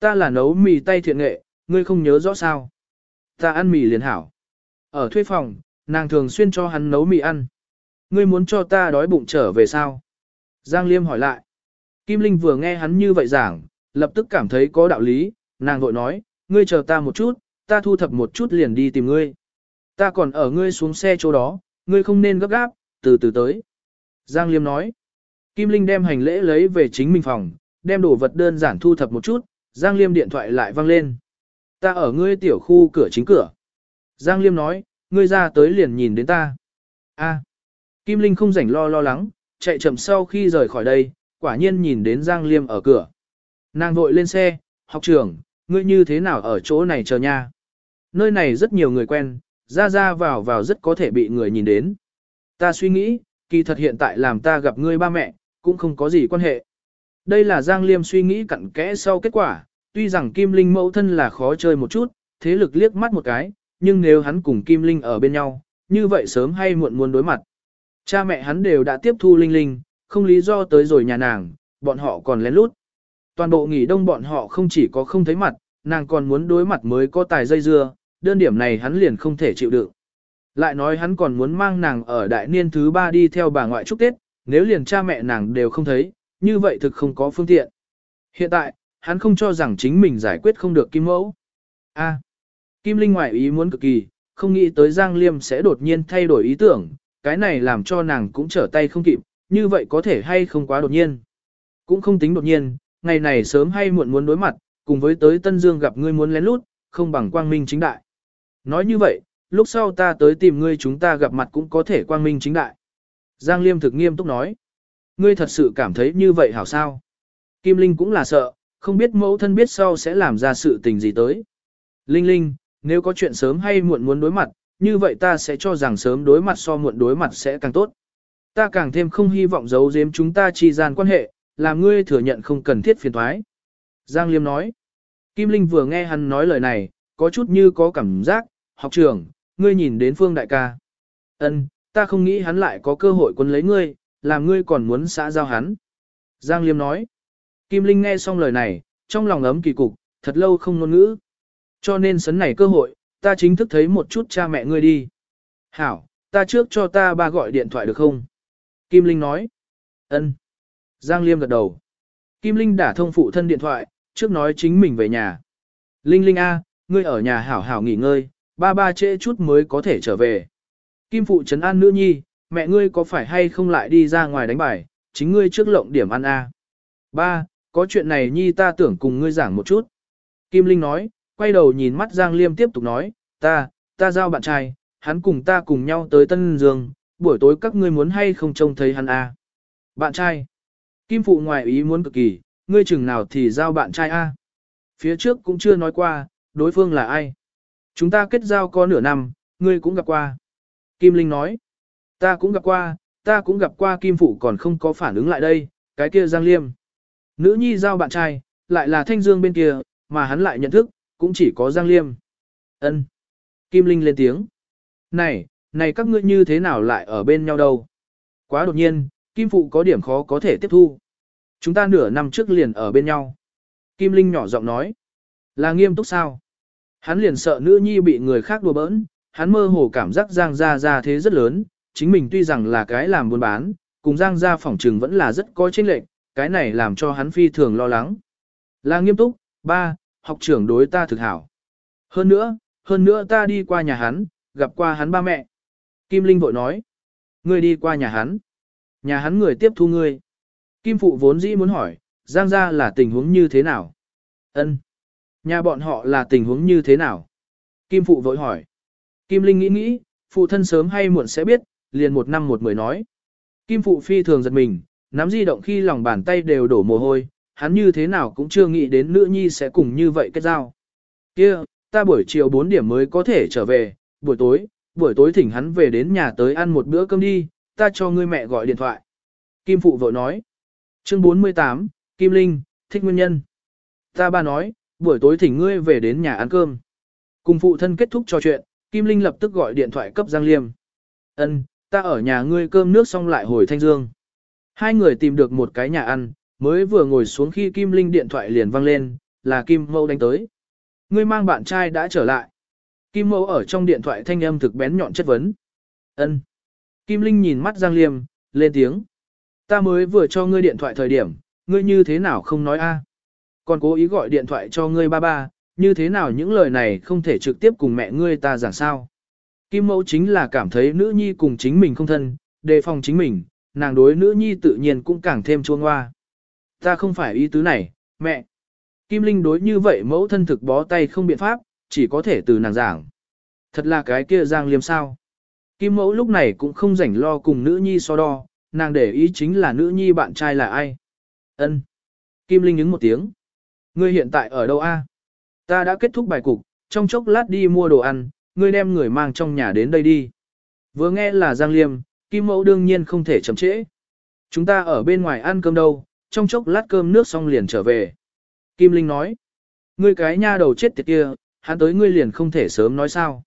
Ta là nấu mì tay thiện nghệ, ngươi không nhớ rõ sao. Ta ăn mì liền hảo. Ở thuê phòng, nàng thường xuyên cho hắn nấu mì ăn. Ngươi muốn cho ta đói bụng trở về sao? Giang Liêm hỏi lại. Kim Linh vừa nghe hắn như vậy giảng, lập tức cảm thấy có đạo lý, nàng vội nói, ngươi chờ ta một chút, ta thu thập một chút liền đi tìm ngươi. Ta còn ở ngươi xuống xe chỗ đó, ngươi không nên gấp gáp, từ từ tới. Giang Liêm nói. Kim Linh đem hành lễ lấy về chính mình phòng, đem đồ vật đơn giản thu thập một chút, Giang Liêm điện thoại lại vang lên. Ta ở ngươi tiểu khu cửa chính cửa. Giang Liêm nói, ngươi ra tới liền nhìn đến ta. A. Kim Linh không rảnh lo lo lắng, chạy chậm sau khi rời khỏi đây, quả nhiên nhìn đến Giang Liêm ở cửa. Nàng vội lên xe, học trưởng, ngươi như thế nào ở chỗ này chờ nha. Nơi này rất nhiều người quen, ra ra vào vào rất có thể bị người nhìn đến. Ta suy nghĩ, kỳ thật hiện tại làm ta gặp ngươi ba mẹ, cũng không có gì quan hệ. Đây là Giang Liêm suy nghĩ cặn kẽ sau kết quả, tuy rằng Kim Linh mẫu thân là khó chơi một chút, thế lực liếc mắt một cái, nhưng nếu hắn cùng Kim Linh ở bên nhau, như vậy sớm hay muộn muốn đối mặt. Cha mẹ hắn đều đã tiếp thu Linh Linh, không lý do tới rồi nhà nàng, bọn họ còn lén lút. Toàn bộ nghỉ đông bọn họ không chỉ có không thấy mặt, nàng còn muốn đối mặt mới có tài dây dưa, đơn điểm này hắn liền không thể chịu đựng. Lại nói hắn còn muốn mang nàng ở đại niên thứ ba đi theo bà ngoại chúc Tết, nếu liền cha mẹ nàng đều không thấy, như vậy thực không có phương tiện. Hiện tại, hắn không cho rằng chính mình giải quyết không được Kim Mẫu. A. Kim Linh ngoại ý muốn cực kỳ, không nghĩ tới Giang Liêm sẽ đột nhiên thay đổi ý tưởng, cái này làm cho nàng cũng trở tay không kịp, như vậy có thể hay không quá đột nhiên. Cũng không tính đột nhiên, ngày này sớm hay muộn muốn đối mặt, cùng với tới Tân Dương gặp ngươi muốn lén lút, không bằng quang minh chính đại. Nói như vậy, lúc sau ta tới tìm ngươi chúng ta gặp mặt cũng có thể quang minh chính đại. Giang Liêm thực nghiêm túc nói. Ngươi thật sự cảm thấy như vậy hảo sao? Kim Linh cũng là sợ, không biết mẫu thân biết sau sẽ làm ra sự tình gì tới. Linh Linh, nếu có chuyện sớm hay muộn muốn đối mặt, như vậy ta sẽ cho rằng sớm đối mặt so muộn đối mặt sẽ càng tốt. Ta càng thêm không hy vọng giấu giếm chúng ta chi gian quan hệ, làm ngươi thừa nhận không cần thiết phiền thoái. Giang Liêm nói. Kim Linh vừa nghe hắn nói lời này, có chút như có cảm giác, học trưởng, ngươi nhìn đến Phương Đại ca. Ân, ta không nghĩ hắn lại có cơ hội quân lấy ngươi, làm ngươi còn muốn xã giao hắn. Giang Liêm nói. Kim Linh nghe xong lời này, trong lòng ấm kỳ cục, thật lâu không ngôn ngữ. Cho nên sấn này cơ hội, ta chính thức thấy một chút cha mẹ ngươi đi. Hảo, ta trước cho ta ba gọi điện thoại được không? Kim Linh nói. Ân. Giang Liêm gật đầu. Kim Linh đã thông phụ thân điện thoại, trước nói chính mình về nhà. Linh Linh A, ngươi ở nhà hảo hảo nghỉ ngơi, ba ba trễ chút mới có thể trở về. Kim phụ trấn an nữ nhi, mẹ ngươi có phải hay không lại đi ra ngoài đánh bài, chính ngươi trước lộng điểm ăn A. Ba, có chuyện này nhi ta tưởng cùng ngươi giảng một chút. Kim Linh nói, quay đầu nhìn mắt Giang Liêm tiếp tục nói, ta, ta giao bạn trai, hắn cùng ta cùng nhau tới Tân Dương, buổi tối các ngươi muốn hay không trông thấy hắn A. Bạn trai. Kim phụ ngoài ý muốn cực kỳ, ngươi chừng nào thì giao bạn trai A. Phía trước cũng chưa nói qua, đối phương là ai. Chúng ta kết giao có nửa năm, ngươi cũng gặp qua. Kim Linh nói, ta cũng gặp qua, ta cũng gặp qua Kim Phụ còn không có phản ứng lại đây, cái kia Giang Liêm. Nữ nhi giao bạn trai, lại là Thanh Dương bên kia, mà hắn lại nhận thức, cũng chỉ có Giang Liêm. Ân. Kim Linh lên tiếng. Này, này các ngươi như thế nào lại ở bên nhau đâu? Quá đột nhiên, Kim Phụ có điểm khó có thể tiếp thu. Chúng ta nửa năm trước liền ở bên nhau. Kim Linh nhỏ giọng nói. Là nghiêm túc sao? Hắn liền sợ nữ nhi bị người khác đùa bỡn, hắn mơ hồ cảm giác Giang Gia Gia thế rất lớn, chính mình tuy rằng là cái làm buôn bán, cùng Giang Gia phỏng trừng vẫn là rất có chênh lệch, cái này làm cho hắn phi thường lo lắng. Là nghiêm túc, ba, học trưởng đối ta thực hảo. Hơn nữa, hơn nữa ta đi qua nhà hắn, gặp qua hắn ba mẹ. Kim Linh vội nói, ngươi đi qua nhà hắn. Nhà hắn người tiếp thu ngươi. Kim Phụ vốn dĩ muốn hỏi, Giang Gia là tình huống như thế nào? Ân. Nhà bọn họ là tình huống như thế nào? Kim Phụ vội hỏi. Kim Linh nghĩ nghĩ, phụ thân sớm hay muộn sẽ biết, liền một năm một mười nói. Kim Phụ phi thường giật mình, nắm di động khi lòng bàn tay đều đổ mồ hôi, hắn như thế nào cũng chưa nghĩ đến nữ nhi sẽ cùng như vậy kết giao. Kia, ta buổi chiều 4 điểm mới có thể trở về, buổi tối, buổi tối thỉnh hắn về đến nhà tới ăn một bữa cơm đi, ta cho ngươi mẹ gọi điện thoại. Kim Phụ vội nói. Chương 48, Kim Linh, thích nguyên nhân. Ta ba nói, buổi tối thỉnh ngươi về đến nhà ăn cơm. Cùng phụ thân kết thúc trò chuyện, Kim Linh lập tức gọi điện thoại cấp Giang Liêm. Ân, ta ở nhà ngươi cơm nước xong lại hồi Thanh Dương. Hai người tìm được một cái nhà ăn, mới vừa ngồi xuống khi Kim Linh điện thoại liền vang lên, là Kim Mâu đánh tới. Ngươi mang bạn trai đã trở lại. Kim Mâu ở trong điện thoại thanh âm thực bén nhọn chất vấn. Ân. Kim Linh nhìn mắt Giang Liêm, lên tiếng. Ta mới vừa cho ngươi điện thoại thời điểm, ngươi như thế nào không nói a? Còn cố ý gọi điện thoại cho ngươi ba ba, như thế nào những lời này không thể trực tiếp cùng mẹ ngươi ta giảng sao? Kim mẫu chính là cảm thấy nữ nhi cùng chính mình không thân, đề phòng chính mình, nàng đối nữ nhi tự nhiên cũng càng thêm chuông hoa. Ta không phải ý tứ này, mẹ. Kim Linh đối như vậy mẫu thân thực bó tay không biện pháp, chỉ có thể từ nàng giảng. Thật là cái kia giang liêm sao. Kim mẫu lúc này cũng không rảnh lo cùng nữ nhi so đo, nàng để ý chính là nữ nhi bạn trai là ai. Ân. Kim Linh ứng một tiếng. Ngươi hiện tại ở đâu a? Ta đã kết thúc bài cục, trong chốc lát đi mua đồ ăn, ngươi đem người mang trong nhà đến đây đi. Vừa nghe là Giang Liêm, Kim Mẫu đương nhiên không thể chậm trễ. Chúng ta ở bên ngoài ăn cơm đâu, trong chốc lát cơm nước xong liền trở về. Kim Linh nói, ngươi cái nha đầu chết tiệt kia, hắn tới ngươi liền không thể sớm nói sao.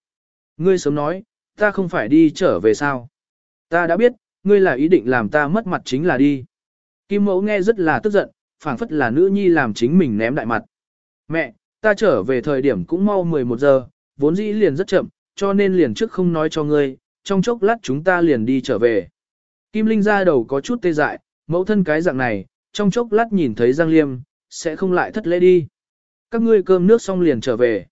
Ngươi sớm nói, ta không phải đi trở về sao. Ta đã biết, ngươi là ý định làm ta mất mặt chính là đi. Kim Mẫu nghe rất là tức giận, phảng phất là nữ nhi làm chính mình ném đại mặt. Mẹ, ta trở về thời điểm cũng mau 11 giờ, vốn dĩ liền rất chậm, cho nên liền trước không nói cho ngươi, trong chốc lát chúng ta liền đi trở về. Kim Linh ra đầu có chút tê dại, mẫu thân cái dạng này, trong chốc lát nhìn thấy Giang Liêm, sẽ không lại thất lễ đi. Các ngươi cơm nước xong liền trở về.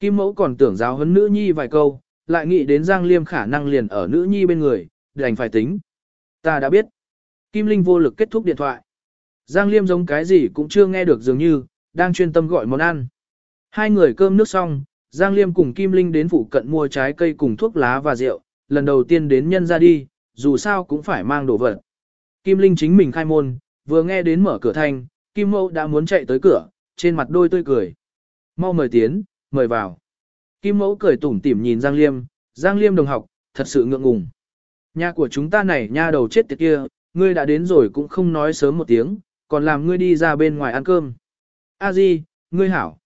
Kim mẫu còn tưởng giáo huấn nữ nhi vài câu, lại nghĩ đến Giang Liêm khả năng liền ở nữ nhi bên người, đành phải tính. Ta đã biết. Kim Linh vô lực kết thúc điện thoại. Giang Liêm giống cái gì cũng chưa nghe được dường như, đang chuyên tâm gọi món ăn. Hai người cơm nước xong, Giang Liêm cùng Kim Linh đến phụ cận mua trái cây cùng thuốc lá và rượu, lần đầu tiên đến nhân ra đi, dù sao cũng phải mang đồ vật. Kim Linh chính mình khai môn, vừa nghe đến mở cửa thanh, Kim Mâu đã muốn chạy tới cửa, trên mặt đôi tươi cười. Mau mời tiến, mời vào. Kim Mẫu cười tủm tỉm nhìn Giang Liêm, Giang Liêm đồng học, thật sự ngượng ngùng. Nhà của chúng ta này nha đầu chết tiệt kia, ngươi đã đến rồi cũng không nói sớm một tiếng, còn làm ngươi đi ra bên ngoài ăn cơm. A Di, ngươi hảo.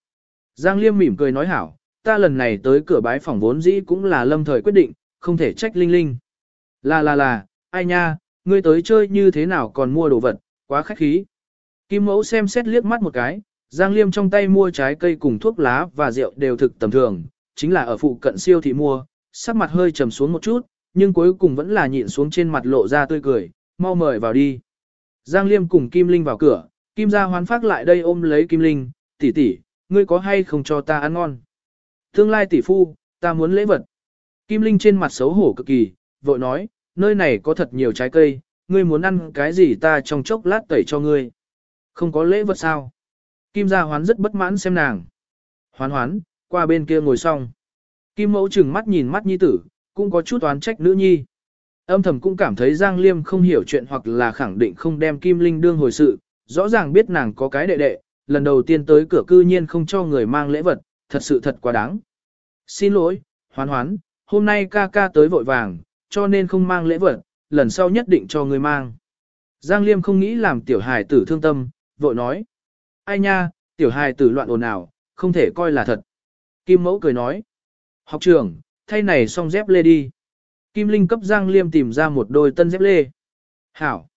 Giang Liêm mỉm cười nói hảo, ta lần này tới cửa bái phòng vốn dĩ cũng là lâm thời quyết định, không thể trách Linh Linh. Là là là, ai nha, ngươi tới chơi như thế nào còn mua đồ vật, quá khách khí. Kim mẫu xem xét liếc mắt một cái, Giang Liêm trong tay mua trái cây cùng thuốc lá và rượu đều thực tầm thường, chính là ở phụ cận siêu thị mua, sắc mặt hơi trầm xuống một chút, nhưng cuối cùng vẫn là nhịn xuống trên mặt lộ ra tươi cười, mau mời vào đi. Giang Liêm cùng Kim Linh vào cửa, Kim gia hoán phát lại đây ôm lấy Kim Linh, tỷ tỷ, ngươi có hay không cho ta ăn ngon? Tương lai tỷ phu, ta muốn lễ vật. Kim Linh trên mặt xấu hổ cực kỳ, vội nói, nơi này có thật nhiều trái cây, ngươi muốn ăn cái gì ta trong chốc lát tẩy cho ngươi. Không có lễ vật sao? Kim gia hoán rất bất mãn xem nàng. Hoán hoán, qua bên kia ngồi xong. Kim mẫu chừng mắt nhìn mắt nhi tử, cũng có chút oán trách nữ nhi. Âm thầm cũng cảm thấy Giang Liêm không hiểu chuyện hoặc là khẳng định không đem Kim Linh đương hồi sự, rõ ràng biết nàng có cái đệ đệ, lần đầu tiên tới cửa cư nhiên không cho người mang lễ vật, thật sự thật quá đáng. Xin lỗi, hoán hoán, hôm nay ca ca tới vội vàng, cho nên không mang lễ vật, lần sau nhất định cho người mang. Giang Liêm không nghĩ làm tiểu hài tử thương tâm, vội nói. Ai nha, tiểu hài tử loạn ồn ào, không thể coi là thật. Kim mẫu cười nói. Học trưởng, thay này xong dép lê đi. Kim Linh cấp Giang Liêm tìm ra một đôi tân dép lê. Hảo.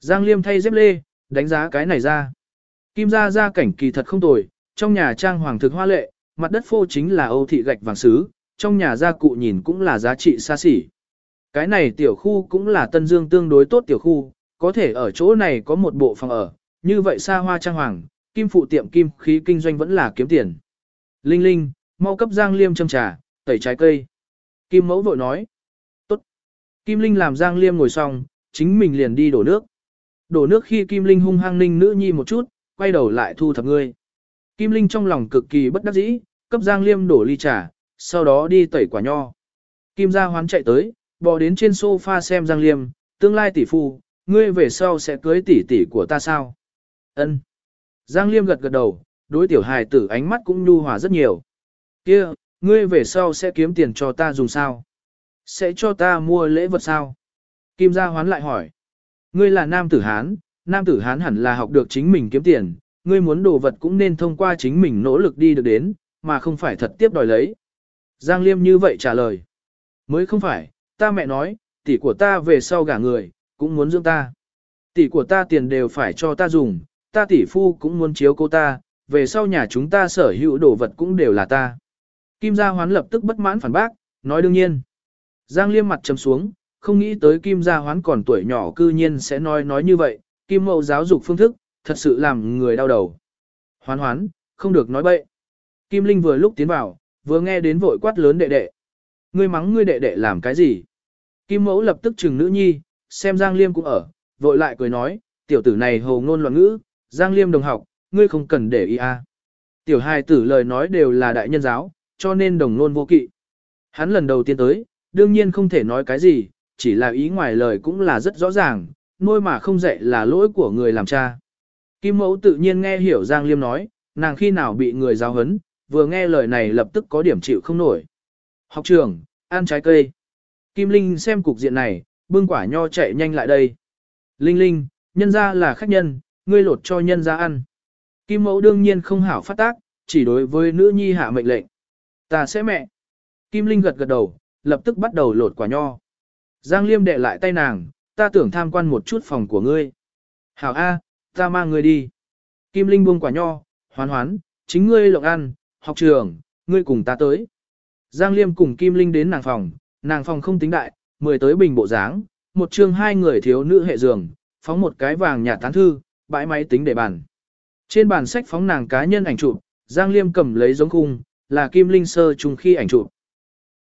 Giang Liêm thay dép lê, đánh giá cái này ra. Kim gia gia cảnh kỳ thật không tồi, trong nhà trang hoàng thực hoa lệ, mặt đất phô chính là Âu thị gạch vàng sứ, trong nhà gia cụ nhìn cũng là giá trị xa xỉ. Cái này tiểu khu cũng là Tân Dương tương đối tốt tiểu khu, có thể ở chỗ này có một bộ phòng ở, như vậy xa hoa trang hoàng, kim phụ tiệm kim khí kinh doanh vẫn là kiếm tiền. Linh Linh, mau cấp Giang Liêm châm trà, tẩy trái cây. Kim mẫu vội nói. Tốt. Kim Linh làm Giang Liêm ngồi xong, chính mình liền đi đổ nước. Đổ nước khi Kim Linh hung hăng ninh nữ nhi một chút, quay đầu lại thu thập ngươi. Kim Linh trong lòng cực kỳ bất đắc dĩ, cấp Giang Liêm đổ ly trà, sau đó đi tẩy quả nho. Kim gia hoán chạy tới, bò đến trên sofa xem Giang Liêm, tương lai tỷ phu, ngươi về sau sẽ cưới tỷ tỷ của ta sao? Ân. Giang Liêm gật gật đầu, đối tiểu hài tử ánh mắt cũng nhu hòa rất nhiều. Kia, ngươi về sau sẽ kiếm tiền cho ta dùng sao? Sẽ cho ta mua lễ vật sao? Kim gia hoán lại hỏi. Ngươi là nam tử Hán, nam tử hán hẳn là học được chính mình kiếm tiền, ngươi muốn đồ vật cũng nên thông qua chính mình nỗ lực đi được đến, mà không phải thật tiếp đòi lấy. Giang Liêm như vậy trả lời. Mới không phải, ta mẹ nói, tỷ của ta về sau gả người, cũng muốn dưỡng ta. Tỷ của ta tiền đều phải cho ta dùng, ta tỷ phu cũng muốn chiếu cô ta, về sau nhà chúng ta sở hữu đồ vật cũng đều là ta. Kim Gia Hoán lập tức bất mãn phản bác, nói đương nhiên. Giang Liêm mặt trầm xuống, không nghĩ tới Kim Gia Hoán còn tuổi nhỏ cư nhiên sẽ nói nói như vậy, Kim Mậu giáo dục phương thức, thật sự làm người đau đầu. Hoán hoán, không được nói bậy. Kim Linh vừa lúc tiến vào, vừa nghe đến vội quát lớn đệ đệ. Ngươi mắng ngươi đệ đệ làm cái gì? Kim Mẫu lập tức chừng nữ nhi, xem Giang Liêm cũng ở, vội lại cười nói, tiểu tử này hồ ngôn loạn ngữ, Giang Liêm đồng học, ngươi không cần để ý a. Tiểu hài tử lời nói đều là đại nhân giáo, cho nên đồng ngôn vô kỵ. Hắn lần đầu tiên tới, đương nhiên không thể nói cái gì, chỉ là ý ngoài lời cũng là rất rõ ràng, nuôi mà không dạy là lỗi của người làm cha. Kim mẫu tự nhiên nghe hiểu Giang Liêm nói, nàng khi nào bị người giáo hấn, vừa nghe lời này lập tức có điểm chịu không nổi. Học trường, ăn trái cây. Kim Linh xem cục diện này, bưng quả nho chạy nhanh lại đây. Linh Linh, nhân ra là khách nhân, ngươi lột cho nhân ra ăn. Kim mẫu đương nhiên không hảo phát tác, chỉ đối với nữ nhi hạ mệnh lệnh. Ta sẽ mẹ. Kim Linh gật gật đầu, lập tức bắt đầu lột quả nho. Giang Liêm đệ lại tay nàng, ta tưởng tham quan một chút phòng của ngươi. Hảo A, ta mang ngươi đi. Kim Linh buông quả nho, hoán hoán, chính ngươi lộng ăn, học trường, ngươi cùng ta tới. Giang Liêm cùng Kim Linh đến nàng phòng, nàng phòng không tính đại, mười tới bình bộ dáng, một chương hai người thiếu nữ hệ giường, phóng một cái vàng nhà tán thư, bãi máy tính để bàn. Trên bàn sách phóng nàng cá nhân ảnh chụp, Giang Liêm cầm lấy giống khung, là Kim Linh sơ trùng khi ảnh chụp.